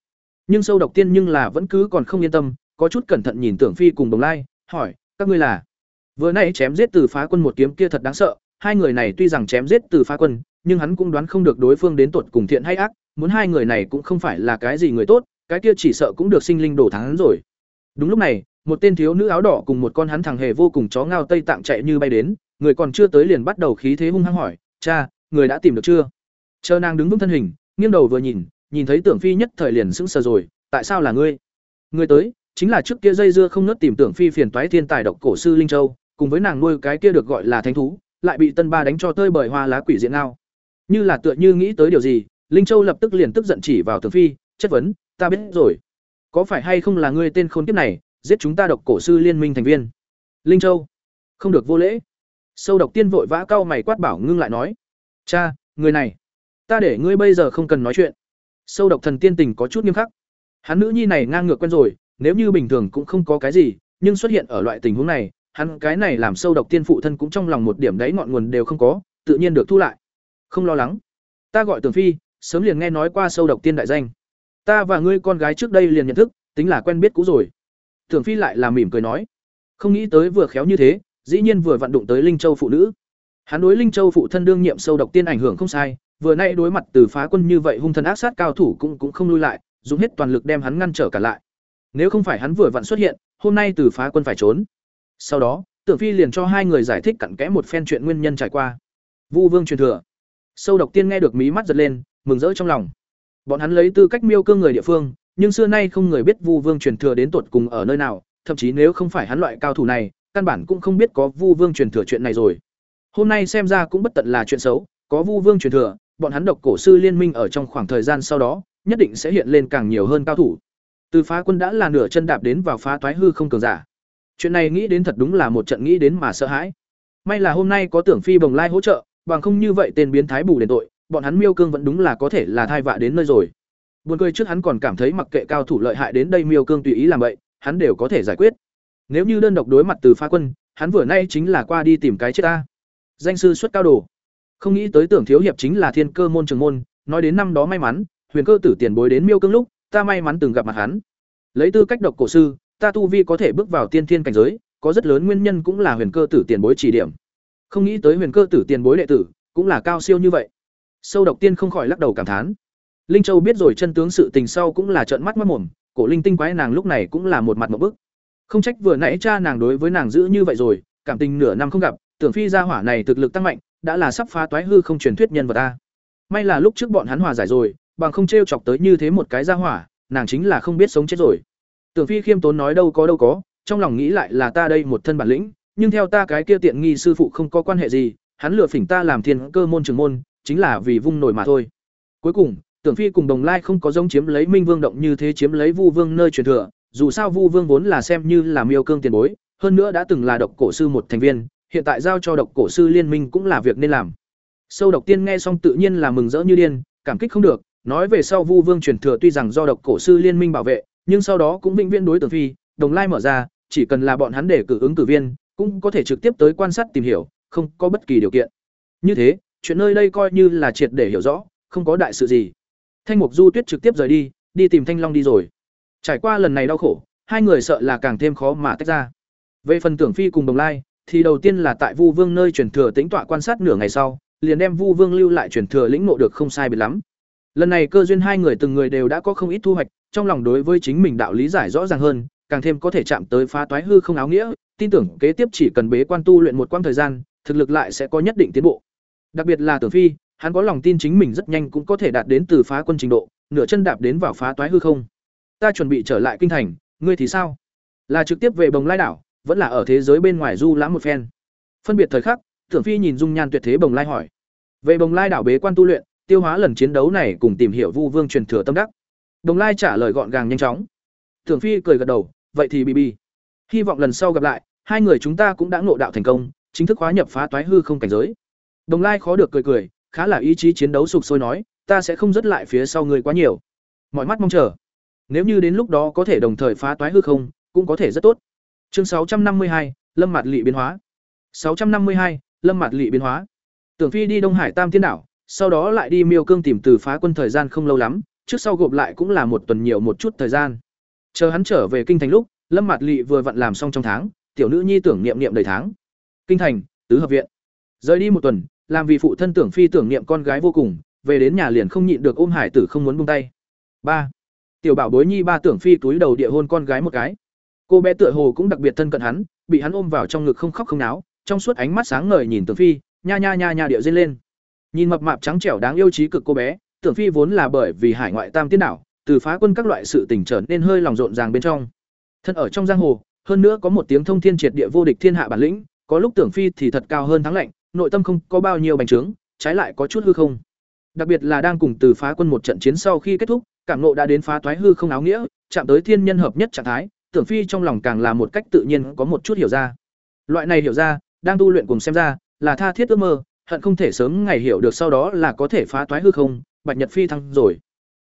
Nhưng sâu độc tiên nhưng là vẫn cứ còn không yên tâm, có chút cẩn thận nhìn tưởng phi cùng đồng lai, hỏi, các ngươi là? Vừa nãy chém giết tử phá quân một kiếm kia thật đáng sợ, hai người này tuy rằng chém giết tử phá quân, nhưng hắn cũng đoán không được đối phương đến tuột cùng thiện hay ác, muốn hai người này cũng không phải là cái gì người tốt, cái kia chỉ sợ cũng được sinh linh đổ thắng rồi. Đúng lúc này, một tên thiếu nữ áo đỏ cùng một con hắn thằng hề vô cùng chó ngao tây tạng chạy như bay đến, người còn chưa tới liền bắt đầu khí thế hung hăng hỏi, cha người đã tìm được chưa? Chờ nàng đứng vững thân hình, nghiêng đầu vừa nhìn nhìn thấy tưởng phi nhất thời liền sững sờ rồi, tại sao là ngươi? Ngươi tới, chính là trước kia dây dưa không nớt tìm tưởng phi phiền toái thiên tài độc cổ sư linh châu, cùng với nàng nuôi cái kia được gọi là thánh thú, lại bị tân ba đánh cho tơi bởi hoa lá quỷ diện ngao. Như là tựa như nghĩ tới điều gì, linh châu lập tức liền tức giận chỉ vào tưởng phi, chất vấn, ta biết rồi. Có phải hay không là ngươi tên khốn kiếp này, giết chúng ta độc cổ sư liên minh thành viên? Linh châu. Không được vô lễ. Sâu độc tiên vội vã cau mày quát bảo ngưng lại nói cha, người này. Ta để ngươi bây giờ không cần nói chuyện. Sâu độc thần tiên tình có chút nghiêm khắc. Hắn nữ nhi này ngang ngược quen rồi, nếu như bình thường cũng không có cái gì, nhưng xuất hiện ở loại tình huống này, hắn cái này làm sâu độc tiên phụ thân cũng trong lòng một điểm đấy ngọn nguồn đều không có, tự nhiên được thu lại. Không lo lắng. Ta gọi tường phi, sớm liền nghe nói qua sâu độc tiên đại danh. Ta và ngươi con gái trước đây liền nhận thức, tính là quen biết cũ rồi. Tưởng phi lại là mỉm cười nói. Không nghĩ tới vừa khéo như thế, dĩ nhiên vừa vặn đụng tới linh châu phụ nữ hắn đối linh châu phụ thân đương nhiệm sâu độc tiên ảnh hưởng không sai, vừa nay đối mặt từ phá quân như vậy hung thần ác sát cao thủ cũng cũng không lui lại, dùng hết toàn lực đem hắn ngăn trở cả lại. Nếu không phải hắn vừa vặn xuất hiện, hôm nay từ phá quân phải trốn. Sau đó, tưởng phi liền cho hai người giải thích cặn kẽ một phen chuyện nguyên nhân trải qua. Vu vương truyền thừa. Sâu độc tiên nghe được mí mắt giật lên, mừng rỡ trong lòng. Bọn hắn lấy tư cách miêu cương người địa phương, nhưng xưa nay không người biết vu vương truyền thừa đến tột cùng ở nơi nào, thậm chí nếu không phải hắn loại cao thủ này, căn bản cũng không biết có vu vương truyền thừa chuyện này rồi hôm nay xem ra cũng bất tận là chuyện xấu, có vu vương truyền thừa, bọn hắn độc cổ sư liên minh ở trong khoảng thời gian sau đó, nhất định sẽ hiện lên càng nhiều hơn cao thủ. Từ phá quân đã là nửa chân đạp đến vào phá toái hư không cường giả. Chuyện này nghĩ đến thật đúng là một trận nghĩ đến mà sợ hãi. May là hôm nay có tưởng phi bồng lai hỗ trợ, bằng không như vậy tên biến thái bù đền tội, bọn hắn miêu cương vẫn đúng là có thể là thai vạ đến nơi rồi. Buồn cười trước hắn còn cảm thấy mặc kệ cao thủ lợi hại đến đây miêu cương tùy ý làm vậy, hắn đều có thể giải quyết. Nếu như đơn độc đối mặt từ phá quân, hắn vừa nay chính là qua đi tìm cái chết ta danh sư xuất cao đồ. Không nghĩ tới tưởng thiếu hiệp chính là thiên cơ môn trường môn, nói đến năm đó may mắn, huyền cơ tử tiền bối đến miêu cương lúc, ta may mắn từng gặp mặt hắn. Lấy tư cách độc cổ sư, ta tu vi có thể bước vào tiên thiên cảnh giới, có rất lớn nguyên nhân cũng là huyền cơ tử tiền bối chỉ điểm. Không nghĩ tới huyền cơ tử tiền bối đệ tử cũng là cao siêu như vậy. Sâu độc tiên không khỏi lắc đầu cảm thán. Linh châu biết rồi chân tướng sự tình sau cũng là trợn mắt mất mồm, cổ linh tinh quái nàng lúc này cũng là một mặt một bức. Không trách vừa nãy cha nàng đối với nàng giữ như vậy rồi, cảm tình nửa năm không gặp tưởng phi gia hỏa này thực lực tăng mạnh đã là sắp phá toái hư không truyền thuyết nhân vật ta may là lúc trước bọn hắn hòa giải rồi bằng không trêu chọc tới như thế một cái gia hỏa nàng chính là không biết sống chết rồi tưởng phi khiêm tốn nói đâu có đâu có trong lòng nghĩ lại là ta đây một thân bản lĩnh nhưng theo ta cái kia tiện nghi sư phụ không có quan hệ gì hắn lừa phỉnh ta làm thiên cơ môn trường môn chính là vì vung nổi mà thôi. Cuối cùng, Tưởng Phi cùng Đồng Lai không có giống chiếm lấy Minh Vương động như thế chiếm lấy Vu Vương nơi truyền thừa, dù sao Vu Vương vốn là xem như là Miêu Cương tiền bối, hơn nữa đã từng là độc cổ sư một thành viên, hiện tại giao cho độc cổ sư liên minh cũng là việc nên làm. Sâu độc tiên nghe xong tự nhiên là mừng rỡ như điên, cảm kích không được, nói về sau Vu Vương truyền thừa tuy rằng do độc cổ sư liên minh bảo vệ, nhưng sau đó cũng vĩnh viễn đối Tưởng Phi, Đồng Lai mở ra, chỉ cần là bọn hắn để cử ứng cử viên, cũng có thể trực tiếp tới quan sát tìm hiểu, không có bất kỳ điều kiện. Như thế, chuyện nơi đây coi như là triệt để hiểu rõ, không có đại sự gì. Thanh Mục Du Tuyết trực tiếp rời đi, đi tìm Thanh Long đi rồi. Trải qua lần này đau khổ, hai người sợ là càng thêm khó mà tách ra. Về phần Tưởng Phi cùng Đồng Lai, thì đầu tiên là tại Vu Vương nơi truyền thừa tính tọa quan sát nửa ngày sau, liền đem Vu Vương lưu lại truyền thừa lĩnh ngộ được không sai biệt lắm. Lần này cơ duyên hai người từng người đều đã có không ít thu hoạch, trong lòng đối với chính mình đạo lý giải rõ ràng hơn, càng thêm có thể chạm tới phá toái hư không áo nghĩa, tin tưởng kế tiếp chỉ cần bế quan tu luyện một quãng thời gian, thực lực lại sẽ có nhất định tiến bộ. Đặc biệt là Tưởng Phi, hắn có lòng tin chính mình rất nhanh cũng có thể đạt đến từ phá quân trình độ, nửa chân đạp đến vào phá toái hư không. Ta chuẩn bị trở lại kinh thành, ngươi thì sao? Là trực tiếp về Bồng Lai đảo, vẫn là ở thế giới bên ngoài du lãm một phen. Phân biệt thời khắc, Tưởng Phi nhìn dung nhan tuyệt thế Bồng Lai hỏi. Về Bồng Lai đảo bế quan tu luyện, tiêu hóa lần chiến đấu này cùng tìm hiểu Vu Vương truyền thừa tâm đắc. Bồng Lai trả lời gọn gàng nhanh chóng. Tưởng Phi cười gật đầu, vậy thì BB. Hy vọng lần sau gặp lại, hai người chúng ta cũng đã ngộ đạo thành công, chính thức hóa nhập phá toái hư không cảnh giới. Đồng Lai khó được cười cười, khá là ý chí chiến đấu sục sôi nói, ta sẽ không dứt lại phía sau người quá nhiều. Mọi mắt mong chờ. Nếu như đến lúc đó có thể đồng thời phá toái hư không, cũng có thể rất tốt. Chương sáu trăm năm mươi hai, Lâm Mạt Lệ biến hóa. sáu trăm năm mươi hai, Lâm Mạt Lệ biến hóa. Tưởng Phi đi Đông Hải Tam Tiên đảo, sau đó lại đi Miêu Cương tìm từ phá quân thời gian không lâu lắm, trước sau gộp lại cũng là một tuần nhiều một chút thời gian. Chờ hắn trở về kinh thành lúc, Lâm Mạt Lệ vừa vặn làm xong trong tháng, tiểu nữ nhi tưởng niệm niệm đầy tháng. Kinh thành, tứ hợp viện. Rời đi một tuần, làm vì phụ thân tưởng phi tưởng niệm con gái vô cùng, về đến nhà liền không nhịn được ôm hải tử không muốn buông tay. ba Tiểu bảo bối nhi ba tưởng phi túi đầu địa hôn con gái một cái. Cô bé tựa hồ cũng đặc biệt thân cận hắn, bị hắn ôm vào trong ngực không khóc không náo, trong suốt ánh mắt sáng ngời nhìn tưởng phi, nha nha nha nha điệu dên lên. Nhìn mập mạp trắng trẻo đáng yêu trí cực cô bé, tưởng phi vốn là bởi vì hải ngoại tam tiên đảo, từ phá quân các loại sự tình trở nên hơi lòng rộn ràng bên trong. Thân ở trong giang hồ, hơn nữa có một tiếng thông thiên triệt địa vô địch thiên hạ bản lĩnh, có lúc tưởng phi thì thật cao hơn thắng lạnh, nội tâm không có bao nhiêu bành trướng, trái lại có chút hư không. Đặc biệt là đang cùng từ phá quân một trận chiến sau khi kết thúc, cảm nộ đã đến phá thoái hư không áo nghĩa, chạm tới thiên nhân hợp nhất trạng thái, tưởng phi trong lòng càng là một cách tự nhiên có một chút hiểu ra. Loại này hiểu ra, đang tu luyện cùng xem ra, là tha thiết ước mơ, hận không thể sớm ngày hiểu được sau đó là có thể phá toái hư không, bạch nhật phi thăng rồi.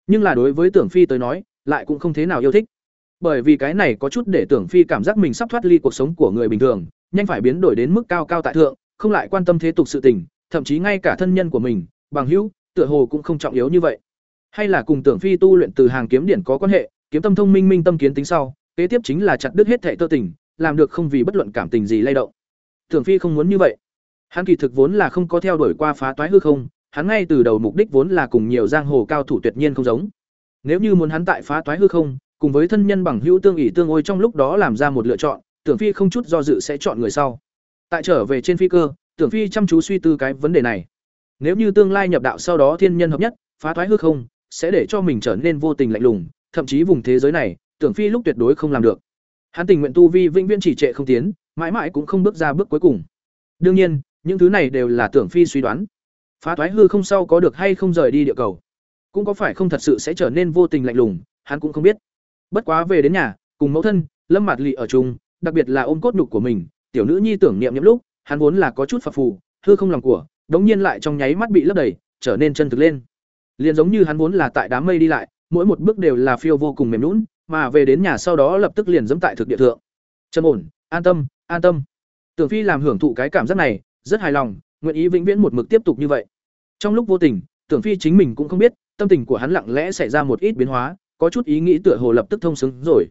Nhưng là đối với tưởng phi tới nói, lại cũng không thế nào yêu thích bởi vì cái này có chút để tưởng phi cảm giác mình sắp thoát ly cuộc sống của người bình thường nhanh phải biến đổi đến mức cao cao tại thượng không lại quan tâm thế tục sự tình thậm chí ngay cả thân nhân của mình bằng hữu tựa hồ cũng không trọng yếu như vậy hay là cùng tưởng phi tu luyện từ hàng kiếm điển có quan hệ kiếm tâm thông minh minh tâm kiến tính sau kế tiếp chính là chặt đứt hết thệ tơ tình làm được không vì bất luận cảm tình gì lay động thường phi không muốn như vậy hắn kỳ thực vốn là không có theo đuổi qua phá toái hư không hắn ngay từ đầu mục đích vốn là cùng nhiều giang hồ cao thủ tuyệt nhiên không giống nếu như muốn hắn tại phá toái hư không cùng với thân nhân bằng hữu tương ỷ tương ôi trong lúc đó làm ra một lựa chọn, Tưởng Phi không chút do dự sẽ chọn người sau. Tại trở về trên phi cơ, Tưởng Phi chăm chú suy tư cái vấn đề này. Nếu như tương lai nhập đạo sau đó thiên nhân hợp nhất, phá thoái hư không, sẽ để cho mình trở nên vô tình lạnh lùng, thậm chí vùng thế giới này, Tưởng Phi lúc tuyệt đối không làm được. Hắn tình nguyện tu vi vĩnh viễn chỉ trệ không tiến, mãi mãi cũng không bước ra bước cuối cùng. Đương nhiên, những thứ này đều là Tưởng Phi suy đoán. Phá thoái hư không sau có được hay không rời đi địa cầu, cũng có phải không thật sự sẽ trở nên vô tình lạnh lùng, hắn cũng không biết. Bất quá về đến nhà, cùng mẫu thân, Lâm Mạt lỵ ở chung, đặc biệt là ôm cốt nhục của mình, tiểu nữ nhi tưởng niệm nhậm lúc, hắn vốn là có chút phập phù, hư không lòng của, đống nhiên lại trong nháy mắt bị lấp đầy, trở nên chân thực lên. Liền giống như hắn vốn là tại đám mây đi lại, mỗi một bước đều là phiêu vô cùng mềm lún mà về đến nhà sau đó lập tức liền dẫm tại thực địa thượng. Trầm ổn, an tâm, an tâm. Tưởng Phi làm hưởng thụ cái cảm giác này, rất hài lòng, nguyện ý vĩnh viễn một mực tiếp tục như vậy. Trong lúc vô tình, Tưởng Phi chính mình cũng không biết, tâm tình của hắn lặng lẽ xảy ra một ít biến hóa, có chút ý nghĩ tựa hồ lập tức thông xứng rồi.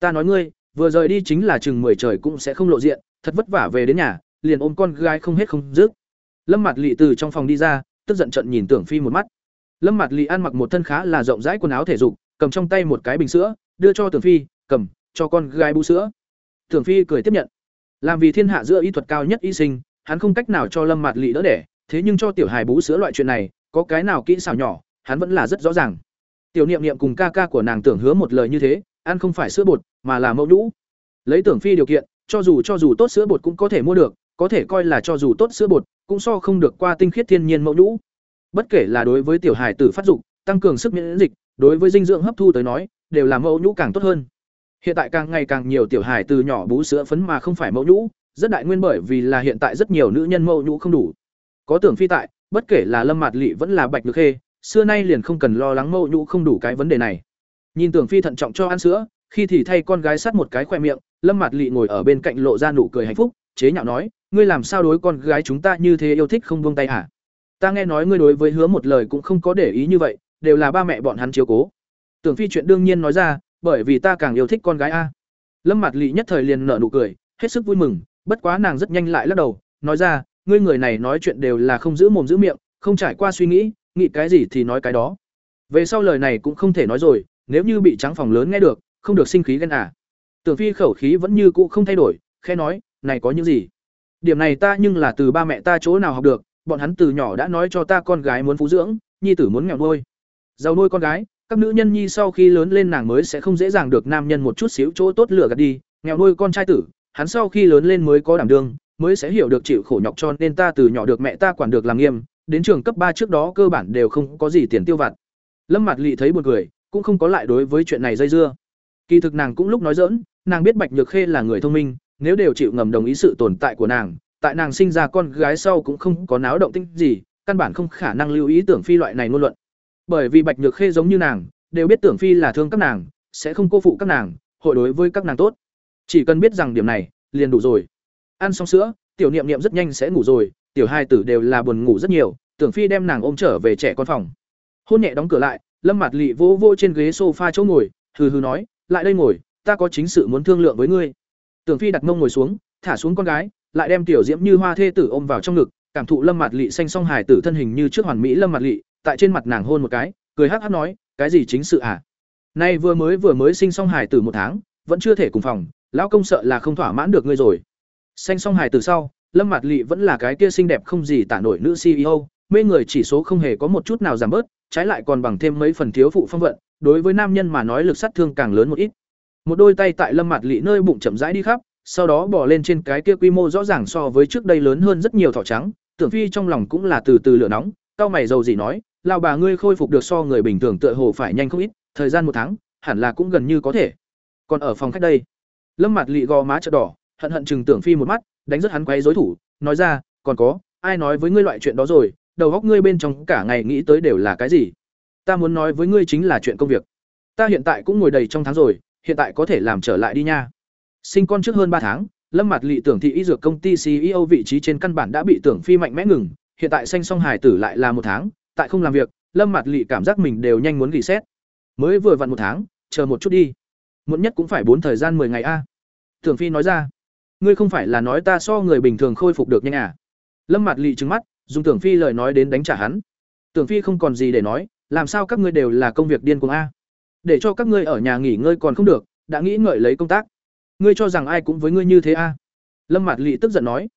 Ta nói ngươi, vừa rời đi chính là chừng mười trời cũng sẽ không lộ diện, thật vất vả về đến nhà, liền ôm con gái không hết không dứt. Lâm mặt Lệ từ trong phòng đi ra, tức giận trận nhìn Tưởng Phi một mắt. Lâm mặt Lệ ăn mặc một thân khá là rộng rãi quần áo thể dục, cầm trong tay một cái bình sữa, đưa cho Tưởng Phi, cầm, cho con gái bú sữa. Tưởng Phi cười tiếp nhận. Làm vì thiên hạ giữa y thuật cao nhất y sinh, hắn không cách nào cho Lâm Mạt Lệ đỡ đẻ, thế nhưng cho tiểu hài bú sữa loại chuyện này, có cái nào kỹ xảo nhỏ, hắn vẫn là rất rõ ràng tiểu niệm niệm cùng ca ca của nàng tưởng hứa một lời như thế ăn không phải sữa bột mà là mẫu nhũ lấy tưởng phi điều kiện cho dù cho dù tốt sữa bột cũng có thể mua được có thể coi là cho dù tốt sữa bột cũng so không được qua tinh khiết thiên nhiên mẫu nhũ bất kể là đối với tiểu hài tử phát dục tăng cường sức miễn dịch đối với dinh dưỡng hấp thu tới nói đều là mẫu nhũ càng tốt hơn. Hiện tại càng ngày càng nhiều tiểu hài từ nhỏ bú sữa phấn mà không phải mẫu nhũ, rất đại nguyên bởi vì là hiện tại rất nhiều nữ nhân mẫu nhũ không đủ. Có tưởng phi tại, bất kể là lâm mạt lị vẫn là bạch lực khê, xưa nay liền không cần lo lắng mẫu nhũ không đủ cái vấn đề này. Nhìn tưởng phi thận trọng cho ăn sữa, khi thì thay con gái sát một cái khoe miệng, lâm mạt lị ngồi ở bên cạnh lộ ra nụ cười hạnh phúc, chế nhạo nói, ngươi làm sao đối con gái chúng ta như thế yêu thích không buông tay hả? Ta nghe nói ngươi đối với hứa một lời cũng không có để ý như vậy, đều là ba mẹ bọn hắn chiếu cố tưởng phi chuyện đương nhiên nói ra, bởi vì ta càng yêu thích con gái a. Lâm mặt Lệ nhất thời liền nở nụ cười, hết sức vui mừng, bất quá nàng rất nhanh lại lắc đầu, nói ra, ngươi người này nói chuyện đều là không giữ mồm giữ miệng, không trải qua suy nghĩ nghĩ cái gì thì nói cái đó. Về sau lời này cũng không thể nói rồi, nếu như bị trắng phòng lớn nghe được, không được sinh khí ghen à. Tưởng phi khẩu khí vẫn như cũ không thay đổi khe nói, này có những gì? Điểm này ta nhưng là từ ba mẹ ta chỗ nào học được, bọn hắn từ nhỏ đã nói cho ta con gái muốn phú dưỡng, nhi tử muốn nghèo nuôi. Giàu nuôi con gái các nữ nhân nhi sau khi lớn lên nàng mới sẽ không dễ dàng được nam nhân một chút xíu chỗ tốt lửa gạt đi, nghèo nuôi con trai tử, hắn sau khi lớn lên mới có đảm đương, mới sẽ hiểu được chịu khổ nhọc cho nên ta từ nhỏ được mẹ ta quản được làm nghiêm, đến trường cấp ba trước đó cơ bản đều không có gì tiền tiêu vặt. Lâm mặt lị thấy buồn cười, cũng không có lại đối với chuyện này dây dưa. Kỳ thực nàng cũng lúc nói dỡn nàng biết bạch nhược khê là người thông minh, nếu đều chịu ngầm đồng ý sự tồn tại của nàng, tại nàng sinh ra con gái sau cũng không có náo động tinh gì, căn bản không khả năng lưu ý tưởng phi loại này ngôn luận bởi vì bạch nhược khê giống như nàng, đều biết tưởng phi là thương các nàng, sẽ không cô phụ các nàng, hội đối với các nàng tốt. Chỉ cần biết rằng điểm này, liền đủ rồi. Ăn xong sữa, tiểu niệm niệm rất nhanh sẽ ngủ rồi, tiểu hai tử đều là buồn ngủ rất nhiều, tưởng phi đem nàng ôm trở về trẻ con phòng. Hôn nhẹ đóng cửa lại, lâm mặt lị vỗ vô trên ghế sofa chỗ ngồi, hừ hừ nói, lại đây ngồi, ta có chính sự muốn thương lượng với ngươi. Tưởng phi đặt mông ngồi xuống, thả xuống con gái, lại đem tiểu diễm như hoa thê tử ôm vào trong ngực, cảm thụ lâm mặt lị xanh song hài tử thân hình như trước hoàn mỹ lâm mặt lị tại trên mặt nàng hôn một cái, cười hắc hắc nói, cái gì chính sự à? Nay vừa mới vừa mới sinh song hài tử một tháng, vẫn chưa thể cùng phòng, lão công sợ là không thỏa mãn được ngươi rồi. Sanh song hài tử sau, lâm mặt lị vẫn là cái kia xinh đẹp không gì tả nổi nữ ceo mê người chỉ số không hề có một chút nào giảm bớt, trái lại còn bằng thêm mấy phần thiếu phụ phong vận, đối với nam nhân mà nói lực sát thương càng lớn một ít. Một đôi tay tại lâm mặt lị nơi bụng chậm rãi đi khắp, sau đó bỏ lên trên cái kia quy mô rõ ràng so với trước đây lớn hơn rất nhiều thỏ trắng, tưởng phi trong lòng cũng là từ từ lửa nóng cao mày dầu gì nói lao bà ngươi khôi phục được so người bình thường tựa hồ phải nhanh không ít, thời gian một tháng, hẳn là cũng gần như có thể. Còn ở phòng khách đây, lâm mặt lị gò má chợ đỏ, hận hận chừng tưởng phi một mắt, đánh rất hắn quấy dối thủ, nói ra, còn có, ai nói với ngươi loại chuyện đó rồi, đầu góc ngươi bên trong cả ngày nghĩ tới đều là cái gì? Ta muốn nói với ngươi chính là chuyện công việc. Ta hiện tại cũng ngồi đầy trong tháng rồi, hiện tại có thể làm trở lại đi nha. Sinh con trước hơn ba tháng, lâm mặt lị tưởng thị y dược công ty ceo vị trí trên căn bản đã bị tưởng phi mạnh mẽ ngừng, hiện tại sanh song hài tử lại là một tháng tại không làm việc, lâm mặt lỵ cảm giác mình đều nhanh muốn gỉ xét. Mới vừa vặn một tháng, chờ một chút đi. Muộn nhất cũng phải bốn thời gian mười ngày a. Thường phi nói ra. Ngươi không phải là nói ta so người bình thường khôi phục được nhanh à? Lâm mặt lỵ trứng mắt, dùng tưởng phi lời nói đến đánh trả hắn. Tưởng phi không còn gì để nói, làm sao các ngươi đều là công việc điên cuồng a? Để cho các ngươi ở nhà nghỉ ngơi còn không được, đã nghĩ ngợi lấy công tác. Ngươi cho rằng ai cũng với ngươi như thế a? Lâm mạt lỵ tức giận nói.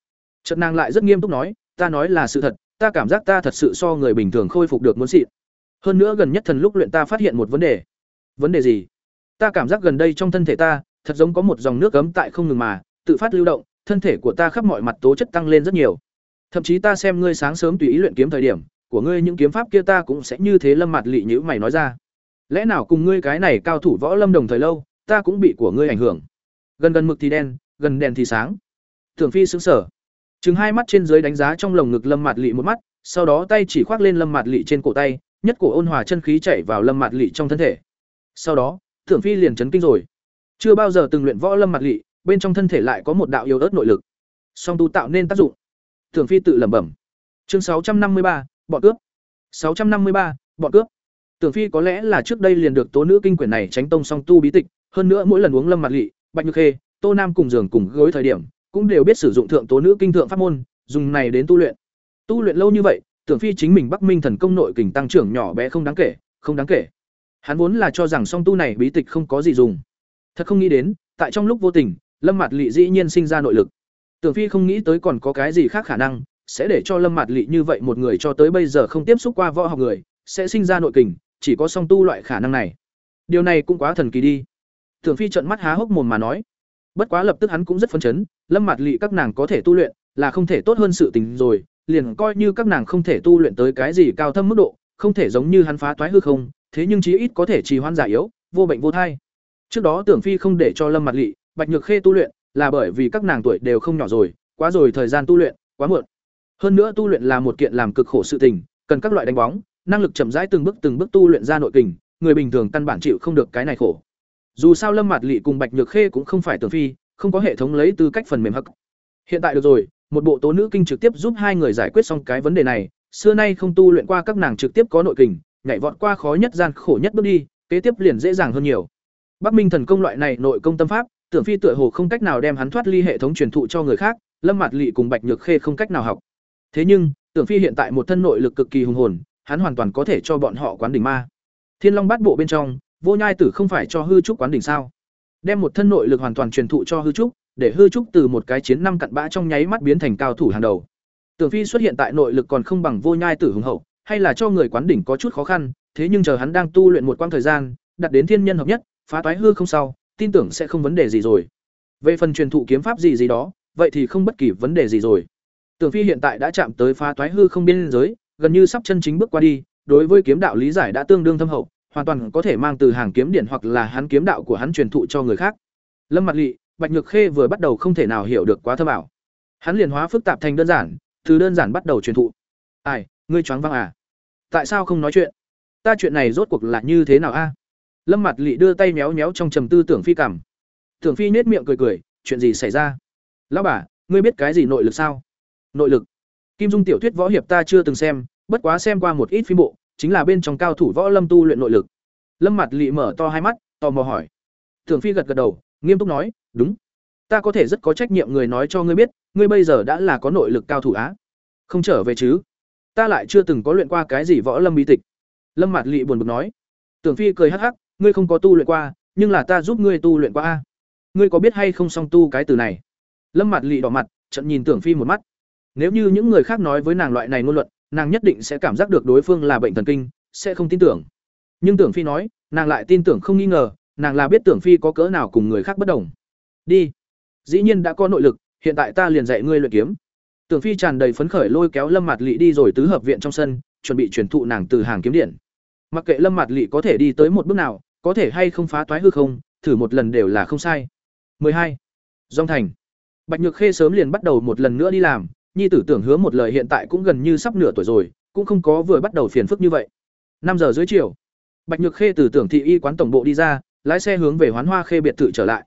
Trận nàng lại rất nghiêm túc nói, ta nói là sự thật ta cảm giác ta thật sự so người bình thường khôi phục được muốn xịn. Hơn nữa gần nhất thần lúc luyện ta phát hiện một vấn đề. Vấn đề gì? Ta cảm giác gần đây trong thân thể ta, thật giống có một dòng nước cấm tại không ngừng mà, tự phát lưu động, thân thể của ta khắp mọi mặt tố chất tăng lên rất nhiều. Thậm chí ta xem ngươi sáng sớm tùy ý luyện kiếm thời điểm, của ngươi những kiếm pháp kia ta cũng sẽ như thế lâm mặt lị nhữ mày nói ra. Lẽ nào cùng ngươi cái này cao thủ võ lâm đồng thời lâu, ta cũng bị của ngươi ảnh hưởng. Gần gần mực thì đen, gần đèn thì sáng. Tưởng phi xứng sở Trừng hai mắt trên dưới đánh giá trong lồng ngực lâm Mạt lị một mắt, sau đó tay chỉ khoác lên lâm Mạt lị trên cổ tay, nhất cổ ôn hòa chân khí chảy vào lâm Mạt lị trong thân thể. Sau đó, Thượng phi liền chấn kinh rồi. Chưa bao giờ từng luyện võ lâm Mạt lị, bên trong thân thể lại có một đạo yếu ớt nội lực. Song tu tạo nên tác dụng. Thượng phi tự lẩm bẩm. Chương sáu trăm năm mươi ba, bọn cướp. Sáu trăm năm mươi ba, bọn cướp. Tưởng phi có lẽ là trước đây liền được tố nữ kinh quyển này tránh tông song tu bí tịch, hơn nữa mỗi lần uống lâm Mạt lị, bạch nhược khê, tô nam cùng giường cùng gối thời điểm cũng đều biết sử dụng thượng tố nữ kinh thượng pháp môn, dùng này đến tu luyện. Tu luyện lâu như vậy, tưởng phi chính mình bắc minh thần công nội kình tăng trưởng nhỏ bé không đáng kể, không đáng kể. Hắn vốn là cho rằng song tu này bí tịch không có gì dùng. Thật không nghĩ đến, tại trong lúc vô tình, lâm mặt Lệ dĩ nhiên sinh ra nội lực. Tưởng phi không nghĩ tới còn có cái gì khác khả năng, sẽ để cho lâm mặt Lệ như vậy một người cho tới bây giờ không tiếp xúc qua võ học người, sẽ sinh ra nội kình, chỉ có song tu loại khả năng này. Điều này cũng quá thần kỳ đi. Tưởng phi trợn mắt há hốc mồm mà nói bất quá lập tức hắn cũng rất phấn chấn lâm Mạt Lệ các nàng có thể tu luyện là không thể tốt hơn sự tình rồi liền coi như các nàng không thể tu luyện tới cái gì cao thâm mức độ, không thể giống như hắn phá toái hư không, thế nhưng chí ít có thể trì hoãn giả yếu, vô bệnh vô thai. Trước đó Tưởng Phi không để cho Lâm Mạt Lệ, Bạch Nhược Khê tu luyện, là bởi vì các nàng tuổi đều không nhỏ rồi, quá rồi thời gian tu luyện, quá muộn. Hơn nữa tu luyện là một kiện làm cực khổ sự tình, cần các loại đánh bóng, năng lực chậm rãi từng bước từng bước tu luyện ra nội kình, người bình thường căn bản chịu không được cái này khổ. Dù sao Lâm Mạt lị cùng Bạch Nhược Khê cũng không phải tưởng phi, không có hệ thống lấy tư cách phần mềm hắc. Hiện tại được rồi, một bộ tố nữ kinh trực tiếp giúp hai người giải quyết xong cái vấn đề này, xưa nay không tu luyện qua các nàng trực tiếp có nội kình, nhảy vọt qua khó nhất gian khổ nhất bước đi, kế tiếp liền dễ dàng hơn nhiều. Bắc Minh thần công loại này nội công tâm pháp, tưởng phi tựa hồ không cách nào đem hắn thoát ly hệ thống truyền thụ cho người khác, Lâm Mạt lị cùng Bạch Nhược Khê không cách nào học. Thế nhưng, tưởng phi hiện tại một thân nội lực cực kỳ hùng hồn, hắn hoàn toàn có thể cho bọn họ quán đỉnh ma. Thiên Long Bát Bộ bên trong, Vô Nhai Tử không phải cho hư trúc quán đỉnh sao? Đem một thân nội lực hoàn toàn truyền thụ cho hư trúc, để hư trúc từ một cái chiến năm cặn bã trong nháy mắt biến thành cao thủ hàng đầu. Tưởng Phi xuất hiện tại nội lực còn không bằng Vô Nhai Tử hùng hậu, hay là cho người quán đỉnh có chút khó khăn, thế nhưng chờ hắn đang tu luyện một quãng thời gian, đạt đến thiên nhân hợp nhất, phá toái hư không sau, tin tưởng sẽ không vấn đề gì rồi. Về phần truyền thụ kiếm pháp gì gì đó, vậy thì không bất kỳ vấn đề gì rồi. Tưởng Phi hiện tại đã chạm tới phá toái hư không biên giới, gần như sắp chân chính bước qua đi, đối với kiếm đạo lý giải đã tương đương thâm hậu, hoàn toàn có thể mang từ hàng kiếm điển hoặc là hắn kiếm đạo của hắn truyền thụ cho người khác. Lâm Mặc Lệ, Bạch Nhược Khê vừa bắt đầu không thể nào hiểu được quá thâm ảo. Hắn liền hóa phức tạp thành đơn giản, từ đơn giản bắt đầu truyền thụ. "Ai, ngươi choáng váng à? Tại sao không nói chuyện? Ta chuyện này rốt cuộc là như thế nào a?" Lâm Mặc Lệ đưa tay méo méo trong trầm tư tưởng phi cảm. Tưởng phi nhếch miệng cười cười, "Chuyện gì xảy ra?" "Lão bà, ngươi biết cái gì nội lực sao?" "Nội lực?" Kim Dung tiểu thuyết võ hiệp ta chưa từng xem, bất quá xem qua một ít phim bộ, chính là bên trong cao thủ võ lâm tu luyện nội lực. Lâm Mặt Lệ mở to hai mắt, tò mò hỏi. Tưởng Phi gật gật đầu, nghiêm túc nói, "Đúng. Ta có thể rất có trách nhiệm người nói cho ngươi biết, ngươi bây giờ đã là có nội lực cao thủ á. Không trở về chứ? Ta lại chưa từng có luyện qua cái gì võ lâm bí tịch." Lâm Mạt Lệ buồn bực nói. Tưởng Phi cười hắc hắc, "Ngươi không có tu luyện qua, nhưng là ta giúp ngươi tu luyện qua a. Ngươi có biết hay không song tu cái từ này?" Lâm Mạt Lệ đỏ mặt, trận nhìn Tưởng Phi một mắt. Nếu như những người khác nói với nàng loại này ngôn luận, nàng nhất định sẽ cảm giác được đối phương là bệnh thần kinh, sẽ không tin tưởng. Nhưng Tưởng Phi nói, nàng lại tin tưởng không nghi ngờ, nàng là biết Tưởng Phi có cỡ nào cùng người khác bất đồng. Đi. Dĩ nhiên đã có nội lực, hiện tại ta liền dạy ngươi luyện kiếm. Tưởng Phi tràn đầy phấn khởi lôi kéo Lâm Mạt Lệ đi rồi tứ hợp viện trong sân, chuẩn bị truyền thụ nàng từ hàng kiếm điện. Mặc kệ Lâm Mạt Lệ có thể đi tới một bước nào, có thể hay không phá toái hư không, thử một lần đều là không sai. 12. Dung Thành. Bạch Nhược Khê sớm liền bắt đầu một lần nữa đi làm, nhi tử tưởng hứa một lời hiện tại cũng gần như sắp nửa tuổi rồi, cũng không có vừa bắt đầu phiền phức như vậy. Năm giờ dưới chiều, bạch nhược khê từ tưởng thị y quán tổng bộ đi ra, lái xe hướng về hoán hoa khê biệt thự trở lại.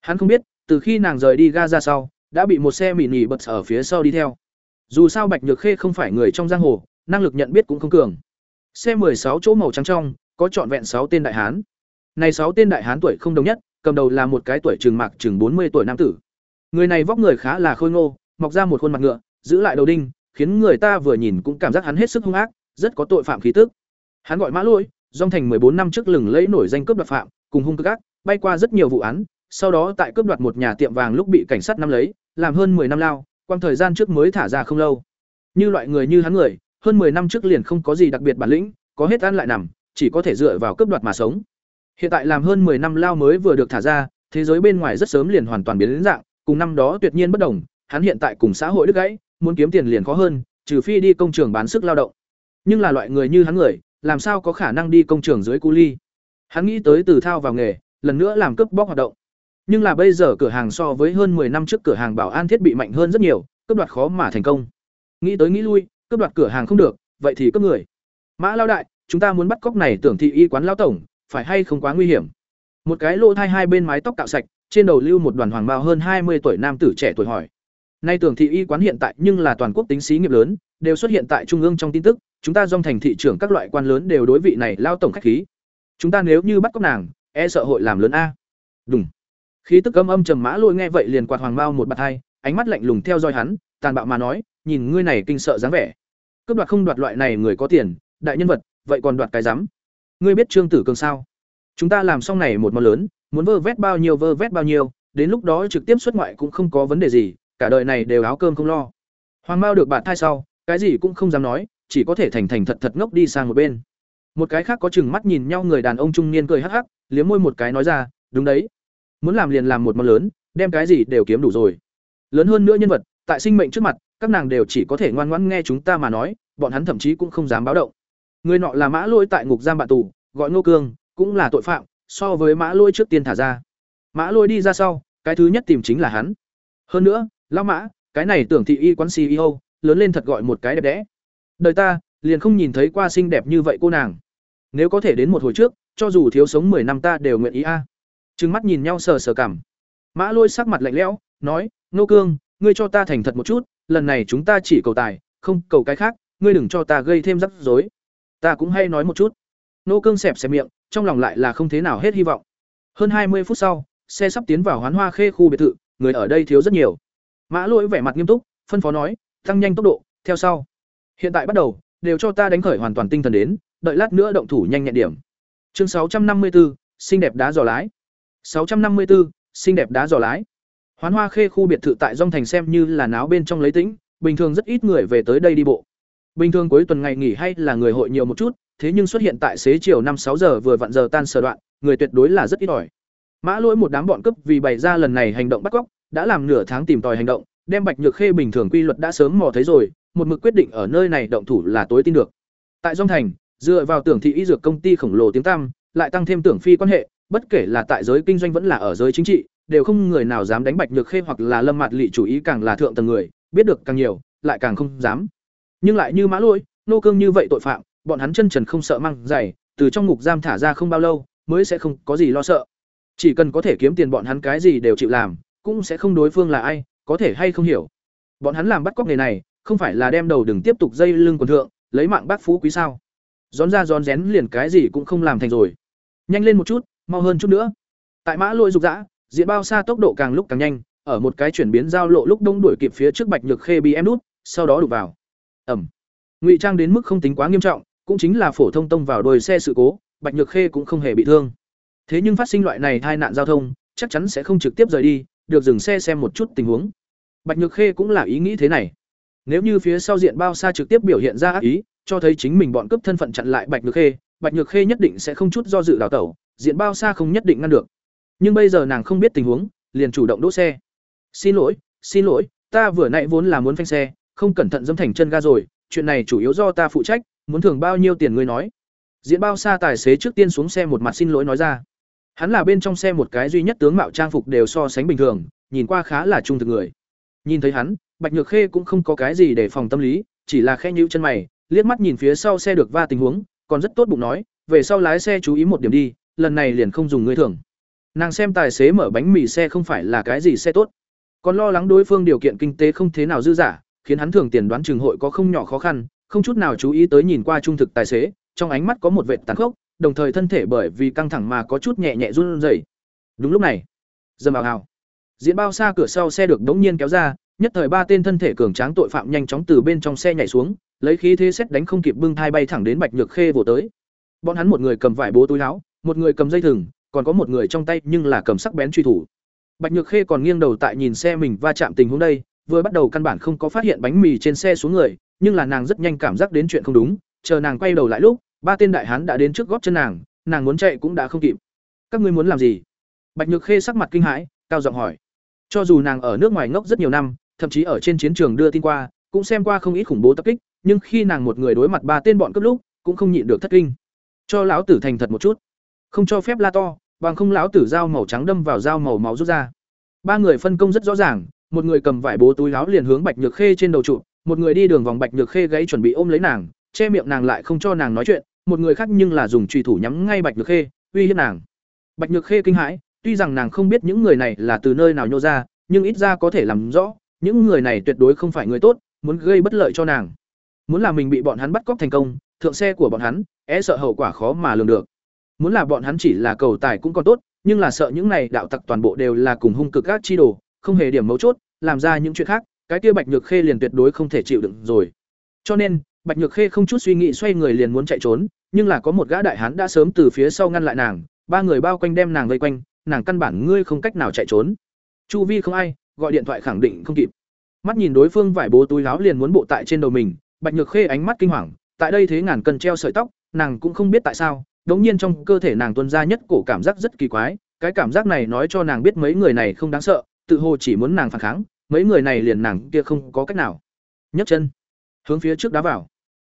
Hắn không biết, từ khi nàng rời đi ga ra sau, đã bị một xe mỉ nỉ bật ở phía sau đi theo. Dù sao bạch nhược khê không phải người trong giang hồ, năng lực nhận biết cũng không cường. Xe sáu chỗ màu trắng trong, có trọn vẹn sáu tên đại hán. Này sáu tên đại hán tuổi không đồng nhất, cầm đầu là một cái tuổi trường mạc chừng bốn mươi tuổi nam tử. Người này vóc người khá là khôi ngô mọc ra một khuôn mặt ngựa giữ lại đầu đinh, khiến người ta vừa nhìn cũng cảm giác hắn hết sức hung ác, rất có tội phạm khí tức. Hắn gọi Mã Lôi, dòng thành bốn năm trước lừng lẫy nổi danh cướp đoạt phạm, cùng hung cực ác, bay qua rất nhiều vụ án, sau đó tại cướp đoạt một nhà tiệm vàng lúc bị cảnh sát nắm lấy, làm hơn 10 năm lao, quang thời gian trước mới thả ra không lâu. Như loại người như hắn người, hơn 10 năm trước liền không có gì đặc biệt bản lĩnh, có hết ăn lại nằm, chỉ có thể dựa vào cướp đoạt mà sống. Hiện tại làm hơn 10 năm lao mới vừa được thả ra, thế giới bên ngoài rất sớm liền hoàn toàn biến đến dạng, cùng năm đó tuyệt nhiên bất đồng, hắn hiện tại cùng xã hội đứt gãy, muốn kiếm tiền liền khó hơn, trừ phi đi công trường bán sức lao động. Nhưng là loại người như hắn người, làm sao có khả năng đi công trường dưới cu ly? Hắn nghĩ tới từ thao vào nghề, lần nữa làm cướp bóc hoạt động. Nhưng là bây giờ cửa hàng so với hơn 10 năm trước cửa hàng bảo an thiết bị mạnh hơn rất nhiều, cướp đoạt khó mà thành công. Nghĩ tới nghĩ lui, cướp đoạt cửa hàng không được, vậy thì cướp người. Mã lao đại, chúng ta muốn bắt cóc này tưởng thị y quán lao tổng, phải hay không quá nguy hiểm? Một cái lỗ thai hai bên mái tóc cạo sạch, trên đầu lưu một đoàn hoàng bao hơn 20 tuổi nam tử trẻ tuổi hỏi. Nay tưởng thị y quán hiện tại nhưng là toàn quốc tính xí nghiệp lớn, đều xuất hiện tại trung ương trong tin tức, chúng ta dòng thành thị trưởng các loại quan lớn đều đối vị này lao tổng khách khí. Chúng ta nếu như bắt cóc nàng, e sợ hội làm lớn a. Đúng. Khí tức âm âm trầm mã lôi nghe vậy liền quạt hoàng mao một bạt hai, ánh mắt lạnh lùng theo dõi hắn, tàn bạo mà nói, nhìn ngươi này kinh sợ dáng vẻ. Cướp đoạt không đoạt loại này người có tiền, đại nhân vật, vậy còn đoạt cái rắm. Ngươi biết Trương Tử Cường sao? Chúng ta làm xong này một món lớn, muốn vơ vét bao nhiêu vơ vét bao nhiêu, đến lúc đó trực tiếp xuất ngoại cũng không có vấn đề gì, cả đời này đều áo cơm không lo. Hoàng mao được bạn thai sau, cái gì cũng không dám nói, chỉ có thể thành thành thật thật ngốc đi sang một bên. Một cái khác có chừng mắt nhìn nhau người đàn ông trung niên cười hắc hắc, liếm môi một cái nói ra, đúng đấy, muốn làm liền làm một món lớn, đem cái gì đều kiếm đủ rồi. Lớn hơn nữa nhân vật, tại sinh mệnh trước mặt, các nàng đều chỉ có thể ngoan ngoãn nghe chúng ta mà nói, bọn hắn thậm chí cũng không dám báo động. Người nọ là mã lôi tại ngục giam bạn tù, gọi ngô cương, cũng là tội phạm, so với mã lôi trước tiên thả ra. Mã lôi đi ra sau, cái thứ nhất tìm chính là hắn. Hơn nữa lão mã, cái này tưởng thị y quán ceo lớn lên thật gọi một cái đẹp đẽ. Đời ta, liền không nhìn thấy qua xinh đẹp như vậy cô nàng. Nếu có thể đến một hồi trước, cho dù thiếu sống 10 năm ta đều nguyện ý a. Trừng mắt nhìn nhau sờ sờ cảm. Mã lôi sắc mặt lạnh lẽo, nói, nô cương, ngươi cho ta thành thật một chút, lần này chúng ta chỉ cầu tài, không cầu cái khác, ngươi đừng cho ta gây thêm rắc rối. Ta cũng hay nói một chút. Nô cương xẹp xẹp miệng, trong lòng lại là không thế nào hết hy vọng. Hơn hai mươi phút sau, xe sắp tiến vào hoán hoa khê khu biệt thự, người ở đây thiếu rất nhiều mã lỗi vẻ mặt nghiêm túc phân phó nói tăng nhanh tốc độ theo sau. Hiện tại bắt đầu đều cho ta đánh khởi hoàn toàn tinh thần đến đợi lát nữa động thủ nhanh nhẹn điểm. Chương sáu trăm năm mươi 654, xinh đẹp đá giò lái. sáu trăm năm mươi 654, xinh đẹp đá giò lái. Hoán hoa khê khu biệt thự tại dong thành xem như là náo bên trong lấy tĩnh bình thường rất ít người về tới đây đi bộ. Bình thường cuối tuần ngày nghỉ hay là người hội nhiều một chút thế nhưng xuất hiện tại xế chiều năm sáu giờ vừa vặn giờ tan sở đoạn người tuyệt đối là rất ít ỏi. Mã lỗi một đám bọn cướp vì bày ra lần này hành động bắt cóc đã làm nửa tháng tìm tòi hành động, đem bạch nhược khê bình thường quy luật đã sớm mò thấy rồi, một mực quyết định ở nơi này động thủ là tối tin được. Tại dong thành, dựa vào tưởng thị y dược công ty khổng lồ tiếng tăm, lại tăng thêm tưởng phi quan hệ, bất kể là tại giới kinh doanh vẫn là ở giới chính trị, đều không người nào dám đánh bạch nhược khê hoặc là lâm mặt lị chủ ý càng là thượng tầng người, biết được càng nhiều, lại càng không dám. Nhưng lại như mã lôi, nô cương như vậy tội phạm, bọn hắn chân trần không sợ mang dày từ trong ngục giam thả ra không bao lâu, mới sẽ không có gì lo sợ. Chỉ cần có thể kiếm tiền bọn hắn cái gì đều chịu làm cũng sẽ không đối phương là ai, có thể hay không hiểu. Bọn hắn làm bắt cóc nghề này, không phải là đem đầu đừng tiếp tục dây lưng quần thượng, lấy mạng bác phú quý sao. Rón ra rón rén liền cái gì cũng không làm thành rồi. Nhanh lên một chút, mau hơn chút nữa. Tại mã lôi rục rã diện bao xa tốc độ càng lúc càng nhanh, ở một cái chuyển biến giao lộ lúc đông đuổi kịp phía trước bạch nhược khê bị em nút, sau đó đục vào. Ẩm. Ngụy trang đến mức không tính quá nghiêm trọng, cũng chính là phổ thông tông vào đuôi xe sự cố, bạch nhược khê cũng không hề bị thương. Thế nhưng phát sinh loại này tai nạn giao thông, chắc chắn sẽ không trực tiếp rời đi được dừng xe xem một chút tình huống. Bạch nhược khê cũng là ý nghĩ thế này. Nếu như phía sau diện bao xa trực tiếp biểu hiện ra ác ý, cho thấy chính mình bọn cướp thân phận chặn lại bạch nhược khê, bạch nhược khê nhất định sẽ không chút do dự đào tẩu, diện bao xa không nhất định ngăn được. Nhưng bây giờ nàng không biết tình huống, liền chủ động đỗ xe. Xin lỗi xin lỗi, ta vừa nãy vốn là muốn phanh xe, không cẩn thận dâm thành chân ga rồi, chuyện này chủ yếu do ta phụ trách, muốn thưởng bao nhiêu tiền ngươi nói? Diễn bao xa tài xế trước tiên xuống xe một mặt xin lỗi nói ra hắn là bên trong xe một cái duy nhất tướng mạo trang phục đều so sánh bình thường nhìn qua khá là trung thực người. Nhìn thấy hắn bạch nhược khê cũng không có cái gì để phòng tâm lý chỉ là khẽ nhíu chân mày liếc mắt nhìn phía sau xe được va tình huống còn rất tốt bụng nói về sau lái xe chú ý một điểm đi lần này liền không dùng ngươi thường, nàng xem tài xế mở bánh mì xe không phải là cái gì xe tốt. Còn lo lắng đối phương điều kiện kinh tế không thế nào dư giả khiến hắn thường tiền đoán trường hội có không nhỏ khó khăn không chút nào chú ý tới nhìn qua trung thực tài xế trong ánh mắt có một vệt tàn khốc đồng thời thân thể bởi vì căng thẳng mà có chút nhẹ nhẹ run rẩy. Đúng lúc này, dầm ào ào. Diễn bao xa cửa sau xe được đống nhiên kéo ra, nhất thời ba tên thân thể cường tráng tội phạm nhanh chóng từ bên trong xe nhảy xuống, lấy khí thế xét đánh không kịp bưng thai bay thẳng đến bạch nhược khê vồ tới. Bọn hắn một người cầm vải bố túi áo, một người cầm dây thừng, còn có một người trong tay nhưng là cầm sắc bén truy thủ. Bạch nhược khê còn nghiêng đầu tại nhìn xe mình va chạm tình huống đây, vừa bắt đầu căn bản không có phát hiện bánh mì trên xe xuống người, nhưng là nàng rất nhanh cảm giác đến chuyện không đúng, chờ nàng quay đầu lại lúc ba tên đại hán đã đến trước góp chân nàng nàng muốn chạy cũng đã không kịp. Các ngươi muốn làm gì? Bạch nhược khê sắc mặt kinh hãi, cao giọng hỏi. Cho dù nàng ở nước ngoài ngốc rất nhiều năm, thậm chí ở trên chiến trường đưa tin qua, cũng xem qua không ít khủng bố tập kích, nhưng khi nàng một người đối mặt ba tên bọn cướp lúc, cũng không nhịn được thất kinh. Cho lão tử thành thật một chút. Không cho phép la to, bằng không lão tử dao màu trắng đâm vào dao màu máu rút ra. Ba người phân công rất rõ ràng, một người cầm vải bố túi láo liền hướng bạch nhược khê trên đầu trụ, một người đi đường vòng bạch nhược khê gáy chuẩn bị ôm lấy nàng, che miệng nàng lại không cho nàng nói chuyện một người khác nhưng là dùng trùy thủ nhắm ngay bạch nhược khê, uy hiếp nàng. Bạch nhược khê kinh hãi, tuy rằng nàng không biết những người này là từ nơi nào nhô ra, nhưng ít ra có thể làm rõ, những người này tuyệt đối không phải người tốt, muốn gây bất lợi cho nàng. Muốn là mình bị bọn hắn bắt cóc thành công, thượng xe của bọn hắn e sợ hậu quả khó mà lường được. Muốn là bọn hắn chỉ là cầu tài cũng còn tốt, nhưng là sợ những này đạo tặc toàn bộ đều là cùng hung cực các chi đồ, không hề điểm mấu chốt, làm ra những chuyện khác, cái kia bạch nhược khê liền tuyệt đối không thể chịu đựng rồi. Cho nên bạch nhược khê không chút suy nghĩ xoay người liền muốn chạy trốn, nhưng là có một gã đại hán đã sớm từ phía sau ngăn lại nàng, ba người bao quanh đem nàng vây quanh, nàng căn bản ngươi không cách nào chạy trốn. Chu vi không ai, gọi điện thoại khẳng định không kịp. Mắt nhìn đối phương vải bố túi láo liền muốn bộ tại trên đầu mình, bạch nhược khê ánh mắt kinh hoàng, tại đây thế ngàn cần treo sợi tóc, nàng cũng không biết tại sao, đống nhiên trong cơ thể nàng tuôn ra nhất cổ cảm giác rất kỳ quái, cái cảm giác này nói cho nàng biết mấy người này không đáng sợ, tự hồ chỉ muốn nàng phản kháng, mấy người này liền nàng kia không có cách nào. Nhấc chân, hướng phía trước đá vào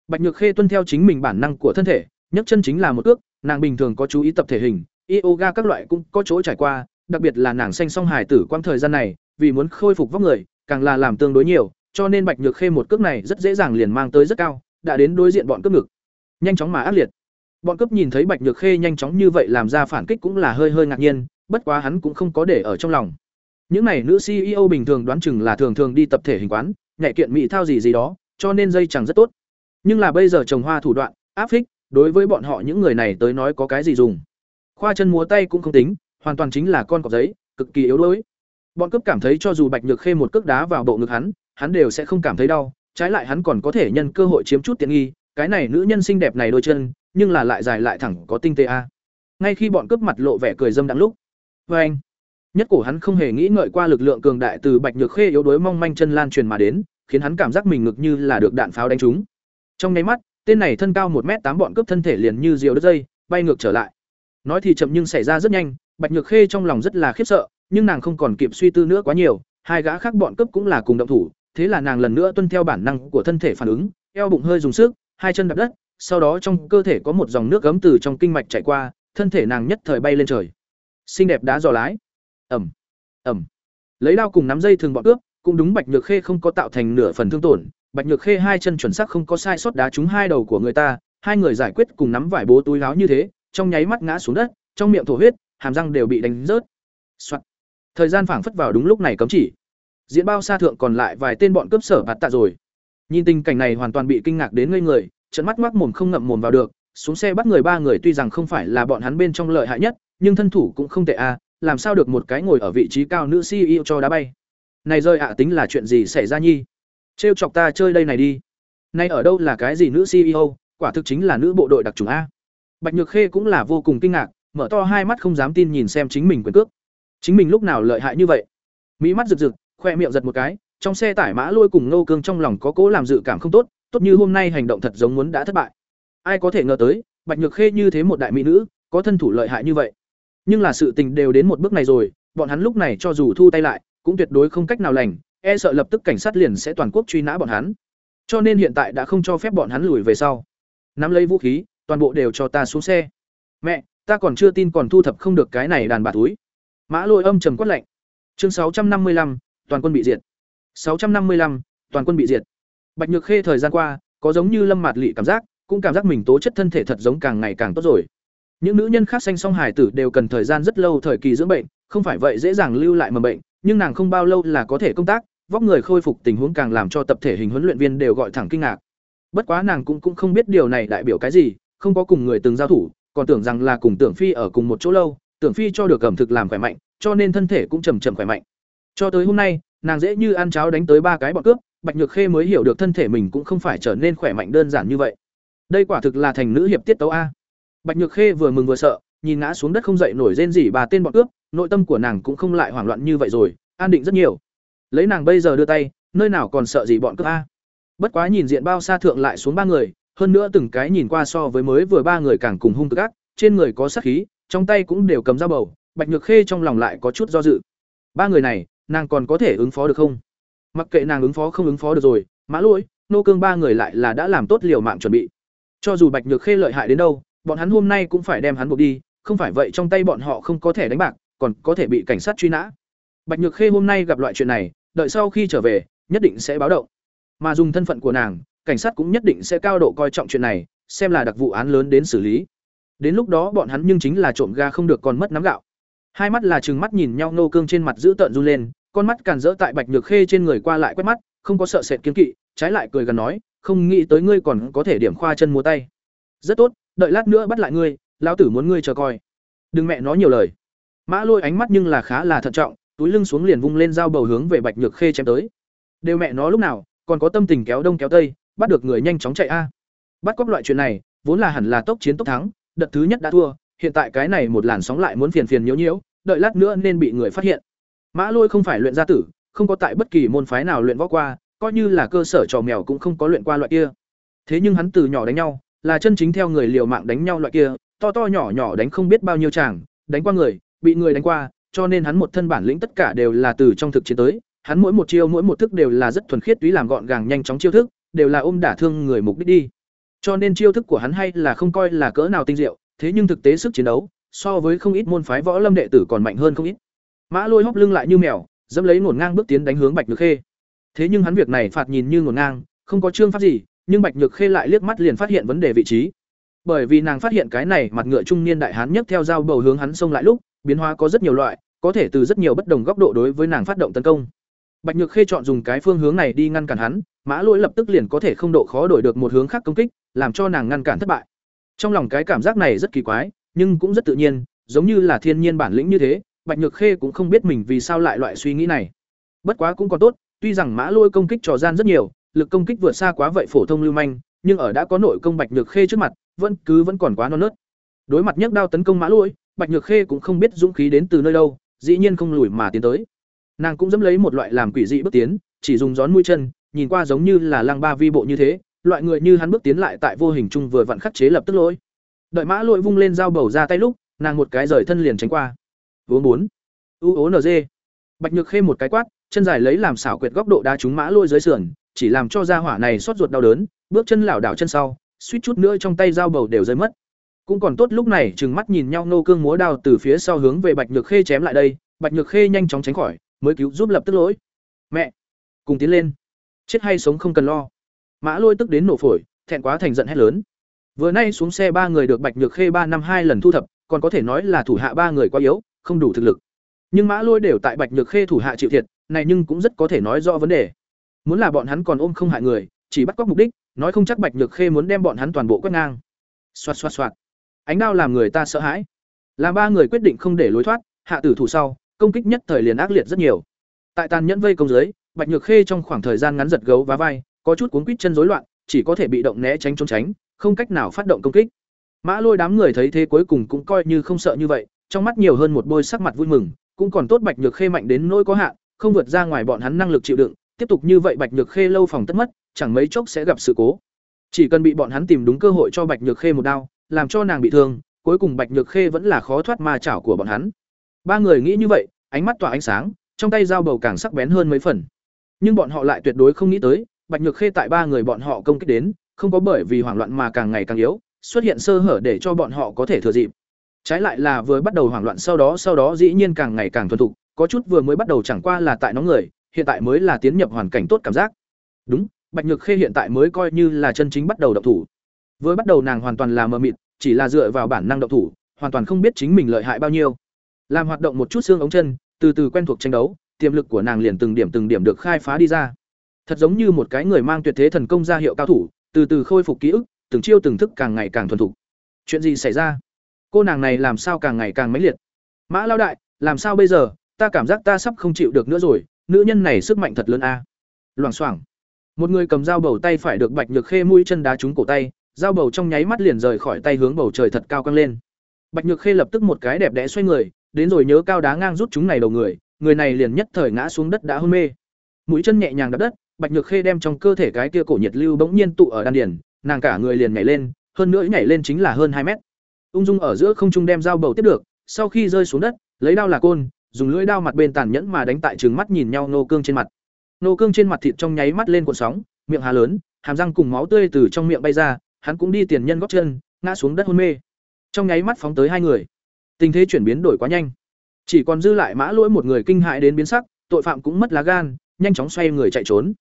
bạch nhược khê tuân theo chính mình bản năng của thân thể, nhấc chân chính là một cước, nàng bình thường có chú ý tập thể hình, yoga các loại cũng có chỗ trải qua, đặc biệt là nàng xanh song hài tử quang thời gian này, vì muốn khôi phục vóc người, càng là làm tương đối nhiều, cho nên bạch nhược khê một cước này rất dễ dàng liền mang tới rất cao, đã đến đối diện bọn cướp ngực. Nhanh chóng mà ác liệt. Bọn cướp nhìn thấy bạch nhược khê nhanh chóng như vậy làm ra phản kích cũng là hơi hơi ngạc nhiên, bất quá hắn cũng không có để ở trong lòng. Những này nữ ceo bình thường đoán chừng là thường thường đi tập thể hình quán nhẹ kiện mỹ thao gì gì đó, cho nên dây chẳng rất tốt nhưng là bây giờ trồng hoa thủ đoạn, áp phích, đối với bọn họ những người này tới nói có cái gì dùng? Khoa chân múa tay cũng không tính, hoàn toàn chính là con cọp giấy, cực kỳ yếu đuối. Bọn cướp cảm thấy cho dù bạch nhược khê một cước đá vào bộ ngực hắn hắn đều sẽ không cảm thấy đau, trái lại hắn còn có thể nhân cơ hội chiếm chút tiện nghi, cái này nữ nhân xinh đẹp này đôi chân, nhưng là lại dài lại thẳng có tinh tế a. Ngay khi bọn cướp mặt lộ vẻ cười dâm đắng lúc vê anh, nhất cổ hắn không hề nghĩ ngợi qua lực lượng cường đại từ bạch nhược khê yếu đuối mong manh chân lan truyền mà đến, khiến hắn cảm giác mình ngực như là được đạn pháo đánh trúng trong nháy mắt, tên này thân cao một m tám bọn cướp thân thể liền như diều đất dây, bay ngược trở lại. Nói thì chậm nhưng xảy ra rất nhanh, bạch nhược khê trong lòng rất là khiếp sợ, nhưng nàng không còn kịp suy tư nữa quá nhiều, hai gã khác bọn cướp cũng là cùng động thủ, thế là nàng lần nữa tuân theo bản năng của thân thể phản ứng, eo bụng hơi dùng sức, hai chân đập đất, sau đó trong cơ thể có một dòng nước gấm từ trong kinh mạch chạy qua, thân thể nàng nhất thời bay lên trời. Xinh đẹp đá giò lái. Ẩm ẩm lấy đao cùng nắm dây thường bọn cướp, cũng đúng bạch nhược khê không có tạo thành nửa phần thương tổn bạch nhược khê hai chân chuẩn xác không có sai sót đá trúng hai đầu của người ta, hai người giải quyết cùng nắm vải bố túi láo như thế, trong nháy mắt ngã xuống đất, trong miệng thổ huyết, hàm răng đều bị đánh rớt. Soạn. thời gian phảng phất vào đúng lúc này cấm chỉ. Diễn bao xa thượng còn lại vài tên bọn cướp sở bạt tạ rồi. Nhìn tình cảnh này hoàn toàn bị kinh ngạc đến ngây người trận mắt ngoác mồm không ngậm mồm vào được, xuống xe bắt người ba người tuy rằng không phải là bọn hắn bên trong lợi hại nhất, nhưng thân thủ cũng không tệ a làm sao được một cái ngồi ở vị trí cao nữ ceo cho đá bay. Này rơi ạ, tính là chuyện gì xảy ra nhi? Trêu chọc ta chơi đây này đi. Nay ở đâu là cái gì nữ ceo quả thực chính là nữ bộ đội đặc trùng a. Bạch nhược khê cũng là vô cùng kinh ngạc, mở to hai mắt không dám tin nhìn xem chính mình quyền cước. Chính mình lúc nào lợi hại như vậy? Mỹ mắt rực rực, khoe miệng giật một cái, trong xe tải mã lôi cùng nô cương trong lòng có cố làm dự cảm không tốt tốt như hôm nay hành động thật giống muốn đã thất bại. Ai có thể ngờ tới, bạch nhược khê như thế một đại mỹ nữ, có thân thủ lợi hại như vậy. Nhưng là sự tình đều đến một bước này rồi, bọn hắn lúc này cho dù thu tay lại, cũng tuyệt đối không cách nào lành e sợ lập tức cảnh sát liền sẽ toàn quốc truy nã bọn hắn. Cho nên hiện tại đã không cho phép bọn hắn lùi về sau. Nắm lấy vũ khí, toàn bộ đều cho ta xuống xe. Mẹ, ta còn chưa tin còn thu thập không được cái này đàn bà túi. Mã lôi âm trầm quát lạnh. Chương sáu trăm năm mươi lăm, toàn quân bị diệt. sáu trăm năm mươi lăm, toàn quân bị diệt. Bạch nhược khê thời gian qua, có giống như lâm mạt Lệ cảm giác, cũng cảm giác mình tố chất thân thể thật giống càng ngày càng tốt rồi. Những nữ nhân khác xanh song hài tử đều cần thời gian rất lâu thời kỳ dưỡng bệnh, không phải vậy dễ dàng lưu lại mầm bệnh, nhưng nàng không bao lâu là có thể công tác vóc người khôi phục tình huống càng làm cho tập thể hình huấn luyện viên đều gọi thẳng kinh ngạc. Bất quá nàng cũng cũng không biết điều này đại biểu cái gì, không có cùng người từng giao thủ, còn tưởng rằng là cùng tưởng phi ở cùng một chỗ lâu, tưởng phi cho được ẩm thực làm khỏe mạnh, cho nên thân thể cũng chầm chậm khỏe mạnh. Cho tới hôm nay, nàng dễ như ăn cháo đánh tới ba cái bọn cướp, bạch nhược khê mới hiểu được thân thể mình cũng không phải trở nên khỏe mạnh đơn giản như vậy. Đây quả thực là thành nữ hiệp tiết tấu a. Bạch nhược khê vừa mừng vừa sợ, nhìn ngã xuống đất không dậy nổi rên rỉ bà tên bọn cướp, nội tâm của nàng cũng không lại hoảng loạn như vậy rồi, an định rất nhiều lấy nàng bây giờ đưa tay, nơi nào còn sợ gì bọn cướp a. Bất quá nhìn diện bao xa thượng lại xuống ba người, hơn nữa từng cái nhìn qua so với mới vừa ba người càng cùng hung cực ác, trên người có sát khí, trong tay cũng đều cầm dao bầu, bạch nhược khê trong lòng lại có chút do dự. Ba người này, nàng còn có thể ứng phó được không? Mặc kệ nàng ứng phó không ứng phó được rồi, mã lỗi nô cương ba người lại là đã làm tốt liều mạng chuẩn bị. Cho dù bạch nhược khê lợi hại đến đâu, bọn hắn hôm nay cũng phải đem hắn buộc đi, không phải vậy trong tay bọn họ không có thể đánh bạc, còn có thể bị cảnh sát truy nã. Bạch nhược khê hôm nay gặp loại chuyện này đợi sau khi trở về, nhất định sẽ báo động. Mà dùng thân phận của nàng, cảnh sát cũng nhất định sẽ cao độ coi trọng chuyện này, xem là đặc vụ án lớn đến xử lý. Đến lúc đó bọn hắn nhưng chính là trộm ga không được còn mất nắm gạo. Hai mắt là chừng mắt nhìn nhau nô cương trên mặt giữ tợn run lên, con mắt càn rỡ tại bạch nhược khê trên người qua lại quét mắt, không có sợ sệt kiến kỵ, trái lại cười gần nói, không nghĩ tới ngươi còn có thể điểm khoa chân múa tay. Rất tốt, đợi lát nữa bắt lại ngươi, lão tử muốn ngươi chờ coi. Đừng mẹ nói nhiều lời. Mã lôi ánh mắt nhưng là khá là thận trọng túi lưng xuống liền vung lên dao bầu hướng về bạch nhược khê chém tới. Đều mẹ nó lúc nào, còn có tâm tình kéo đông kéo tây, bắt được người nhanh chóng chạy a. Bắt cóc loại chuyện này, vốn là hẳn là tốc chiến tốc thắng, đợt thứ nhất đã thua, hiện tại cái này một làn sóng lại muốn phiền phiền nhiễu nhiễu, đợi lát nữa nên bị người phát hiện. Mã lôi không phải luyện gia tử, không có tại bất kỳ môn phái nào luyện võ qua, coi như là cơ sở trò mèo cũng không có luyện qua loại kia. Thế nhưng hắn từ nhỏ đánh nhau, là chân chính theo người liều mạng đánh nhau loại kia, to to nhỏ nhỏ đánh không biết bao nhiêu chàng, đánh qua người, bị người đánh qua cho nên hắn một thân bản lĩnh tất cả đều là từ trong thực chiến tới hắn mỗi một chiêu mỗi một thức đều là rất thuần khiết túy làm gọn gàng nhanh chóng chiêu thức, đều là ôm đả thương người mục đích đi. Cho nên chiêu thức của hắn hay là không coi là cỡ nào tinh diệu, thế nhưng thực tế sức chiến đấu, so với không ít môn phái võ lâm đệ tử còn mạnh hơn không ít. Mã Lôi hóp lưng lại như mèo, dẫm lấy ngổn ngang bước tiến đánh hướng Bạch Nhược Khê. Thế nhưng hắn việc này phạt nhìn như ngổn ngang, không có trương pháp gì, nhưng Bạch Nhược Khê lại liếc mắt liền phát hiện vấn đề vị trí. Bởi vì nàng phát hiện cái này mặt ngựa trung niên đại hán nhấc theo dao bầu hướng hắn xông lại lúc, biến hóa có rất nhiều loại, có thể từ rất nhiều bất đồng góc độ đối với nàng phát động tấn công. Bạch Nhược Khê chọn dùng cái phương hướng này đi ngăn cản hắn, Mã Lỗi lập tức liền có thể không độ khó đổi được một hướng khác công kích, làm cho nàng ngăn cản thất bại. Trong lòng cái cảm giác này rất kỳ quái, nhưng cũng rất tự nhiên, giống như là thiên nhiên bản lĩnh như thế, Bạch Nhược Khê cũng không biết mình vì sao lại loại suy nghĩ này. Bất quá cũng còn tốt, tuy rằng Mã Lôi công kích trò gian rất nhiều, lực công kích vượt xa quá vậy phổ thông lưu manh, nhưng ở đã có nội công Bạch Nhược Khê trước mặt, vẫn cứ vẫn còn quá non nớt. Đối mặt nhấc đao tấn công Mã Lôi, Bạch Nhược Khê cũng không biết dũng khí đến từ nơi đâu, dĩ nhiên không lùi mà tiến tới. Nàng cũng dám lấy một loại làm quỷ dị bước tiến, chỉ dùng gión mũi chân, nhìn qua giống như là lăng ba vi bộ như thế, loại người như hắn bước tiến lại tại vô hình trung vừa vặn khắc chế lập tức lỗi. Đợi Mã Lôi vung lên dao bầu ra tay lúc, nàng một cái rời thân liền tránh qua. Vốn bốn. UONG. Bạch Nhược Khê một cái quát, chân dài lấy làm xảo quyệt góc độ đá trúng Mã Lôi dưới sườn, chỉ làm cho da hỏa này xót ruột đau đớn, bước chân lảo đảo chân sau, suýt chút nữa trong tay dao bầu đều rơi mất. Cũng còn tốt lúc này chừng mắt nhìn nhau nô cương múa đao từ phía sau hướng về Bạch Nhược Khê chém lại đây, Bạch Nhược Khê nhanh chóng tránh khỏi, mới cứu giúp lập tức lỗi. "Mẹ, cùng tiến lên. Chết hay sống không cần lo." Mã Lôi tức đến nổ phổi, thẹn quá thành giận hét lớn. Vừa nay xuống xe ba người được Bạch Nhược Khê ba năm hai lần thu thập, còn có thể nói là thủ hạ ba người quá yếu, không đủ thực lực. Nhưng Mã Lôi đều tại Bạch Nhược Khê thủ hạ chịu thiệt, này nhưng cũng rất có thể nói rõ vấn đề. Muốn là bọn hắn còn ôm không hại người, chỉ bắt cóc mục đích, nói không chắc Bạch Nhược Khê muốn đem bọn hắn toàn bộ quét ngang. Xoạt xoạt xoạt. Ánh đao làm người ta sợ hãi. Làm ba người quyết định không để lối thoát, hạ tử thủ sau, công kích nhất thời liền ác liệt rất nhiều. Tại tàn nhẫn vây công dưới, Bạch Nhược Khê trong khoảng thời gian ngắn giật gấu và vai, có chút cuốn quýt chân rối loạn, chỉ có thể bị động né tránh trốn tránh, không cách nào phát động công kích. Mã Lôi đám người thấy thế cuối cùng cũng coi như không sợ như vậy, trong mắt nhiều hơn một bôi sắc mặt vui mừng, cũng còn tốt Bạch Nhược Khê mạnh đến nỗi có hạn, không vượt ra ngoài bọn hắn năng lực chịu đựng, tiếp tục như vậy Bạch Nhược Khê lâu phòng tất mất, chẳng mấy chốc sẽ gặp sự cố. Chỉ cần bị bọn hắn tìm đúng cơ hội cho Bạch Nhược Khê một đao, làm cho nàng bị thương, cuối cùng Bạch Nhược Khê vẫn là khó thoát ma chảo của bọn hắn. Ba người nghĩ như vậy, ánh mắt tỏa ánh sáng, trong tay dao bầu càng sắc bén hơn mấy phần. Nhưng bọn họ lại tuyệt đối không nghĩ tới, Bạch Nhược Khê tại ba người bọn họ công kích đến, không có bởi vì hoảng loạn mà càng ngày càng yếu, xuất hiện sơ hở để cho bọn họ có thể thừa dịp. Trái lại là vừa bắt đầu hoảng loạn sau đó sau đó dĩ nhiên càng ngày càng thuần thục, có chút vừa mới bắt đầu chẳng qua là tại nóng người, hiện tại mới là tiến nhập hoàn cảnh tốt cảm giác. Đúng, Bạch Nhược Khê hiện tại mới coi như là chân chính bắt đầu động thủ. Vừa bắt đầu nàng hoàn toàn là mờ mịt, chỉ là dựa vào bản năng động thủ, hoàn toàn không biết chính mình lợi hại bao nhiêu. Làm hoạt động một chút xương ống chân, từ từ quen thuộc tranh đấu, tiềm lực của nàng liền từng điểm từng điểm được khai phá đi ra. Thật giống như một cái người mang tuyệt thế thần công ra hiệu cao thủ, từ từ khôi phục ký ức, từng chiêu từng thức càng ngày càng thuần thục. Chuyện gì xảy ra? Cô nàng này làm sao càng ngày càng mãnh liệt? Mã Lão đại, làm sao bây giờ? Ta cảm giác ta sắp không chịu được nữa rồi, nữ nhân này sức mạnh thật lớn a. Loảng xoảng. Một người cầm dao bầu tay phải được Bạch Nhược Khê mũi chân đá trúng cổ tay, dao bầu trong nháy mắt liền rời khỏi tay hướng bầu trời thật cao căng lên. Bạch Nhược Khê lập tức một cái đẹp đẽ xoay người, đến rồi nhớ cao đá ngang rút chúng này đầu người, người này liền nhất thời ngã xuống đất đã hôn mê. Mũi chân nhẹ nhàng đập đất, Bạch Nhược Khê đem trong cơ thể cái kia cổ nhiệt lưu bỗng nhiên tụ ở đan điền, nàng cả người liền nhảy lên, hơn nữa nhảy lên chính là hơn hai mét. Ung dung ở giữa không trung đem dao bầu tiếp được, sau khi rơi xuống đất, lấy đao là côn, dùng lưỡi đao mặt bên tàn nhẫn mà đánh tại trừng mắt nhìn nhau nô cương trên mặt. Nô cương trên mặt thịt trong nháy mắt lên cuộn sóng, miệng hà lớn, hàm răng cùng máu tươi từ trong miệng bay ra, hắn cũng đi tiền nhân gót chân, ngã xuống đất hôn mê. Trong nháy mắt phóng tới hai người. Tình thế chuyển biến đổi quá nhanh. Chỉ còn dư lại Mã Lỗi một người kinh hại đến biến sắc, tội phạm cũng mất lá gan, nhanh chóng xoay người chạy trốn.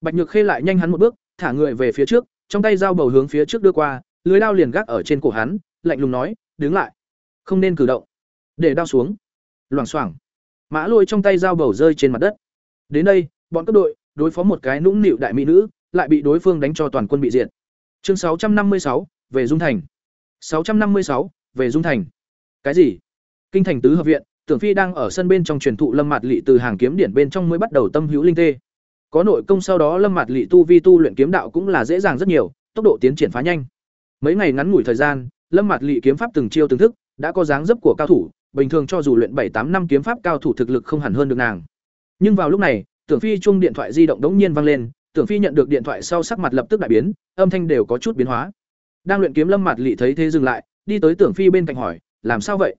Bạch Nhược Khê lại nhanh hắn một bước, thả người về phía trước, trong tay dao bầu hướng phía trước đưa qua, lưới đao liền gác ở trên cổ hắn, lạnh lùng nói, "Đứng lại, không nên cử động." Để đao xuống. Loảng xoảng. Mã Lôi trong tay dao bầu rơi trên mặt đất. Đến đây, bọn cấp đội đối phó một cái nũng nịu đại mỹ nữ, lại bị đối phương đánh cho toàn quân bị diệt. Chương 656, về Dung Thành. 656, về Dung Thành. Cái gì? Kinh thành tứ hợp viện, Tưởng Phi đang ở sân bên trong truyền thụ Lâm Mạt Lệ từ hàng kiếm điển bên trong mới bắt đầu tâm hữu linh tê. Có nội công sau đó Lâm Mạt Lệ tu vi tu luyện kiếm đạo cũng là dễ dàng rất nhiều, tốc độ tiến triển phá nhanh. Mấy ngày ngắn ngủi thời gian, Lâm Mạt Lệ kiếm pháp từng chiêu từng thức, đã có dáng dấp của cao thủ, bình thường cho dù luyện bảy tám năm kiếm pháp cao thủ thực lực không hẳn hơn được nàng. Nhưng vào lúc này, Tưởng Phi chuông điện thoại di động đống nhiên vang lên, Tưởng Phi nhận được điện thoại sau sắc mặt lập tức đại biến, âm thanh đều có chút biến hóa. Đang luyện kiếm Lâm Mạt Lệ thấy thế dừng lại, đi tới Tưởng Phi bên cạnh hỏi, "Làm sao vậy?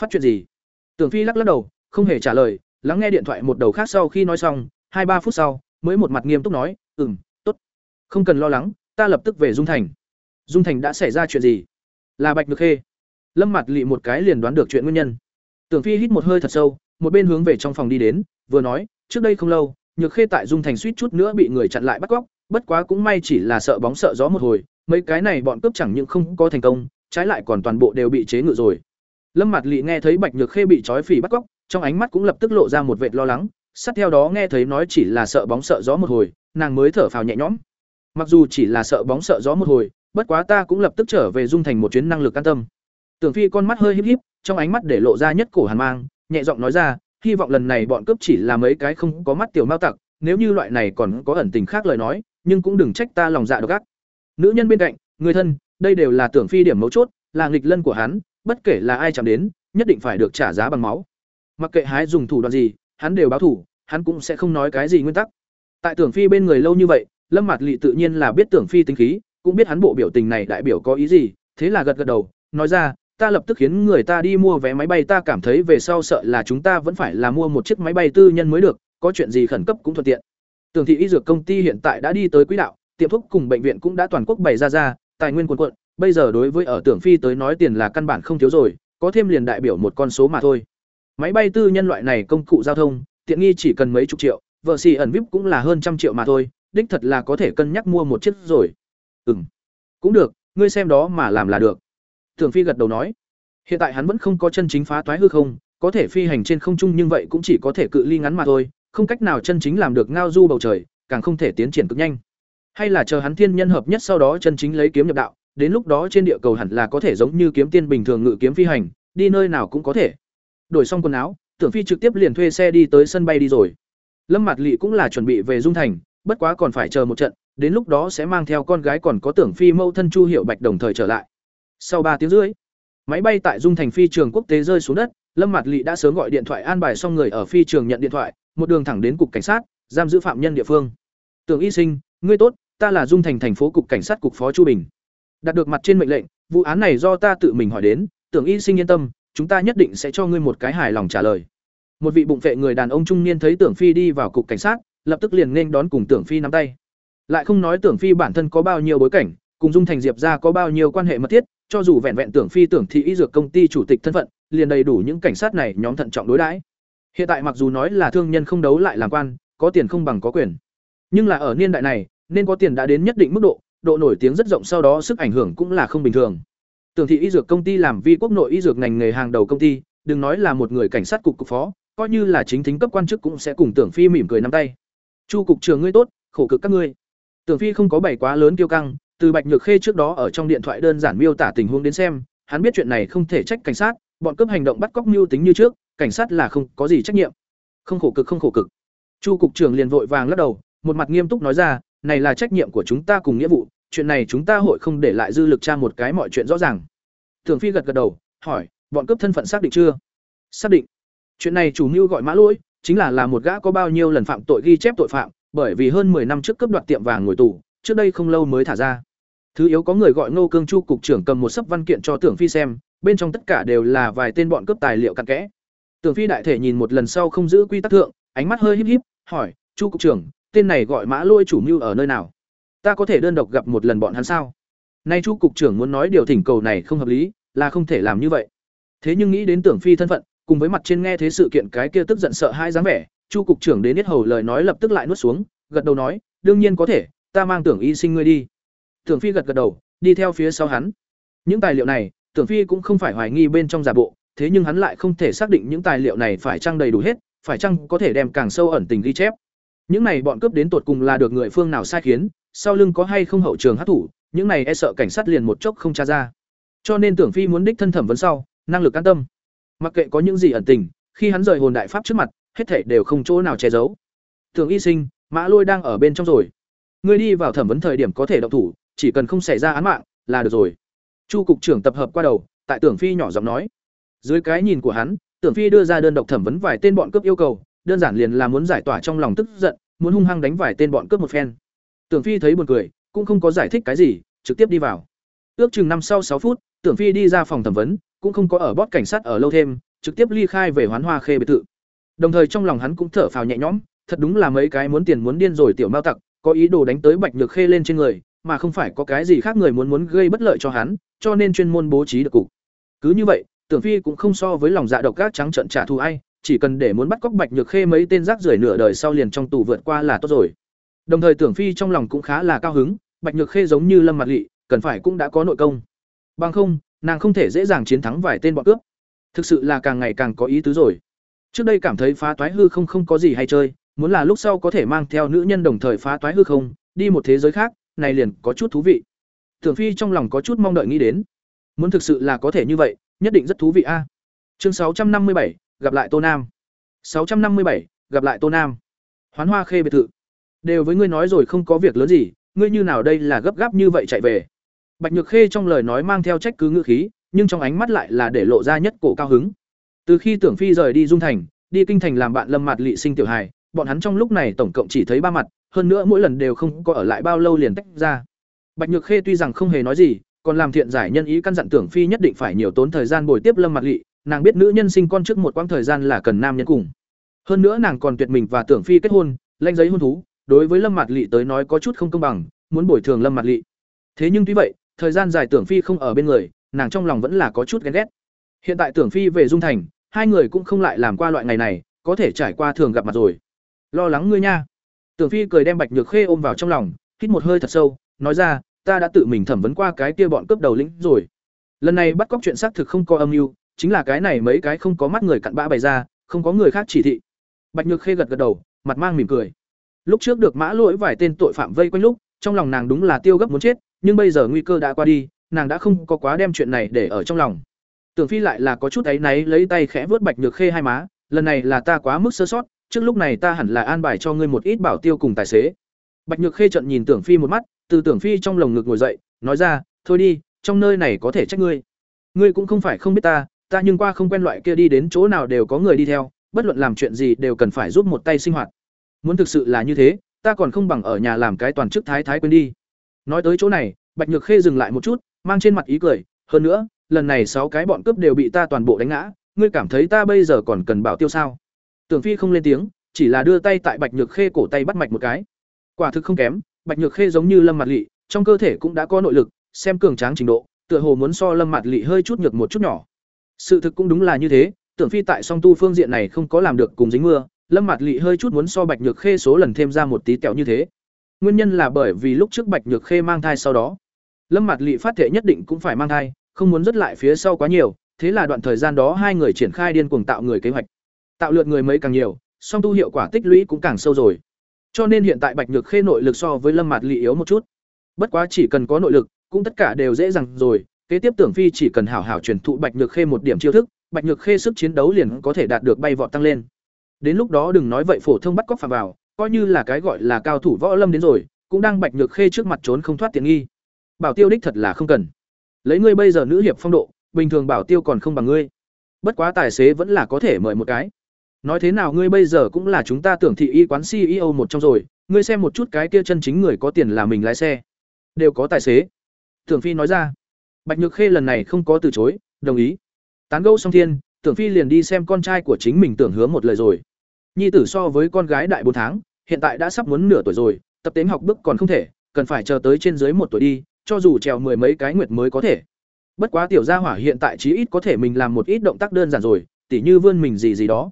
Phát chuyện gì?" Tưởng Phi lắc lắc đầu, không hề trả lời, lắng nghe điện thoại một đầu khác sau khi nói xong hai ba phút sau mới một mặt nghiêm túc nói ừm, tốt, không cần lo lắng ta lập tức về dung thành dung thành đã xảy ra chuyện gì là bạch được khê lâm Mạt Lệ một cái liền đoán được chuyện nguyên nhân tưởng phi hít một hơi thật sâu một bên hướng về trong phòng đi đến vừa nói trước đây không lâu nhược khê tại dung thành suýt chút nữa bị người chặn lại bắt cóc, bất quá cũng may chỉ là sợ bóng sợ gió một hồi, mấy cái này bọn cướp chẳng những không có thành công, trái lại còn toàn bộ đều bị chế ngự rồi. Lâm mặt lị nghe thấy bạch nhược khê bị trói phỉ bắt cóc, trong ánh mắt cũng lập tức lộ ra một vệt lo lắng, sát theo đó nghe thấy nói chỉ là sợ bóng sợ gió một hồi, nàng mới thở phào nhẹ nhõm. Mặc dù chỉ là sợ bóng sợ gió một hồi, bất quá ta cũng lập tức trở về dung thành một chuyến năng lực can tâm. Tưởng phi con mắt hơi híp híp, trong ánh mắt để lộ ra nhất cổ hàn mang, nhẹ giọng nói ra hy vọng lần này bọn cướp chỉ là mấy cái không có mắt tiểu mao tặc, nếu như loại này còn có ẩn tình khác lời nói, nhưng cũng đừng trách ta lòng dạ độc ác. Nữ nhân bên cạnh, người thân, đây đều là tưởng phi điểm mấu chốt, là nghịch lân của hắn, bất kể là ai chạm đến, nhất định phải được trả giá bằng máu. Mặc kệ hái dùng thủ đoạn gì, hắn đều báo thủ hắn cũng sẽ không nói cái gì nguyên tắc. Tại tưởng phi bên người lâu như vậy, lâm mạt lị tự nhiên là biết tưởng phi tính khí, cũng biết hắn bộ biểu tình này đại biểu có ý gì, thế là gật gật đầu, nói ra ta lập tức khiến người ta đi mua vé máy bay, ta cảm thấy về sau sợ là chúng ta vẫn phải là mua một chiếc máy bay tư nhân mới được, có chuyện gì khẩn cấp cũng thuận tiện. Tưởng thị y dược công ty hiện tại đã đi tới quỹ đạo, tiệm thuốc cùng bệnh viện cũng đã toàn quốc bày ra ra, tài nguyên quần quận bây giờ đối với ở tưởng phi tới nói tiền là căn bản không thiếu rồi, có thêm liền đại biểu một con số mà thôi. Máy bay tư nhân loại này công cụ giao thông, tiện nghi chỉ cần mấy chục triệu, vợ xì ẩn vip cũng là hơn trăm triệu mà thôi, đích thật là có thể cân nhắc mua một chiếc rồi. Ừ m cũng được, ngươi xem đó mà làm là được tưởng phi gật đầu nói, hiện tại hắn vẫn không có chân chính phá toái hư không, có thể phi hành trên không trung nhưng vậy cũng chỉ có thể cự ly ngắn mà thôi, không cách nào chân chính làm được ngao du bầu trời, càng không thể tiến triển cực nhanh. Hay là chờ hắn thiên nhân hợp nhất sau đó chân chính lấy kiếm nhập đạo, đến lúc đó trên địa cầu hẳn là có thể giống như kiếm tiên bình thường ngự kiếm phi hành, đi nơi nào cũng có thể. Đổi xong quần áo, tưởng phi trực tiếp liền thuê xe đi tới sân bay đi rồi. Lâm Mạt Lệ cũng là chuẩn bị về dung thành, bất quá còn phải chờ một trận, đến lúc đó sẽ mang theo con gái còn có tưởng phi mâu thân chu hiểu bạch đồng thời trở lại sau ba tiếng rưỡi, máy bay tại dung thành phi trường quốc tế rơi xuống đất, lâm mặt lỵ đã sớm gọi điện thoại an bài xong người ở phi trường nhận điện thoại, một đường thẳng đến cục cảnh sát, giam giữ phạm nhân địa phương. Tưởng y sinh, ngươi tốt, ta là dung thành thành phố cục cảnh sát cục phó chu bình. Đạt được mặt trên mệnh lệnh, vụ án này do ta tự mình hỏi đến, tưởng y sinh yên tâm, chúng ta nhất định sẽ cho ngươi một cái hài lòng trả lời. Một vị bụng vệ người đàn ông trung niên thấy tưởng phi đi vào cục cảnh sát, lập tức liền nên đón cùng tưởng phi nắm tay. Lại không nói tưởng phi bản thân có bao nhiêu bối cảnh, cùng dung thành diệp ra có bao nhiêu quan hệ mật thiết cho dù vẹn vẹn tưởng phi tưởng thị y dược công ty chủ tịch thân phận, liền đầy đủ những cảnh sát này nhóm thận trọng đối đãi. Hiện tại mặc dù nói là thương nhân không đấu lại làm quan, có tiền không bằng có quyền. Nhưng là ở niên đại này, nên có tiền đã đến nhất định mức độ độ nổi tiếng rất rộng sau đó sức ảnh hưởng cũng là không bình thường. Tưởng thị y dược công ty làm vi quốc nội y dược ngành nghề hàng đầu công ty, đừng nói là một người cảnh sát cục cục phó, coi như là chính thính cấp quan chức cũng sẽ cùng tưởng phi mỉm cười nắm tay. Chu cục trưởng ngươi tốt, khổ cực các ngươi. Tưởng phi không có bày quá lớn kiêu căng từ bạch nhược khê trước đó ở trong điện thoại đơn giản miêu tả tình huống đến xem, hắn biết chuyện này không thể trách cảnh sát, bọn cướp hành động bắt cóc mưu tính như trước, cảnh sát là không có gì trách nhiệm. Không khổ cực, không khổ cực. Chu cục trưởng liền vội vàng lắc đầu, một mặt nghiêm túc nói ra, này là trách nhiệm của chúng ta cùng nghĩa vụ, chuyện này chúng ta hội không để lại dư lực tra một cái mọi chuyện rõ ràng. Thường phi gật gật đầu, hỏi, bọn cướp thân phận xác định chưa? Xác định. Chuyện này chủ mưu gọi mã lỗi, chính là là một gã có bao nhiêu lần phạm tội ghi chép tội phạm, bởi vì hơn 10 năm trước cướp đoạt tiệm vàng ngồi tù, trước đây không lâu mới thả ra thứ yếu có người gọi ngô cương chu cục trưởng cầm một sấp văn kiện cho tưởng phi xem, bên trong tất cả đều là vài tên bọn cướp tài liệu cặn kẽ. Tưởng phi đại thể nhìn một lần sau không giữ quy tắc thượng, ánh mắt hơi híp híp, hỏi, chu cục trưởng, tên này gọi mã lôi chủ mưu ở nơi nào? Ta có thể đơn độc gặp một lần bọn hắn sao? Nay chu cục trưởng muốn nói điều thỉnh cầu này không hợp lý, là không thể làm như vậy. Thế nhưng nghĩ đến tưởng phi thân phận, cùng với mặt trên nghe thế sự kiện cái kia tức giận sợ hai dáng vẻ, chu cục trưởng đến nhất hầu lời nói lập tức lại nuốt xuống, gật đầu nói, đương nhiên có thể, ta mang tưởng y sinh ngươi đi tưởng phi gật gật đầu, đi theo phía sau hắn. Những tài liệu này, tưởng phi cũng không phải hoài nghi bên trong giả bộ, thế nhưng hắn lại không thể xác định những tài liệu này phải trang đầy đủ hết, phải chăng có thể đem càng sâu ẩn tình ghi chép. Những này bọn cướp đến tột cùng là được người phương nào sai khiến, sau lưng có hay không hậu trường hắc thủ những này e sợ cảnh sát liền một chốc không tra ra. Cho nên tưởng phi muốn đích thân thẩm vấn sau, năng lực an tâm. Mặc kệ có những gì ẩn tình, khi hắn rời hồn đại pháp trước mặt, hết thảy đều không chỗ nào che giấu. Tưởng y sinh, mã lôi đang ở bên trong rồi. Ngươi đi vào thẩm vấn thời điểm có thể động thủ chỉ cần không xảy ra án mạng là được rồi. Chu cục trưởng tập hợp qua đầu tại tưởng phi nhỏ giọng nói. Dưới cái nhìn của hắn tưởng phi đưa ra đơn độc thẩm vấn vài tên bọn cướp yêu cầu đơn giản liền là muốn giải tỏa trong lòng tức giận muốn hung hăng đánh vài tên bọn cướp một phen. Tưởng phi thấy buồn cười cũng không có giải thích cái gì trực tiếp đi vào. Ước chừng năm sau sáu phút tưởng phi đi ra phòng thẩm vấn cũng không có ở bót cảnh sát ở lâu thêm trực tiếp ly khai về hoán hoa khê biệt thự. Đồng thời trong lòng hắn cũng thở phào nhẹ nhõm, thật đúng là mấy cái muốn tiền muốn điên rồi tiểu mao tặc, có ý đồ đánh tới Bạch Nhược Khê lên trên người, mà không phải có cái gì khác người muốn muốn gây bất lợi cho hắn, cho nên chuyên môn bố trí được cục. Cứ như vậy, Tưởng Phi cũng không so với lòng dạ độc ác trắng trợn trả thù ai, chỉ cần để muốn bắt cóc Bạch Nhược Khê mấy tên rác rưởi nửa đời sau liền trong tù vượt qua là tốt rồi. Đồng thời Tưởng Phi trong lòng cũng khá là cao hứng, Bạch Nhược Khê giống như Lâm Mặt Lệ, cần phải cũng đã có nội công. Bằng không, nàng không thể dễ dàng chiến thắng vài tên bọn cướp. Thực sự là càng ngày càng có ý tứ rồi. Trước đây cảm thấy phá toái hư không không có gì hay chơi, muốn là lúc sau có thể mang theo nữ nhân đồng thời phá toái hư không, đi một thế giới khác, này liền có chút thú vị. Tưởng Phi trong lòng có chút mong đợi nghĩ đến. Muốn thực sự là có thể như vậy, nhất định rất thú vị a. Chương sáu trăm năm mươi bảy gặp lại Tô Nam. sáu trăm năm mươi bảy gặp lại Tô Nam. Hoán Hoa Khê biệt thự. Đều với ngươi nói rồi không có việc lớn gì, ngươi như nào đây là gấp gáp như vậy chạy về. Bạch Nhược Khê trong lời nói mang theo trách cứ ngữ khí, nhưng trong ánh mắt lại là để lộ ra nhất cổ cao hứng. Từ khi Tưởng Phi rời đi Dung Thành, đi kinh thành làm bạn Lâm Mạt Lệ sinh tiểu hài, bọn hắn trong lúc này tổng cộng chỉ thấy ba mặt, hơn nữa mỗi lần đều không có ở lại bao lâu liền tách ra. Bạch Nhược Khê tuy rằng không hề nói gì, còn làm thiện giải nhân ý căn dặn Tưởng Phi nhất định phải nhiều tốn thời gian bồi tiếp Lâm mặt Lệ, nàng biết nữ nhân sinh con trước một quãng thời gian là cần nam nhân cùng. Hơn nữa nàng còn tuyệt mình và Tưởng Phi kết hôn, lãnh giấy hôn thú, đối với Lâm mặt Lệ tới nói có chút không công bằng, muốn bồi thường Lâm mặt Lệ. Thế nhưng tuy vậy, thời gian dài Tưởng Phi không ở bên người, nàng trong lòng vẫn là có chút ghen ghét. Hiện tại Tưởng Phi về Dung Thành, hai người cũng không lại làm qua loại ngày này, có thể trải qua thường gặp mặt rồi. Lo lắng ngươi nha. Tưởng Phi cười đem Bạch Nhược Khê ôm vào trong lòng, hít một hơi thật sâu, nói ra, ta đã tự mình thẩm vấn qua cái kia bọn cướp đầu lĩnh rồi. Lần này bắt cóc chuyện xác thực không có âm mưu, chính là cái này mấy cái không có mắt người cặn bã bày ra, không có người khác chỉ thị. Bạch Nhược Khê gật gật đầu, mặt mang mỉm cười. Lúc trước được mã lỗi vài tên tội phạm vây quanh lúc, trong lòng nàng đúng là tiêu gấp muốn chết, nhưng bây giờ nguy cơ đã qua đi, nàng đã không có quá đem chuyện này để ở trong lòng. Tưởng Phi lại là có chút ấy náy lấy tay khẽ vuốt Bạch Nhược Khê hai má, lần này là ta quá mức sơ sót, trước lúc này ta hẳn là an bài cho ngươi một ít bảo tiêu cùng tài xế. Bạch Nhược Khê trận nhìn Tưởng Phi một mắt, từ Tưởng Phi trong lồng ngực ngồi dậy, nói ra, thôi đi, trong nơi này có thể trách ngươi. Ngươi cũng không phải không biết ta, ta nhưng qua không quen loại kia đi đến chỗ nào đều có người đi theo, bất luận làm chuyện gì đều cần phải giúp một tay sinh hoạt. Muốn thực sự là như thế, ta còn không bằng ở nhà làm cái toàn chức thái thái quên đi. Nói tới chỗ này, Bạch Nhược Khê dừng lại một chút, mang trên mặt ý cười, hơn nữa, lần này sáu cái bọn cướp đều bị ta toàn bộ đánh ngã, ngươi cảm thấy ta bây giờ còn cần bảo tiêu sao? Tưởng Phi không lên tiếng, chỉ là đưa tay tại Bạch Nhược Khê cổ tay bắt mạch một cái. Quả thực không kém, Bạch Nhược Khê giống như Lâm Mạt Lệ, trong cơ thể cũng đã có nội lực, xem cường tráng trình độ, tựa hồ muốn so Lâm Mạt Lệ hơi chút nhược một chút nhỏ. Sự thực cũng đúng là như thế, Tưởng Phi tại song tu phương diện này không có làm được cùng dính mưa, Lâm Mạt Lệ hơi chút muốn so Bạch Nhược Khê số lần thêm ra một tí kẹo như thế. Nguyên nhân là bởi vì lúc trước Bạch Nhược Khê mang thai sau đó, Lâm Mạt Lệ phát thể nhất định cũng phải mang thai, không muốn rất lại phía sau quá nhiều, thế là đoạn thời gian đó hai người triển khai điên cuồng tạo người kế hoạch. Tạo lượt người mấy càng nhiều, song tu hiệu quả tích lũy cũng càng sâu rồi. Cho nên hiện tại Bạch Nhược Khê nội lực so với Lâm Mạt lì yếu một chút. Bất quá chỉ cần có nội lực, cũng tất cả đều dễ dàng rồi, kế tiếp Tưởng Phi chỉ cần hảo hảo truyền thụ Bạch Nhược Khê một điểm chiêu thức, Bạch Nhược Khê sức chiến đấu liền có thể đạt được bay vọt tăng lên. Đến lúc đó đừng nói vậy phổ thông bắt cóc phà vào, coi như là cái gọi là cao thủ võ lâm đến rồi, cũng đang Bạch Nhược Khê trước mặt trốn không thoát tiện nghi. Bảo Tiêu đích thật là không cần. Lấy ngươi bây giờ nữ hiệp phong độ, bình thường Bảo Tiêu còn không bằng ngươi. Bất quá tài xế vẫn là có thể mời một cái. Nói thế nào ngươi bây giờ cũng là chúng ta tưởng thị y quán CEO một trong rồi, ngươi xem một chút cái kia chân chính người có tiền là mình lái xe. Đều có tài xế. Tưởng Phi nói ra. Bạch Nhược Khê lần này không có từ chối, đồng ý. Tán gẫu xong thiên, Tưởng Phi liền đi xem con trai của chính mình tưởng hứa một lời rồi. Nhi tử so với con gái đại bốn tháng, hiện tại đã sắp muốn nửa tuổi rồi, tập tính học bước còn không thể, cần phải chờ tới trên dưới một tuổi đi, cho dù trèo mười mấy cái nguyệt mới có thể. Bất quá tiểu gia hỏa hiện tại chí ít có thể mình làm một ít động tác đơn giản rồi, tỉ như vươn mình gì gì đó.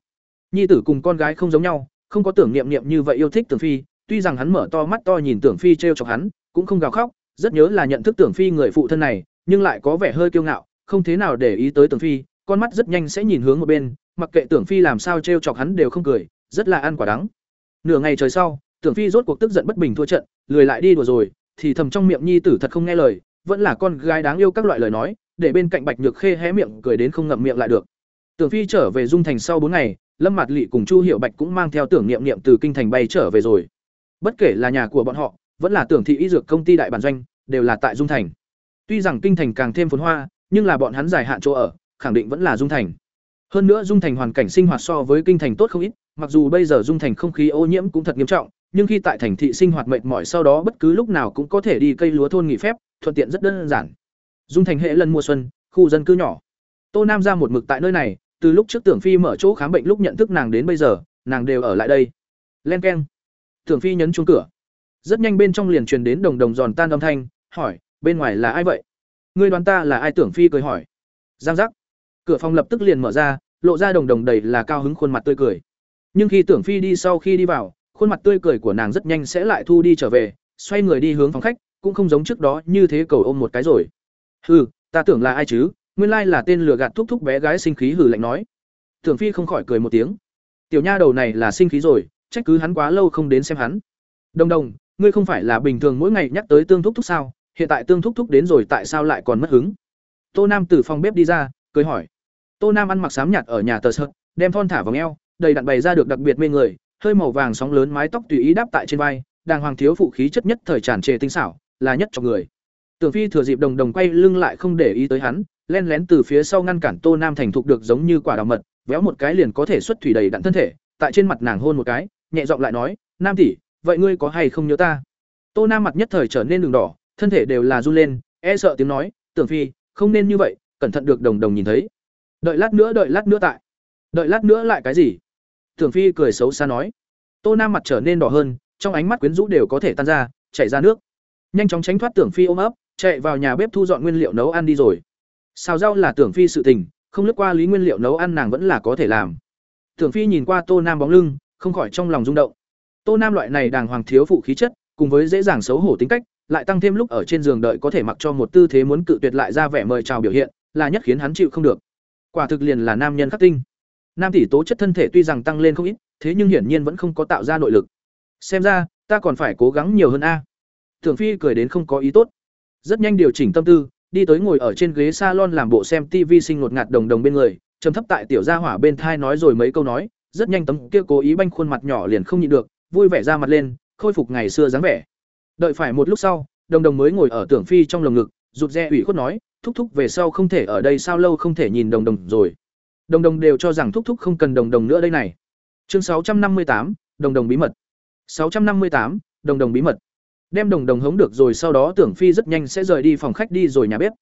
Nhi tử cùng con gái không giống nhau, không có tưởng niệm niệm như vậy yêu thích Tưởng Phi, tuy rằng hắn mở to mắt to nhìn Tưởng Phi trêu chọc hắn, cũng không gào khóc, rất nhớ là nhận thức Tưởng Phi người phụ thân này, nhưng lại có vẻ hơi kiêu ngạo, không thế nào để ý tới Tưởng Phi, con mắt rất nhanh sẽ nhìn hướng một bên, mặc kệ Tưởng Phi làm sao trêu chọc hắn đều không cười, rất là ăn quả đắng. Nửa ngày trời sau, Tưởng Phi rốt cuộc tức giận bất bình thua trận, lười lại đi đùa rồi, thì thầm trong miệng nhi tử thật không nghe lời, vẫn là con gái đáng yêu các loại lời nói, để bên cạnh Bạch Nhược Khê hé miệng cười đến không ngậm miệng lại được. Tưởng Phi trở về Dung Thành sau bốn ngày, Lâm Mạt Lệ cùng Chu Hiệu Bạch cũng mang theo tưởng niệm niệm từ kinh thành bay trở về rồi. Bất kể là nhà của bọn họ, vẫn là tưởng thị y dược công ty đại bản doanh, đều là tại Dung Thành. Tuy rằng kinh thành càng thêm phồn hoa, nhưng là bọn hắn dài hạn chỗ ở, khẳng định vẫn là Dung Thành. Hơn nữa Dung Thành hoàn cảnh sinh hoạt so với kinh thành tốt không ít, mặc dù bây giờ Dung Thành không khí ô nhiễm cũng thật nghiêm trọng, nhưng khi tại thành thị sinh hoạt mệt mỏi sau đó bất cứ lúc nào cũng có thể đi cây lúa thôn nghỉ phép, thuận tiện rất đơn giản. Dung Thành hệ lần mùa xuân, khu dân cư nhỏ. Tô Nam ra một mực tại nơi này, từ lúc trước Tưởng Phi mở chỗ khám bệnh lúc nhận thức nàng đến bây giờ, nàng đều ở lại đây. Len keng. Tưởng Phi nhấn chuông cửa. Rất nhanh bên trong liền truyền đến đồng đồng giòn tan âm thanh, hỏi, bên ngoài là ai vậy? Ngươi đoán ta là ai? Tưởng Phi cười hỏi. Giang giác. Cửa phòng lập tức liền mở ra, lộ ra đồng đồng đầy là cao hứng khuôn mặt tươi cười. Nhưng khi Tưởng Phi đi sau khi đi vào, khuôn mặt tươi cười của nàng rất nhanh sẽ lại thu đi trở về, xoay người đi hướng phòng khách, cũng không giống trước đó như thế cầu ôm một cái rồi. Hừ, ta tưởng là ai chứ, nguyên lai là tên lừa gạt thúc thúc bé gái sinh khí hừ lạnh nói. Tưởng Phi không khỏi cười một tiếng. Tiểu nha đầu này là sinh khí rồi, trách cứ hắn quá lâu không đến xem hắn. Đồng đồng, ngươi không phải là bình thường mỗi ngày nhắc tới tương thúc thúc sao? Hiện tại tương thúc thúc đến rồi tại sao lại còn mất hứng? Tô Nam từ phòng bếp đi ra, cười hỏi. Tô Nam ăn mặc xám nhạt ở nhà tờ sợt, đem thon thả vòng eo, đầy đặn bày ra được đặc biệt mê người, hơi màu vàng sóng lớn mái tóc tùy ý đáp tại trên vai, đàng hoàng thiếu phụ khí chất nhất thời tràn trề tinh xảo, là nhất cho người. Tưởng Phi thừa dịp đồng đồng quay lưng lại không để ý tới hắn, len lén từ phía sau ngăn cản Tô Nam thành thục được giống như quả đào mật, véo một cái liền có thể xuất thủy đầy đặn thân thể, tại trên mặt nàng hôn một cái, nhẹ giọng lại nói, "Nam tỷ, vậy ngươi có hay không nhớ ta?" Tô Nam mặt nhất thời trở nên đường đỏ, thân thể đều là run lên, e sợ tiếng nói, "Tưởng Phi, không nên như vậy, cẩn thận được đồng đồng nhìn thấy." Đợi lát nữa, đợi lát nữa tại. Đợi lát nữa lại cái gì? Tưởng Phi cười xấu xa nói. Tô Nam mặt trở nên đỏ hơn, trong ánh mắt quyến rũ đều có thể tan ra, chảy ra nước. Nhanh chóng tránh thoát Tưởng Phi ôm ấp, chạy vào nhà bếp thu dọn nguyên liệu nấu ăn đi rồi. Xào rau là Tưởng Phi sự tình, không lướt qua lý nguyên liệu nấu ăn nàng vẫn là có thể làm. Tưởng Phi nhìn qua Tô Nam bóng lưng, không khỏi trong lòng rung động. Tô Nam loại này đàng hoàng thiếu phụ khí chất, cùng với dễ dàng xấu hổ tính cách, lại tăng thêm lúc ở trên giường đợi có thể mặc cho một tư thế muốn cự tuyệt lại ra vẻ mời chào biểu hiện, là nhất khiến hắn chịu không được. Quả thực liền là nam nhân khắc tinh. Nam tỷ tố chất thân thể tuy rằng tăng lên không ít, thế nhưng hiển nhiên vẫn không có tạo ra nội lực. Xem ra, ta còn phải cố gắng nhiều hơn a. Tưởng Phi cười đến không có ý tốt. Rất nhanh điều chỉnh tâm tư, đi tới ngồi ở trên ghế salon làm bộ xem TV sinh ngột ngạt đồng đồng bên người, trầm thấp tại tiểu gia hỏa bên thai nói rồi mấy câu nói, rất nhanh tấm kia cố ý banh khuôn mặt nhỏ liền không nhịn được, vui vẻ ra mặt lên, khôi phục ngày xưa dáng vẻ. Đợi phải một lúc sau, đồng đồng mới ngồi ở Tưởng Phi trong lồng ngực, rụt rè ủy khuất nói, thúc thúc về sau không thể ở đây sao lâu không thể nhìn đồng đồng rồi. Đồng đồng đều cho rằng thúc thúc không cần đồng đồng nữa đây này. Chương sáu trăm năm mươi tám đồng đồng bí mật. sáu trăm năm mươi tám đồng đồng bí mật. Đem đồng đồng hống được rồi sau đó Tưởng Phi rất nhanh sẽ rời đi phòng khách đi rồi nhà bếp.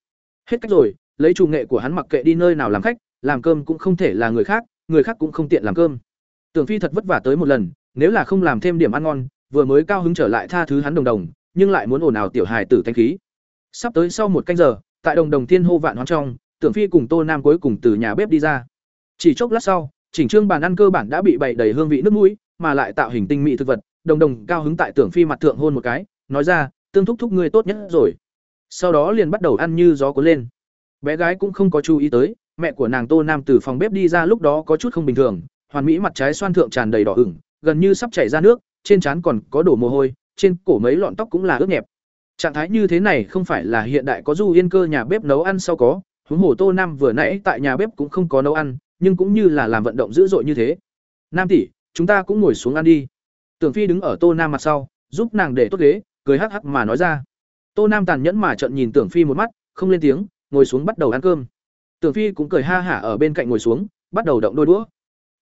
Hết cách rồi, lấy chủ nghệ của hắn mặc kệ đi nơi nào làm khách, làm cơm cũng không thể là người khác, người khác cũng không tiện làm cơm. Tưởng Phi thật vất vả tới một lần, nếu là không làm thêm điểm ăn ngon, vừa mới cao hứng trở lại tha thứ hắn đồng đồng, nhưng lại muốn ồn ào tiểu hài tử thanh khí. Sắp tới sau một canh giờ, tại đồng đồng thiên hô vạn hoang trong, Tưởng Phi cùng Tô Nam cuối cùng từ nhà bếp đi ra. Chỉ chốc lát sau, chỉnh trương bàn ăn cơ bản đã bị bày đầy hương vị nước mũi, mà lại tạo hình tinh mỹ thực vật, đồng đồng cao hứng tại Tưởng Phi mặt thượng hôn một cái, nói ra, tương thúc thúc ngươi tốt nhất rồi. Sau đó liền bắt đầu ăn như gió cuốn lên. Bé gái cũng không có chú ý tới, mẹ của nàng Tô Nam từ phòng bếp đi ra lúc đó có chút không bình thường, hoàn mỹ mặt trái xoan thượng tràn đầy đỏ ửng, gần như sắp chảy ra nước, trên trán còn có đổ mồ hôi, trên cổ mấy lọn tóc cũng là ướt nhẹp. Trạng thái như thế này không phải là hiện đại có du yên cơ nhà bếp nấu ăn sau có, huống hồ Tô Nam vừa nãy tại nhà bếp cũng không có nấu ăn, nhưng cũng như là làm vận động dữ dội như thế. Nam tỷ, chúng ta cũng ngồi xuống ăn đi. Tưởng Phi đứng ở Tô Nam mặt sau, giúp nàng để tốt ghế, cười hắc hắc mà nói ra. Tô Nam tàn nhẫn mà trợn nhìn Tưởng Phi một mắt, không lên tiếng, ngồi xuống bắt đầu ăn cơm. Tưởng Phi cũng cười ha hả ở bên cạnh ngồi xuống, bắt đầu động đôi đũa.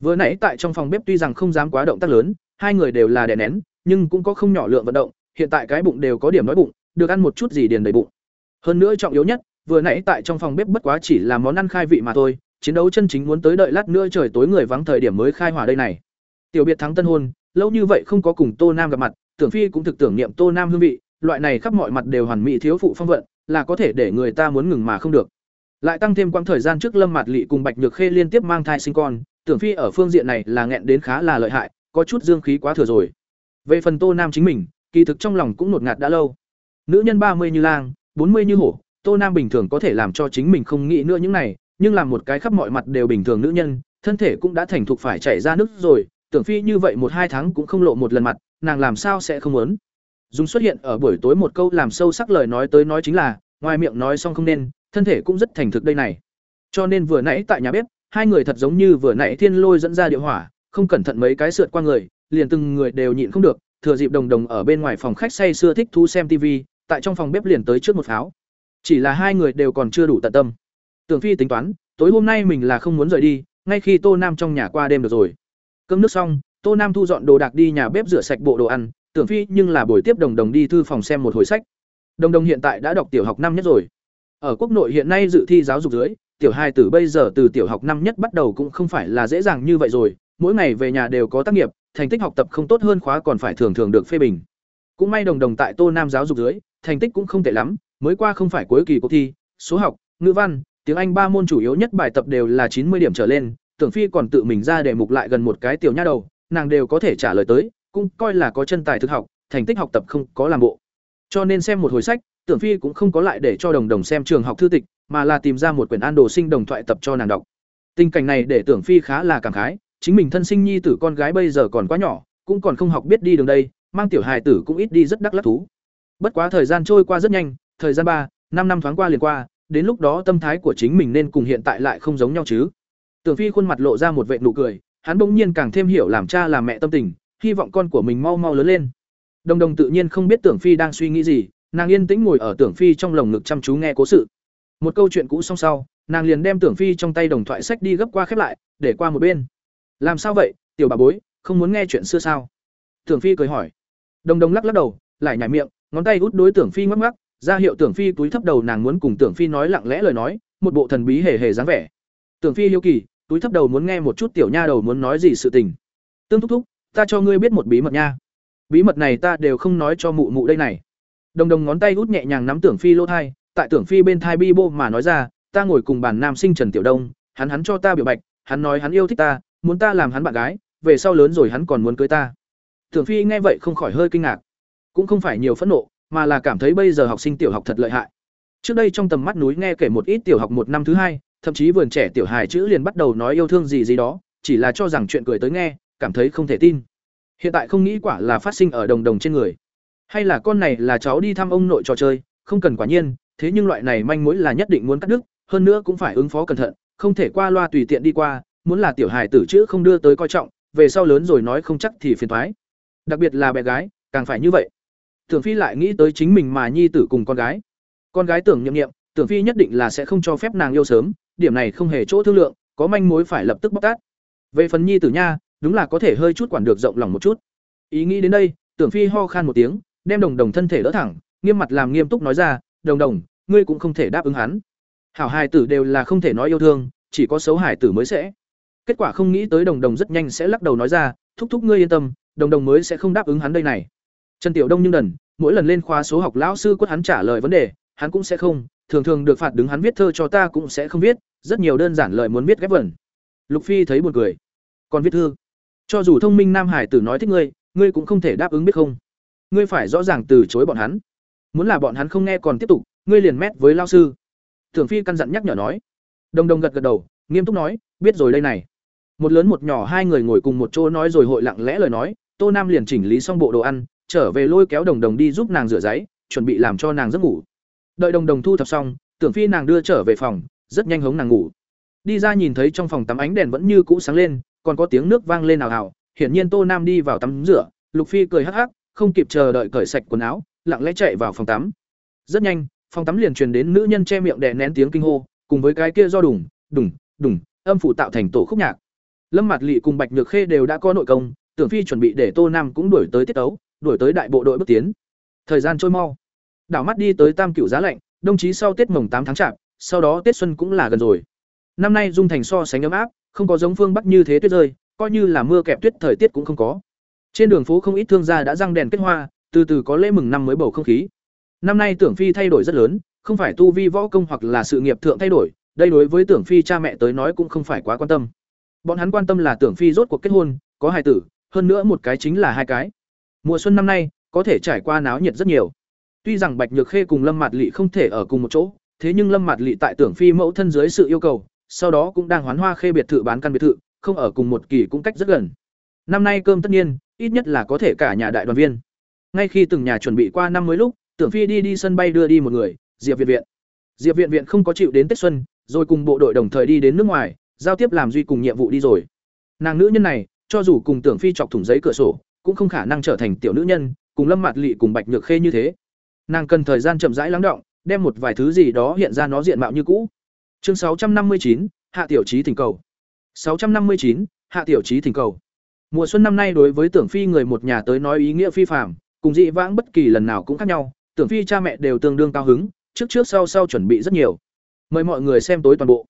Vừa nãy tại trong phòng bếp tuy rằng không dám quá động tác lớn, hai người đều là đè nén, nhưng cũng có không nhỏ lượng vận động, hiện tại cái bụng đều có điểm nói bụng, được ăn một chút gì điền đầy bụng. Hơn nữa trọng yếu nhất, vừa nãy tại trong phòng bếp bất quá chỉ là món ăn khai vị mà thôi, chiến đấu chân chính muốn tới đợi lát nữa trời tối người vắng thời điểm mới khai hỏa đây này. Tiểu biệt thắng tân hôn, lâu như vậy không có cùng Tô Nam gặp mặt, Tưởng Phi cũng thực tưởng niệm Tô Nam hương vị, loại này khắp mọi mặt đều hoàn mỹ thiếu phụ phong vận, là có thể để người ta muốn ngừng mà không được. Lại tăng thêm quãng thời gian trước Lâm Mạt lị cùng Bạch Nhược Khê liên tiếp mang thai sinh con, Tưởng Phi ở phương diện này là nghẹn đến khá là lợi hại, có chút dương khí quá thừa rồi. Về phần Tô Nam chính mình, kỳ thực trong lòng cũng nột ngạt đã lâu. Nữ nhân ba mươi như lang, bốn mươi như hổ, Tô Nam bình thường có thể làm cho chính mình không nghĩ nữa những này, nhưng làm một cái khắp mọi mặt đều bình thường nữ nhân, thân thể cũng đã thành thục phải chảy ra nước rồi, Tưởng Phi như vậy một hai tháng cũng không lộ một lần mặt, nàng làm sao sẽ không muốn. Dung xuất hiện ở buổi tối một câu làm sâu sắc lời nói tới nói chính là, ngoài miệng nói xong không nên, thân thể cũng rất thành thực đây này. Cho nên vừa nãy tại nhà bếp, hai người thật giống như vừa nãy thiên lôi dẫn ra địa hỏa, không cẩn thận mấy cái sượt qua người, liền từng người đều nhịn không được, thừa dịp đồng đồng ở bên ngoài phòng khách say sưa thích thú xem TV, tại trong phòng bếp liền tới trước một pháo. Chỉ là hai người đều còn chưa đủ tận tâm. Tưởng Phi tính toán, tối hôm nay mình là không muốn rời đi, ngay khi Tô Nam trong nhà qua đêm được rồi. Cơm nước xong, Tô Nam thu dọn đồ đạc đi nhà bếp rửa sạch bộ đồ ăn, Tưởng Phi nhưng là buổi tiếp Đồng Đồng đi thư phòng xem một hồi sách. Đồng Đồng hiện tại đã đọc tiểu học năm nhất rồi. Ở quốc nội hiện nay dự thi giáo dục dưới, tiểu hai tử bây giờ từ tiểu học năm nhất bắt đầu cũng không phải là dễ dàng như vậy rồi, mỗi ngày về nhà đều có tác nghiệp, thành tích học tập không tốt hơn khóa còn phải thường thường được phê bình. Cũng may đồng đồng tại Tô Nam giáo dục dưới, thành tích cũng không tệ lắm, mới qua không phải cuối kỳ cuộc thi, số học, ngữ văn, tiếng Anh ba môn chủ yếu nhất bài tập đều là chín mươi điểm trở lên, Tưởng Phi còn tự mình ra đề mục lại gần một cái tiểu nha đầu, nàng đều có thể trả lời tới, cũng coi là có chân tài thực học, thành tích học tập không có làm bộ. Cho nên xem một hồi sách, Tưởng Phi cũng không có lại để cho đồng đồng xem trường học thư tịch, mà là tìm ra một quyển An Đồ Sinh đồng thoại tập cho nàng đọc. Tình cảnh này để Tưởng Phi khá là cảm khái, chính mình thân sinh nhi tử con gái bây giờ còn quá nhỏ, cũng còn không học biết đi đường đây, mang tiểu hài tử cũng ít đi rất đắc lắc thú. Bất quá thời gian trôi qua rất nhanh, thời gian ba, năm năm thoáng qua liền qua, đến lúc đó tâm thái của chính mình nên cùng hiện tại lại không giống nhau chứ. Tưởng Phi khuôn mặt lộ ra một vệt nụ cười, hắn bỗng nhiên càng thêm hiểu làm cha làm mẹ tâm tình, hy vọng con của mình mau mau lớn lên. Đồng Đồng tự nhiên không biết Tưởng Phi đang suy nghĩ gì, nàng yên tĩnh ngồi ở Tưởng Phi trong lồng ngực chăm chú nghe cố sự. Một câu chuyện cũ xong sau, nàng liền đem Tưởng Phi trong tay đồng thoại sách đi gấp qua khép lại, để qua một bên. Làm sao vậy, tiểu bà bối, không muốn nghe chuyện xưa sao? Tưởng Phi cười hỏi. Đồng Đồng lắc lắc đầu, lại nhảy miệng, ngón tay út đối Tưởng Phi ngắc ngắc, ra hiệu Tưởng Phi túi thấp đầu nàng muốn cùng Tưởng Phi nói lặng lẽ lời nói, một bộ thần bí hề hề dáng vẻ. Tưởng Phi hiếu kỳ, túi thấp đầu muốn nghe một chút tiểu nha đầu muốn nói gì sự tình. Tương thúc thúc, ta cho ngươi biết một bí mật nha. Bí mật này ta đều không nói cho mụ mụ đây này. Đồng Đồng ngón tay út nhẹ nhàng nắm Tưởng Phi lỗ thai, tại Tưởng Phi bên thai bi bô mà nói ra, ta ngồi cùng bàn nam sinh Trần Tiểu Đông, hắn hắn cho ta biểu bạch, hắn nói hắn yêu thích ta, muốn ta làm hắn bạn gái, về sau lớn rồi hắn còn muốn cưới ta. Tưởng Phi nghe vậy không khỏi hơi kinh ngạc, cũng không phải nhiều phẫn nộ, mà là cảm thấy bây giờ học sinh tiểu học thật lợi hại. Trước đây trong tầm mắt núi nghe kể một ít tiểu học một năm thứ hai, thậm chí vườn trẻ tiểu hài chữ liền bắt đầu nói yêu thương gì gì đó, chỉ là cho rằng chuyện cười tới nghe, cảm thấy không thể tin. Hiện tại không nghĩ quả là phát sinh ở đồng đồng trên người. Hay là con này là cháu đi thăm ông nội trò chơi, không cần quả nhiên, thế nhưng loại này manh mối là nhất định muốn cắt đứt, hơn nữa cũng phải ứng phó cẩn thận, không thể qua loa tùy tiện đi qua, muốn là tiểu hài tử chữ không đưa tới coi trọng, về sau lớn rồi nói không chắc thì phiền toái. Đặc biệt là bé gái, càng phải như vậy. Tưởng Phi lại nghĩ tới chính mình mà nhi tử cùng con gái. Con gái tưởng nhậm nghiệm, Tưởng Phi nhất định là sẽ không cho phép nàng yêu sớm, điểm này không hề chỗ thương lượng, có manh mối phải lập tức bóc tát. Về phần nhi tử nha, đúng là có thể hơi chút quản được rộng lòng một chút. Ý nghĩ đến đây, Tưởng Phi ho khan một tiếng, đem Đồng Đồng thân thể đỡ thẳng, nghiêm mặt làm nghiêm túc nói ra, "Đồng Đồng, ngươi cũng không thể đáp ứng hắn. Hảo hài tử đều là không thể nói yêu thương, chỉ có xấu hài tử mới sẽ." Kết quả không nghĩ tới Đồng Đồng rất nhanh sẽ lắc đầu nói ra, "Thúc thúc ngươi yên tâm, Đồng Đồng mới sẽ không đáp ứng hắn đây này." Trần Tiểu Đông nhưng đần, mỗi lần lên khóa số học lão sư quất hắn trả lời vấn đề, hắn cũng sẽ không, thường thường được phạt đứng hắn viết thơ cho ta cũng sẽ không viết, rất nhiều đơn giản lời muốn viết ghép vẩn. Lục Phi thấy buồn cười. Còn viết thư, cho dù thông minh nam hải tử nói thích ngươi, ngươi cũng không thể đáp ứng biết không? Ngươi phải rõ ràng từ chối bọn hắn. Muốn là bọn hắn không nghe còn tiếp tục, ngươi liền mét với lao sư. Tưởng Phi căn dặn nhắc nhở nói. Đồng Đồng gật gật đầu, nghiêm túc nói, biết rồi đây này. Một lớn một nhỏ hai người ngồi cùng một chỗ nói rồi hội lặng lẽ lời nói, Tô Nam liền chỉnh lý xong bộ đồ ăn, trở về lôi kéo Đồng Đồng đi giúp nàng rửa giấy, chuẩn bị làm cho nàng giấc ngủ. Đợi Đồng Đồng thu thập xong, Tưởng Phi nàng đưa trở về phòng, rất nhanh hống nàng ngủ. Đi ra nhìn thấy trong phòng tắm ánh đèn vẫn như cũ sáng lên, còn có tiếng nước vang lên ào ào, hiển nhiên Tô Nam đi vào tắm rửa, Lục Phi cười hắc hắc, không kịp chờ đợi cởi sạch quần áo, lặng lẽ chạy vào phòng tắm. Rất nhanh, phòng tắm liền truyền đến nữ nhân che miệng đè nén tiếng kinh hô, cùng với cái kia do đùng, đùng, đùng, âm phụ tạo thành tổ khúc nhạc. Lâm mặt lỵ cùng Bạch Nhược Khê đều đã có nội công, Tưởng Phi chuẩn bị để Tô Nam cũng đuổi tới tiết tấu, đuổi tới đại bộ đội bước tiến. Thời gian trôi mau. Đảo mắt đi tới Tam Cựu giá lạnh, đồng chí sau Tết mồng tám tháng chạp, sau đó Tết xuân cũng là gần rồi. Năm nay dung thành so sánh ấm áp, không có giống phương Bắc như thế tuyết rơi, coi như là mưa kẹp tuyết thời tiết cũng không có. Trên đường phố không ít thương gia đã răng đèn kết hoa, từ từ có lễ mừng năm mới bầu không khí. Năm nay Tưởng Phi thay đổi rất lớn, không phải tu vi võ công hoặc là sự nghiệp thượng thay đổi, đây đối với Tưởng Phi cha mẹ tới nói cũng không phải quá quan tâm. Bọn hắn quan tâm là Tưởng Phi rốt cuộc kết hôn, có hài tử, hơn nữa một cái chính là hai cái. Mùa xuân năm nay, có thể trải qua náo nhiệt rất nhiều. Tuy rằng Bạch Nhược Khê cùng Lâm Mạt Lệ không thể ở cùng một chỗ, thế nhưng Lâm Mạt Lệ tại Tưởng Phi mẫu thân dưới sự yêu cầu, sau đó cũng đang hoán hoa khê biệt thự bán căn biệt thự, không ở cùng một kỳ cũng cách rất gần. Năm nay cơm tất nhiên, ít nhất là có thể cả nhà đại đoàn viên. Ngay khi từng nhà chuẩn bị qua năm mới lúc, Tưởng Phi đi đi sân bay đưa đi một người, Diệp Viện Viện. Diệp Viện Viện không có chịu đến Tết xuân, rồi cùng bộ đội đồng thời đi đến nước ngoài, giao tiếp làm duy cùng nhiệm vụ đi rồi. Nàng nữ nhân này, cho dù cùng Tưởng Phi chọc thủng giấy cửa sổ, cũng không khả năng trở thành tiểu nữ nhân, cùng Lâm Mạt Lệ cùng Bạch Nhược Khê như thế. Nàng cần thời gian chậm rãi lắng động, đem một vài thứ gì đó hiện ra nó diện mạo như cũ. Chương 659, hạ tiểu trí thỉnh cầu. 659, hạ tiểu trí thỉnh cầu. Mùa xuân năm nay đối với Tưởng Phi người một nhà tới nói ý nghĩa phi phàm, cùng dị vãng bất kỳ lần nào cũng khác nhau, Tưởng Phi cha mẹ đều tương đương cao hứng, trước trước sau sau chuẩn bị rất nhiều. Mời mọi người xem tối toàn bộ.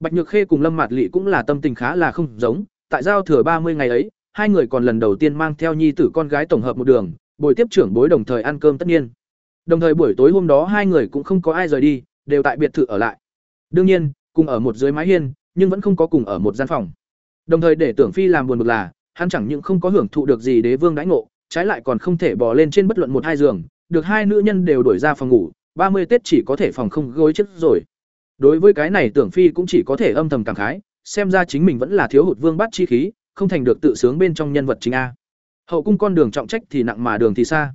Bạch Nhược Khê cùng Lâm Mạt Lệ cũng là tâm tình khá là không giống, tại giao thừa ba mươi ngày ấy, hai người còn lần đầu tiên mang theo nhi tử con gái tổng hợp một đường, bồi tiếp trưởng bối đồng thời ăn cơm tất nhiên. Đồng thời buổi tối hôm đó hai người cũng không có ai rời đi, đều tại biệt thự ở lại. Đương nhiên, cùng ở một dưới mái hiên, nhưng vẫn không có cùng ở một gian phòng. Đồng thời để Tưởng Phi làm buồn bực là, hắn chẳng những không có hưởng thụ được gì đế vương đãi ngộ, trái lại còn không thể bò lên trên bất luận một hai giường, được hai nữ nhân đều đuổi ra phòng ngủ, ba mươi Tết chỉ có thể phòng không gối chết rồi. Đối với cái này Tưởng Phi cũng chỉ có thể âm thầm cảm khái, xem ra chính mình vẫn là thiếu hụt vương bát chi khí, không thành được tự sướng bên trong nhân vật chính a. Hậu cung con đường trọng trách thì nặng mà đường thì xa.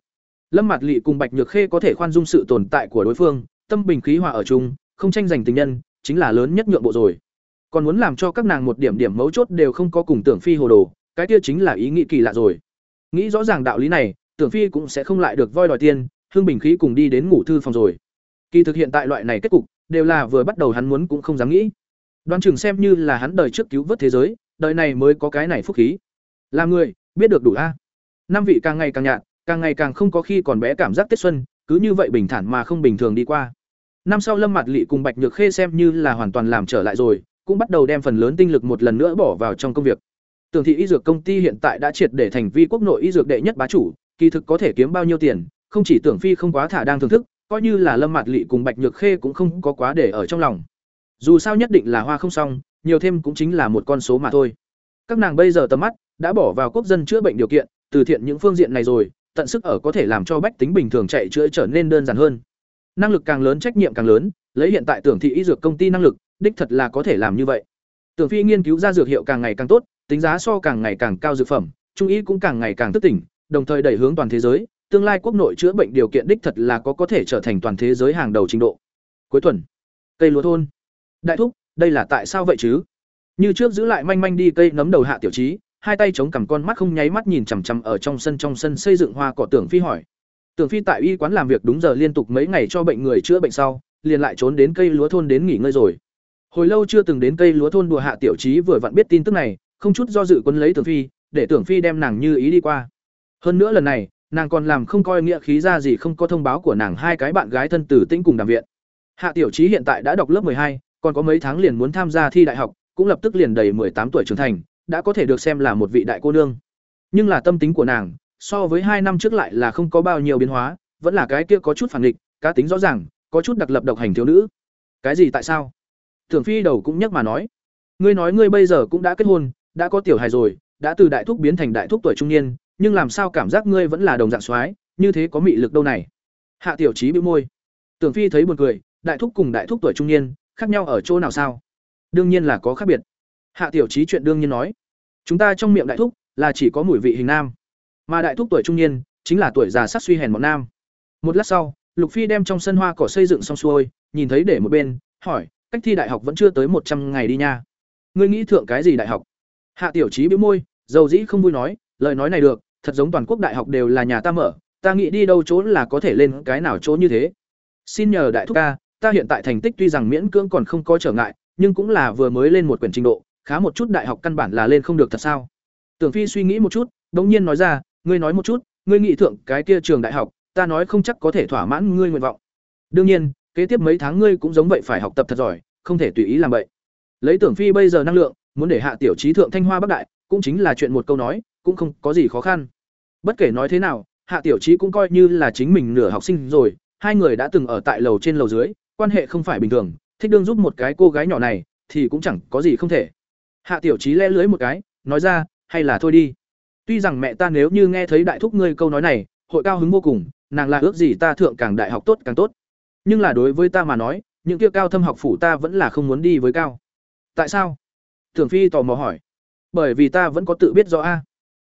Lâm Mạt Lệ cùng Bạch Nhược Khê có thể khoan dung sự tồn tại của đối phương, tâm bình khí hòa ở chung, không tranh giành tình nhân, chính là lớn nhất nhượng bộ rồi. Còn muốn làm cho các nàng một điểm điểm mấu chốt đều không có cùng Tưởng Phi hồ đồ, cái kia chính là ý nghĩ kỳ lạ rồi. Nghĩ rõ ràng đạo lý này, Tưởng Phi cũng sẽ không lại được voi đòi tiền, hương bình khí cùng đi đến ngủ thư phòng rồi. Kỳ thực hiện tại loại này kết cục, đều là vừa bắt đầu hắn muốn cũng không dám nghĩ. đoàn chừng xem như là hắn đời trước cứu vớt thế giới, đời này mới có cái này phúc khí. Làm người, biết được đủ a. Năm vị càng ngày càng nhạt, càng ngày càng không có khi còn bé cảm giác Tết xuân, cứ như vậy bình thản mà không bình thường đi qua. Năm sau Lâm mặt lị cùng Bạch Nhược Khê xem như là hoàn toàn làm trở lại rồi, cũng bắt đầu đem phần lớn tinh lực một lần nữa bỏ vào trong công việc. tường thị y dược công ty hiện tại đã triệt để thành vi quốc nội y dược đệ nhất bá chủ, kỳ thực có thể kiếm bao nhiêu tiền, không chỉ Tưởng Phi không quá thả đang thưởng thức, coi như là Lâm mặt lị cùng Bạch Nhược Khê cũng không có quá để ở trong lòng. Dù sao nhất định là hoa không xong, nhiều thêm cũng chính là một con số mà thôi. Các nàng bây giờ tầm mắt đã bỏ vào quốc dân chữa bệnh điều kiện, từ thiện những phương diện này rồi, tận sức ở có thể làm cho bách tính bình thường chạy chữa trở nên đơn giản hơn. Năng lực càng lớn trách nhiệm càng lớn, lấy hiện tại tưởng thị y dược công ty năng lực, đích thật là có thể làm như vậy. Tưởng Phi nghiên cứu ra dược hiệu càng ngày càng tốt, tính giá so càng ngày càng cao dược phẩm, trung y cũng càng ngày càng thức tỉnh, đồng thời đẩy hướng toàn thế giới, tương lai quốc nội chữa bệnh điều kiện đích thật là có có thể trở thành toàn thế giới hàng đầu trình độ. Cuối tuần, cây lúa thôn. Đại thúc, đây là tại sao vậy chứ? Như trước giữ lại manh manh đi cây nấm đầu hạ tiểu trí, hai tay chống cằm con mắt không nháy mắt nhìn chằm chằm ở trong sân trong sân xây dựng hoa cỏ tưởng phi hỏi. Tưởng phi tại y quán làm việc đúng giờ liên tục mấy ngày cho bệnh người chữa bệnh sau, liền lại trốn đến cây lúa thôn đến nghỉ ngơi rồi. Hồi lâu chưa từng đến cây lúa thôn đùa hạ tiểu trí vừa vặn biết tin tức này, không chút do dự quân lấy tưởng phi, để tưởng phi đem nàng như ý đi qua. Hơn nữa lần này, nàng còn làm không coi nghĩa khí ra gì không có thông báo của nàng hai cái bạn gái thân tử tĩnh cùng đàm viện. Hạ tiểu trí hiện tại đã đọc lớp hai, còn có mấy tháng liền muốn tham gia thi đại học, cũng lập tức liền đầy tám tuổi trưởng thành, đã có thể được xem là một vị đại cô nương. Nhưng là tâm tính của nàng, so với hai năm trước lại là không có bao nhiêu biến hóa, vẫn là cái kia có chút phản nghịch, cá tính rõ ràng, có chút đặc lập độc hành thiếu nữ. Cái gì tại sao? Tưởng Phi đầu cũng nhắc mà nói, ngươi nói ngươi bây giờ cũng đã kết hôn, đã có tiểu hài rồi, đã từ đại thúc biến thành đại thúc tuổi trung niên, nhưng làm sao cảm giác ngươi vẫn là đồng dạng soái, như thế có mị lực đâu này? Hạ Tiểu Chí bĩu môi. Tưởng Phi thấy buồn cười, đại thúc cùng đại thúc tuổi trung niên, khác nhau ở chỗ nào sao? Đương nhiên là có khác biệt. Hạ Tiểu Chí chuyện đương nhiên nói, chúng ta trong miệng đại thúc là chỉ có mùi vị hình nam, mà đại thúc tuổi trung niên chính là tuổi già sắc suy hèn một nam. Một lát sau, Lục Phi đem trong sân hoa cỏ xây dựng xong xuôi, nhìn thấy để một bên, hỏi, cách thi đại học vẫn chưa tới một trăm ngày đi nha. Ngươi nghĩ thượng cái gì đại học? Hạ Tiểu Chí bĩu môi, dầu dĩ không vui nói, lời nói này được, thật giống toàn quốc đại học đều là nhà ta mở, ta nghĩ đi đâu chỗ là có thể lên cái nào chỗ như thế. Xin nhờ đại thúc ca, ta hiện tại thành tích tuy rằng miễn cưỡng còn không có trở ngại, nhưng cũng là vừa mới lên một quyển trình độ, khá một chút đại học căn bản là lên không được thật sao? Tưởng Phi suy nghĩ một chút, đống nhiên nói ra, ngươi nói một chút, ngươi nghĩ thượng cái kia trường đại học, ta nói không chắc có thể thỏa mãn ngươi nguyện vọng. Đương nhiên, kế tiếp mấy tháng ngươi cũng giống vậy phải học tập thật giỏi, không thể tùy ý làm vậy. Lấy Tưởng Phi bây giờ năng lượng, muốn để hạ tiểu trí thượng Thanh Hoa Bắc Đại, cũng chính là chuyện một câu nói, cũng không có gì khó khăn. Bất kể nói thế nào, hạ tiểu trí cũng coi như là chính mình nửa học sinh rồi, hai người đã từng ở tại lầu trên lầu dưới, quan hệ không phải bình thường, thích đương giúp một cái cô gái nhỏ này, thì cũng chẳng có gì không thể. Hạ tiểu trí le lưới một cái, nói ra, hay là thôi đi. Tuy rằng mẹ ta nếu như nghe thấy đại thúc ngươi câu nói này, hội cao hứng vô cùng, nàng là ước gì ta thượng càng đại học tốt càng tốt. Nhưng là đối với ta mà nói, những kia cao thâm học phủ ta vẫn là không muốn đi với cao. Tại sao? thường Phi tò mò hỏi. Bởi vì ta vẫn có tự biết rõ a.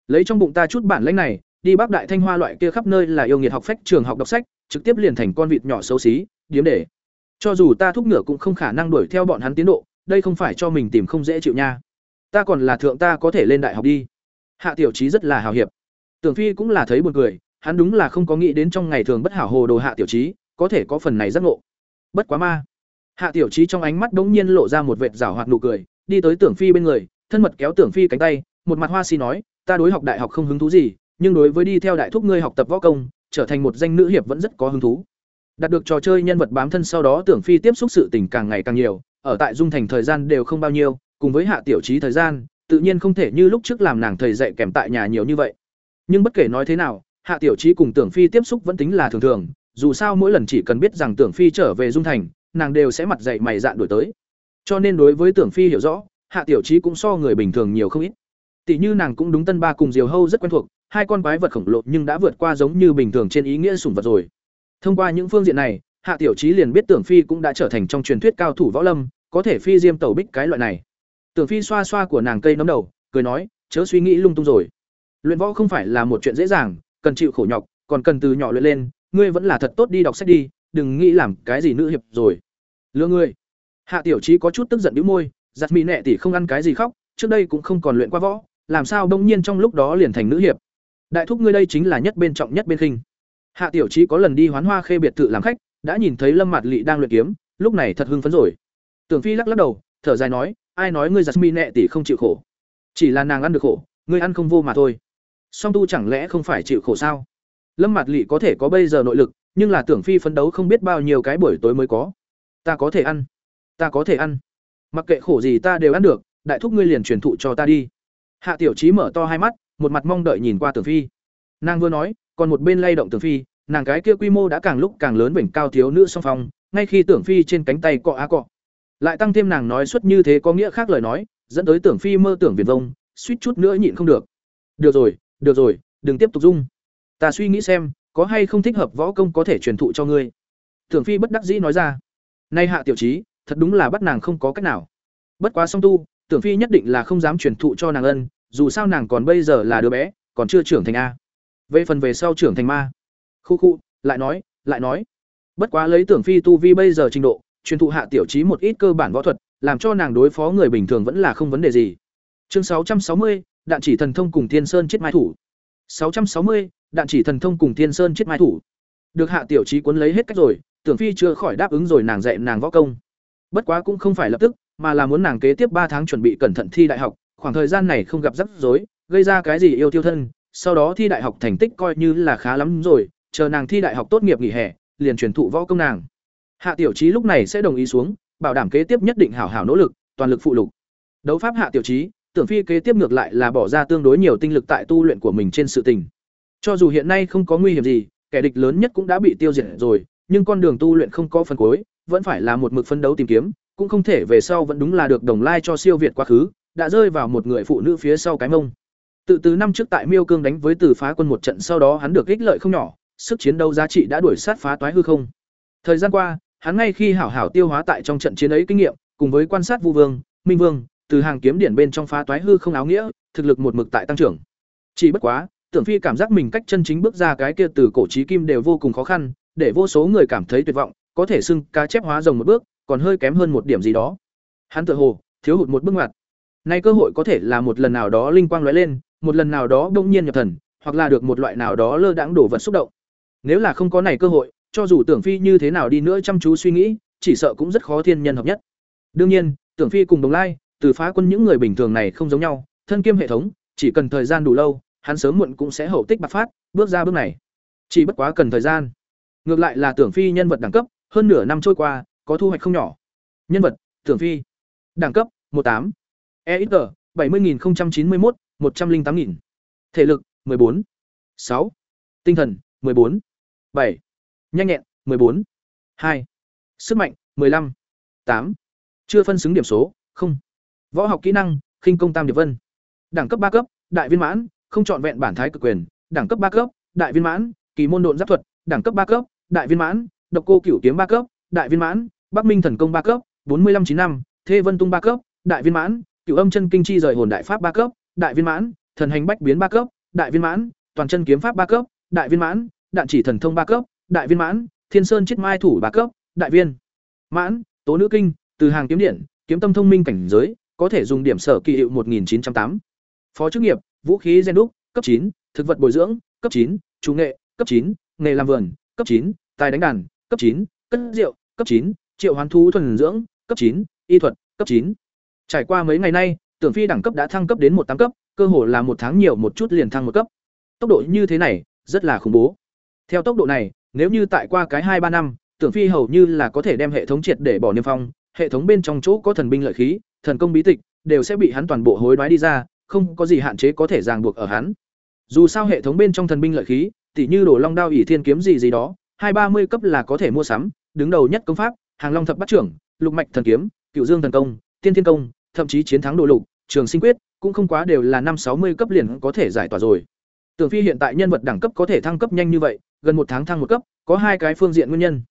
Lấy trong bụng ta chút bản lĩnh này, đi Bắc Đại Thanh Hoa loại kia khắp nơi là yêu nghiệt học phách trường học đọc sách, trực tiếp liền thành con vịt nhỏ xấu xí, điếm để. Cho dù ta thúc ngựa cũng không khả năng đuổi theo bọn hắn tiến độ, đây không phải cho mình tìm không dễ chịu nha. Ta còn là thượng ta có thể lên đại học đi. Hạ Tiểu trí rất là hào hiệp. Tưởng Phi cũng là thấy buồn cười, hắn đúng là không có nghĩ đến trong ngày thường bất hảo hồ đồ Hạ Tiểu trí có thể có phần này giác ngộ. Bất quá ma. Hạ Tiểu trí trong ánh mắt bỗng nhiên lộ ra một vệt rảo hoạt nụ cười, đi tới Tưởng Phi bên người, thân mật kéo Tưởng Phi cánh tay, một mặt hoa si nói, ta đối học đại học không hứng thú gì, nhưng đối với đi theo đại thúc ngươi học tập võ công, trở thành một danh nữ hiệp vẫn rất có hứng thú. Đạt được trò chơi nhân vật bám thân sau đó Tưởng Phi tiếp xúc sự tình càng ngày càng nhiều, ở tại dung thành thời gian đều không bao nhiêu cùng với hạ tiểu trí thời gian, tự nhiên không thể như lúc trước làm nàng thầy dạy kèm tại nhà nhiều như vậy. Nhưng bất kể nói thế nào, hạ tiểu trí cùng tưởng phi tiếp xúc vẫn tính là thường thường, dù sao mỗi lần chỉ cần biết rằng tưởng phi trở về dung thành, nàng đều sẽ mặt dạy mày dạn đổi tới. Cho nên đối với tưởng phi hiểu rõ, hạ tiểu trí cũng so người bình thường nhiều không ít. Tỷ như nàng cũng đúng tân ba cùng diều hâu rất quen thuộc, hai con quái vật khổng lồ nhưng đã vượt qua giống như bình thường trên ý nghĩa sủng vật rồi. Thông qua những phương diện này, hạ tiểu trí liền biết tưởng phi cũng đã trở thành trong truyền thuyết cao thủ võ lâm, có thể phi diêm tẩu bích cái loại này tưởng phi xoa xoa của nàng cây nấm đầu, cười nói, chớ suy nghĩ lung tung rồi. Luyện võ không phải là một chuyện dễ dàng, cần chịu khổ nhọc, còn cần từ nhỏ luyện lên, ngươi vẫn là thật tốt đi đọc sách đi, đừng nghĩ làm cái gì nữ hiệp rồi. Lừa ngươi. Hạ tiểu trí có chút tức giận bĩu môi giặt mỹ nệ tỷ không ăn cái gì khóc, trước đây cũng không còn luyện qua võ, làm sao đông nhiên trong lúc đó liền thành nữ hiệp? Đại thúc ngươi đây chính là nhất bên trọng nhất bên khinh. Hạ tiểu trí có lần đi hoán hoa khê biệt thự làm khách, đã nhìn thấy lâm mạt Lệ đang luyện kiếm, lúc này thật hưng phấn rồi. Tưởng phi lắc lắc đầu, thở dài nói ai nói ngươi giặt mi nẹ tỷ không chịu khổ? Chỉ là nàng ăn được khổ, ngươi ăn không vô mà thôi. Song tu chẳng lẽ không phải chịu khổ sao? Lâm mạt lỵ có thể có bây giờ nội lực, nhưng là tưởng phi phấn đấu không biết bao nhiêu cái buổi tối mới có. Ta có thể ăn. Ta có thể ăn. Mặc kệ khổ gì ta đều ăn được, đại thúc ngươi liền truyền thụ cho ta đi. Hạ tiểu trí mở to hai mắt, một mặt mong đợi nhìn qua tưởng phi. Nàng vừa nói, còn một bên lay động tưởng phi, nàng cái kia quy mô đã càng lúc càng lớn vểnh cao thiếu nữ song phong, ngay khi tưởng phi trên cánh tay cọ á cọ lại tăng thêm nàng nói suất như thế có nghĩa khác lời nói, dẫn tới tưởng phi mơ tưởng viền vông, suýt chút nữa nhịn không được. Được rồi được rồi, đừng tiếp tục dung. Ta suy nghĩ xem, có hay không thích hợp võ công có thể truyền thụ cho ngươi. Tưởng phi bất đắc dĩ nói ra. Nay hạ tiểu trí, thật đúng là bắt nàng không có cách nào. Bất quá song tu, tưởng phi nhất định là không dám truyền thụ cho nàng ân, dù sao nàng còn bây giờ là đứa bé, còn chưa trưởng thành a. Về phần về sau trưởng thành ma. Khu khu, lại nói lại nói. Bất quá lấy tưởng phi tu vi bây giờ trình độ truyền thụ hạ tiểu trí một ít cơ bản võ thuật làm cho nàng đối phó người bình thường vẫn là không vấn đề gì chương sáu trăm sáu mươi đạn chỉ thần thông cùng thiên sơn chết mai thủ 660, đạn chỉ thần thông cùng Thiên Sơn chết mai thủ. Được Hạ Tiểu trí cuốn lấy hết cách rồi, Tưởng Phi chưa khỏi đáp ứng rồi nàng dạy nàng võ công. Bất quá cũng không phải lập tức, mà là muốn nàng kế tiếp ba tháng chuẩn bị cẩn thận thi đại học, khoảng thời gian này không gặp rắc rối, gây ra cái gì yêu tiêu thân, sau đó thi đại học thành tích coi như là khá lắm rồi, chờ nàng thi đại học tốt nghiệp nghỉ hè, liền truyền thụ võ công nàng. Hạ Tiểu Chí lúc này sẽ đồng ý xuống, bảo đảm kế tiếp nhất định hảo hảo nỗ lực, toàn lực phụ lục. Đấu pháp Hạ Tiểu Chí, Tưởng Phi kế tiếp ngược lại là bỏ ra tương đối nhiều tinh lực tại tu luyện của mình trên sự tình. Cho dù hiện nay không có nguy hiểm gì, kẻ địch lớn nhất cũng đã bị tiêu diệt rồi, nhưng con đường tu luyện không có phần cuối, vẫn phải là một mực phân đấu tìm kiếm, cũng không thể về sau vẫn đúng là được đồng lai cho siêu việt quá khứ, đã rơi vào một người phụ nữ phía sau cái mông. Tự từ năm trước tại Miêu Cương đánh với Từ Phá Quân một trận sau đó hắn được ích lợi không nhỏ, sức chiến đấu giá trị đã đuổi sát phá toái hư không. Thời gian qua, hắn ngay khi hảo hảo tiêu hóa tại trong trận chiến ấy kinh nghiệm, cùng với quan sát Vu Vương, Minh Vương, từ hàng kiếm điển bên trong phá toái hư không áo nghĩa, thực lực một mực tại tăng trưởng. Chỉ bất quá, Tưởng Phi cảm giác mình cách chân chính bước ra cái kia từ cổ chí kim đều vô cùng khó khăn, để vô số người cảm thấy tuyệt vọng, có thể xưng cá chép hóa rồng một bước, còn hơi kém hơn một điểm gì đó. Hắn tự hồ thiếu hụt một bước ngoặt. Nay cơ hội có thể là một lần nào đó linh quang lóe lên, một lần nào đó đông nhiên nhập thần, hoặc là được một loại nào đó lơ đãng đổ vật xúc động. Nếu là không có này cơ hội, cho dù Tưởng Phi như thế nào đi nữa chăm chú suy nghĩ, chỉ sợ cũng rất khó thiên nhân hợp nhất. Đương nhiên, Tưởng Phi cùng Đồng Lai, từ phá quân những người bình thường này không giống nhau, thân kiêm hệ thống, chỉ cần thời gian đủ lâu, hắn sớm muộn cũng sẽ hậu tích bạc phát, bước ra bước này. Chỉ bất quá cần thời gian. Ngược lại là Tưởng Phi nhân vật đẳng cấp, hơn nửa năm trôi qua, có thu hoạch không nhỏ. Nhân vật, Tưởng Phi. Đẳng cấp, 18. EXG, 70091, 108000. Thể lực, 14. 6. Tinh thần, 14. 7. Nhanh nhẹn, 14. 2. Sức mạnh, 15. 8. Chưa phân xứng điểm số, không. Võ học kỹ năng, khinh công tam điệp vân. Đẳng cấp ba cấp, đại viên mãn, không chọn vẹn bản thái cực quyền, đẳng cấp ba cấp, đại viên mãn, kỳ môn độn giáp thuật, đẳng cấp ba cấp, đại viên mãn, độc cô cửu kiếm ba cấp, đại viên mãn, bắc minh thần công ba cấp, bốn mươi năm chín năm, thê vân tung ba cấp, đại viên mãn, cửu âm chân kinh chi rời hồn đại pháp ba cấp, đại viên mãn, thần hành bách biến ba cấp, đại viên mãn, toàn chân kiếm pháp ba cấp, đại viên mãn, đạn chỉ thần thông ba cấp, đại viên mãn, thiên sơn chiết mai thủ bà cấp, đại viên mãn, tố nữ kinh, từ hàng kiếm điện, kiếm tâm thông minh cảnh giới, có thể dùng điểm sở kỳ hiệu 1908. Phó chức nghiệp, vũ khí gen đúc, cấp 9, thực vật bồi dưỡng, cấp 9, chủ nghệ, cấp 9, nghề làm vườn, cấp 9, tài đánh đàn, cấp 9, cất rượu, cấp 9, triệu hoán thú thuần dưỡng, cấp 9, y thuật, cấp 9. Trải qua mấy ngày nay, Tưởng Phi đẳng cấp đã thăng cấp đến một tám cấp, cơ hồ là một tháng nhiều một chút liền thăng một cấp. Tốc độ như thế này, rất là khủng bố. Theo tốc độ này, nếu như tại qua cái hai ba năm, Tưởng Phi hầu như là có thể đem hệ thống triệt để bỏ niêm phong, hệ thống bên trong chỗ có thần binh lợi khí, thần công bí tịch đều sẽ bị hắn toàn bộ hối đoái đi ra, không có gì hạn chế có thể ràng buộc ở hắn. Dù sao hệ thống bên trong thần binh lợi khí, tỉ như đổ long đao ỷ thiên kiếm gì gì đó, hai ba mươi cấp là có thể mua sắm, đứng đầu nhất công pháp, hàng long thập bát trưởng, lục mạch thần kiếm, cựu dương thần công, tiên thiên công, thậm chí chiến thắng đồ lục, trường sinh quyết, cũng không quá đều là năm sáu mươi cấp liền có thể giải tỏa rồi. Tưởng Phi hiện tại nhân vật đẳng cấp có thể thăng cấp nhanh như vậy, gần một tháng thăng một cấp, có hai cái phương diện nguyên nhân.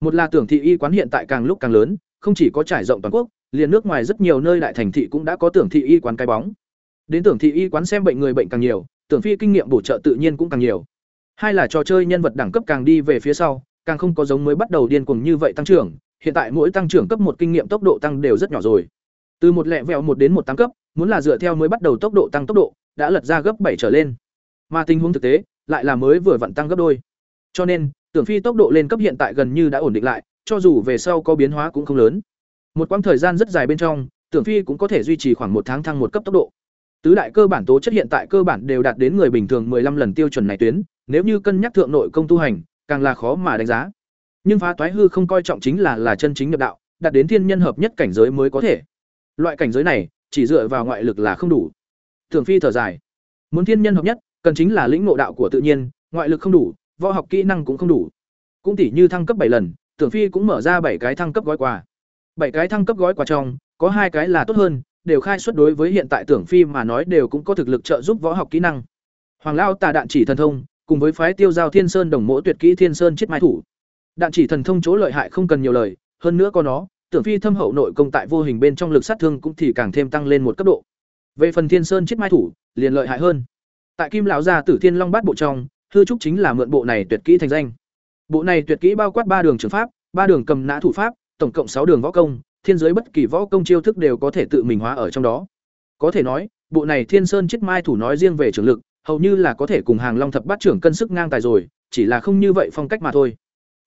Một là Tưởng thị y quán hiện tại càng lúc càng lớn, không chỉ có trải rộng toàn quốc, liền nước ngoài rất nhiều nơi đại thành thị cũng đã có Tưởng thị y quán cái bóng. Đến Tưởng thị y quán xem bệnh người bệnh càng nhiều, Tưởng Phi kinh nghiệm bổ trợ tự nhiên cũng càng nhiều. Hai là trò chơi nhân vật đẳng cấp càng đi về phía sau, càng không có giống mới bắt đầu điên cuồng như vậy tăng trưởng, hiện tại mỗi tăng trưởng cấp một kinh nghiệm tốc độ tăng đều rất nhỏ rồi. Từ một lẹ vẹo một đến một tám cấp, muốn là dựa theo mới bắt đầu tốc độ tăng tốc độ, đã lật ra gấp bảy trở lên. Mà tình huống thực tế lại là mới vừa vặn tăng gấp đôi. Cho nên, Tưởng Phi tốc độ lên cấp hiện tại gần như đã ổn định lại, cho dù về sau có biến hóa cũng không lớn. Một quãng thời gian rất dài bên trong, Tưởng Phi cũng có thể duy trì khoảng một tháng thăng một cấp tốc độ. Tứ đại cơ bản tố chất hiện tại cơ bản đều đạt đến người bình thường 15 lần tiêu chuẩn này tuyến, nếu như cân nhắc thượng nội công tu hành, càng là khó mà đánh giá. Nhưng phá toái hư không coi trọng chính là là chân chính nhập đạo, đạt đến thiên nhân hợp nhất cảnh giới mới có thể. Loại cảnh giới này, chỉ dựa vào ngoại lực là không đủ. Tưởng Phi thở dài, muốn thiên nhân hợp nhất, cần chính là lĩnh ngộ đạo của tự nhiên, ngoại lực không đủ, võ học kỹ năng cũng không đủ. Cũng tỷ như thăng cấp bảy lần, Tưởng Phi cũng mở ra bảy cái thăng cấp gói quà. bảy cái thăng cấp gói quà trong, có hai cái là tốt hơn, đều khai xuất đối với hiện tại Tưởng Phi mà nói đều cũng có thực lực trợ giúp võ học kỹ năng. Hoàng Lao Tà đạn chỉ thần thông, cùng với phái Tiêu Giao Thiên Sơn đồng mỗ tuyệt kỹ Thiên Sơn chết mai thủ. Đạn chỉ thần thông chỗ lợi hại không cần nhiều lời, hơn nữa có nó, Tưởng Phi thâm hậu nội công tại vô hình bên trong lực sát thương cũng thì càng thêm tăng lên một cấp độ. Về phần Thiên Sơn chết mai thủ, liền lợi hại hơn. Tại Kim lão gia Tử Thiên Long Bát bộ trong, hư trúc chính là mượn bộ này tuyệt kỹ thành danh. Bộ này tuyệt kỹ bao quát ba đường trường pháp, ba đường cầm nã thủ pháp, tổng cộng sáu đường võ công, thiên giới bất kỳ võ công chiêu thức đều có thể tự mình hóa ở trong đó. Có thể nói, bộ này Thiên Sơn Chiết mai thủ nói riêng về trường lực, hầu như là có thể cùng Hàng Long thập bát trưởng cân sức ngang tài rồi, chỉ là không như vậy phong cách mà thôi.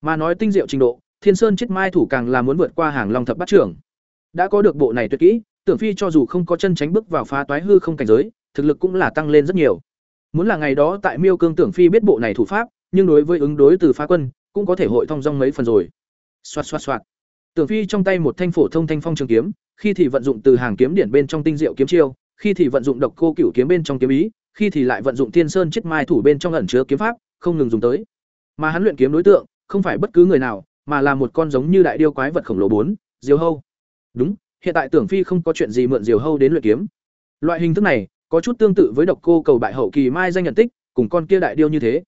Mà nói tinh diệu trình độ, Thiên Sơn Chiết mai thủ càng là muốn vượt qua Hàng Long thập bát trưởng. Đã có được bộ này tuyệt kỹ, Tưởng Phi cho dù không có chân tránh bước vào phá toái hư không cảnh giới, thực lực cũng là tăng lên rất nhiều. Muốn là ngày đó tại Miêu Cương Tưởng Phi biết bộ này thủ pháp, nhưng đối với ứng đối từ phá quân, cũng có thể hội thông dong mấy phần rồi. xoát xoát xoát Tưởng Phi trong tay một thanh phổ thông thanh phong trường kiếm, khi thì vận dụng từ hàng kiếm điển bên trong tinh diệu kiếm chiêu, khi thì vận dụng độc cô cửu kiếm bên trong kiếm ý, khi thì lại vận dụng tiên sơn chết mai thủ bên trong ẩn chứa kiếm pháp, không ngừng dùng tới. Mà hắn luyện kiếm đối tượng, không phải bất cứ người nào, mà là một con giống như đại điêu quái vật khổng lồ bốn, Diều Hâu. Đúng, hiện tại Tưởng Phi không có chuyện gì mượn Diều Hâu đến luyện kiếm. Loại hình thức này, có chút tương tự với độc cô cầu bại hậu kỳ mai danh nhận tích, cùng con kia đại điêu như thế.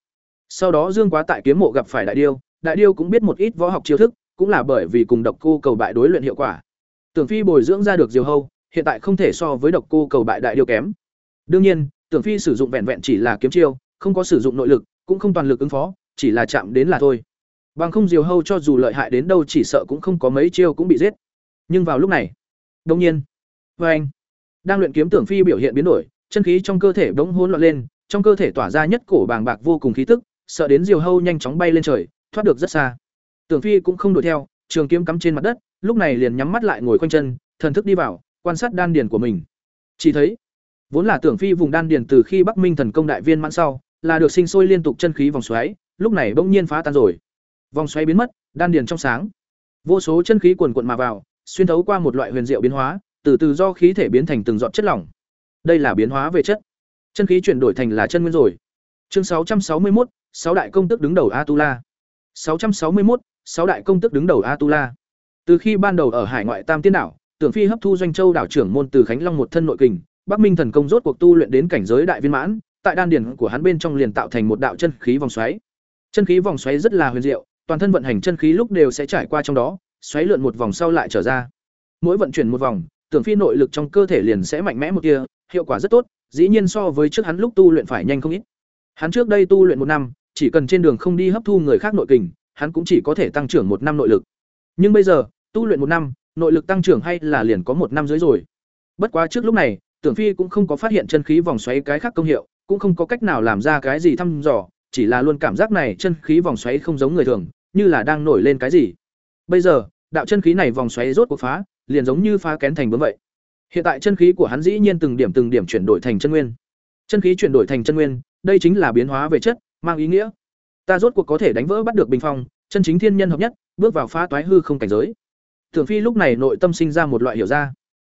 Sau đó Dương Quá tại kiếm mộ gặp phải đại điêu, đại điêu cũng biết một ít võ học chiêu thức, cũng là bởi vì cùng độc cô cầu bại đối luyện hiệu quả. Tưởng Phi bồi dưỡng ra được Diều Hâu, hiện tại không thể so với độc cô cầu bại đại điêu kém. Đương nhiên, Tưởng Phi sử dụng vẹn vẹn chỉ là kiếm chiêu, không có sử dụng nội lực, cũng không toàn lực ứng phó, chỉ là chạm đến là thôi. Bằng không Diều Hâu cho dù lợi hại đến đâu chỉ sợ cũng không có mấy chiêu cũng bị giết. Nhưng vào lúc này, đông nhiên, vê anh, đang luyện kiếm Tưởng Phi biểu hiện biến đổi, chân khí trong cơ thể bỗng hỗn loạn lên, trong cơ thể tỏa ra nhất cổ bàng bạc vô cùng khí tức, sợ đến Diều Hâu nhanh chóng bay lên trời, thoát được rất xa. Tưởng Phi cũng không đuổi theo, trường kiếm cắm trên mặt đất, lúc này liền nhắm mắt lại ngồi quanh chân, thần thức đi vào, quan sát đan điền của mình. Chỉ thấy, vốn là Tưởng Phi vùng đan điền từ khi Bắc Minh thần công đại viên mãn sau, là được sinh sôi liên tục chân khí vòng xoáy, lúc này bỗng nhiên phá tan rồi. Vòng xoáy biến mất, đan điền trong sáng. Vô số chân khí cuồn cuộn mà vào, xuyên thấu qua một loại huyền diệu biến hóa, từ từ do khí thể biến thành từng giọt chất lỏng. Đây là biến hóa về chất. Chân khí chuyển đổi thành là chân nguyên rồi. Chương 661, sáu đại công tức đứng đầu Atula. 661, sáu đại công tức đứng đầu Atula. Từ khi ban đầu ở hải ngoại Tam Tiên đảo, Tưởng Phi hấp thu doanh châu đảo trưởng môn từ Khánh Long một thân nội kình, Bắc Minh thần công rốt cuộc tu luyện đến cảnh giới đại viên mãn, tại đan điển của hắn bên trong liền tạo thành một đạo chân khí vòng xoáy. Chân khí vòng xoáy rất là huyền diệu, toàn thân vận hành chân khí lúc đều sẽ trải qua trong đó, xoáy lượn một vòng sau lại trở ra. Mỗi vận chuyển một vòng, Tưởng Phi nội lực trong cơ thể liền sẽ mạnh mẽ một tia, hiệu quả rất tốt, dĩ nhiên so với trước hắn lúc tu luyện phải nhanh không ít. Hắn trước đây tu luyện một năm, chỉ cần trên đường không đi hấp thu người khác nội kình, hắn cũng chỉ có thể tăng trưởng một năm nội lực. Nhưng bây giờ, tu luyện một năm, nội lực tăng trưởng hay là liền có một năm dưới rồi. Bất quá trước lúc này, Tưởng Phi cũng không có phát hiện chân khí vòng xoáy cái khác công hiệu, cũng không có cách nào làm ra cái gì thăm dò, chỉ là luôn cảm giác này chân khí vòng xoáy không giống người thường, như là đang nổi lên cái gì. Bây giờ, đạo chân khí này vòng xoáy rốt cuộc phá, liền giống như phá kén thành bướm vậy. Hiện tại chân khí của hắn dĩ nhiên từng điểm từng điểm chuyển đổi thành chân nguyên. Chân khí chuyển đổi thành chân nguyên, đây chính là biến hóa về chất, mang ý nghĩa ta rốt cuộc có thể đánh vỡ bắt được bình phong, chân chính thiên nhân hợp nhất, bước vào phá toái hư không cảnh giới. Tưởng Phi lúc này nội tâm sinh ra một loại hiểu ra.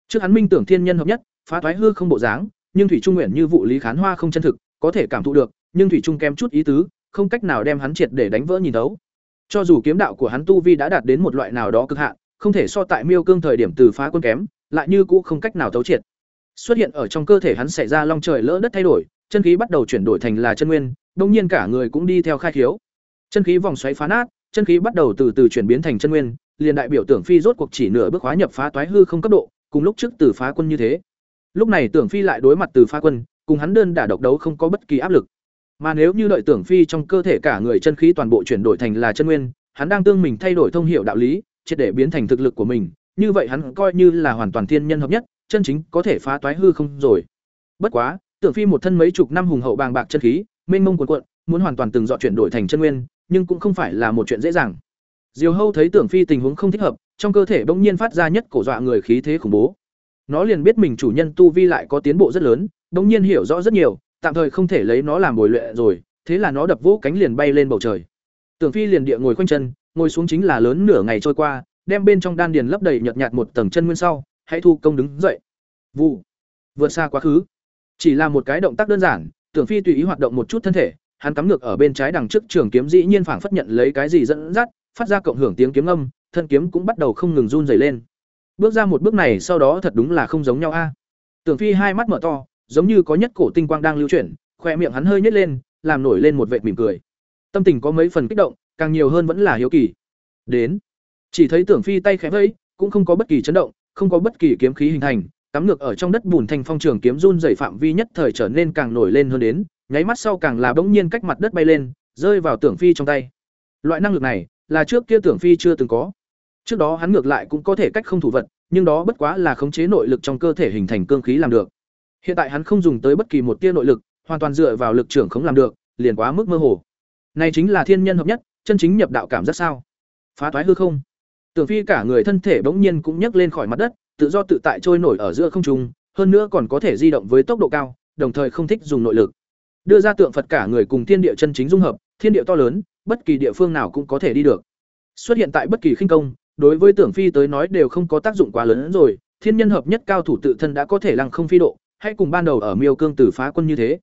Trước hắn minh tưởng thiên nhân hợp nhất, phá toái hư không bộ dáng, nhưng thủy trung nguyện như vụ lý khán hoa không chân thực, có thể cảm thụ được, nhưng thủy trung kém chút ý tứ, không cách nào đem hắn triệt để đánh vỡ nhìn đấu. Cho dù kiếm đạo của hắn tu vi đã đạt đến một loại nào đó cực hạn, không thể so tại Miêu Cương thời điểm từ phá quân kém, lại như cũ không cách nào thấu triệt. Xuất hiện ở trong cơ thể hắn xảy ra long trời lỡ đất thay đổi, chân khí bắt đầu chuyển đổi thành là chân nguyên, đồng nhiên cả người cũng đi theo khai khiếu. Chân khí vòng xoáy phá nát, chân khí bắt đầu từ từ chuyển biến thành chân nguyên, liền đại biểu tưởng phi rốt cuộc chỉ nửa bước hóa nhập phá toái hư không cấp độ, cùng lúc trước từ phá quân như thế. Lúc này tưởng phi lại đối mặt từ phá quân, cùng hắn đơn đả độc đấu không có bất kỳ áp lực. Mà nếu như đợi tưởng phi trong cơ thể cả người chân khí toàn bộ chuyển đổi thành là chân nguyên, hắn đang tương mình thay đổi thông hiểu đạo lý, triệt để biến thành thực lực của mình, như vậy hắn coi như là hoàn toàn thiên nhân hợp nhất, chân chính có thể phá toái hư không rồi. Bất quá, tưởng phi một thân mấy chục năm hùng hậu bàng bạc chân khí, mênh mông cuồn cuộn, muốn hoàn toàn từng dọn chuyển đổi thành chân nguyên, nhưng cũng không phải là một chuyện dễ dàng. Diều Hâu thấy Tưởng Phi tình huống không thích hợp, trong cơ thể bỗng nhiên phát ra nhất cổ dọa người khí thế khủng bố. Nó liền biết mình chủ nhân tu vi lại có tiến bộ rất lớn, bỗng nhiên hiểu rõ rất nhiều, tạm thời không thể lấy nó làm bồi luyện rồi, thế là nó đập vỗ cánh liền bay lên bầu trời. Tưởng Phi liền địa ngồi khoanh chân, ngồi xuống chính là lớn nửa ngày trôi qua, đem bên trong đan điền lấp đầy nhợt nhạt một tầng chân nguyên sau, hãy thu công đứng dậy. Vụ, vượt xa quá khứ. Chỉ là một cái động tác đơn giản, Tưởng Phi tùy ý hoạt động một chút thân thể, hắn cắm ngược ở bên trái đằng trước trường kiếm dĩ nhiên phảng phất nhận lấy cái gì dẫn dắt, phát ra cộng hưởng tiếng kiếm âm, thân kiếm cũng bắt đầu không ngừng run rẩy lên. Bước ra một bước này sau đó thật đúng là không giống nhau a. Tưởng Phi hai mắt mở to, giống như có nhất cổ tinh quang đang lưu chuyển, khoe miệng hắn hơi nhếch lên, làm nổi lên một vệt mỉm cười. Tâm tình có mấy phần kích động, càng nhiều hơn vẫn là hiếu kỳ. Đến, chỉ thấy Tưởng Phi tay khẽ vẫy, cũng không có bất kỳ chấn động, không có bất kỳ kiếm khí hình thành, cắm ngược ở trong đất bùn thành phong trường kiếm run rẩy phạm vi nhất thời trở nên càng nổi lên hơn đến, nháy mắt sau càng là bỗng nhiên cách mặt đất bay lên, rơi vào Tưởng Phi trong tay. Loại năng lực này, là trước kia Tưởng Phi chưa từng có. Trước đó hắn ngược lại cũng có thể cách không thủ vật, nhưng đó bất quá là khống chế nội lực trong cơ thể hình thành cương khí làm được. Hiện tại hắn không dùng tới bất kỳ một tia nội lực, hoàn toàn dựa vào lực trưởng không làm được, liền quá mức mơ hồ. Này chính là thiên nhân hợp nhất, chân chính nhập đạo cảm giác sao? Phá toái hư không? Tưởng Phi cả người thân thể bỗng nhiên cũng nhấc lên khỏi mặt đất, tự do tự tại trôi nổi ở giữa không trung, hơn nữa còn có thể di động với tốc độ cao, đồng thời không thích dùng nội lực. Đưa ra tượng Phật cả người cùng thiên địa chân chính dung hợp, thiên địa to lớn, bất kỳ địa phương nào cũng có thể đi được. Xuất hiện tại bất kỳ khinh công, đối với Tưởng Phi tới nói đều không có tác dụng quá lớn hơn rồi, thiên nhân hợp nhất cao thủ tự thân đã có thể lăng không phi độ, hay cùng ban đầu ở Miêu Cương Tử phá quân như thế.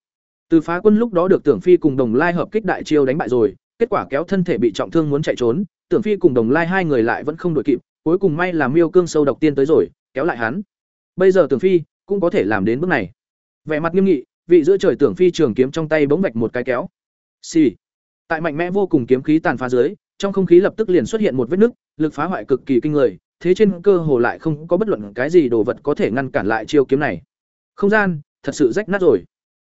Từ phá quân lúc đó được Tưởng Phi cùng Đồng Lai hợp kích đại chiêu đánh bại rồi, kết quả kéo thân thể bị trọng thương muốn chạy trốn, Tưởng Phi cùng Đồng Lai hai người lại vẫn không đuổi kịp, cuối cùng may là Miêu Cương sâu độc tiên tới rồi, kéo lại hắn. Bây giờ Tưởng Phi cũng có thể làm đến bước này. Vẻ mặt nghiêm nghị, vị giữa trời Tưởng Phi trường kiếm trong tay bỗng vạch một cái kéo. Xì. Tại mạnh mẽ vô cùng kiếm khí tàn phá dưới, trong không khí lập tức liền xuất hiện một vết nứt, lực phá hoại cực kỳ kinh người, thế trên cơ hồ lại không có bất luận cái gì đồ vật có thể ngăn cản lại chiêu kiếm này. Không gian thật sự rách nát rồi.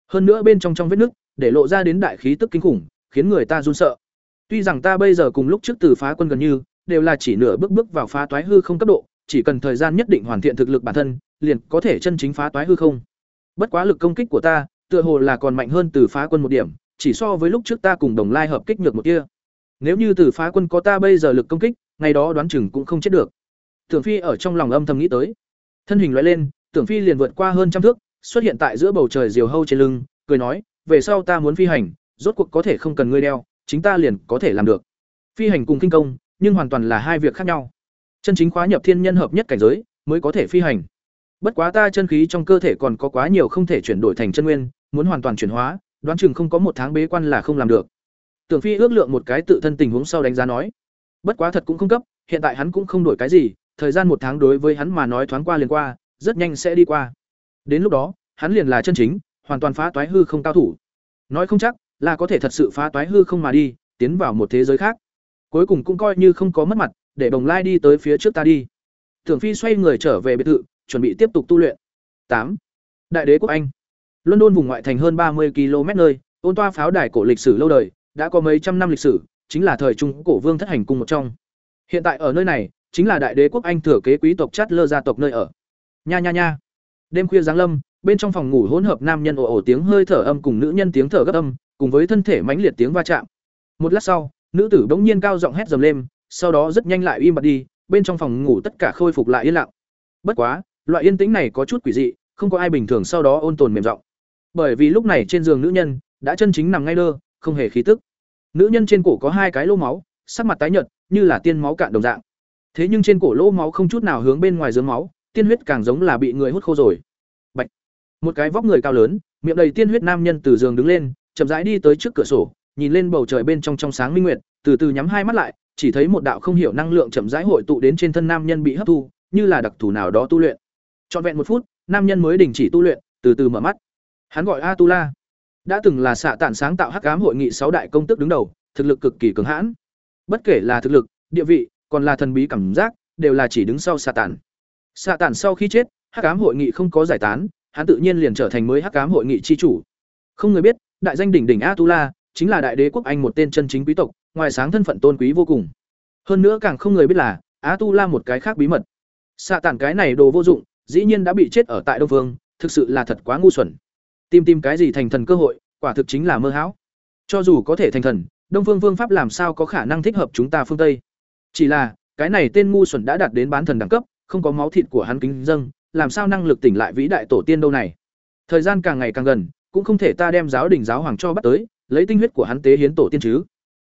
Hơn nữa bên trong trong vết nứt, để lộ ra đến đại khí tức kinh khủng, khiến người ta run sợ. Tuy rằng ta bây giờ cùng lúc trước từ phá quân gần như, đều là chỉ nửa bước bước vào phá toái hư không cấp độ, chỉ cần thời gian nhất định hoàn thiện thực lực bản thân, liền có thể chân chính phá toái hư không. Bất quá lực công kích của ta, tựa hồ là còn mạnh hơn từ phá quân một điểm, chỉ so với lúc trước ta cùng đồng lai hợp kích nhược một kia. Nếu như từ phá quân có ta bây giờ lực công kích, ngày đó đoán chừng cũng không chết được. Tưởng Phi ở trong lòng âm thầm nghĩ tới. Thân hình lóe lên, Tưởng Phi liền vượt qua hơn trăm thước, xuất hiện tại giữa bầu trời diều hâu trên lưng, cười nói, "Về sau ta muốn phi hành, rốt cuộc có thể không cần ngươi đeo, chính ta liền có thể làm được." Phi hành cùng kinh công, nhưng hoàn toàn là hai việc khác nhau. Chân chính khóa nhập thiên nhân hợp nhất cảnh giới, mới có thể phi hành. Bất quá ta chân khí trong cơ thể còn có quá nhiều không thể chuyển đổi thành chân nguyên, muốn hoàn toàn chuyển hóa, đoán chừng không có một tháng bế quan là không làm được. Tưởng Phi ước lượng một cái tự thân tình huống sau đánh giá nói, bất quá thật cũng không cấp, hiện tại hắn cũng không đổi cái gì, thời gian một tháng đối với hắn mà nói thoáng qua liền qua, rất nhanh sẽ đi qua. Đến lúc đó, hắn liền là chân chính, hoàn toàn phá toái hư không cao thủ. Nói không chắc là có thể thật sự phá toái hư không mà đi, tiến vào một thế giới khác. Cuối cùng cũng coi như không có mất mặt, để Đồng Lai đi tới phía trước ta đi. Tưởng Phi xoay người trở về biệt thự, chuẩn bị tiếp tục tu luyện. tám Đại đế quốc Anh. London vùng ngoại thành hơn ba mươi km nơi, ôn toa pháo đài cổ lịch sử lâu đời, đã có mấy trăm năm lịch sử, chính là thời trung cổ vương thất hành cung một trong. Hiện tại ở nơi này, chính là đại đế quốc Anh thừa kế quý tộc Chát Lơ gia tộc nơi ở. Nha nha nha. Đêm khuya giáng lâm, bên trong phòng ngủ hỗn hợp nam nhân ồ ồ tiếng hơi thở âm cùng nữ nhân tiếng thở gấp âm, cùng với thân thể mãnh liệt tiếng va chạm. Một lát sau, nữ tử bỗng nhiên cao giọng hét dầm lên, sau đó rất nhanh lại im bặt đi, bên trong phòng ngủ tất cả khôi phục lại yên lặng. Bất quá, loại yên tĩnh này có chút quỷ dị, không có ai bình thường sau đó ôn tồn mềm giọng. Bởi vì lúc này trên giường nữ nhân đã chân chính nằm ngay lơ không hề khí tức. Nữ nhân trên cổ có hai cái lỗ máu, sắc mặt tái nhợt, như là tiên máu cạn đồng dạng. thế nhưng trên cổ lỗ máu không chút nào hướng bên ngoài dướng máu tiên huyết càng giống là bị người hút khô rồi một cái vóc người cao lớn, miệng đầy tiên huyết nam nhân từ giường đứng lên, chậm rãi đi tới trước cửa sổ, nhìn lên bầu trời bên trong trong sáng minh nguyệt, từ từ nhắm hai mắt lại, chỉ thấy một đạo không hiểu năng lượng chậm rãi hội tụ đến trên thân nam nhân bị hấp thu, như là đặc thù nào đó tu luyện. Trọn vẹn một phút, nam nhân mới đình chỉ tu luyện, từ từ mở mắt. Hắn gọi a tu la đã từng là xạ tản sáng tạo hắc ám hội nghị sáu đại công tức đứng đầu, thực lực cực kỳ cường hãn. Bất kể là thực lực, địa vị, còn là thần bí cảm giác, đều là chỉ đứng sau xạ tản. Xạ tản sau khi chết, hắc ám hội nghị không có giải tán hắn tự nhiên liền trở thành mới hắc ám hội nghị chi chủ. Không người biết, đại danh đỉnh đỉnh atula tu la chính là đại đế quốc anh một tên chân chính quý tộc, ngoài sáng thân phận tôn quý vô cùng. Hơn nữa càng không người biết là, atula tu la một cái khác bí mật. Xạ tản cái này đồ vô dụng, dĩ nhiên đã bị chết ở tại đông phương thực sự là thật quá ngu xuẩn. Tìm tìm cái gì thành thần cơ hội, quả thực chính là mơ hão. Cho dù có thể thành thần, đông phương phương pháp làm sao có khả năng thích hợp chúng ta phương tây? Chỉ là, cái này tên ngu xuẩn đã đạt đến bán thần đẳng cấp, không có máu thịt của hắn kính dâng làm sao năng lực tỉnh lại vĩ đại tổ tiên đâu này? Thời gian càng ngày càng gần, cũng không thể ta đem giáo đình giáo hoàng cho bắt tới, lấy tinh huyết của hắn tế hiến tổ tiên chứ.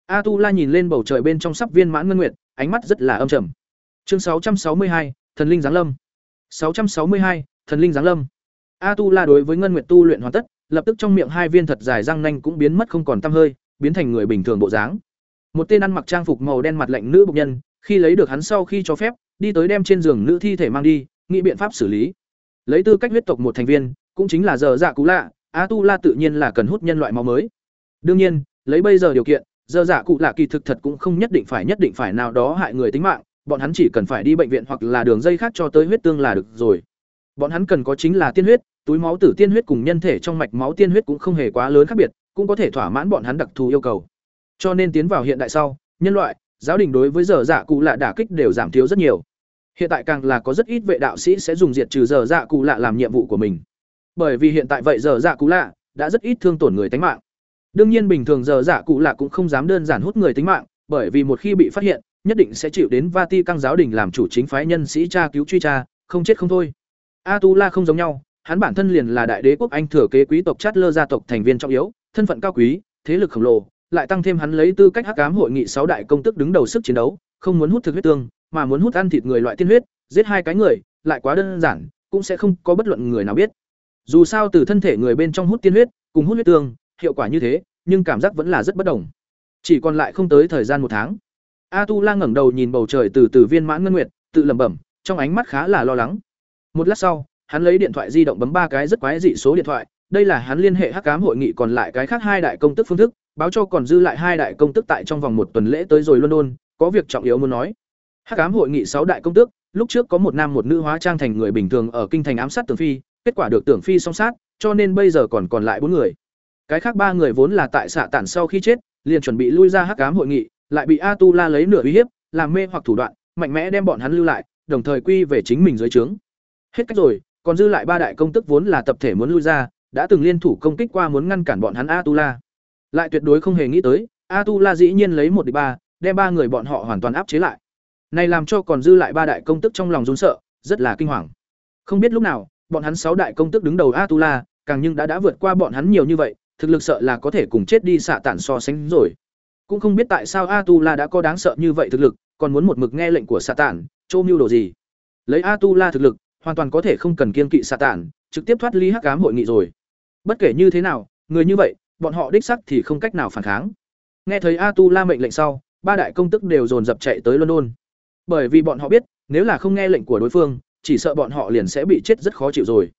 A tu la nhìn lên bầu trời bên trong sắp viên mãn ngân nguyệt, ánh mắt rất là âm trầm. Chương sáu trăm sáu mươi hai, thần linh giáng lâm. sáu trăm sáu mươi hai, thần linh giáng lâm. A tu la đối với ngân nguyệt tu luyện hoàn tất, lập tức trong miệng hai viên thật dài răng nanh cũng biến mất không còn tăm hơi, biến thành người bình thường bộ dáng. Một tên ăn mặc trang phục màu đen mặt lạnh nữ bộc nhân, khi lấy được hắn sau khi cho phép, đi tới đem trên giường nữ thi thể mang đi nghĩ biện pháp xử lý. Lấy tư cách huyết tộc một thành viên, cũng chính là giờ dạ cú lạ a tu la tự nhiên là cần hút nhân loại máu mới. Đương nhiên, lấy bây giờ điều kiện, giờ dạ cụ lạ kỳ thực thật cũng không nhất định phải nhất định phải nào đó hại người tính mạng, bọn hắn chỉ cần phải đi bệnh viện hoặc là đường dây khác cho tới huyết tương là được rồi. Bọn hắn cần có chính là tiên huyết, túi máu tử tiên huyết cùng nhân thể trong mạch máu tiên huyết cũng không hề quá lớn khác biệt, cũng có thể thỏa mãn bọn hắn đặc thù yêu cầu. Cho nên tiến vào hiện đại sau, nhân loại, giáo đình đối với giờ dạ cụ lạ đả kích đều giảm thiếu rất nhiều hiện tại càng là có rất ít vệ đạo sĩ sẽ dùng diệt trừ giờ dạ cụ lạ làm nhiệm vụ của mình. Bởi vì hiện tại vậy giờ dạ cụ lạ đã rất ít thương tổn người tính mạng. Đương nhiên bình thường giờ dạ cụ lạ cũng không dám đơn giản hút người tính mạng, bởi vì một khi bị phát hiện, nhất định sẽ chịu đến vati căng giáo đình làm chủ chính phái nhân sĩ tra cứu truy tra, không chết không thôi. A tu la không giống nhau, hắn bản thân liền là đại đế quốc anh thừa kế quý tộc chát lơ gia tộc thành viên trọng yếu, thân phận cao quý, thế lực khổng lồ, lại tăng thêm hắn lấy tư cách hắc ám hội nghị sáu đại công tức đứng đầu sức chiến đấu, không muốn hút thực huyết tương mà muốn hút ăn thịt người loại tiên huyết, giết hai cái người, lại quá đơn giản, cũng sẽ không có bất luận người nào biết. Dù sao từ thân thể người bên trong hút tiên huyết, cùng hút huyết tương, hiệu quả như thế, nhưng cảm giác vẫn là rất bất đồng. Chỉ còn lại không tới thời gian một tháng. A tu la ngẩng đầu nhìn bầu trời từ từ viên mãn ngân nguyệt, tự lẩm bẩm, trong ánh mắt khá là lo lắng. Một lát sau, hắn lấy điện thoại di động bấm ba cái rất quái dị số điện thoại, đây là hắn liên hệ hắc cám hội nghị còn lại cái khác hai đại công tức phương thức, báo cho còn dư lại hai đại công tức tại trong vòng một tuần lễ tới rồi london, có việc trọng yếu muốn nói hắc Ám hội nghị sáu đại công tước, lúc trước có một nam một nữ hóa trang thành người bình thường ở kinh thành ám sát tưởng phi, kết quả được tưởng phi song sát, cho nên bây giờ còn còn lại bốn người. Cái khác ba người vốn là tại xạ tản sau khi chết, liền chuẩn bị lui ra hắc Ám hội nghị, lại bị a tu la lấy nửa uy hiếp, làm mê hoặc thủ đoạn, mạnh mẽ đem bọn hắn lưu lại, đồng thời quy về chính mình dưới trướng. Hết cách rồi, còn dư lại ba đại công tức vốn là tập thể muốn lui ra, đã từng liên thủ công kích qua muốn ngăn cản bọn hắn a tu la lại tuyệt đối không hề nghĩ tới a tu la dĩ nhiên lấy một địch ba, đem ba người bọn họ hoàn toàn áp chế lại này làm cho còn dư lại ba đại công tức trong lòng run sợ rất là kinh hoàng. Không biết lúc nào bọn hắn sáu đại công tức đứng đầu Atula, càng nhưng đã đã vượt qua bọn hắn nhiều như vậy thực lực sợ là có thể cùng chết đi xạ tản so sánh rồi. Cũng không biết tại sao Atula đã có đáng sợ như vậy thực lực còn muốn một mực nghe lệnh của xạ tản trô mưu đồ gì. Lấy Atula thực lực hoàn toàn có thể không cần kiên kỵ xạ tản trực tiếp thoát ly hắc ám hội nghị rồi. Bất kể như thế nào người như vậy bọn họ đích xác thì không cách nào phản kháng. Nghe thấy Atula mệnh lệnh sau ba đại công tức đều dồn dập chạy tới london bởi vì bọn họ biết nếu là không nghe lệnh của đối phương chỉ sợ bọn họ liền sẽ bị chết rất khó chịu rồi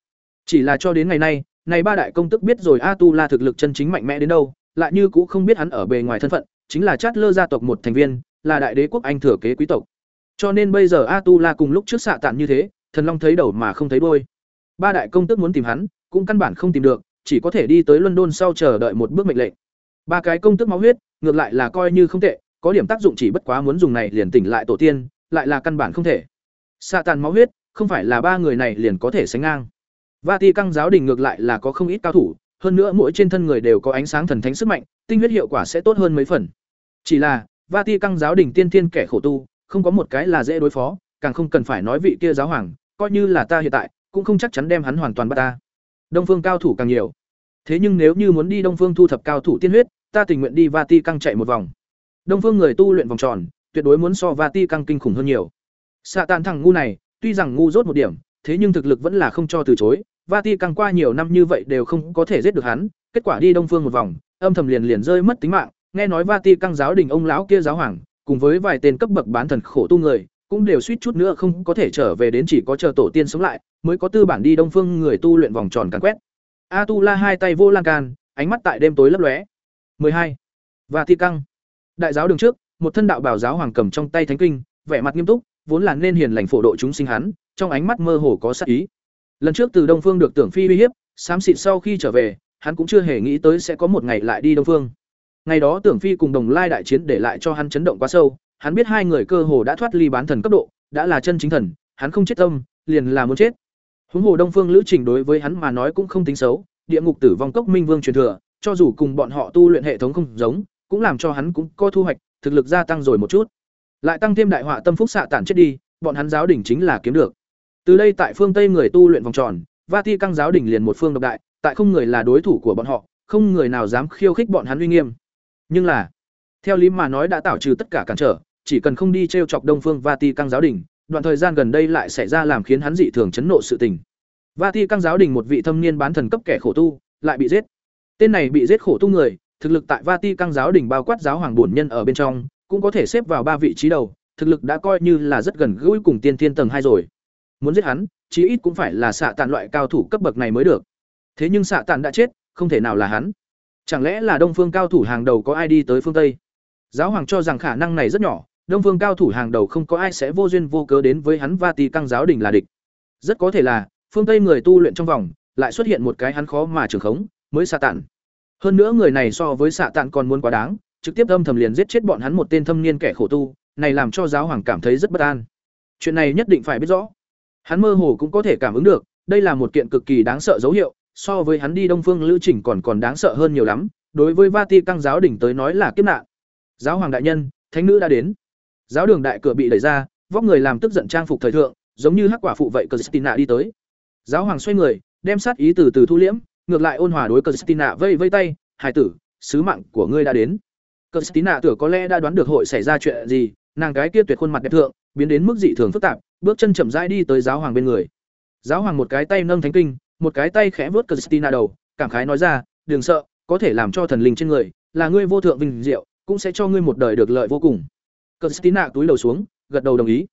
chỉ là cho đến ngày nay này ba đại công tức biết rồi a tu la thực lực chân chính mạnh mẽ đến đâu lại như cũng không biết hắn ở bề ngoài thân phận chính là chát lơ gia tộc một thành viên là đại đế quốc anh thừa kế quý tộc cho nên bây giờ a tu la cùng lúc trước xạ tàn như thế thần long thấy đầu mà không thấy đuôi. Ba đại công tước muốn tìm hắn, cũng căn bản không tìm được, chỉ có thể đi tới London sau chờ đợi một bước mệnh lệnh. Ba cái công tước máu huyết, ngược lại là coi như không tệ, có điểm tác dụng chỉ bất quá muốn dùng này liền tỉnh lại tổ tiên, lại là căn bản không thể. xạ tàn máu huyết, không phải là ba người này liền có thể sánh ngang. Vatican giáo đình ngược lại là có không ít cao thủ, hơn nữa mỗi trên thân người đều có ánh sáng thần thánh sức mạnh, tinh huyết hiệu quả sẽ tốt hơn mấy phần. Chỉ là, Vatican giáo đình tiên tiên kẻ khổ tu, không có một cái là dễ đối phó, càng không cần phải nói vị kia giáo hoàng, coi như là ta hiện tại cũng không chắc chắn đem hắn hoàn toàn bắt ta đông phương cao thủ càng nhiều thế nhưng nếu như muốn đi đông phương thu thập cao thủ tiên huyết ta tình nguyện đi vati căng chạy một vòng đông phương người tu luyện vòng tròn tuyệt đối muốn so vati căng kinh khủng hơn nhiều. Xạ tàn thằng ngu này, tuy rằng ngu dốt một điểm, thế nhưng thực lực vẫn là không cho từ chối. Vati căng qua nhiều năm như vậy đều không có thể giết được hắn, kết quả đi đông phương một vòng, âm thầm liền liền rơi mất tính mạng. Nghe nói vati căng giáo đình ông lão kia giáo hoàng, cùng với vài tên cấp bậc bán thần khổ tu người, cũng đều suýt chút nữa không có thể trở về đến chỉ có chờ tổ tiên sống lại, mới có tư bản đi đông phương người tu luyện vòng tròn càn quét. A tu la hai tay vô lan can, ánh mắt tại đêm tối lấp lóe. 12. và thi căng. Đại giáo đường trước một thân đạo bảo giáo hoàng cầm trong tay thánh kinh, vẻ mặt nghiêm túc, vốn là nên hiền lành phổ độ chúng sinh hắn, trong ánh mắt mơ hồ có sát ý. Lần trước từ đông phương được tưởng phi uy hiếp, xám xịt sau khi trở về, hắn cũng chưa hề nghĩ tới sẽ có một ngày lại đi đông phương. Ngày đó tưởng phi cùng đồng lai đại chiến để lại cho hắn chấn động quá sâu, hắn biết hai người cơ hồ đã thoát ly bán thần cấp độ, đã là chân chính thần, hắn không chết tâm, liền là muốn chết. Huống hồ đông phương lữ trình đối với hắn mà nói cũng không tính xấu, địa ngục tử vong cốc minh vương truyền thừa, cho dù cùng bọn họ tu luyện hệ thống không giống, cũng làm cho hắn cũng có thu hoạch thực lực gia tăng rồi một chút. Lại tăng thêm đại họa tâm phúc xạ tản chết đi, bọn hắn giáo đỉnh chính là kiếm được. Từ đây tại phương tây người tu luyện vòng tròn vati căng giáo đỉnh liền một phương độc đại, tại không người là đối thủ của bọn họ, không người nào dám khiêu khích bọn hắn uy nghiêm. Nhưng là, theo lý mà nói đã tạo trừ tất cả cản trở, chỉ cần không đi t r e o chọc đông phương vati căng giáo đỉnh đoạn thời gian gần đây lại xảy ra làm khiến hắn dị thường chấn nộ sự tình. Vati căng giáo đỉnh một vị thâm niên bán thần cấp kẻ khổ tu, lại bị giết. Tên này bị giết khổ tu người thực lực tại vati giáo đỉnh bao quát giáo hoàng bổn nhân ở bên trong, cũng có thể xếp vào ba vị trí đầu, thực lực đã coi như là rất gần gũi cùng tiên thiên tầng hai rồi. Muốn giết hắn, chí ít cũng phải là xạ tàn loại cao thủ cấp bậc này mới được. Thế nhưng xạ tàn đã chết, không thể nào là hắn. Chẳng lẽ là đông phương cao thủ hàng đầu có ai đi tới phương tây? Giáo hoàng cho rằng khả năng này rất nhỏ, đông phương cao thủ hàng đầu không có ai sẽ vô duyên vô cớ đến với hắn Vatican giáo đình là địch. Rất có thể là, phương tây người tu luyện trong vòng, lại xuất hiện một cái hắn khó mà trường khống, mới xạ tạn hơn nữa người này so với xạ tạn còn muốn quá đáng trực tiếp âm thầm liền giết chết bọn hắn một tên thâm niên kẻ khổ tu này làm cho giáo hoàng cảm thấy rất bất an chuyện này nhất định phải biết rõ Hắn mơ hồ cũng có thể cảm ứng được, đây là một kiện cực kỳ đáng sợ dấu hiệu, so với hắn đi Đông Phương lưu Trình còn còn đáng sợ hơn nhiều lắm, đối với Vati Căng giáo đỉnh tới nói là kiếp nạn. Giáo hoàng đại nhân, thánh nữ đã đến. Giáo đường đại cửa bị đẩy ra, vóc người làm tức giận trang phục thời thượng, giống như hắc quả phụ vậy Christina đi tới. Giáo hoàng xoay người, đem sát ý từ từ thu liễm, ngược lại ôn hòa đối Christina vây vây tay, "Hải tử, sứ mạng của ngươi đã đến." Christina tưởng có lẽ đã đoán được hội xảy ra chuyện gì, nàng gái kia tuyệt khuôn mặt đẹp thượng, biến đến mức dị thường phức tạp, bước chân chậm rãi đi tới giáo hoàng bên người. Giáo hoàng một cái tay nâng thánh kinh, một cái tay khẽ vuốt Christina đầu, cảm khái nói ra, "Đừng sợ, có thể làm cho thần linh trên người, là ngươi vô thượng vinh diệu, cũng sẽ cho ngươi một đời được lợi vô cùng." Christina túi đầu xuống, gật đầu đồng ý.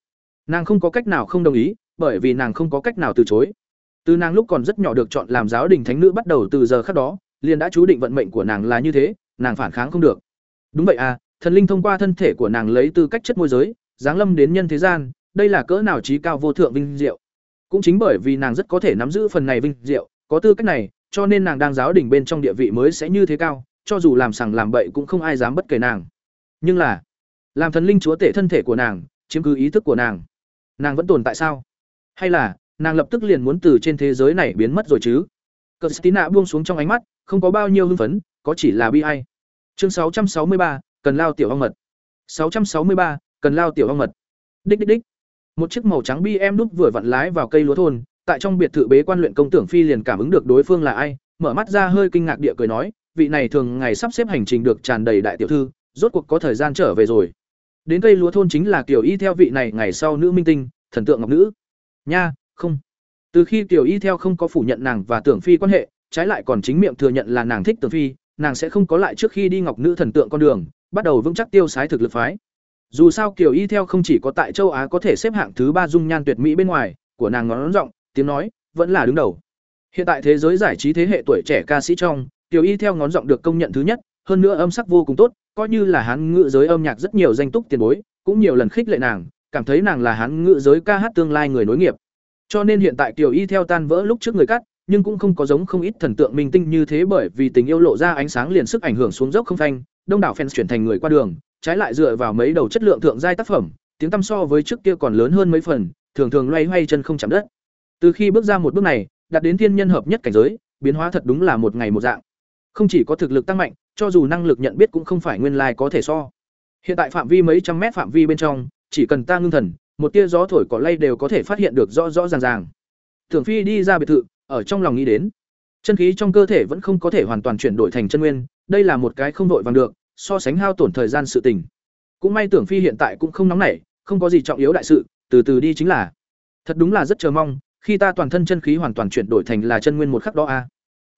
Nàng không có cách nào không đồng ý, bởi vì nàng không có cách nào từ chối. Từ nàng lúc còn rất nhỏ được chọn làm giáo đình thánh nữ bắt đầu từ giờ khắc đó, liền đã chú định vận mệnh của nàng là như thế, nàng phản kháng không được. Đúng vậy à, thần linh thông qua thân thể của nàng lấy tư cách chất môi giới, giáng lâm đến nhân thế gian, đây là cỡ nào trí cao vô thượng vinh diệu. Cũng chính bởi vì nàng rất có thể nắm giữ phần này vinh diệu, có tư cách này, cho nên nàng đang giáo đỉnh bên trong địa vị mới sẽ như thế cao, cho dù làm sằng làm bậy cũng không ai dám bất kể nàng. Nhưng là, làm thần linh chúa tể thân thể của nàng, chiếm cứ ý thức của nàng, nàng vẫn tồn tại sao? Hay là, nàng lập tức liền muốn từ trên thế giới này biến mất rồi chứ? Christina buông xuống trong ánh mắt, không có bao nhiêu hưng phấn, có chỉ là bi ai. Chương 663, cần lao tiểu ong mật. 663, cần lao tiểu ong mật. Đích đích đích. Một chiếc màu trắng bi em đúc vừa vặn lái vào cây lúa thôn, tại trong biệt thự bế quan luyện công tưởng phi liền cảm ứng được đối phương là ai, mở mắt ra hơi kinh ngạc địa cười nói, vị này thường ngày sắp xếp hành trình được tràn đầy đại tiểu thư, rốt cuộc có thời gian trở về rồi. Đến cây lúa thôn chính là kiểu y theo vị này ngày sau nữ minh tinh, thần tượng ngọc nữ. Nha, không. Từ khi tiểu y theo không có phủ nhận nàng và tưởng phi quan hệ, trái lại còn chính miệng thừa nhận là nàng thích tưởng phi, nàng sẽ không có lại trước khi đi ngọc nữ thần tượng con đường, bắt đầu vững chắc tiêu sái thực lực phái. Dù sao kiểu Y theo không chỉ có tại châu Á có thể xếp hạng thứ ba dung nhan tuyệt mỹ bên ngoài, của nàng ngón giọng, tiếng nói, vẫn là đứng đầu. Hiện tại thế giới giải trí thế hệ tuổi trẻ ca sĩ trong, kiểu Y theo ngón giọng được công nhận thứ nhất, hơn nữa âm sắc vô cùng tốt, coi như là hán ngữ giới âm nhạc rất nhiều danh túc tiền bối, cũng nhiều lần khích lệ nàng, cảm thấy nàng là hán ngữ giới ca hát tương lai người nối nghiệp. Cho nên hiện tại Kiều Y theo tan vỡ lúc trước người cắt, nhưng cũng không có giống không ít thần tượng minh tinh như thế bởi vì tình yêu lộ ra ánh sáng liền sức ảnh hưởng xuống dốc không phanh, đông đảo fans chuyển thành người qua đường, trái lại dựa vào mấy đầu chất lượng thượng giai tác phẩm, tiếng tăm so với trước kia còn lớn hơn mấy phần, thường thường loay hoay chân không chạm đất. Từ khi bước ra một bước này, đạt đến thiên nhân hợp nhất cảnh giới, biến hóa thật đúng là một ngày một dạng. Không chỉ có thực lực tăng mạnh, cho dù năng lực nhận biết cũng không phải nguyên lai có thể so. Hiện tại phạm vi mấy trăm mét phạm vi bên trong, chỉ cần ta ngưng thần, một tia gió thổi cỏ lay đều có thể phát hiện được rõ rõ ràng ràng. Thường Phi đi ra biệt thự, ở trong lòng nghĩ đến, chân khí trong cơ thể vẫn không có thể hoàn toàn chuyển đổi thành chân nguyên, đây là một cái không đội vàng được, so sánh hao tổn thời gian sự tình. Cũng may Tưởng Phi hiện tại cũng không nóng nảy, không có gì trọng yếu đại sự, từ từ đi chính là thật đúng là rất chờ mong khi ta toàn thân chân khí hoàn toàn chuyển đổi thành là chân nguyên một khắc đó a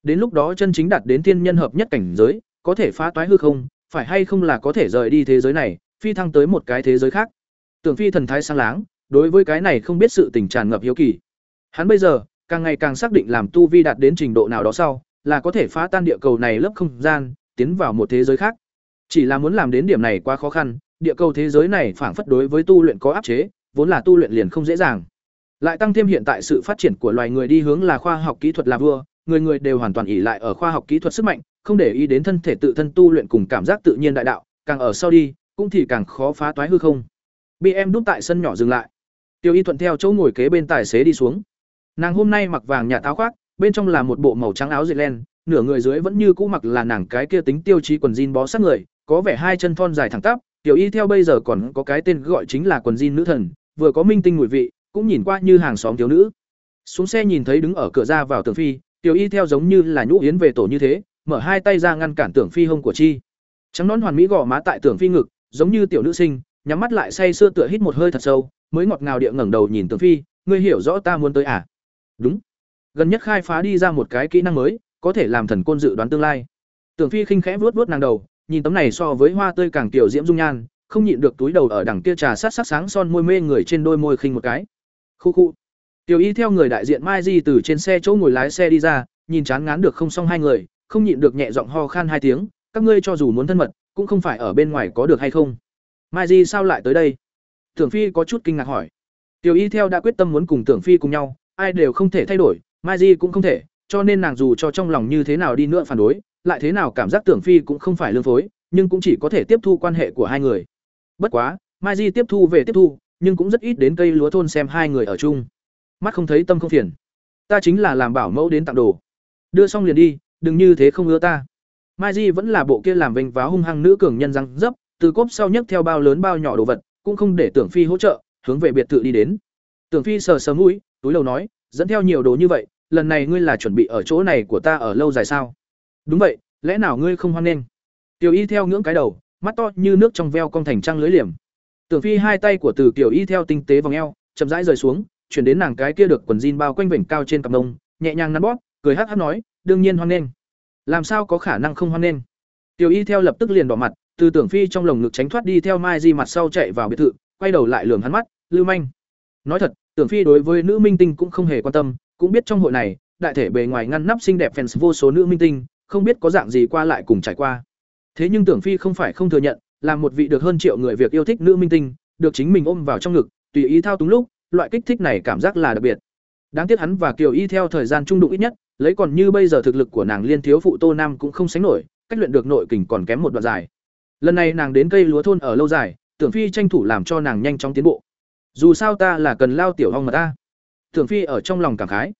đến lúc đó chân chính đạt đến thiên nhân hợp nhất cảnh giới có thể phá toái hư không phải hay không là có thể rời đi thế giới này phi thăng tới một cái thế giới khác tưởng phi thần thái sáng láng, đối với cái này không biết sự tình tràn ngập hiếu kỳ. Hắn bây giờ, càng ngày càng xác định làm tu vi đạt đến trình độ nào đó sau, là có thể phá tan địa cầu này lớp không gian, tiến vào một thế giới khác. Chỉ là muốn làm đến điểm này quá khó khăn, địa cầu thế giới này phảng phất đối với tu luyện có áp chế, vốn là tu luyện liền không dễ dàng. Lại tăng thêm hiện tại sự phát triển của loài người đi hướng là khoa học kỹ thuật là vua, người người đều hoàn toàn ỉ lại ở khoa học kỹ thuật sức mạnh, không để ý đến thân thể tự thân tu luyện cùng cảm giác tự nhiên đại đạo, càng ở sau đi, cũng thì càng khó phá toái hư không bị em đút tại sân nhỏ dừng lại. Tiêu y thuận theo chỗ ngồi kế bên tài xế đi xuống. Nàng hôm nay mặc vàng nhà táo khoác, bên trong là một bộ màu trắng áo dệt len, nửa người dưới vẫn như cũ mặc là nàng cái kia tính tiêu chí quần jean bó sát người, có vẻ hai chân thon dài thẳng tắp. Tiểu y theo bây giờ còn có cái tên gọi chính là quần jean nữ thần, vừa có minh tinh mùi vị, cũng nhìn qua như hàng xóm thiếu nữ. Xuống xe nhìn thấy đứng ở cửa ra vào tường phi, tiểu y theo giống như là nhũ yến về tổ như thế, mở hai tay ra ngăn cản tưởng phi hông của chi. Trắng nón hoàn mỹ gò má tại tưởng phi ngực, giống như tiểu nữ sinh nhắm mắt lại say sưa tựa hít một hơi thật sâu, mới ngọt ngào địa ngẩng đầu nhìn tưởng phi, ngươi hiểu rõ ta muốn tới à? Đúng. Gần nhất khai phá đi ra một cái kỹ năng mới, có thể làm thần côn dự đoán tương lai. Tưởng phi khinh khẽ vuốt vuốt nàng đầu, nhìn tấm này so với hoa tươi càng tiểu diễm dung nhan, không nhịn được túi đầu ở đằng kia trà sát sắc sáng son môi mê người trên đôi môi khinh một cái. Khu khu. Tiểu y theo người đại diện mai di từ trên xe chỗ ngồi lái xe đi ra, nhìn chán ngán được không xong hai người, không nhịn được nhẹ giọng ho khan hai tiếng, các ngươi cho dù muốn thân mật, cũng không phải ở bên ngoài có được hay không? Mai di sao lại tới đây? Tưởng phi có chút kinh ngạc hỏi. Tiểu y theo đã quyết tâm muốn cùng tưởng phi cùng nhau, ai đều không thể thay đổi, mai di cũng không thể, cho nên nàng dù cho trong lòng như thế nào đi nữa phản đối, lại thế nào cảm giác tưởng phi cũng không phải lương phối, nhưng cũng chỉ có thể tiếp thu quan hệ của hai người. Bất quá, mai di tiếp thu về tiếp thu, nhưng cũng rất ít đến cây lúa thôn xem hai người ở chung. Mắt không thấy tâm không phiền. Ta chính là làm bảo mẫu đến tặng đồ. Đưa xong liền đi, đừng như thế không ưa ta. Mai di vẫn là bộ kia làm vinh váo hung hăng nữ cường nhân răng dấp từ cốp sau nhấc theo bao lớn bao nhỏ đồ vật, cũng không để tưởng phi hỗ trợ, hướng về biệt thự đi đến. Tưởng phi sờ sờ mũi, túi lầu nói, dẫn theo nhiều đồ như vậy, lần này ngươi là chuẩn bị ở chỗ này của ta ở lâu dài sao? Đúng vậy, lẽ nào ngươi không hoan nghênh? Tiểu y theo ngưỡng cái đầu, mắt to như nước trong veo cong thành trăng lưới liềm. Tưởng phi hai tay của từ tiểu y theo tinh tế vòng eo, chậm rãi rời xuống, chuyển đến nàng cái kia được quần jean bao quanh vểnh cao trên cặp nông nhẹ nhàng nắn bóp, cười hắc hắc nói, đương nhiên hoan nghênh. Làm sao có khả năng không hoan nghênh? Tiểu y theo lập tức liền đỏ mặt từ tưởng phi trong lồng ngực tránh thoát đi theo mai di mặt sau chạy vào biệt thự, quay đầu lại lườm hắn mắt, lưu manh. Nói thật, tưởng phi đối với nữ minh tinh cũng không hề quan tâm, cũng biết trong hội này, đại thể bề ngoài ngăn nắp xinh đẹp fans vô số nữ minh tinh, không biết có dạng gì qua lại cùng trải qua. Thế nhưng tưởng phi không phải không thừa nhận, là một vị được hơn triệu người việc yêu thích nữ minh tinh, được chính mình ôm vào trong ngực, tùy ý thao túng lúc, loại kích thích này cảm giác là đặc biệt. Đáng tiếc hắn và kiều y theo thời gian trung đụng ít nhất, lấy còn như bây giờ thực lực của nàng liên thiếu phụ tô nam cũng không sánh nổi, cách luyện được nội kình còn kém một đoạn dài lần này nàng đến cây lúa thôn ở lâu dài, tưởng phi tranh thủ làm cho nàng nhanh chóng tiến bộ. Dù sao ta là cần lao tiểu hong mà ta. Tưởng phi ở trong lòng cảm khái.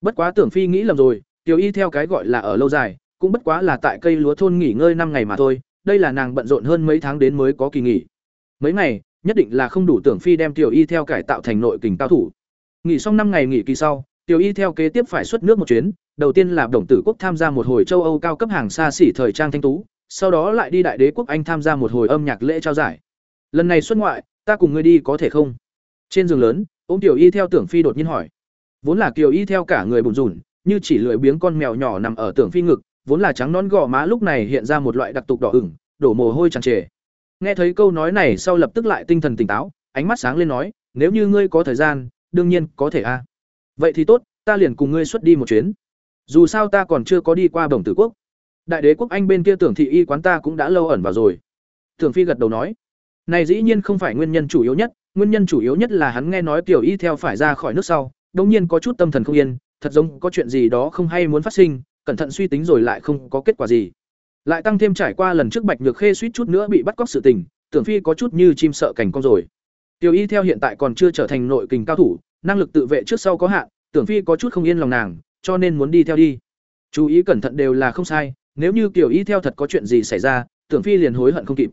Bất quá tưởng phi nghĩ lầm rồi, tiểu y theo cái gọi là ở lâu dài, cũng bất quá là tại cây lúa thôn nghỉ ngơi năm ngày mà thôi, đây là nàng bận rộn hơn mấy tháng đến mới có kỳ nghỉ. Mấy ngày, nhất định là không đủ tưởng phi đem tiểu y theo cải tạo thành nội kình cao thủ. Nghỉ xong năm ngày nghỉ kỳ sau, tiểu y theo kế tiếp phải xuất nước một chuyến, đầu tiên là đồng tử quốc tham gia một hồi châu âu cao cấp hàng xa xỉ thời trang thanh tú sau đó lại đi đại đế quốc anh tham gia một hồi âm nhạc lễ trao giải. Lần này xuất ngoại, ta cùng ngươi đi có thể không? Trên giường lớn, ôm tiểu y theo tưởng phi đột nhiên hỏi. Vốn là kiều y theo cả người bùn rùn, như chỉ lười biếng con mèo nhỏ nằm ở tưởng phi ngực, vốn là trắng nón gò má lúc này hiện ra một loại đặc tục đỏ ửng, đổ mồ hôi tràn trề. Nghe thấy câu nói này sau lập tức lại tinh thần tỉnh táo, ánh mắt sáng lên nói, nếu như ngươi có thời gian, đương nhiên có thể a. Vậy thì tốt, ta liền cùng ngươi xuất đi một chuyến. Dù sao ta còn chưa có đi qua bồng tử quốc đại đế quốc anh bên kia tưởng thị y quán ta cũng đã lâu ẩn vào rồi. Tưởng phi gật đầu nói. Này dĩ nhiên không phải nguyên nhân chủ yếu nhất, nguyên nhân chủ yếu nhất là hắn nghe nói tiểu y theo phải ra khỏi nước sau đông nhiên có chút tâm thần không yên, thật giống có chuyện gì đó không hay muốn phát sinh, cẩn thận suy tính rồi lại không có kết quả gì. Lại tăng thêm trải qua lần trước bạch nhược khê suýt chút nữa bị bắt cóc sự tình, tưởng phi có chút như chim sợ cảnh con rồi. Tiểu y theo hiện tại còn chưa trở thành nội kình cao thủ, năng lực tự vệ trước sau có hạn, tưởng phi có chút không yên lòng nàng, cho nên muốn đi theo đi. Chú ý cẩn thận đều là không sai nếu như tiểu y theo thật có chuyện gì xảy ra tưởng phi liền hối hận không kịp.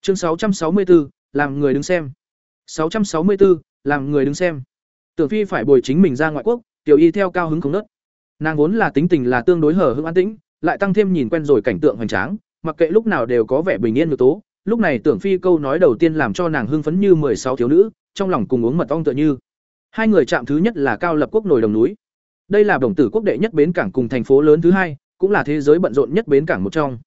Chương 664, làm người đứng xem. 664, làm người đứng xem. Tưởng phi phải bồi chính mình ra ngoại quốc tiểu y theo cao hứng không nớt. Nàng vốn là tính tình là tương đối hở hững an tĩnh lại tăng thêm nhìn quen rồi cảnh tượng hoành tráng mặc kệ lúc nào đều có vẻ bình yên ngược tố. Lúc này tưởng phi câu nói đầu tiên làm cho nàng hưng phấn như mười sáu thiếu nữ trong lòng cùng uống mật ong tựa như. Hai người chạm thứ nhất là Cao Lập Quốc nổi đồng núi. Đây là đồng tử quốc đệ nhất bến cảng cùng thành phố lớn thứ hai, cũng là thế giới bận rộn nhất bến cảng một trong.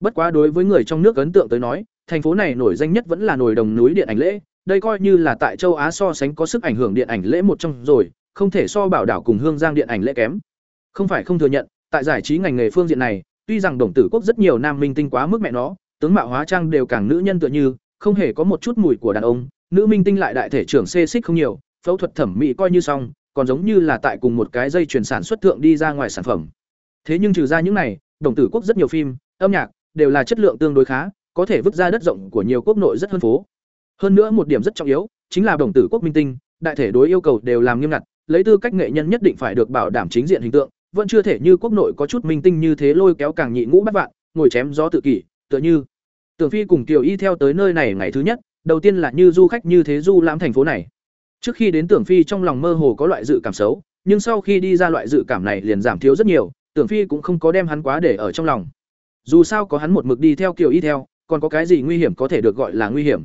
Bất quá đối với người trong nước ấn tượng tới nói, thành phố này nổi danh nhất vẫn là nổi đồng núi điện ảnh lễ, đây coi như là tại châu Á so sánh có sức ảnh hưởng điện ảnh lễ một trong rồi, không thể so bảo đảo cùng Hương Giang điện ảnh lễ kém. Không phải không thừa nhận, tại giải trí ngành nghề phương diện này, tuy rằng đồng tử quốc rất nhiều nam minh tinh quá mức mẹ nó, tướng mạo hóa trang đều càng nữ nhân tựa như, không hề có một chút mùi của đàn ông, nữ minh tinh lại đại thể trưởng xê xích không nhiều, phẫu thuật thẩm mỹ coi như xong, còn giống như là tại cùng một cái dây chuyển sản xuất thượng đi ra ngoài sản phẩm. Thế nhưng trừ ra những này, đồng tử quốc rất nhiều phim, âm nhạc đều là chất lượng tương đối khá, có thể vứt ra đất rộng của nhiều quốc nội rất hơn phố. Hơn nữa một điểm rất trọng yếu, chính là đồng tử quốc minh tinh, đại thể đối yêu cầu đều làm nghiêm ngặt, lấy tư cách nghệ nhân nhất định phải được bảo đảm chính diện hình tượng, vẫn chưa thể như quốc nội có chút minh tinh như thế lôi kéo càng nhị ngũ bắt vạn, ngồi chém gió tự kỷ, tựa như Tưởng Phi cùng Kiều Y theo tới nơi này ngày thứ nhất, đầu tiên là như du khách như thế du lãm thành phố này. Trước khi đến Tưởng Phi trong lòng mơ hồ có loại dự cảm xấu, nhưng sau khi đi ra loại dự cảm này liền giảm thiếu rất nhiều, Tưởng Phi cũng không có đem hắn quá để ở trong lòng. Dù sao có hắn một mực đi theo kiểu Y theo, còn có cái gì nguy hiểm có thể được gọi là nguy hiểm.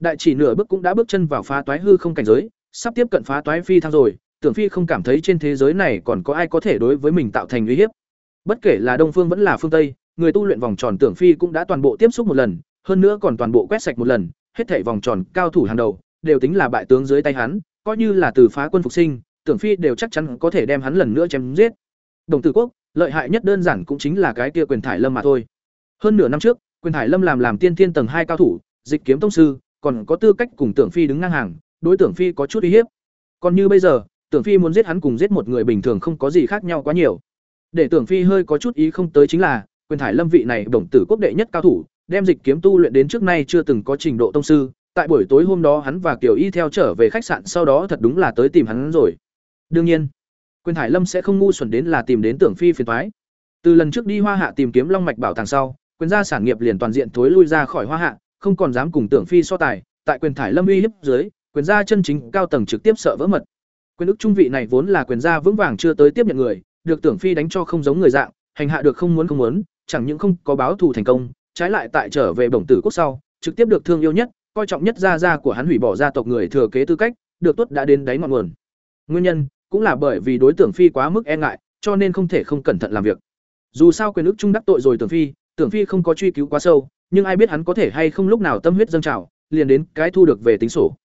Đại chỉ nửa bước cũng đã bước chân vào phá toái hư không cảnh giới, sắp tiếp cận phá toái phi thăng rồi, Tưởng Phi không cảm thấy trên thế giới này còn có ai có thể đối với mình tạo thành uy hiếp. Bất kể là Đông Phương vẫn là phương Tây, người tu luyện vòng tròn Tưởng Phi cũng đã toàn bộ tiếp xúc một lần, hơn nữa còn toàn bộ quét sạch một lần, hết thảy vòng tròn cao thủ hàng đầu đều tính là bại tướng dưới tay hắn, coi như là từ phá quân phục sinh, Tưởng Phi đều chắc chắn có thể đem hắn lần nữa chém giết. Đồng Tử Quốc, lợi hại nhất đơn giản cũng chính là cái kia quyền thải lâm mà thôi. Hơn nửa năm trước, quyền thải lâm làm làm tiên thiên tầng hai cao thủ, dịch kiếm tông sư, còn có tư cách cùng Tưởng Phi đứng ngang hàng, đối Tưởng Phi có chút uy hiếp. Còn như bây giờ, Tưởng Phi muốn giết hắn cùng giết một người bình thường không có gì khác nhau quá nhiều. Để Tưởng Phi hơi có chút ý không tới chính là, quyền thải lâm vị này đồng tử quốc đệ nhất cao thủ, đem dịch kiếm tu luyện đến trước nay chưa từng có trình độ tông sư, tại buổi tối hôm đó hắn và Kiều Y theo trở về khách sạn sau đó thật đúng là tới tìm hắn rồi. Đương nhiên, Quyền Thải Lâm sẽ không ngu xuẩn đến là tìm đến Tưởng Phi phiền toái. Từ lần trước đi Hoa Hạ tìm kiếm Long mạch bảo tàng sau, quyền gia sản nghiệp liền toàn diện thối lui ra khỏi Hoa Hạ, không còn dám cùng Tưởng Phi so tài, tại Quyền Thải Lâm uy hiếp dưới, quyền gia chân chính cao tầng trực tiếp sợ vỡ mật. Quyền ức trung vị này vốn là quyền gia vững vàng chưa tới tiếp nhận người, được Tưởng Phi đánh cho không giống người dạng, hành hạ được không muốn không muốn, chẳng những không có báo thù thành công, trái lại tại trở về bổng tử quốc sau, trực tiếp được thương yêu nhất, coi trọng nhất gia gia của hắn hủy bỏ gia tộc người thừa kế tư cách, được Tuất đã đến đáy ngọn nguồn. Nguyên nhân cũng là bởi vì đối tượng phi quá mức e ngại, cho nên không thể không cẩn thận làm việc. Dù sao quyền ức trung đắc tội rồi tưởng phi, tưởng phi không có truy cứu quá sâu, nhưng ai biết hắn có thể hay không lúc nào tâm huyết dâng trào, liền đến cái thu được về tính sổ.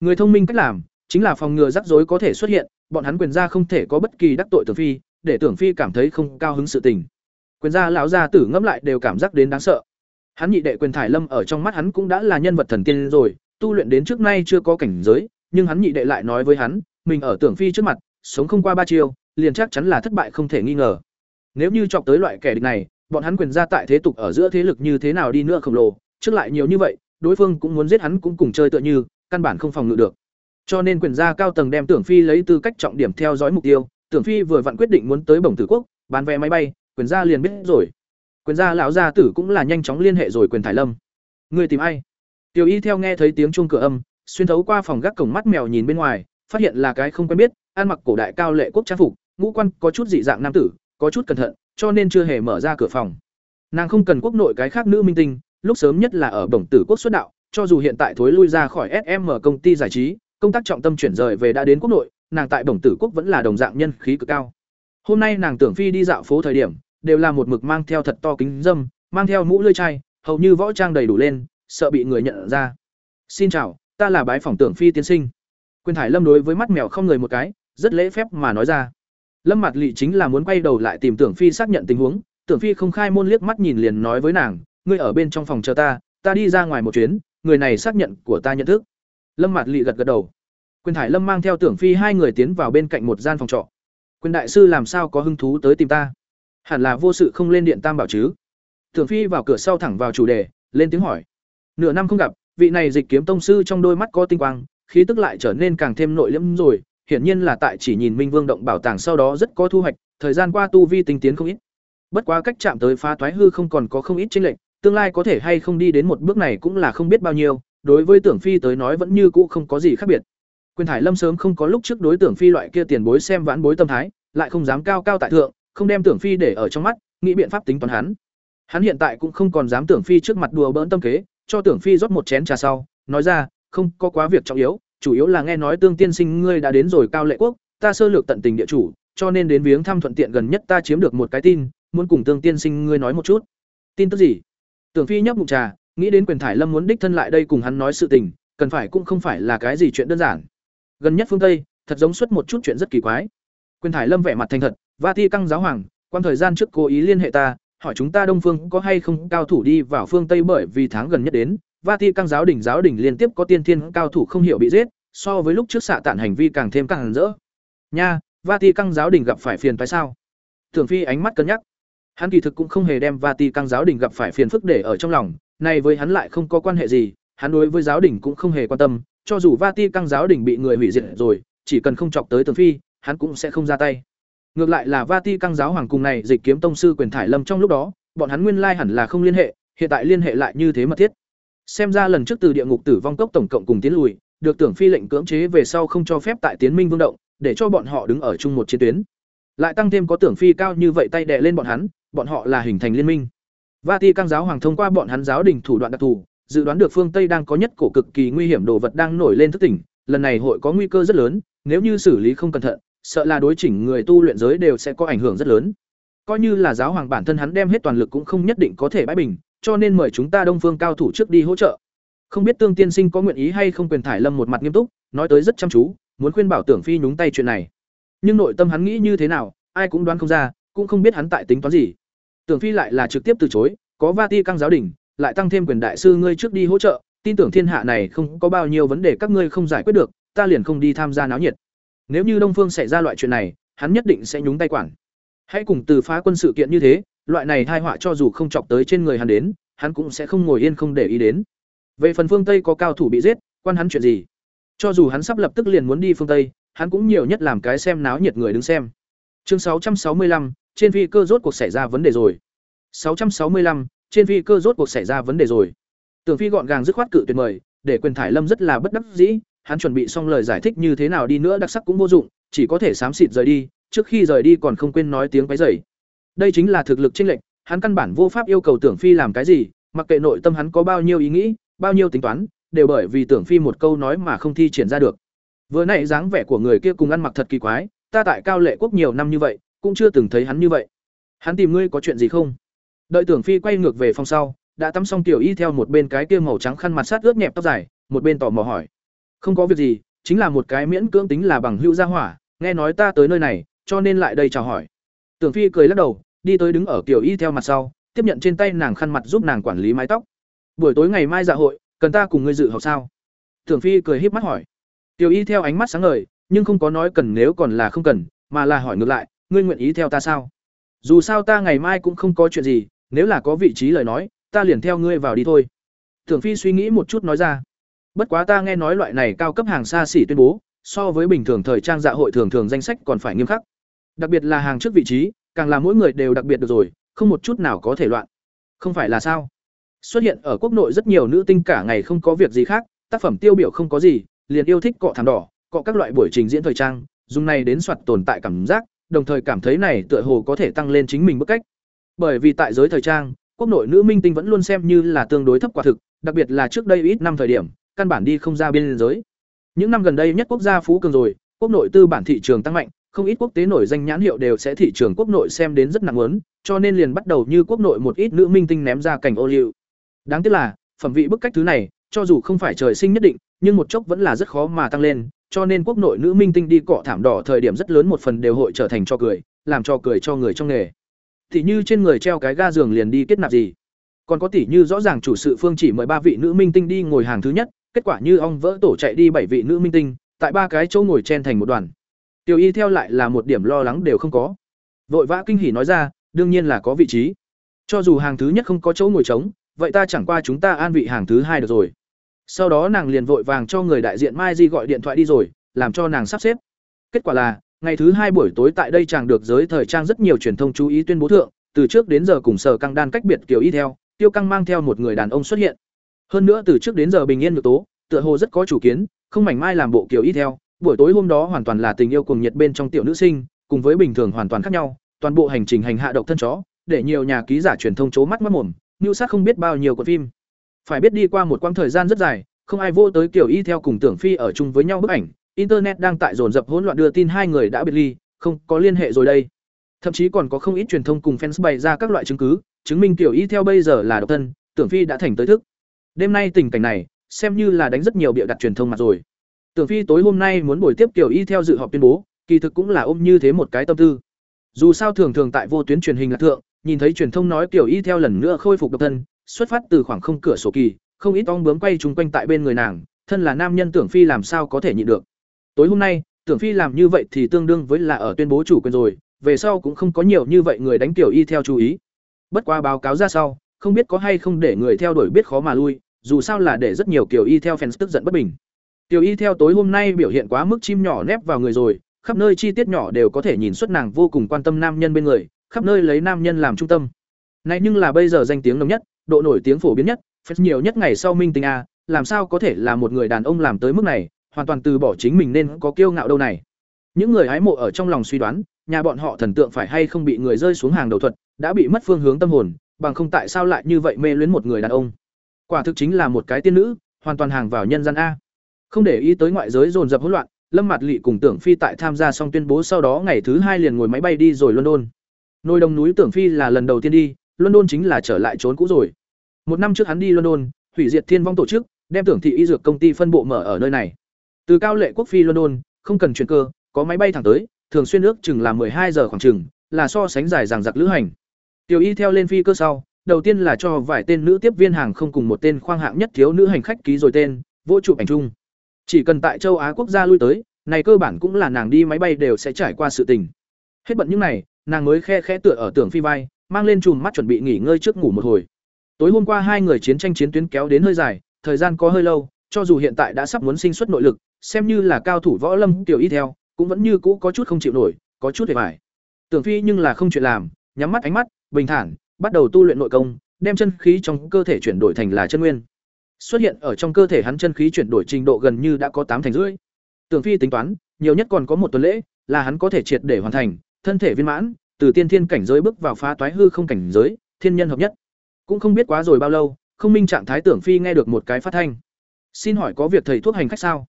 Người thông minh cách làm chính là phòng ngừa rắc rối có thể xuất hiện, bọn hắn quyền gia không thể có bất kỳ đắc tội tưởng phi, để tưởng phi cảm thấy không cao hứng sự tình. Quyền gia lão gia tử ngẫm lại đều cảm giác đến đáng sợ. Hắn nhị đệ quyền thải lâm ở trong mắt hắn cũng đã là nhân vật thần tiên rồi, tu luyện đến trước nay chưa có cảnh giới, nhưng hắn nhị đệ lại nói với hắn, mình ở tưởng phi trước mặt, sống không qua ba chiêu, liền chắc chắn là thất bại không thể nghi ngờ. Nếu như chọc tới loại kẻ địch này, bọn hắn quyền ra tại thế tục ở giữa thế lực như thế nào đi nữa khổng lồ, trước lại nhiều như vậy, đối phương cũng muốn giết hắn cũng cùng chơi tựa như, căn bản không phòng ngự được. Cho nên quyền gia cao tầng đem Tưởng Phi lấy tư cách trọng điểm theo dõi mục tiêu, Tưởng Phi vừa vặn quyết định muốn tới Bổng Tử Quốc, bán vé máy bay, quyền gia liền biết rồi. Quyền gia lão gia tử cũng là nhanh chóng liên hệ rồi quyền Thải Lâm. Người tìm ai? Tiểu Y theo nghe thấy tiếng chuông cửa âm, xuyên thấu qua phòng gác cổng mắt mèo nhìn bên ngoài, phát hiện là cái không quen biết, ăn mặc cổ đại cao lệ quốc trang phục, ngũ quan có chút dị dạng nam tử, có chút cẩn thận, cho nên chưa hề mở ra cửa phòng. Nàng không cần quốc nội cái khác nữ minh tinh, lúc sớm nhất là ở Đồng Tử quốc xuất đạo, cho dù hiện tại thối lui ra khỏi SM công ty giải trí, công tác trọng tâm chuyển rời về đã đến quốc nội, nàng tại Đồng Tử quốc vẫn là đồng dạng nhân khí cực cao. Hôm nay nàng tưởng phi đi dạo phố thời điểm, đều là một mực mang theo thật to kính dâm, mang theo mũ lưỡi chai, hầu như võ trang đầy đủ lên, sợ bị người nhận ra. "Xin chào, ta là bái phỏng tưởng phi tiên sinh." Quyền Thải Lâm đối với mắt mèo không người một cái, rất lễ phép mà nói ra. Lâm mặt Lệ chính là muốn quay đầu lại tìm Tưởng Phi xác nhận tình huống, Tưởng Phi không khai môn liếc mắt nhìn liền nói với nàng, ngươi ở bên trong phòng chờ ta, ta đi ra ngoài một chuyến, người này xác nhận của ta nhận thức. Lâm mặt Lệ gật gật đầu. Quyền Thải Lâm mang theo Tưởng Phi hai người tiến vào bên cạnh một gian phòng trọ. Quyền đại sư làm sao có hứng thú tới tìm ta? Hẳn là vô sự không lên điện tam bảo chứ? Tưởng Phi vào cửa sau thẳng vào chủ đề, lên tiếng hỏi. Nửa năm không gặp, vị này dịch kiếm tông sư trong đôi mắt có tinh quang, khí tức lại trở nên càng thêm nội liễm rồi, hiển nhiên là tại chỉ nhìn Minh Vương động bảo tàng sau đó rất có thu hoạch, thời gian qua tu vi tinh tiến không ít. Bất quá cách chạm tới phá toái hư không còn có không ít chênh lệch, tương lai có thể hay không đi đến một bước này cũng là không biết bao nhiêu, đối với Tưởng Phi tới nói vẫn như cũ không có gì khác biệt. Quyền Thải Lâm sớm không có lúc trước đối Tưởng Phi loại kia tiền bối xem vãn bối tâm thái, lại không dám cao cao tại thượng, không đem Tưởng Phi để ở trong mắt, nghĩ biện pháp tính toán hắn. Hắn hiện tại cũng không còn dám Tưởng Phi trước mặt đùa bỡn tâm kế, cho Tưởng Phi rót một chén trà sau, nói ra, không có quá việc trọng yếu, chủ yếu là nghe nói tương tiên sinh ngươi đã đến rồi cao lệ quốc, ta sơ lược tận tình địa chủ, cho nên đến viếng thăm thuận tiện gần nhất ta chiếm được một cái tin, muốn cùng tương tiên sinh ngươi nói một chút. Tin tức gì? Tưởng phi nhấp mục trà, nghĩ đến quyền thải lâm muốn đích thân lại đây cùng hắn nói sự tình, cần phải cũng không phải là cái gì chuyện đơn giản. Gần nhất phương tây, thật giống xuất một chút chuyện rất kỳ quái. Quyền thải lâm vẻ mặt thành thật và thi căng giáo hoàng quan thời gian trước cố ý liên hệ ta, hỏi chúng ta đông phương có hay không cao thủ đi vào phương tây bởi vì tháng gần nhất đến Vati căng giáo đỉnh giáo đỉnh liên tiếp có tiên thiên cao thủ không hiểu bị giết, so với lúc trước xạ tản hành vi càng thêm càng rỡ. Nha Vati căng giáo đỉnh gặp phải phiền phải sao? Thường phi ánh mắt cân nhắc. Hắn kỳ thực cũng không hề đem Vati căng giáo đỉnh gặp phải phiền phức để ở trong lòng, này với hắn lại không có quan hệ gì, hắn đối với giáo đỉnh cũng không hề quan tâm, cho dù Vati căng giáo đỉnh bị người hủy diệt rồi, chỉ cần không chọc tới Tưởng phi, hắn cũng sẽ không ra tay. Ngược lại là Vati căng giáo hoàng cùng này dịch kiếm tông sư quyền thải lâm trong lúc đó, bọn hắn nguyên lai hẳn là không liên hệ, hiện tại liên hệ lại như thế mật thiết xem ra lần trước từ địa ngục tử vong cốc tổng cộng cùng tiến lùi được tưởng phi lệnh cưỡng chế về sau không cho phép tại tiến minh vương động để cho bọn họ đứng ở chung một chiến tuyến lại tăng thêm có tưởng phi cao như vậy tay đè lên bọn hắn bọn họ là hình thành liên minh Vati căng giáo hoàng thông qua bọn hắn giáo đình thủ đoạn đặc thù, dự đoán được phương Tây đang có nhất cổ cực kỳ nguy hiểm đồ vật đang nổi lên thức tỉnh, lần này hội có nguy cơ rất lớn, nếu như xử lý không cẩn thận, sợ là đối chỉnh người tu luyện giới đều sẽ có ảnh hưởng rất lớn. Coi như là giáo hoàng bản thân hắn đem hết toàn lực cũng không nhất định có thể bãi bình, cho nên mời chúng ta Đông Phương cao thủ trước đi hỗ trợ. Không biết Tương Tiên Sinh có nguyện ý hay không quyền thải Lâm một mặt nghiêm túc, nói tới rất chăm chú, muốn khuyên bảo Tưởng Phi nhúng tay chuyện này. Nhưng nội tâm hắn nghĩ như thế nào, ai cũng đoán không ra, cũng không biết hắn tại tính toán gì. Tưởng Phi lại là trực tiếp từ chối, có Vati căng giáo đỉnh, lại tăng thêm quyền đại sư ngươi trước đi hỗ trợ, tin tưởng thiên hạ này không có bao nhiêu vấn đề các ngươi không giải quyết được, ta liền không đi tham gia náo nhiệt. Nếu như Đông Phương xảy ra loại chuyện này, hắn nhất định sẽ nhúng tay quản. Hãy cùng từ phá quân sự kiện như thế, loại này thai họa cho dù không chọc tới trên người hắn đến, hắn cũng sẽ không ngồi yên không để ý đến. Về phần phương Tây có cao thủ bị giết, quan hắn chuyện gì? Cho dù hắn sắp lập tức liền muốn đi phương Tây, hắn cũng nhiều nhất làm cái xem náo nhiệt người đứng xem. Chương 665, trên phi cơ rốt cuộc xảy ra vấn đề rồi. 665, trên phi cơ rốt cuộc xảy ra vấn đề rồi. Tưởng Phi gọn gàng dứt khoát cự tuyệt mời, để quyền thải Lâm rất là bất đắc dĩ, hắn chuẩn bị xong lời giải thích như thế nào đi nữa đặc sắc cũng vô dụng, chỉ có thể xám xịt rời đi, trước khi rời đi còn không quên nói tiếng quấy rầy. Đây chính là thực lực chênh lệch, hắn căn bản vô pháp yêu cầu Tưởng Phi làm cái gì, mặc kệ nội tâm hắn có bao nhiêu ý nghĩ, bao nhiêu tính toán, đều bởi vì Tưởng Phi một câu nói mà không thi triển ra được. Vừa nãy dáng vẻ của người kia cùng ăn mặc thật kỳ quái, ta tại Cao Lệ Quốc nhiều năm như vậy, cũng chưa từng thấy hắn như vậy. Hắn tìm ngươi có chuyện gì không? Đợi Tưởng Phi quay ngược về phòng sau, đã tắm xong tiểu y theo một bên cái kia màu trắng khăn mặt sát ướt nhẹp tóc dài, một bên tò mò hỏi: "Không có việc gì, chính là một cái miễn cưỡng tính là bằng hữu gia hỏa, nghe nói ta tới nơi này, cho nên lại đây chào hỏi." Tưởng Phi cười lắc đầu, đi tới đứng ở tiểu y theo mặt sau, tiếp nhận trên tay nàng khăn mặt giúp nàng quản lý mái tóc. "Buổi tối ngày mai dạ hội, cần ta cùng ngươi dự họp sao?" Tưởng Phi cười híp mắt hỏi. Tiểu y theo ánh mắt sáng ngời, nhưng không có nói cần nếu còn là không cần, mà là hỏi ngược lại, "Ngươi nguyện ý theo ta sao?" Dù sao ta ngày mai cũng không có chuyện gì, nếu là có vị trí lời nói ta liền theo ngươi vào đi thôi tưởng phi suy nghĩ một chút nói ra bất quá ta nghe nói loại này cao cấp hàng xa xỉ tuyên bố so với bình thường thời trang dạ hội thường thường danh sách còn phải nghiêm khắc đặc biệt là hàng trước vị trí càng là mỗi người đều đặc biệt được rồi không một chút nào có thể loạn. Không phải là sao? Xuất hiện ở quốc nội rất nhiều nữ tinh cả ngày không có việc gì khác tác phẩm tiêu biểu không có gì liền yêu thích cọ thảm đỏ cọ các loại buổi trình diễn thời trang dùng này đến soạt tồn tại cảm giác đồng thời cảm thấy này tựa hồ có thể tăng lên chính mình bức cách. Bởi vì tại giới thời trang, quốc nội nữ minh tinh vẫn luôn xem như là tương đối thấp quả thực, đặc biệt là trước đây ít năm thời điểm, căn bản đi không ra biên giới. Những năm gần đây nhất quốc gia phú cường rồi, quốc nội tư bản thị trường tăng mạnh, không ít quốc tế nổi danh nhãn hiệu đều sẽ thị trường quốc nội xem đến rất nặng muốn, cho nên liền bắt đầu như quốc nội một ít nữ minh tinh ném ra cảnh ô liu. Đáng tiếc là, phẩm vị bức cách thứ này, cho dù không phải trời sinh nhất định, nhưng một chốc vẫn là rất khó mà tăng lên, cho nên quốc nội nữ minh tinh đi cọ thảm đỏ thời điểm rất lớn một phần đều hội trở thành cho cười, làm cho cười cho người trong nghề. Thì như trên người treo cái ga giường liền đi kết nạp gì. Còn có tỷ như rõ ràng chủ sự phương chỉ mời ba vị nữ minh tinh đi ngồi hàng thứ nhất kết quả như ong vỡ tổ chạy đi bảy vị nữ minh tinh tại ba cái chỗ ngồi chen thành một đoàn tiểu y theo lại là một điểm lo lắng đều không có. Vội vã kinh hỉ nói ra đương nhiên là có vị trí. Cho dù hàng thứ nhất không có chỗ ngồi trống vậy ta chẳng qua chúng ta an vị hàng thứ hai được rồi. Sau đó nàng liền vội vàng cho người đại diện mai di gọi điện thoại đi rồi làm cho nàng sắp xếp. Kết quả là Ngày thứ hai buổi tối tại đây chàng được giới thời trang rất nhiều truyền thông chú ý tuyên bố thượng, từ trước đến giờ cùng sở căng đan cách biệt kiểu y theo, tiêu căng mang theo một người đàn ông xuất hiện. Hơn nữa từ trước đến giờ bình yên được tố, tựa hồ rất có chủ kiến, không mảnh mai làm bộ kiểu y theo, buổi tối hôm đó hoàn toàn là tình yêu cùng nhiệt bên trong tiểu nữ sinh, cùng với bình thường hoàn toàn khác nhau, toàn bộ hành trình hành hạ độc thân chó, để nhiều nhà ký giả truyền thông chố mắt mắt mồm, nưu sát không biết bao nhiêu của phim. Phải biết đi qua một quãng thời gian rất dài, không ai vô tới kiểu y theo cùng tưởng phi ở chung với nhau bức ảnh internet đang tại dồn dập hỗn loạn đưa tin hai người đã biệt ly không có liên hệ rồi đây. Thậm chí còn có không ít truyền thông cùng fans bày ra các loại chứng cứ chứng minh kiểu y theo bây giờ là độc thân tưởng phi đã thành tới thức. Đêm nay tình cảnh này xem như là đánh rất nhiều bịa đặt truyền thông mặt rồi tưởng phi tối hôm nay muốn buổi tiếp Kiều y theo dự họp tuyên bố, kỳ thực cũng là ôm như thế một cái tâm tư. Dù sao thường thường tại vô tuyến truyền hình là thượng, nhìn thấy truyền thông nói Kiều y theo lần nữa khôi phục độc thân, xuất phát từ khoảng không cửa sổ kỳ, không ít ong bướm quay chúng quanh tại bên người nàng, thân là nam nhân tưởng phi làm sao có thể nhịn được. Tối hôm nay, tưởng phi làm như vậy thì tương đương với là ở tuyên bố chủ quyền rồi, về sau cũng không có nhiều như vậy người đánh tiểu y theo chú ý. Bất qua báo cáo ra sau, không biết có hay không để người theo đuổi biết khó mà lui, dù sao là để rất nhiều Kiều y theo fans tức giận bất bình tiểu y theo tối hôm nay biểu hiện quá mức chim nhỏ nép vào người rồi, khắp nơi chi tiết nhỏ đều có thể nhìn xuất nàng vô cùng quan tâm nam nhân bên người, khắp nơi lấy nam nhân làm trung tâm. Này nhưng là bây giờ danh tiếng lớn nhất, độ nổi tiếng phổ biến nhất, phết nhiều nhất ngày sau minh tinh a, làm sao có thể là một người đàn ông làm tới mức này, hoàn toàn từ bỏ chính mình nên có kiêu ngạo đâu này. Những người hái mộ ở trong lòng suy đoán, nhà bọn họ thần tượng phải hay không bị người rơi xuống hàng đầu thuật, đã bị mất phương hướng tâm hồn, bằng không tại sao lại như vậy mê luyến một người đàn ông? Quả thực chính là một cái tiên nữ, hoàn toàn hàng vào nhân gian a không để ý tới ngoại giới dồn dập hỗn loạn, lâm mặt lị cùng tưởng phi tại tham gia xong tuyên bố sau đó ngày thứ hai liền ngồi máy bay đi rồi london. Nôi đồng núi tưởng phi là lần đầu tiên đi, london chính là trở lại trốn cũ rồi. Một năm trước hắn đi london, hủy diệt thiên vong tổ chức, đem tưởng thị y dược công ty phân bộ mở ở nơi này. Từ cao lệ quốc phi london, không cần chuyển cơ, có máy bay thẳng tới, thường xuyên ước chừng là hai giờ khoảng chừng, là so sánh dài dằng dặc lữ hành. Tiểu y theo lên phi cơ sau, đầu tiên là cho vài tên nữ tiếp viên hàng không cùng một tên khoang hạng nhất thiếu nữ hành khách ký rồi tên, vô chụp ảnh chung chỉ cần tại châu á quốc gia lui tới, này cơ bản cũng là nàng đi máy bay đều sẽ trải qua sự tình. Hết bận những này nàng mới khe khẽ tựa ở tưởng phi vai, mang lên chùm mắt chuẩn bị nghỉ ngơi trước ngủ một hồi. Tối hôm qua hai người chiến tranh chiến tuyến kéo đến hơi dài, thời gian có hơi lâu, cho dù hiện tại đã sắp muốn sinh xuất nội lực, xem như là cao thủ võ lâm tiểu y theo, cũng vẫn như cũ có chút không chịu nổi, có chút hề vải tưởng phi nhưng là không chuyện làm, nhắm mắt ánh mắt, bình thản, bắt đầu tu luyện nội công, đem chân khí trong cơ thể chuyển đổi thành là chân nguyên xuất hiện ở trong cơ thể hắn chân khí chuyển đổi trình độ gần như đã có tám thành rưỡi. Tưởng phi tính toán, nhiều nhất còn có một tuần lễ, là hắn có thể triệt để hoàn thành, thân thể viên mãn, từ tiên thiên cảnh giới bước vào phá toái hư không cảnh giới, thiên nhân hợp nhất. Cũng không biết quá rồi bao lâu, không minh trạng thái tưởng phi nghe được một cái phát thanh. Xin hỏi có việc thầy thuốc hành khách sao?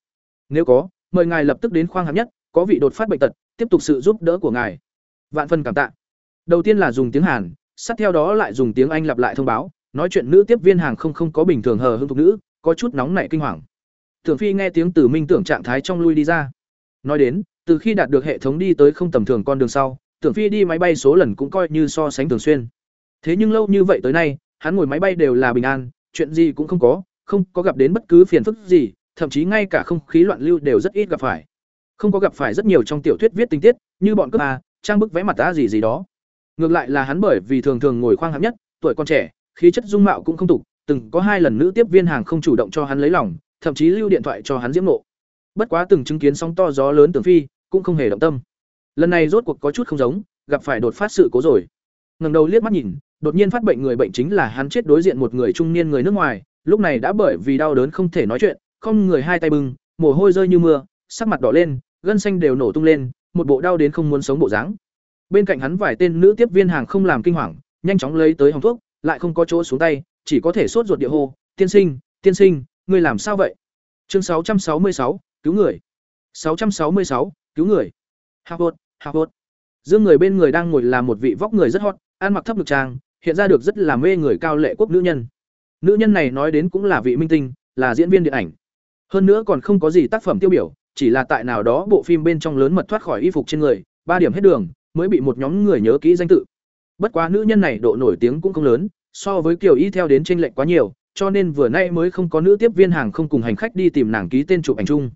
Nếu có, mời ngài lập tức đến khoang hạng nhất, có vị đột phát bệnh tật, tiếp tục sự giúp đỡ của ngài. Vạn phân cảm tạ. Đầu tiên là dùng tiếng hàn, sát theo đó lại dùng tiếng anh lặp lại thông báo nói chuyện nữ tiếp viên hàng không không có bình thường hờ hưng thục nữ, có chút nóng nảy kinh hoàng. Tưởng phi nghe tiếng từ minh tưởng trạng thái trong lui đi ra. Nói đến, từ khi đạt được hệ thống đi tới không tầm thường con đường sau tưởng phi đi máy bay số lần cũng coi như so sánh thường xuyên. Thế nhưng lâu như vậy tới nay, hắn ngồi máy bay đều là bình an, chuyện gì cũng không có không có gặp đến bất cứ phiền phức gì, thậm chí ngay cả không khí loạn lưu đều rất ít gặp phải. Không có gặp phải rất nhiều trong tiểu thuyết viết tình tiết, như bọn cướp a trang bức vẽ mặt ta gì gì đó. Ngược lại là hắn bởi vì thường thường ngồi khoang hạng nhất, tuổi còn trẻ khí chất dung mạo cũng không tục, từng có hai lần nữ tiếp viên hàng không chủ động cho hắn lấy lòng, thậm chí lưu điện thoại cho hắn diễm nộ. Bất quá từng chứng kiến sóng to gió lớn tường phi, cũng không hề động tâm. Lần này rốt cuộc có chút không giống, gặp phải đột phát sự cố rồi. Ngẩng đầu liếc mắt nhìn, đột nhiên phát bệnh người bệnh chính là hắn chết đối diện một người trung niên người nước ngoài, lúc này đã bởi vì đau đớn không thể nói chuyện, không người hai tay bưng, mồ hôi rơi như mưa, sắc mặt đỏ lên, gân xanh đều nổ tung lên, một bộ đau đến không muốn sống bộ dáng. Bên cạnh hắn vài tên nữ tiếp viên hàng không làm kinh hoàng, nhanh chóng lấy tới hòng thuốc lại không có chỗ xuống tay chỉ có thể sốt ruột địa hô tiên sinh tiên sinh ngươi làm sao vậy? Chương 666, cứu người. 666, cứu người. Hào hốt dương người bên người đang ngồi là một vị vóc người rất hot ăn mặc thấp ngực trang hiện ra được rất là mê người cao lệ quốc nữ nhân. Nữ nhân này nói đến cũng là vị minh tinh là diễn viên điện ảnh. Hơn nữa còn không có gì tác phẩm tiêu biểu chỉ là tại nào đó bộ phim bên trong lớn mật thoát khỏi y phục trên người ba điểm hết đường mới bị một nhóm người nhớ kỹ danh tự. Bất quá nữ nhân này độ nổi tiếng cũng không lớn so với kiểu y theo đến tranh lệch quá nhiều, cho nên vừa nay mới không có nữ tiếp viên hàng không cùng hành khách đi tìm nàng ký tên chụp ảnh chung.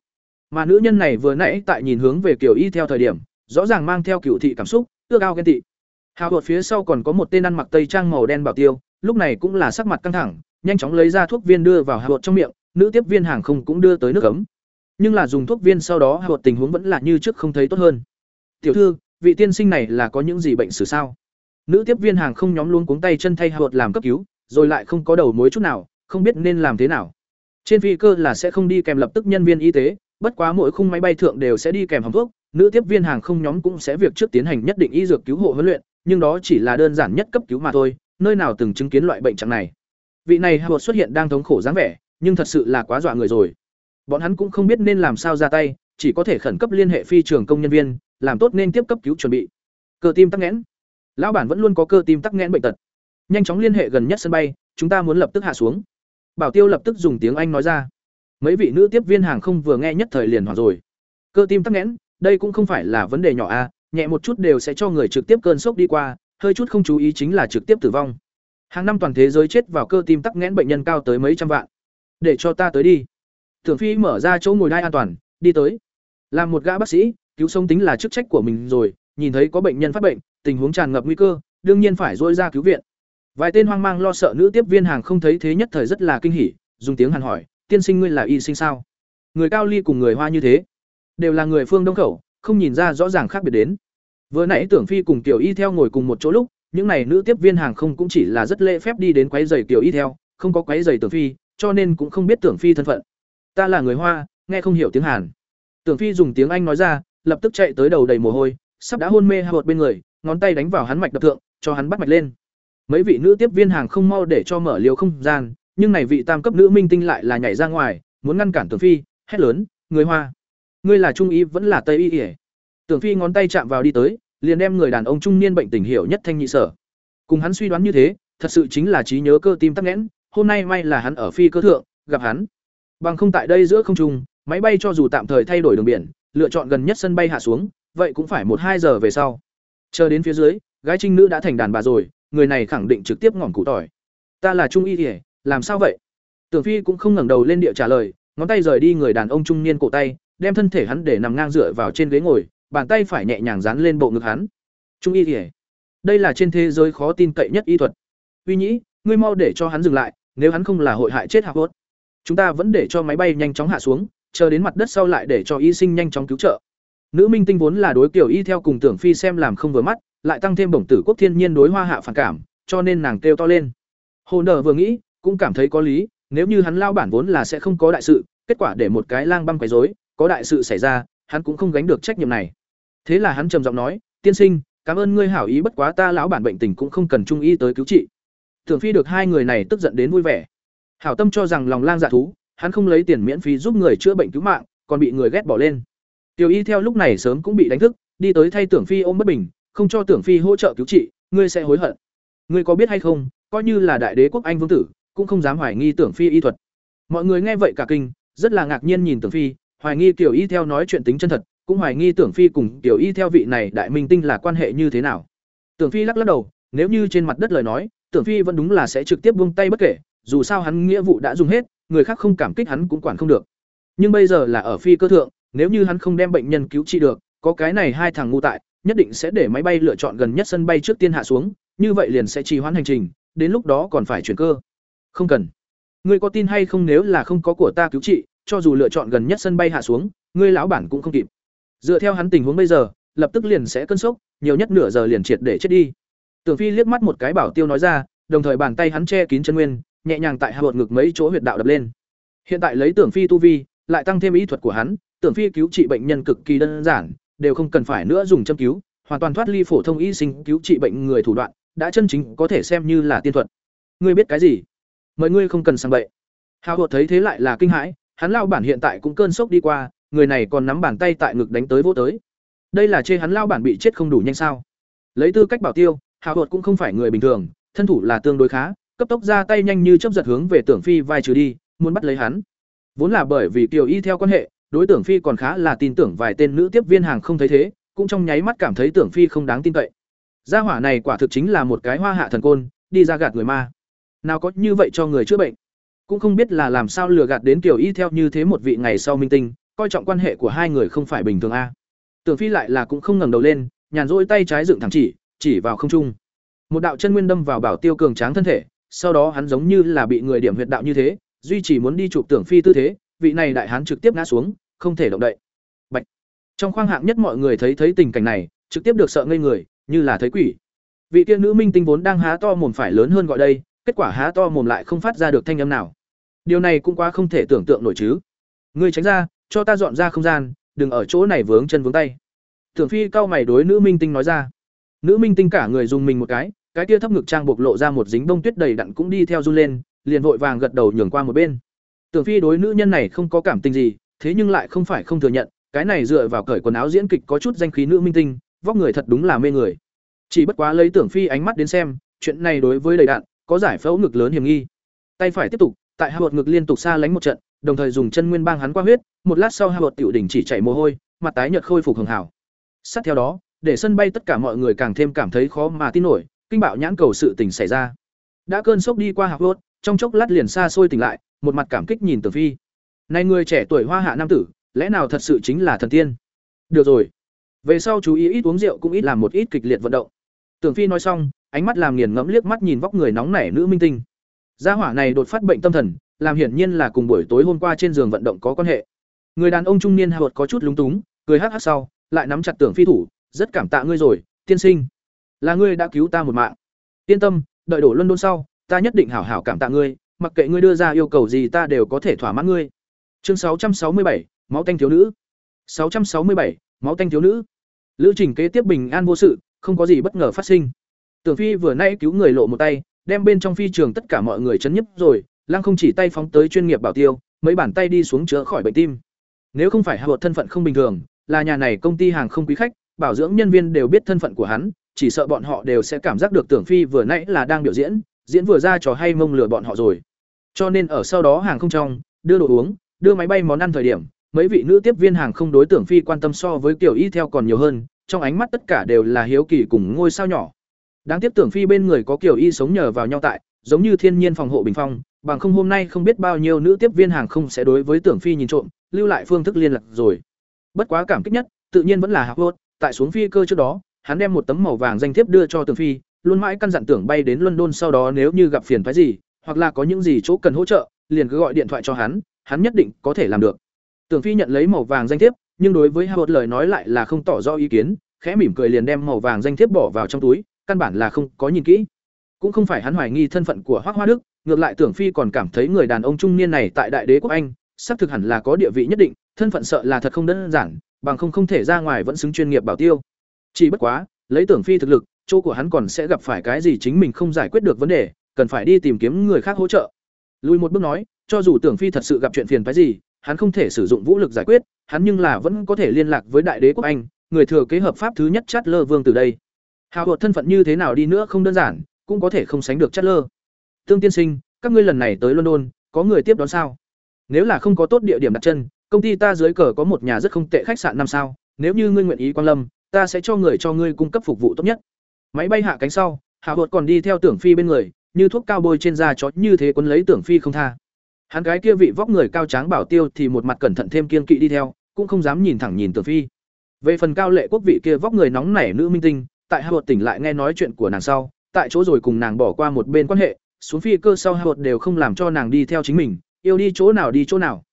Mà nữ nhân này vừa nãy tại nhìn hướng về kiểu y theo thời điểm, rõ ràng mang theo cựu thị cảm xúc, ước ao ghen tị. Hào hột phía sau còn có một tên ăn mặc tây trang màu đen bảo tiêu, lúc này cũng là sắc mặt căng thẳng, nhanh chóng lấy ra thuốc viên đưa vào hào hột trong miệng, nữ tiếp viên hàng không cũng đưa tới nước cấm nhưng là dùng thuốc viên sau đó, hào hột tình huống vẫn là như trước không thấy tốt hơn. Tiểu thư, vị tiên sinh này là có những gì bệnh sử sao? Nữ tiếp viên hàng không nhóm luôn cuống tay chân thay hợt làm cấp cứu rồi lại không có đầu mối chút nào không biết nên làm thế nào trên phi cơ là sẽ không đi kèm lập tức nhân viên y tế bất quá mỗi khung máy bay thượng đều sẽ đi kèm hòng thuốc nữ tiếp viên hàng không nhóm cũng sẽ việc trước tiến hành nhất định y dược cứu hộ huấn luyện nhưng đó chỉ là đơn giản nhất cấp cứu mà thôi nơi nào từng chứng kiến loại bệnh trạng này vị này hào xuất hiện đang thống khổ dáng vẻ nhưng thật sự là quá dọa người rồi. Bọn hắn cũng không biết nên làm sao ra tay, chỉ có thể khẩn cấp liên hệ phi trường công nhân viên, làm tốt nên tiếp cấp cứu chuẩn bị. Cơ tim tắc nghẽn. Lão bản vẫn luôn có cơ tim tắc nghẽn bệnh tật. Nhanh chóng liên hệ gần nhất sân bay, chúng ta muốn lập tức hạ xuống. Bảo Tiêu lập tức dùng tiếng Anh nói ra. Mấy vị nữ tiếp viên hàng không vừa nghe nhất thời liền hoảng rồi. Cơ tim tắc nghẽn, đây cũng không phải là vấn đề nhỏ a, nhẹ một chút đều sẽ cho người trực tiếp cơn sốc đi qua, hơi chút không chú ý chính là trực tiếp tử vong. Hàng năm toàn thế giới chết vào cơ tim tắc nghẽn bệnh nhân cao tới mấy trăm vạn. Để cho ta tới đi. Tưởng Phi mở ra chỗ ngồi đai an toàn, đi tới. Làm một gã bác sĩ, cứu sống tính là chức trách của mình rồi, nhìn thấy có bệnh nhân phát bệnh, tình huống tràn ngập nguy cơ, đương nhiên phải dội ra cứu viện. Vài tên hoang mang lo sợ nữ tiếp viên hàng không thấy thế nhất thời rất là kinh hỉ, dùng tiếng Hàn hỏi, "Tiên sinh ngươi là y sinh sao?" Người cao ly cùng người hoa như thế, đều là người phương Đông khẩu, không nhìn ra rõ ràng khác biệt đến. Vừa nãy Tưởng Phi cùng Tiểu Y theo ngồi cùng một chỗ lúc, những này nữ tiếp viên hàng không cũng chỉ là rất lễ phép đi đến quấy giày Tiểu Y theo, không có quấy giày Tưởng Phi, cho nên cũng không biết Tưởng Phi thân phận. Ta là người Hoa, nghe không hiểu tiếng Hàn. Tưởng Phi dùng tiếng Anh nói ra, lập tức chạy tới đầu đầy mồ hôi, sắp đã hôn mê hạ bên người, ngón tay đánh vào hắn mạch đập thượng, cho hắn bắt mạch lên. Mấy vị nữ tiếp viên hàng không mau để cho mở liều không gian, nhưng này vị tam cấp nữ minh tinh lại là nhảy ra ngoài, muốn ngăn cản Tưởng Phi, hét lớn, "Người Hoa, ngươi là trung y vẫn là tây y?" Tưởng Phi ngón tay chạm vào đi tới, liền đem người đàn ông trung niên bệnh tình hiểu nhất thanh nhị sở. Cùng hắn suy đoán như thế, thật sự chính là trí nhớ cơ tim tắc nghẽn, hôm nay may là hắn ở phi cơ thượng, gặp hắn. Bằng không tại đây giữa không trung, máy bay cho dù tạm thời thay đổi đường biển, lựa chọn gần nhất sân bay hạ xuống, vậy cũng phải một hai giờ về sau. Chờ đến phía dưới, gái trinh nữ đã thành đàn bà rồi, người này khẳng định trực tiếp ngỏm củ tỏi. Ta là trung y y, làm sao vậy? Tưởng Phi cũng không ngẩng đầu lên địa trả lời, ngón tay rời đi người đàn ông trung niên cổ tay, đem thân thể hắn để nằm ngang dựa vào trên ghế ngồi, bàn tay phải nhẹ nhàng dán lên bộ ngực hắn. Trung y y. Đây là trên thế giới khó tin cậy nhất y thuật. Uy Nhĩ, ngươi mau để cho hắn dừng lại, nếu hắn không là hội hại chết Hạc Hốt. Chúng ta vẫn để cho máy bay nhanh chóng hạ xuống, chờ đến mặt đất sau lại để cho y sinh nhanh chóng cứu trợ. Nữ minh tinh vốn là đối kiểu y theo cùng tưởng phi xem làm không vừa mắt, lại tăng thêm bổng tử quốc thiên nhiên đối hoa hạ phản cảm, cho nên nàng kêu to lên. Hồ nở vừa nghĩ, cũng cảm thấy có lý, nếu như hắn lao bản vốn là sẽ không có đại sự, kết quả để một cái lang băm quấy rối, có đại sự xảy ra, hắn cũng không gánh được trách nhiệm này. Thế là hắn trầm giọng nói, "Tiên sinh, cảm ơn ngươi hảo ý bất quá ta lão bản bệnh tình cũng không cần trung y tới cứu trị." Tưởng Phi được hai người này tức giận đến vui vẻ. Hảo tâm cho rằng lòng lang dạ thú, hắn không lấy tiền miễn phí giúp người chữa bệnh cứu mạng, còn bị người ghét bỏ lên. Tiểu Y theo lúc này sớm cũng bị đánh thức, đi tới thay Tưởng Phi ôm bất bình, không cho Tưởng Phi hỗ trợ cứu trị, ngươi sẽ hối hận. Ngươi có biết hay không, coi như là đại đế quốc anh vương tử, cũng không dám hoài nghi Tưởng Phi y thuật. Mọi người nghe vậy cả kinh, rất là ngạc nhiên nhìn Tưởng Phi, hoài nghi Tiểu Y theo nói chuyện tính chân thật, cũng hoài nghi Tưởng Phi cùng Tiểu Y theo vị này đại minh tinh là quan hệ như thế nào. Tưởng Phi lắc lắc đầu, nếu như trên mặt đất lời nói, Tưởng Phi vẫn đúng là sẽ trực tiếp buông tay bất kể, dù sao hắn nghĩa vụ đã dùng hết, người khác không cảm kích hắn cũng quản không được. Nhưng bây giờ là ở phi cơ thượng, nếu như hắn không đem bệnh nhân cứu trị được, có cái này hai thằng ngu tại, nhất định sẽ để máy bay lựa chọn gần nhất sân bay trước tiên hạ xuống, như vậy liền sẽ trì hoãn hành trình, đến lúc đó còn phải chuyển cơ. Không cần. Ngươi có tin hay không nếu là không có của ta cứu trị, cho dù lựa chọn gần nhất sân bay hạ xuống, ngươi lão bản cũng không kịp. Dựa theo hắn tình huống bây giờ, lập tức liền sẽ cơn sốc, nhiều nhất nửa giờ liền triệt để chết đi. Tưởng Phi liếc mắt một cái bảo tiêu nói ra, đồng thời bàn tay hắn che kín chân nguyên, nhẹ nhàng tại hạ bột ngực mấy chỗ huyệt đạo đập lên. Hiện tại lấy Tưởng Phi tu vi, lại tăng thêm ý thuật của hắn, Tưởng Phi cứu trị bệnh nhân cực kỳ đơn giản, đều không cần phải nữa dùng châm cứu, hoàn toàn thoát ly phổ thông y sinh cứu trị bệnh người thủ đoạn, đã chân chính có thể xem như là tiên thuật. Ngươi biết cái gì? Mời ngươi không cần sang bậy. Hào Hột thấy thế lại là kinh hãi, hắn lao bản hiện tại cũng cơn sốc đi qua, người này còn nắm bàn tay tại ngực đánh tới vô tới. Đây là chê hắn lao bản bị chết không đủ nhanh sao? Lấy tư cách bảo tiêu, Hào Hột cũng không phải người bình thường, thân thủ là tương đối khá, cấp tốc ra tay nhanh như chớp giật hướng về Tưởng Phi vai trừ đi, muốn bắt lấy hắn. Vốn là bởi vì Kiều Y theo quan hệ, đối Tưởng Phi còn khá là tin tưởng vài tên nữ tiếp viên hàng không thấy thế, cũng trong nháy mắt cảm thấy Tưởng Phi không đáng tin cậy. Gia hỏa này quả thực chính là một cái hoa hạ thần côn, đi ra gạt người ma. Nào có như vậy cho người chữa bệnh. Cũng không biết là làm sao lừa gạt đến kiểu Y theo như thế một vị ngày sau minh tinh, coi trọng quan hệ của hai người không phải bình thường a. Tưởng Phi lại là cũng không ngẩng đầu lên, nhàn rỗi tay trái dựng thẳng chỉ, chỉ vào không trung. Một đạo chân nguyên đâm vào bảo tiêu cường tráng thân thể, sau đó hắn giống như là bị người điểm huyệt đạo như thế, duy chỉ muốn đi chụp tưởng phi tư thế, vị này đại hán trực tiếp ngã xuống, không thể động đậy. Bạch. Trong khoang hạng nhất mọi người thấy thấy tình cảnh này, trực tiếp được sợ ngây người, như là thấy quỷ. Vị tiên nữ minh tinh vốn đang há to mồm phải lớn hơn gọi đây, kết quả há to mồm lại không phát ra được thanh âm nào. Điều này cũng quá không thể tưởng tượng nổi chứ. Ngươi tránh ra, cho ta dọn ra không gian, đừng ở chỗ này vướng chân vướng tay. Tưởng Phi cao mày đối nữ minh tinh nói ra. Nữ minh tinh cả người dùng mình một cái, cái kia thấp ngực trang bộc lộ ra một dính bông tuyết đầy đặn cũng đi theo run lên liền vội vàng gật đầu nhường qua một bên Tưởng Phi đối nữ nhân này không có cảm tình gì, thế nhưng lại không phải không thừa nhận, cái này dựa vào cởi quần áo diễn kịch có chút danh khí nữ minh tinh, vóc người thật đúng là mê người. Chỉ bất quá lấy Tưởng Phi ánh mắt đến xem, chuyện này đối với đầy đạn, có giải phẫu ngực lớn hiểm nghi. Tay phải tiếp tục, tại hạ ngực liên tục xa lánh một trận, đồng thời dùng chân nguyên bang hắn qua huyết, một lát sau hai tiểu đỉnh chỉ chảy mồ hôi, mặt tái nhợt khôi phục hường hảo. Sát theo đó, để sân bay tất cả mọi người càng thêm cảm thấy khó mà tin nổi, kinh bạo nhãn cầu sự tình xảy ra. Đã cơn sốc đi qua học hốt, trong chốc lát liền xa xôi tỉnh lại, một mặt cảm kích nhìn Tưởng Phi. Này người trẻ tuổi hoa hạ nam tử, lẽ nào thật sự chính là thần tiên? Được rồi, về sau chú ý ít uống rượu cũng ít làm một ít kịch liệt vận động. Tưởng Phi nói xong, ánh mắt làm nghiền ngẫm liếc mắt nhìn vóc người nóng nảy nữ minh tinh. Gia hỏa này đột phát bệnh tâm thần, làm hiển nhiên là cùng buổi tối hôm qua trên giường vận động có quan hệ. Người đàn ông trung niên hụt có chút lúng túng, cười hắc hắc sau, lại nắm chặt Tưởng Phi thủ, rất cảm tạ ngươi rồi, tiên sinh. Là ngươi đã cứu ta một mạng. Yên tâm, đợi đổ luân đôn sau, ta nhất định hảo hảo cảm tạ ngươi, mặc kệ ngươi đưa ra yêu cầu gì ta đều có thể thỏa mãn ngươi. Chương 667, máu tanh thiếu nữ. 667, máu tanh thiếu nữ. Lữ trình kế tiếp bình an vô sự, không có gì bất ngờ phát sinh. Tưởng Phi vừa nãy cứu người lộ một tay, đem bên trong phi trường tất cả mọi người chấn nhấp rồi, Lăng không chỉ tay phóng tới chuyên nghiệp bảo tiêu, mấy bàn tay đi xuống chữa khỏi bệnh tim. Nếu không phải hạ thân phận không bình thường, là nhà này công ty hàng không quý khách, bảo dưỡng nhân viên đều biết thân phận của hắn, chỉ sợ bọn họ đều sẽ cảm giác được Tưởng Phi vừa nãy là đang biểu diễn, diễn vừa ra trò hay mông lừa bọn họ rồi. Cho nên ở sau đó hàng không trong, đưa đồ uống, đưa máy bay món ăn thời điểm, mấy vị nữ tiếp viên hàng không đối tưởng phi quan tâm so với kiểu y theo còn nhiều hơn, trong ánh mắt tất cả đều là hiếu kỳ cùng ngôi sao nhỏ. Đáng tiếc tưởng phi bên người có kiểu y sống nhờ vào nhau tại, giống như thiên nhiên phòng hộ bình phong, bằng không hôm nay không biết bao nhiêu nữ tiếp viên hàng không sẽ đối với tưởng phi nhìn trộm, lưu lại phương thức liên lạc rồi. Bất quá cảm kích nhất, tự nhiên vẫn là Hạc Hốt, tại xuống phi cơ trước đó, hắn đem một tấm màu vàng danh thiếp đưa cho tưởng phi, luôn mãi căn dặn tưởng bay đến London sau đó nếu như gặp phiền phức gì, hoặc là có những gì chỗ cần hỗ trợ, liền cứ gọi điện thoại cho hắn, hắn nhất định có thể làm được. Tưởng Phi nhận lấy màu vàng danh thiếp, nhưng đối với Howard lời nói lại là không tỏ rõ ý kiến, khẽ mỉm cười liền đem màu vàng danh thiếp bỏ vào trong túi, căn bản là không có nhìn kỹ. Cũng không phải hắn hoài nghi thân phận của Hoắc Hoa Đức, ngược lại Tưởng Phi còn cảm thấy người đàn ông trung niên này tại Đại Đế quốc Anh, xác thực hẳn là có địa vị nhất định, thân phận sợ là thật không đơn giản, bằng không không thể ra ngoài vẫn xứng chuyên nghiệp bảo tiêu. Chỉ bất quá, lấy Tưởng Phi thực lực, chỗ của hắn còn sẽ gặp phải cái gì chính mình không giải quyết được vấn đề, cần phải đi tìm kiếm người khác hỗ trợ. Lùi một bước nói, cho dù Tưởng Phi thật sự gặp chuyện phiền phái gì, hắn không thể sử dụng vũ lực giải quyết, hắn nhưng là vẫn có thể liên lạc với đại đế quốc Anh, người thừa kế hợp pháp thứ nhất Chatler vương từ đây. Hào hột thân phận như thế nào đi nữa không đơn giản, cũng có thể không sánh được Chatler. Tương tiên sinh, các ngươi lần này tới London, có người tiếp đón sao? Nếu là không có tốt địa điểm đặt chân, công ty ta dưới cờ có một nhà rất không tệ khách sạn năm sao, nếu như ngươi nguyện ý quan lâm, ta sẽ cho người cho ngươi cung cấp phục vụ tốt nhất. Máy bay hạ cánh sau, hạ hột còn đi theo Tưởng Phi bên người, như thuốc cao bôi trên da chó như thế quấn lấy Tưởng Phi không tha. Hắn gái kia vị vóc người cao tráng bảo tiêu thì một mặt cẩn thận thêm kiên kỵ đi theo, cũng không dám nhìn thẳng nhìn Tưởng Phi. Về phần cao lệ quốc vị kia vóc người nóng nảy nữ minh tinh, tại hạ hột tỉnh lại nghe nói chuyện của nàng sau, tại chỗ rồi cùng nàng bỏ qua một bên quan hệ, xuống phi cơ sau hạ hột đều không làm cho nàng đi theo chính mình, yêu đi chỗ nào đi chỗ nào.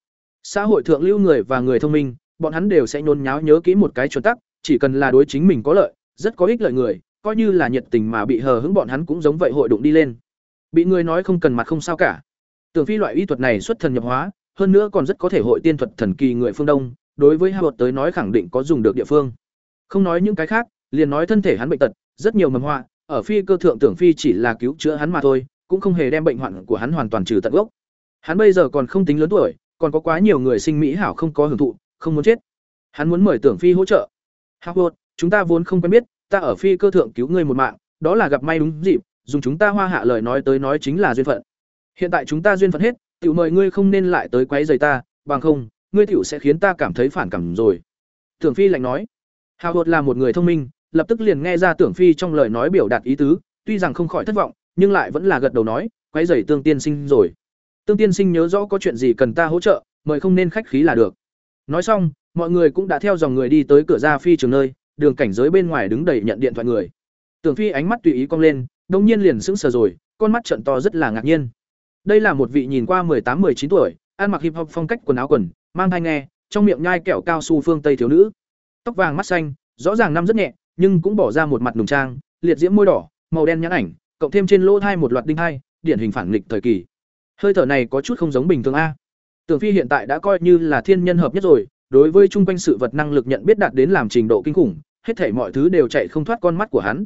Xã hội thượng lưu người và người thông minh, bọn hắn đều sẽ nhốn nháo nhớ kỹ một cái chuẩn tắc, chỉ cần là đối chính mình có lợi, rất có ích lợi người, coi như là nhiệt tình mà bị hờ hững bọn hắn cũng giống vậy hội đụng đi lên. Bị người nói không cần mặt không sao cả, Tưởng Phi loại y thuật này xuất thần nhập hóa, hơn nữa còn rất có thể hội tiên thuật thần kỳ người phương Đông, đối với Howard tới nói khẳng định có dùng được địa phương. Không nói những cái khác, liền nói thân thể hắn bệnh tật, rất nhiều mầm họa, ở phi cơ thượng tưởng phi chỉ là cứu chữa hắn mà thôi, cũng không hề đem bệnh hoạn của hắn hoàn toàn trừ tận gốc. Hắn bây giờ còn không tính lớn tuổi, còn có quá nhiều người sinh mỹ hảo không có hưởng thụ, không muốn chết. Hắn muốn mời tưởng phi hỗ trợ. Howard, chúng ta vốn không quen biết, ta ở phi cơ thượng cứu ngươi một mạng, đó là gặp may đúng dịp, dùng chúng ta hoa hạ lời nói tới nói chính là duyên phận. Hiện tại chúng ta duyên phận hết, tiểu mời ngươi không nên lại tới quấy rầy ta, bằng không, ngươi tiểu sẽ khiến ta cảm thấy phản cảm rồi." Tưởng Phi lạnh nói. Hào Hột là một người thông minh, lập tức liền nghe ra Tưởng Phi trong lời nói biểu đạt ý tứ, tuy rằng không khỏi thất vọng, nhưng lại vẫn là gật đầu nói, quấy rầy Tương tiên sinh rồi. Tương tiên sinh nhớ rõ có chuyện gì cần ta hỗ trợ, mời không nên khách khí là được. Nói xong, mọi người cũng đã theo dòng người đi tới cửa ra phi trường nơi, đường cảnh giới bên ngoài đứng đầy nhận điện thoại người. Tưởng Phi ánh mắt tùy ý cong lên, đột nhiên liền sững sờ rồi, con mắt trợn to rất là ngạc nhiên. Đây là một vị nhìn qua 18-19 tuổi, ăn mặc hip hop phong cách quần áo quần, mang tai nghe, trong miệng nhai kẹo cao su phương Tây thiếu nữ. Tóc vàng mắt xanh, rõ ràng năm rất nhẹ, nhưng cũng bỏ ra một mặt nùng trang, liệt diễm môi đỏ, màu đen nhãn ảnh, cộng thêm trên lỗ thai một loạt đinh hai, điển hình phản nghịch thời kỳ. Hơi thở này có chút không giống bình thường a. Tưởng Phi hiện tại đã coi như là thiên nhân hợp nhất rồi, đối với chung quanh sự vật năng lực nhận biết đạt đến làm trình độ kinh khủng, hết thảy mọi thứ đều chạy không thoát con mắt của hắn.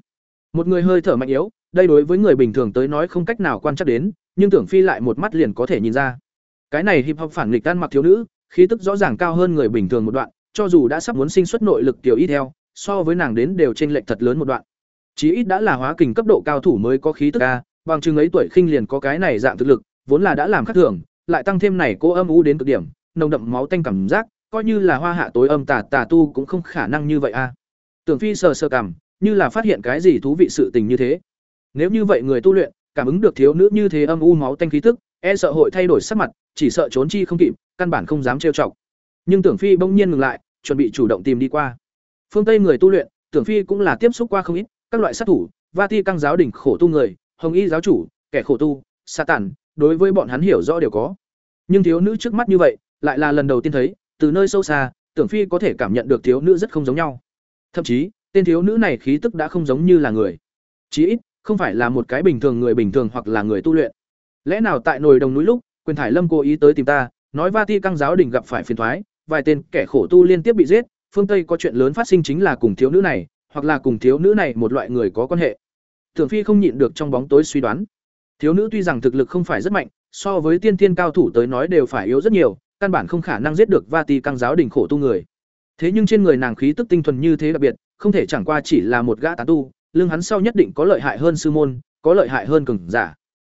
Một người hơi thở mạnh yếu, đây đối với người bình thường tới nói không cách nào quan trắc đến, nhưng Tưởng Phi lại một mắt liền có thể nhìn ra. cái này hip hop phản nghịch ăn mặc thiếu nữ khí tức rõ ràng cao hơn người bình thường một đoạn cho dù đã sắp muốn sinh xuất nội lực tiểu y theo so với nàng đến đều trên lệnh thật lớn một đoạn chí ít đã là hóa kình cấp độ cao thủ mới có khí tức a bằng chứng ấy tuổi khinh liền có cái này dạng thực lực vốn là đã làm khác thường lại tăng thêm này cô âm u đến cực điểm nồng đậm máu tanh cảm giác coi như là hoa hạ tối âm tà tà tu cũng không khả năng như vậy a tưởng phi sờ sờ cảm, như là phát hiện cái gì thú vị sự tình như thế. Nếu như vậy người tu luyện, cảm ứng được thiếu nữ như thế âm u máu tanh khí tức e sợ hội thay đổi sắc mặt, chỉ sợ trốn chi không kịp, căn bản không dám trêu chọc. Nhưng tưởng phi bỗng nhiên ngừng lại, chuẩn bị chủ động tìm đi qua. Phương tây người tu luyện, tưởng phi cũng là tiếp xúc qua không ít, các loại sát thủ va ti căng giáo đỉnh khổ tu người, hồng y giáo chủ, kẻ khổ tu sa tản đối với bọn hắn hiểu rõ đều có. Nhưng thiếu nữ trước mắt như vậy, lại là lần đầu tiên thấy từ nơi sâu xa, tưởng phi có thể cảm nhận được thiếu nữ rất không giống nhau. Thậm chí, tên thiếu nữ này khí tức đã không giống như là người. Chí ít, không phải là một cái bình thường người bình thường hoặc là người tu luyện. Lẽ nào tại nồi đồng núi lúc, quyền thải lâm cố ý tới tìm ta, nói va ti căng giáo đình gặp phải phiền thoái, vài tên kẻ khổ tu liên tiếp bị giết, phương tây có chuyện lớn phát sinh chính là cùng thiếu nữ này, hoặc là cùng thiếu nữ này một loại người có quan hệ. Tưởng phi không nhịn được trong bóng tối suy đoán. Thiếu nữ tuy rằng thực lực không phải rất mạnh, so với tiên tiên cao thủ tới nói đều phải yếu rất nhiều căn bản không khả năng giết được va ti căng giáo đình khổ tu người. Thế nhưng trên người nàng khí tức tinh thuần như thế đặc biệt, không thể chẳng qua chỉ là một gã tán tu, lưng hắn sau nhất định có lợi hại hơn sư môn, có lợi hại hơn cường giả.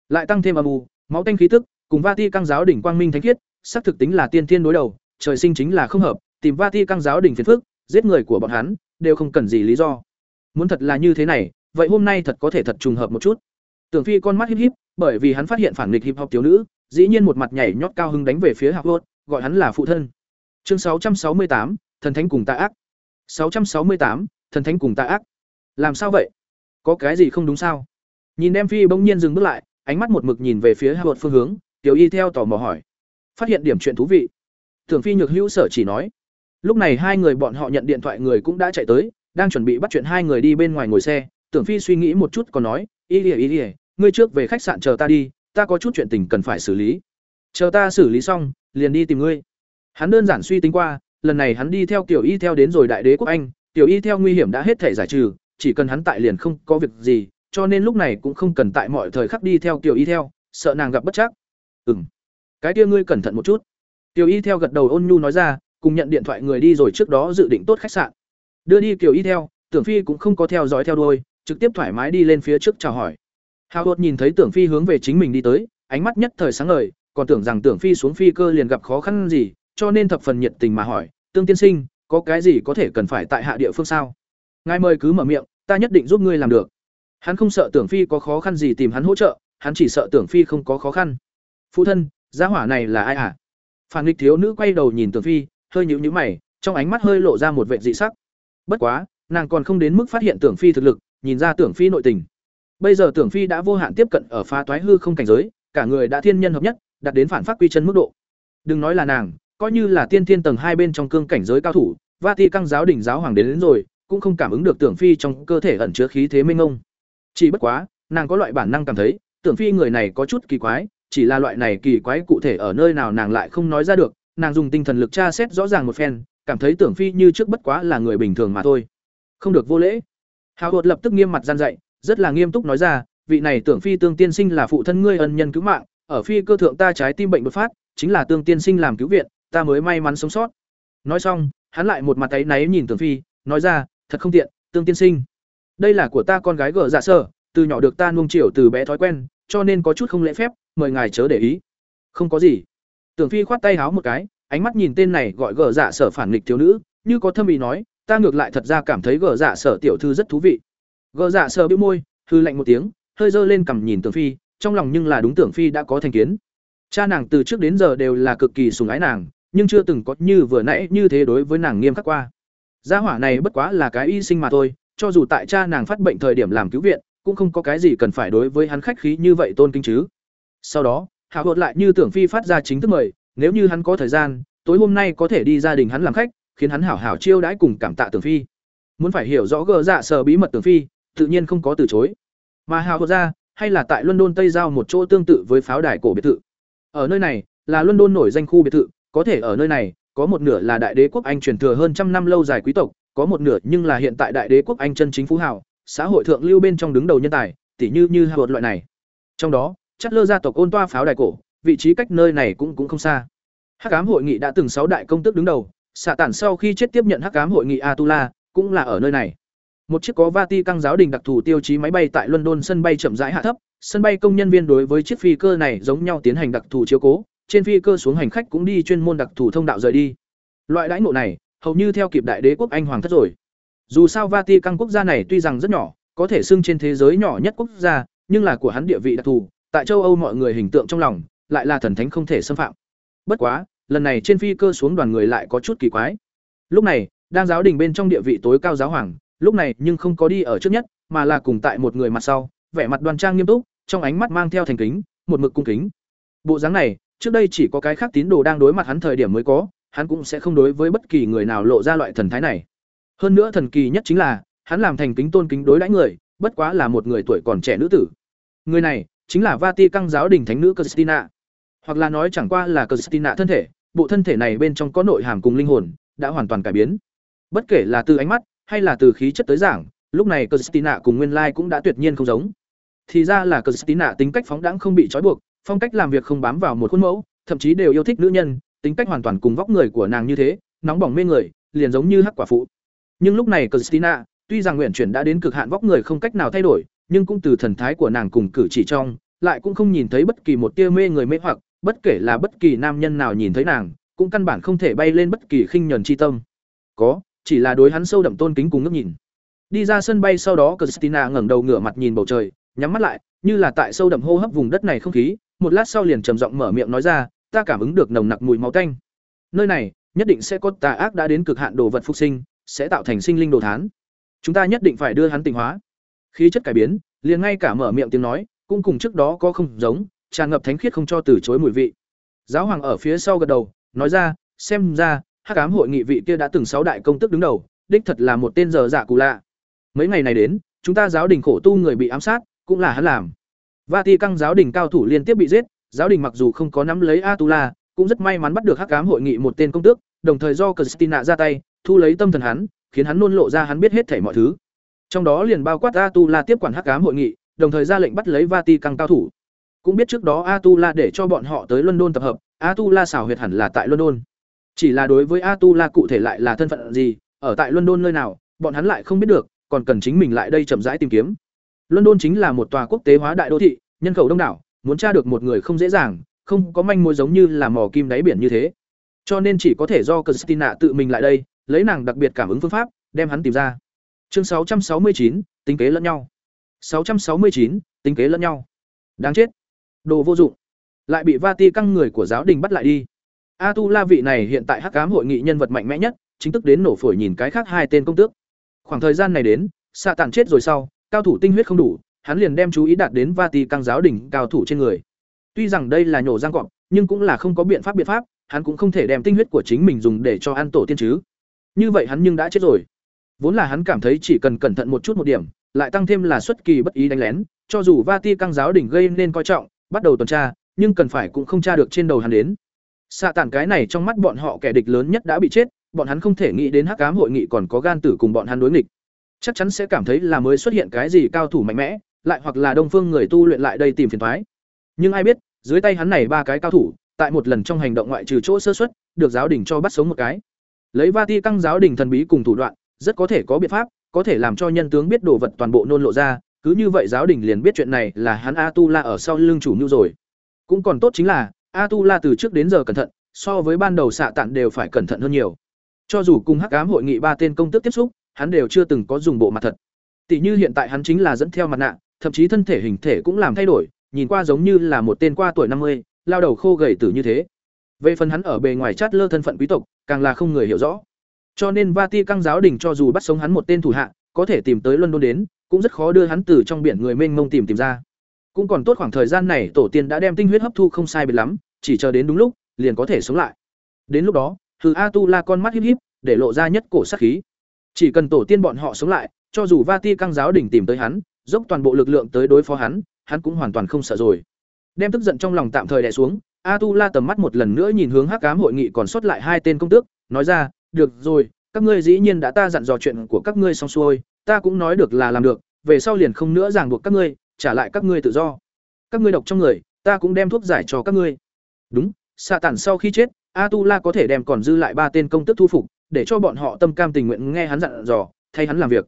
Lại tăng thêm âm u, máu tanh khí tức, cùng va ti căng giáo đỉnh quang minh thánh khiết, xác thực tính là tiên thiên đối đầu, trời sinh chính là không hợp, tìm va ti căng giáo đỉnh phiền phức, giết người của bọn hắn, đều không cần gì lý do. Muốn thật là như thế này, vậy hôm nay thật có thể thật trùng hợp một chút. Tưởng phi con mắt híp híp, bởi vì hắn phát hiện phản nghịch hip hop thiếu nữ, dĩ nhiên một mặt nhảy nhót cao hưng đánh về phía hạc hốt gọi hắn là phụ thân chương sáu trăm sáu mươi tám thần thánh cùng tà ác 668, thần thánh cùng tà ác. Làm sao vậy? Có cái gì không đúng sao? Nhìn Đem Phi bỗng nhiên dừng bước lại, ánh mắt một mực nhìn về phía Hạ phương hướng, Tiểu Y theo tò mò hỏi. Phát hiện điểm chuyện thú vị. Tưởng Phi nhược hữu sở chỉ nói. Lúc này hai người bọn họ nhận điện thoại người cũng đã chạy tới, đang chuẩn bị bắt chuyện hai người đi bên ngoài ngồi xe, Tưởng Phi suy nghĩ một chút còn nói, "Y Lìa Y Lìa, ngươi trước về khách sạn chờ ta đi, ta có chút chuyện tình cần phải xử lý. Chờ ta xử lý xong, liền đi tìm ngươi." Hắn đơn giản suy tính qua, lần này hắn đi theo Tiểu Y theo đến rồi Đại Đế quốc Anh, Tiểu Y theo nguy hiểm đã hết thể giải trừ, chỉ cần hắn tại liền không có việc gì, cho nên lúc này cũng không cần tại mọi thời khắc đi theo Tiểu Y theo, sợ nàng gặp bất chắc Ừm. Cái kia ngươi cẩn thận một chút. Tiểu Y theo gật đầu ôn nhu nói ra, cùng nhận điện thoại người đi rồi trước đó dự định tốt khách sạn. Đưa đi Tiểu Y theo, Tưởng Phi cũng không có theo dõi theo đuôi, trực tiếp thoải mái đi lên phía trước chào hỏi. Hào Đột nhìn thấy Tưởng Phi hướng về chính mình đi tới, ánh mắt nhất thời sáng ngời, còn tưởng rằng Tưởng Phi xuống phi cơ liền gặp khó khăn gì, cho nên thập phần nhiệt tình mà hỏi, "Tương tiên sinh, có cái gì có thể cần phải tại hạ địa phương sao?" Ngài mời cứ mở miệng, ta nhất định giúp ngươi làm được. Hắn không sợ Tưởng Phi có khó khăn gì tìm hắn hỗ trợ, hắn chỉ sợ Tưởng Phi không có khó khăn. "Phụ thân, gia hỏa này là ai à? Phản nghịch thiếu nữ quay đầu nhìn Tưởng Phi, hơi nhíu nhíu mày, trong ánh mắt hơi lộ ra một vệ dị sắc. Bất quá, nàng còn không đến mức phát hiện Tưởng Phi thực lực, nhìn ra Tưởng Phi nội tình. Bây giờ Tưởng Phi đã vô hạn tiếp cận ở phá toái hư không cảnh giới, cả người đã thiên nhân hợp nhất, đạt đến phản phát quy chân mức độ. Đừng nói là nàng, coi như là tiên thiên tầng hai bên trong cương cảnh giới cao thủ, Vati căng giáo đỉnh giáo hoàng đến, đến rồi, cũng không cảm ứng được Tưởng Phi trong cơ thể ẩn chứa khí thế minh ngông. Chỉ bất quá, nàng có loại bản năng cảm thấy, Tưởng Phi người này có chút kỳ quái, chỉ là loại này kỳ quái cụ thể ở nơi nào nàng lại không nói ra được, nàng dùng tinh thần lực tra xét rõ ràng một phen, cảm thấy Tưởng Phi như trước bất quá là người bình thường mà thôi. Không được vô lễ. Hào Hột lập tức nghiêm mặt gian dạy, rất là nghiêm túc nói ra, vị này Tưởng Phi tương tiên sinh là phụ thân ngươi ân nhân cứu mạng, ở phi cơ thượng ta trái tim bệnh đột phát, chính là tương tiên sinh làm cứu viện, ta mới may mắn sống sót. Nói xong hắn lại một mặt tay náy nhìn tường phi nói ra thật không tiện tương tiên sinh. Đây là của ta con gái gở dạ sở từ nhỏ được ta nuông chiều từ bé thói quen cho nên có chút không lễ phép mời ngài chớ để ý. Không có gì. Tường phi khoát tay háo một cái ánh mắt nhìn tên này gọi gở dạ sở phản nghịch thiếu nữ như có thâm ý nói ta ngược lại thật ra cảm thấy gở dạ sở tiểu thư rất thú vị. Gở dạ sở bĩu môi hư lạnh một tiếng hơi dơ lên cằm nhìn tường phi trong lòng nhưng là đúng tưởng phi đã có thành kiến cha nàng từ trước đến giờ đều là cực kỳ sùng ái nàng nhưng chưa từng có như vừa nãy như thế đối với nàng nghiêm khắc qua. Gia hỏa này bất quá là cái y sinh mà thôi, cho dù tại cha nàng phát bệnh thời điểm làm cứu viện, cũng không có cái gì cần phải đối với hắn khách khí như vậy tôn kính chứ. Sau đó, hạ Hột lại như tưởng phi phát ra chính thức mời, nếu như hắn có thời gian, tối hôm nay có thể đi gia đình hắn làm khách, khiến hắn hảo hảo chiêu đãi cùng cảm tạ tưởng phi. Muốn phải hiểu rõ gờ dạ sở bí mật tưởng phi, tự nhiên không có từ chối. Mà hào Hột ra, hay là tại London Tây giao một chỗ tương tự với pháo đài cổ biệt thự. Ở nơi này, là London nổi danh khu biệt thự, có thể ở nơi này, có một nửa là đại đế quốc Anh truyền thừa hơn trăm năm lâu dài quý tộc, có một nửa nhưng là hiện tại đại đế quốc Anh chân chính phú hào, xã hội thượng lưu bên trong đứng đầu nhân tài, tỉ như như Howard loại này. Trong đó, chắc lơ gia tộc ôn toa pháo đài cổ, vị trí cách nơi này cũng cũng không xa. Hắc ám hội nghị đã từng sáu đại công tước đứng đầu, xạ tản sau khi chết tiếp nhận Hắc ám hội nghị Atula, cũng là ở nơi này. Một chiếc có Vati căng giáo đình đặc thù tiêu chí máy bay tại London sân bay chậm rãi hạ thấp, sân bay công nhân viên đối với chiếc phi cơ này giống nhau tiến hành đặc thù chiếu cố, trên phi cơ xuống hành khách cũng đi chuyên môn đặc thù thông đạo rời đi. Loại đãi ngộ này, hầu như theo kịp đại đế quốc Anh hoàng thất rồi. Dù sao Vati căng quốc gia này tuy rằng rất nhỏ, có thể xưng trên thế giới nhỏ nhất quốc gia, nhưng là của hắn địa vị đặc thù, tại châu Âu mọi người hình tượng trong lòng, lại là thần thánh không thể xâm phạm. Bất quá, lần này trên phi cơ xuống đoàn người lại có chút kỳ quái. Lúc này, đang giáo đình bên trong địa vị tối cao giáo hoàng, lúc này nhưng không có đi ở trước nhất, mà là cùng tại một người mặt sau, vẻ mặt đoan trang nghiêm túc, trong ánh mắt mang theo thành kính, một mực cung kính. Bộ dáng này, trước đây chỉ có cái khác tín đồ đang đối mặt hắn thời điểm mới có, hắn cũng sẽ không đối với bất kỳ người nào lộ ra loại thần thái này. Hơn nữa thần kỳ nhất chính là, hắn làm thành kính tôn kính đối đãi người, bất quá là một người tuổi còn trẻ nữ tử. Người này chính là vati căng giáo đình thánh nữ Christina, hoặc là nói chẳng qua là Christina thân thể, bộ thân thể này bên trong có nội hàm cùng linh hồn, đã hoàn toàn cải biến. Bất kể là từ ánh mắt hay là từ khí chất tới giảng, lúc này Christina cùng nguyên lai cũng đã tuyệt nhiên không giống. Thì ra là Christina tính cách phóng đãng không bị trói buộc, phong cách làm việc không bám vào một khuôn mẫu, thậm chí đều yêu thích nữ nhân, tính cách hoàn toàn cùng vóc người của nàng như thế, nóng bỏng mê người, liền giống như hắc quả phụ. Nhưng lúc này Christina, tuy rằng nguyện chuyển đã đến cực hạn vóc người không cách nào thay đổi, nhưng cũng từ thần thái của nàng cùng cử chỉ trong, lại cũng không nhìn thấy bất kỳ một tia mê người mê hoặc, bất kể là bất kỳ nam nhân nào nhìn thấy nàng, cũng căn bản không thể bay lên bất kỳ khinh nhẫn chi tâm. Có, chỉ là đối hắn sâu đậm tôn kính cùng ngước nhìn. Đi ra sân bay sau đó Christina ngẩng đầu ngửa mặt nhìn bầu trời, nhắm mắt lại, như là tại sâu đậm hô hấp vùng đất này không khí, một lát sau liền trầm giọng mở miệng nói ra, ta cảm ứng được nồng nặc mùi máu tanh. Nơi này, nhất định sẽ có tà ác đã đến cực hạn đồ vật phục sinh, sẽ tạo thành sinh linh đồ thán. Chúng ta nhất định phải đưa hắn tỉnh hóa. Khí chất cải biến, liền ngay cả mở miệng tiếng nói, cũng cùng trước đó có không giống, tràn ngập thánh khiết không cho từ chối mùi vị. Giáo hoàng ở phía sau gật đầu, nói ra, xem ra, Hắc ám hội nghị vị kia đã từng sáu đại công tức đứng đầu, đích thật là một tên giờ giả dạ cù lạ. Mấy ngày này đến, chúng ta giáo đình khổ tu người bị ám sát, cũng là hắn làm. Vati căng giáo đình cao thủ liên tiếp bị giết, giáo đình mặc dù không có nắm lấy Atula, cũng rất may mắn bắt được Hắc ám hội nghị một tên công tước, đồng thời do Christina ra tay, thu lấy tâm thần hắn, khiến hắn luôn lộ ra hắn biết hết thảy mọi thứ. Trong đó liền bao quát Atula tiếp quản Hắc ám hội nghị, đồng thời ra lệnh bắt lấy Vati căng cao thủ. Cũng biết trước đó Atula để cho bọn họ tới London tập hợp, Atula xảo huyệt hẳn là tại London. Chỉ là đối với Atula cụ thể lại là thân phận gì, ở tại London nơi nào, bọn hắn lại không biết được, còn cần chính mình lại đây chậm rãi tìm kiếm. London chính là một tòa quốc tế hóa đại đô thị, nhân khẩu đông đảo, muốn tra được một người không dễ dàng, không có manh mối giống như là mò kim đáy biển như thế. Cho nên chỉ có thể do Christina tự mình lại đây, lấy nàng đặc biệt cảm ứng phương pháp, đem hắn tìm ra. Chương 669, tính kế lẫn nhau. 669, tính kế lẫn nhau. Đáng chết. Đồ vô dụng. Lại bị Vati căng người của giáo đình bắt lại đi. A Tu La vị này hiện tại Hắc Ám hội nghị nhân vật mạnh mẽ nhất, chính thức đến nổ phổi nhìn cái khác hai tên công tước. Khoảng thời gian này đến, xạ tàn chết rồi sau, cao thủ tinh huyết không đủ, hắn liền đem chú ý đạt đến Vati căng giáo đỉnh cao thủ trên người. Tuy rằng đây là nhổ răng cọp, nhưng cũng là không có biện pháp biện pháp, hắn cũng không thể đem tinh huyết của chính mình dùng để cho ăn tổ tiên chứ. Như vậy hắn nhưng đã chết rồi. Vốn là hắn cảm thấy chỉ cần cẩn thận một chút một điểm, lại tăng thêm là xuất kỳ bất ý đánh lén, cho dù Vati căng giáo đỉnh gây nên coi trọng, bắt đầu tuần tra, nhưng cần phải cũng không tra được trên đầu hắn đến. Xạ tản cái này trong mắt bọn họ kẻ địch lớn nhất đã bị chết, bọn hắn không thể nghĩ đến Hắc Ám hội nghị còn có gan tử cùng bọn hắn đối nghịch. Chắc chắn sẽ cảm thấy là mới xuất hiện cái gì cao thủ mạnh mẽ, lại hoặc là Đông Phương người tu luyện lại đây tìm phiền toái. Nhưng ai biết, dưới tay hắn này ba cái cao thủ, tại một lần trong hành động ngoại trừ chỗ sơ suất, được giáo đình cho bắt sống một cái. Lấy Vati căng giáo đình thần bí cùng thủ đoạn, rất có thể có biện pháp, có thể làm cho nhân tướng biết đồ vật toàn bộ nôn lộ ra, cứ như vậy giáo đình liền biết chuyện này là hắn a tu la ở sau lưng chủ mưu rồi. Cũng còn tốt chính là, Atula từ trước đến giờ cẩn thận, so với ban đầu xạ tản đều phải cẩn thận hơn nhiều. Cho dù cùng Hắc Ám hội nghị ba tên công tước tiếp xúc, hắn đều chưa từng có dùng bộ mặt thật. Tỷ như hiện tại hắn chính là dẫn theo mặt nạ, thậm chí thân thể hình thể cũng làm thay đổi, nhìn qua giống như là một tên qua tuổi năm mươi, lao đầu khô gầy tử như thế. Về phần hắn ở bề ngoài chát lơ thân phận quý tộc, càng là không người hiểu rõ. Cho nên Vati căng giáo đình cho dù bắt sống hắn một tên thủ hạ, có thể tìm tới London đến, cũng rất khó đưa hắn từ trong biển người mênh mông tìm tìm ra. Cũng còn tốt khoảng thời gian này tổ tiên đã đem tinh huyết hấp thu không sai biệt lắm, chỉ chờ đến đúng lúc, liền có thể sống lại. Đến lúc đó, Hư A Tu La con mắt híp híp, để lộ ra nhất cổ sát khí. Chỉ cần tổ tiên bọn họ sống lại, cho dù Vati căng giáo đỉnh tìm tới hắn, dốc toàn bộ lực lượng tới đối phó hắn, hắn cũng hoàn toàn không sợ rồi. Đem tức giận trong lòng tạm thời đè xuống, A Tu La tầm mắt một lần nữa nhìn hướng Hắc Ám hội nghị còn sót lại hai tên công tước, nói ra, "Được rồi, các ngươi dĩ nhiên đã ta dặn dò chuyện của các ngươi xong xuôi, ta cũng nói được là làm được, về sau liền không nữa ràng buộc các ngươi, trả lại các ngươi tự do. Các ngươi độc trong người, ta cũng đem thuốc giải cho các ngươi. Đúng, xạ tản sau khi chết, Atula có thể đem còn dư lại ba tên công tức thu phục, để cho bọn họ tâm cam tình nguyện nghe hắn dặn dò, thay hắn làm việc.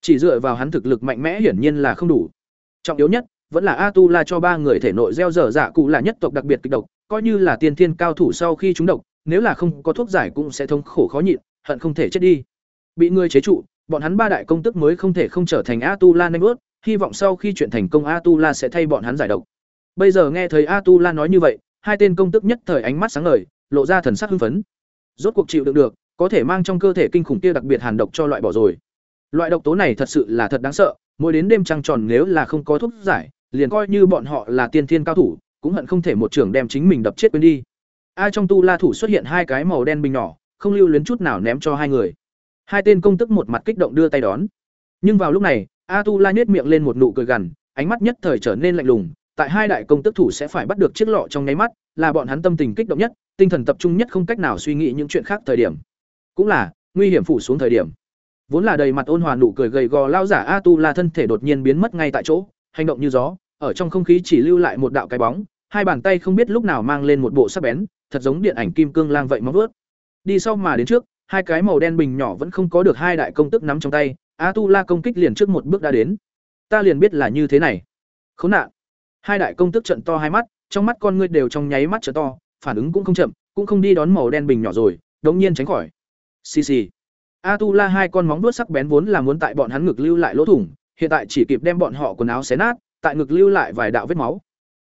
Chỉ dựa vào hắn thực lực mạnh mẽ hiển nhiên là không đủ. Trọng yếu nhất, vẫn là Atula cho ba người thể nội gieo dở dạ cụ là nhất tộc đặc biệt kịch độc, coi như là tiên thiên cao thủ sau khi chúng độc, nếu là không có thuốc giải cũng sẽ thống khổ khó nhịn, hận không thể chết đi. Bị người chế trụ, bọn hắn ba đại công tức mới không thể không trở thành Atula nhanh bước, hy vọng sau khi chuyện thành công Atula sẽ thay bọn hắn giải độc. Bây giờ nghe thấy Atula nói như vậy, hai tên công tức nhất thời ánh mắt sáng ngời, lộ ra thần sắc hưng phấn. Rốt cuộc chịu đựng được, có thể mang trong cơ thể kinh khủng kia đặc biệt hàn độc cho loại bỏ rồi. Loại độc tố này thật sự là thật đáng sợ, mỗi đến đêm trăng tròn nếu là không có thuốc giải, liền coi như bọn họ là tiên thiên cao thủ, cũng hận không thể một trưởng đem chính mình đập chết quên đi. A trong tu la thủ xuất hiện hai cái màu đen bình nhỏ, không lưu luyến chút nào ném cho hai người. Hai tên công tức một mặt kích động đưa tay đón. Nhưng vào lúc này, A tu la nhếch miệng lên một nụ cười gằn, ánh mắt nhất thời trở nên lạnh lùng, tại hai đại công tức thủ sẽ phải bắt được chiếc lọ trong nháy mắt, là bọn hắn tâm tình kích động nhất, tinh thần tập trung nhất không cách nào suy nghĩ những chuyện khác thời điểm. Cũng là nguy hiểm phủ xuống thời điểm. Vốn là đầy mặt ôn hòa nụ cười gầy gò lao giả A Tu La thân thể đột nhiên biến mất ngay tại chỗ, hành động như gió, ở trong không khí chỉ lưu lại một đạo cái bóng, hai bàn tay không biết lúc nào mang lên một bộ sắc bén, thật giống điện ảnh kim cương lang vậy móng vướt. Đi sau mà đến trước, hai cái màu đen bình nhỏ vẫn không có được hai đại công tức nắm trong tay, A Tu La công kích liền trước một bước đã đến. Ta liền biết là như thế này. Khốn nạn. Hai đại công tức trận to hai mắt, trong mắt con ngươi đều trong nháy mắt trở to, phản ứng cũng không chậm, cũng không đi đón màu đen bình nhỏ rồi, đống nhiên tránh khỏi. Xì xì. A Tu La hai con móng vuốt sắc bén vốn là muốn tại bọn hắn ngực lưu lại lỗ thủng, hiện tại chỉ kịp đem bọn họ quần áo xé nát, tại ngực lưu lại vài đạo vết máu.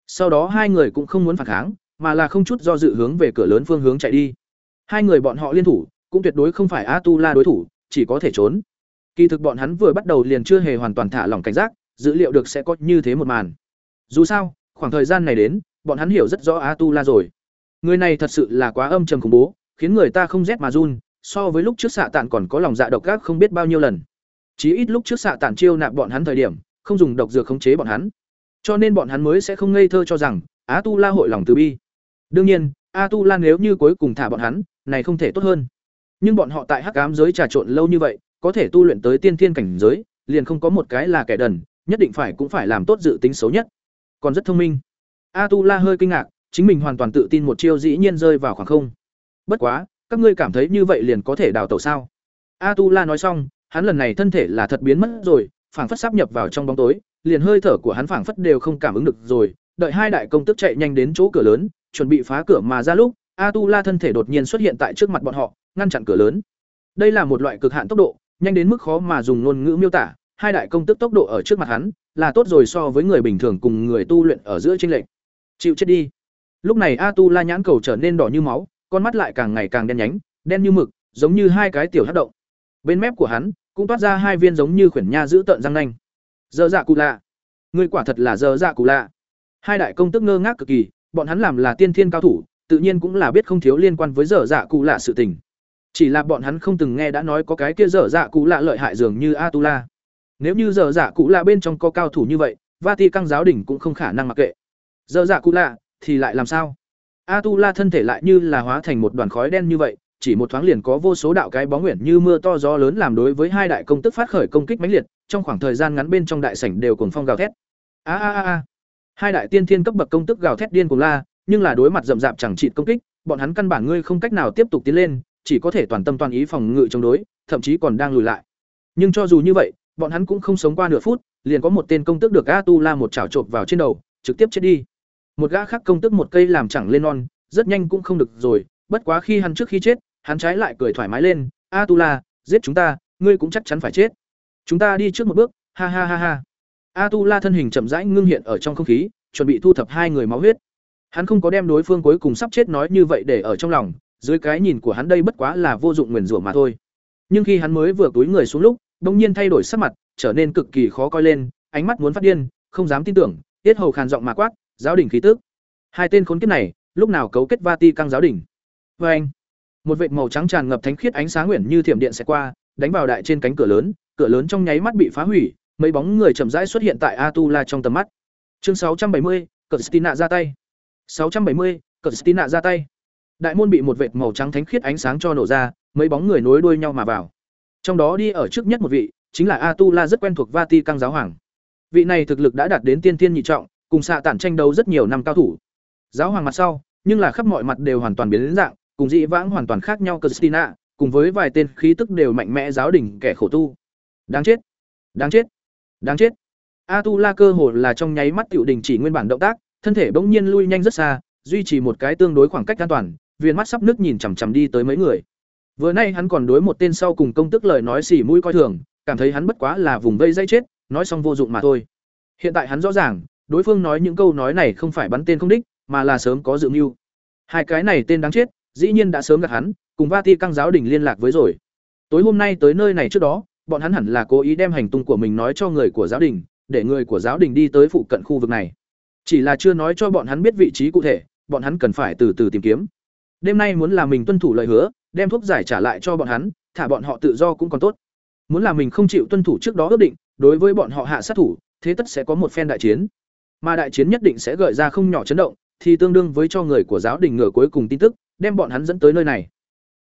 Sau đó hai người cũng không muốn phản kháng, mà là không chút do dự hướng về cửa lớn phương hướng chạy đi. Hai người bọn họ liên thủ, cũng tuyệt đối không phải A Tu La đối thủ, chỉ có thể trốn. Kỳ thực bọn hắn vừa bắt đầu liền chưa hề hoàn toàn thả lỏng cảnh giác, dữ liệu được sẽ có như thế một màn. Dù sao, khoảng thời gian này đến, bọn hắn hiểu rất rõ A Tu La rồi. Người này thật sự là quá âm trầm khủng bố, khiến người ta không rét mà run, so với lúc trước xạ tạn còn có lòng dạ độc ác không biết bao nhiêu lần. Chí ít lúc trước xạ tạn chiêu nạp bọn hắn thời điểm, không dùng độc dược khống chế bọn hắn. Cho nên bọn hắn mới sẽ không ngây thơ cho rằng A Tu La hội lòng từ bi. Đương nhiên, A Tu La nếu như cuối cùng thả bọn hắn, này không thể tốt hơn. Nhưng bọn họ tại Hắc Ám giới trà trộn lâu như vậy, có thể tu luyện tới tiên thiên cảnh giới, liền không có một cái là kẻ đần, nhất định phải cũng phải làm tốt dự tính xấu nhất. Còn rất thông minh. A Tu La hơi kinh ngạc, chính mình hoàn toàn tự tin một chiêu dĩ nhiên rơi vào khoảng không. Bất quá, các ngươi cảm thấy như vậy liền có thể đào tẩu sao? A Tu La nói xong, hắn lần này thân thể là thật biến mất rồi, phảng phất sắp nhập vào trong bóng tối, liền hơi thở của hắn phảng phất đều không cảm ứng được rồi, đợi hai đại công tức chạy nhanh đến chỗ cửa lớn, chuẩn bị phá cửa mà ra lúc, A Tu La thân thể đột nhiên xuất hiện tại trước mặt bọn họ, ngăn chặn cửa lớn. Đây là một loại cực hạn tốc độ, nhanh đến mức khó mà dùng ngôn ngữ miêu tả, hai đại công tức tốc độ ở trước mặt hắn, là tốt rồi so với người bình thường cùng người tu luyện ở giữa tranh lệch. Chịu chết đi. Lúc này A Tu La nhãn cầu trở nên đỏ như máu, con mắt lại càng ngày càng đen nhánh, đen như mực, giống như hai cái tiểu hát động. Bên mép của hắn cũng toát ra hai viên giống như khuyển nha giữ tợn răng nanh. Dơ dạ cụ lạ, người quả thật là dơ dạ cụ lạ. Hai đại công tức ngơ ngác cực kỳ, bọn hắn làm là tiên thiên cao thủ, tự nhiên cũng là biết không thiếu liên quan với dở dạ cụ lạ sự tình. Chỉ là bọn hắn không từng nghe đã nói có cái kia dở dạ cụ lạ lợi hại dường như Atula. Nếu như dở dạ cụ lạ bên trong có cao thủ như vậy, Vati căng giáo đỉnh cũng không khả năng mặc kệ. Dở dạ cụ lạ thì lại làm sao? Atula thân thể lại như là hóa thành một đoàn khói đen như vậy, chỉ một thoáng liền có vô số đạo cái bóng nguyện như mưa to gió lớn làm đối với hai đại công tức phát khởi công kích mãnh liệt, trong khoảng thời gian ngắn bên trong đại sảnh đều cuồng phong gào thét. A a a a. Hai đại tiên thiên cấp bậc công tức gào thét điên cuồng la, nhưng là đối mặt rậm rạp chẳng trị công kích, bọn hắn căn bản ngươi không cách nào tiếp tục tiến lên, chỉ có thể toàn tâm toàn ý phòng ngự chống đối, thậm chí còn đang lùi lại. Nhưng cho dù như vậy, bọn hắn cũng không sống qua nửa phút, liền có một tên công tước được Atula một chảo chộp vào trên đầu, trực tiếp chết đi. Một gã khác công tước một cây làm chẳng lên non, rất nhanh cũng không được rồi, bất quá khi hắn trước khi chết, hắn trái lại cười thoải mái lên, Atula, giết chúng ta, ngươi cũng chắc chắn phải chết. Chúng ta đi trước một bước." Ha ha ha ha. Atula thân hình chậm rãi ngưng hiện ở trong không khí, chuẩn bị thu thập hai người máu huyết. Hắn không có đem đối phương cuối cùng sắp chết nói như vậy để ở trong lòng, dưới cái nhìn của hắn đây bất quá là vô dụng nguyền rủa mà thôi. Nhưng khi hắn mới vừa túi người xuống lúc, bỗng nhiên thay đổi sắc mặt, trở nên cực kỳ khó coi lên, ánh mắt muốn phát điên, không dám tin tưởng, tiết hầu khàn giọng mà quát, giáo đỉnh khí tức. Hai tên khốn kiếp này, lúc nào cấu kết Vati căng giáo đỉnh. Và anh, một vệt màu trắng tràn ngập thánh khiết ánh sáng nguyện như thiểm điện sẽ qua, đánh vào đại trên cánh cửa lớn, cửa lớn trong nháy mắt bị phá hủy, mấy bóng người chậm rãi xuất hiện tại Atula trong tầm mắt. Chương 670, Cristina ra tay. 670, Cristina ra tay. Đại môn bị một vệt màu trắng thánh khiết ánh sáng cho nổ ra, mấy bóng người nối đuôi nhau mà vào. Trong đó đi ở trước nhất một vị, chính là Atula rất quen thuộc Vati căng giáo hoàng. Vị này thực lực đã đạt đến tiên tiên nhị trọng, cùng xạ tản tranh đấu rất nhiều năm cao thủ. Giáo hoàng mặt sau, nhưng là khắp mọi mặt đều hoàn toàn biến đến dạng, cùng dị vãng hoàn toàn khác nhau Christina, cùng với vài tên khí tức đều mạnh mẽ giáo đình kẻ khổ tu. Đáng chết, đáng chết, đáng chết. Atula cơ hồ là trong nháy mắt tiểu đình chỉ nguyên bản động tác, thân thể bỗng nhiên lui nhanh rất xa, duy trì một cái tương đối khoảng cách an toàn, viên mắt sắp nước nhìn chằm chằm đi tới mấy người. Vừa nay hắn còn đối một tên sau cùng công tức lời nói xỉ mũi coi thường, cảm thấy hắn bất quá là vùng vây dây chết, nói xong vô dụng mà thôi. Hiện tại hắn rõ ràng, đối phương nói những câu nói này không phải bắn tên không đích, mà là sớm có dự mưu. Hai cái này tên đáng chết, dĩ nhiên đã sớm gặp hắn, cùng Vati căng giáo đình liên lạc với rồi. Tối hôm nay tới nơi này trước đó, bọn hắn hẳn là cố ý đem hành tung của mình nói cho người của giáo đình, để người của giáo đình đi tới phụ cận khu vực này. Chỉ là chưa nói cho bọn hắn biết vị trí cụ thể, bọn hắn cần phải từ từ tìm kiếm. Đêm nay muốn là mình tuân thủ lời hứa, đem thuốc giải trả lại cho bọn hắn, thả bọn họ tự do cũng còn tốt. Muốn là mình không chịu tuân thủ trước đó ước định, đối với bọn họ hạ sát thủ, thế tất sẽ có một phen đại chiến. Mà đại chiến nhất định sẽ gợi ra không nhỏ chấn động, thì tương đương với cho người của giáo đình ngửa cuối cùng tin tức, đem bọn hắn dẫn tới nơi này.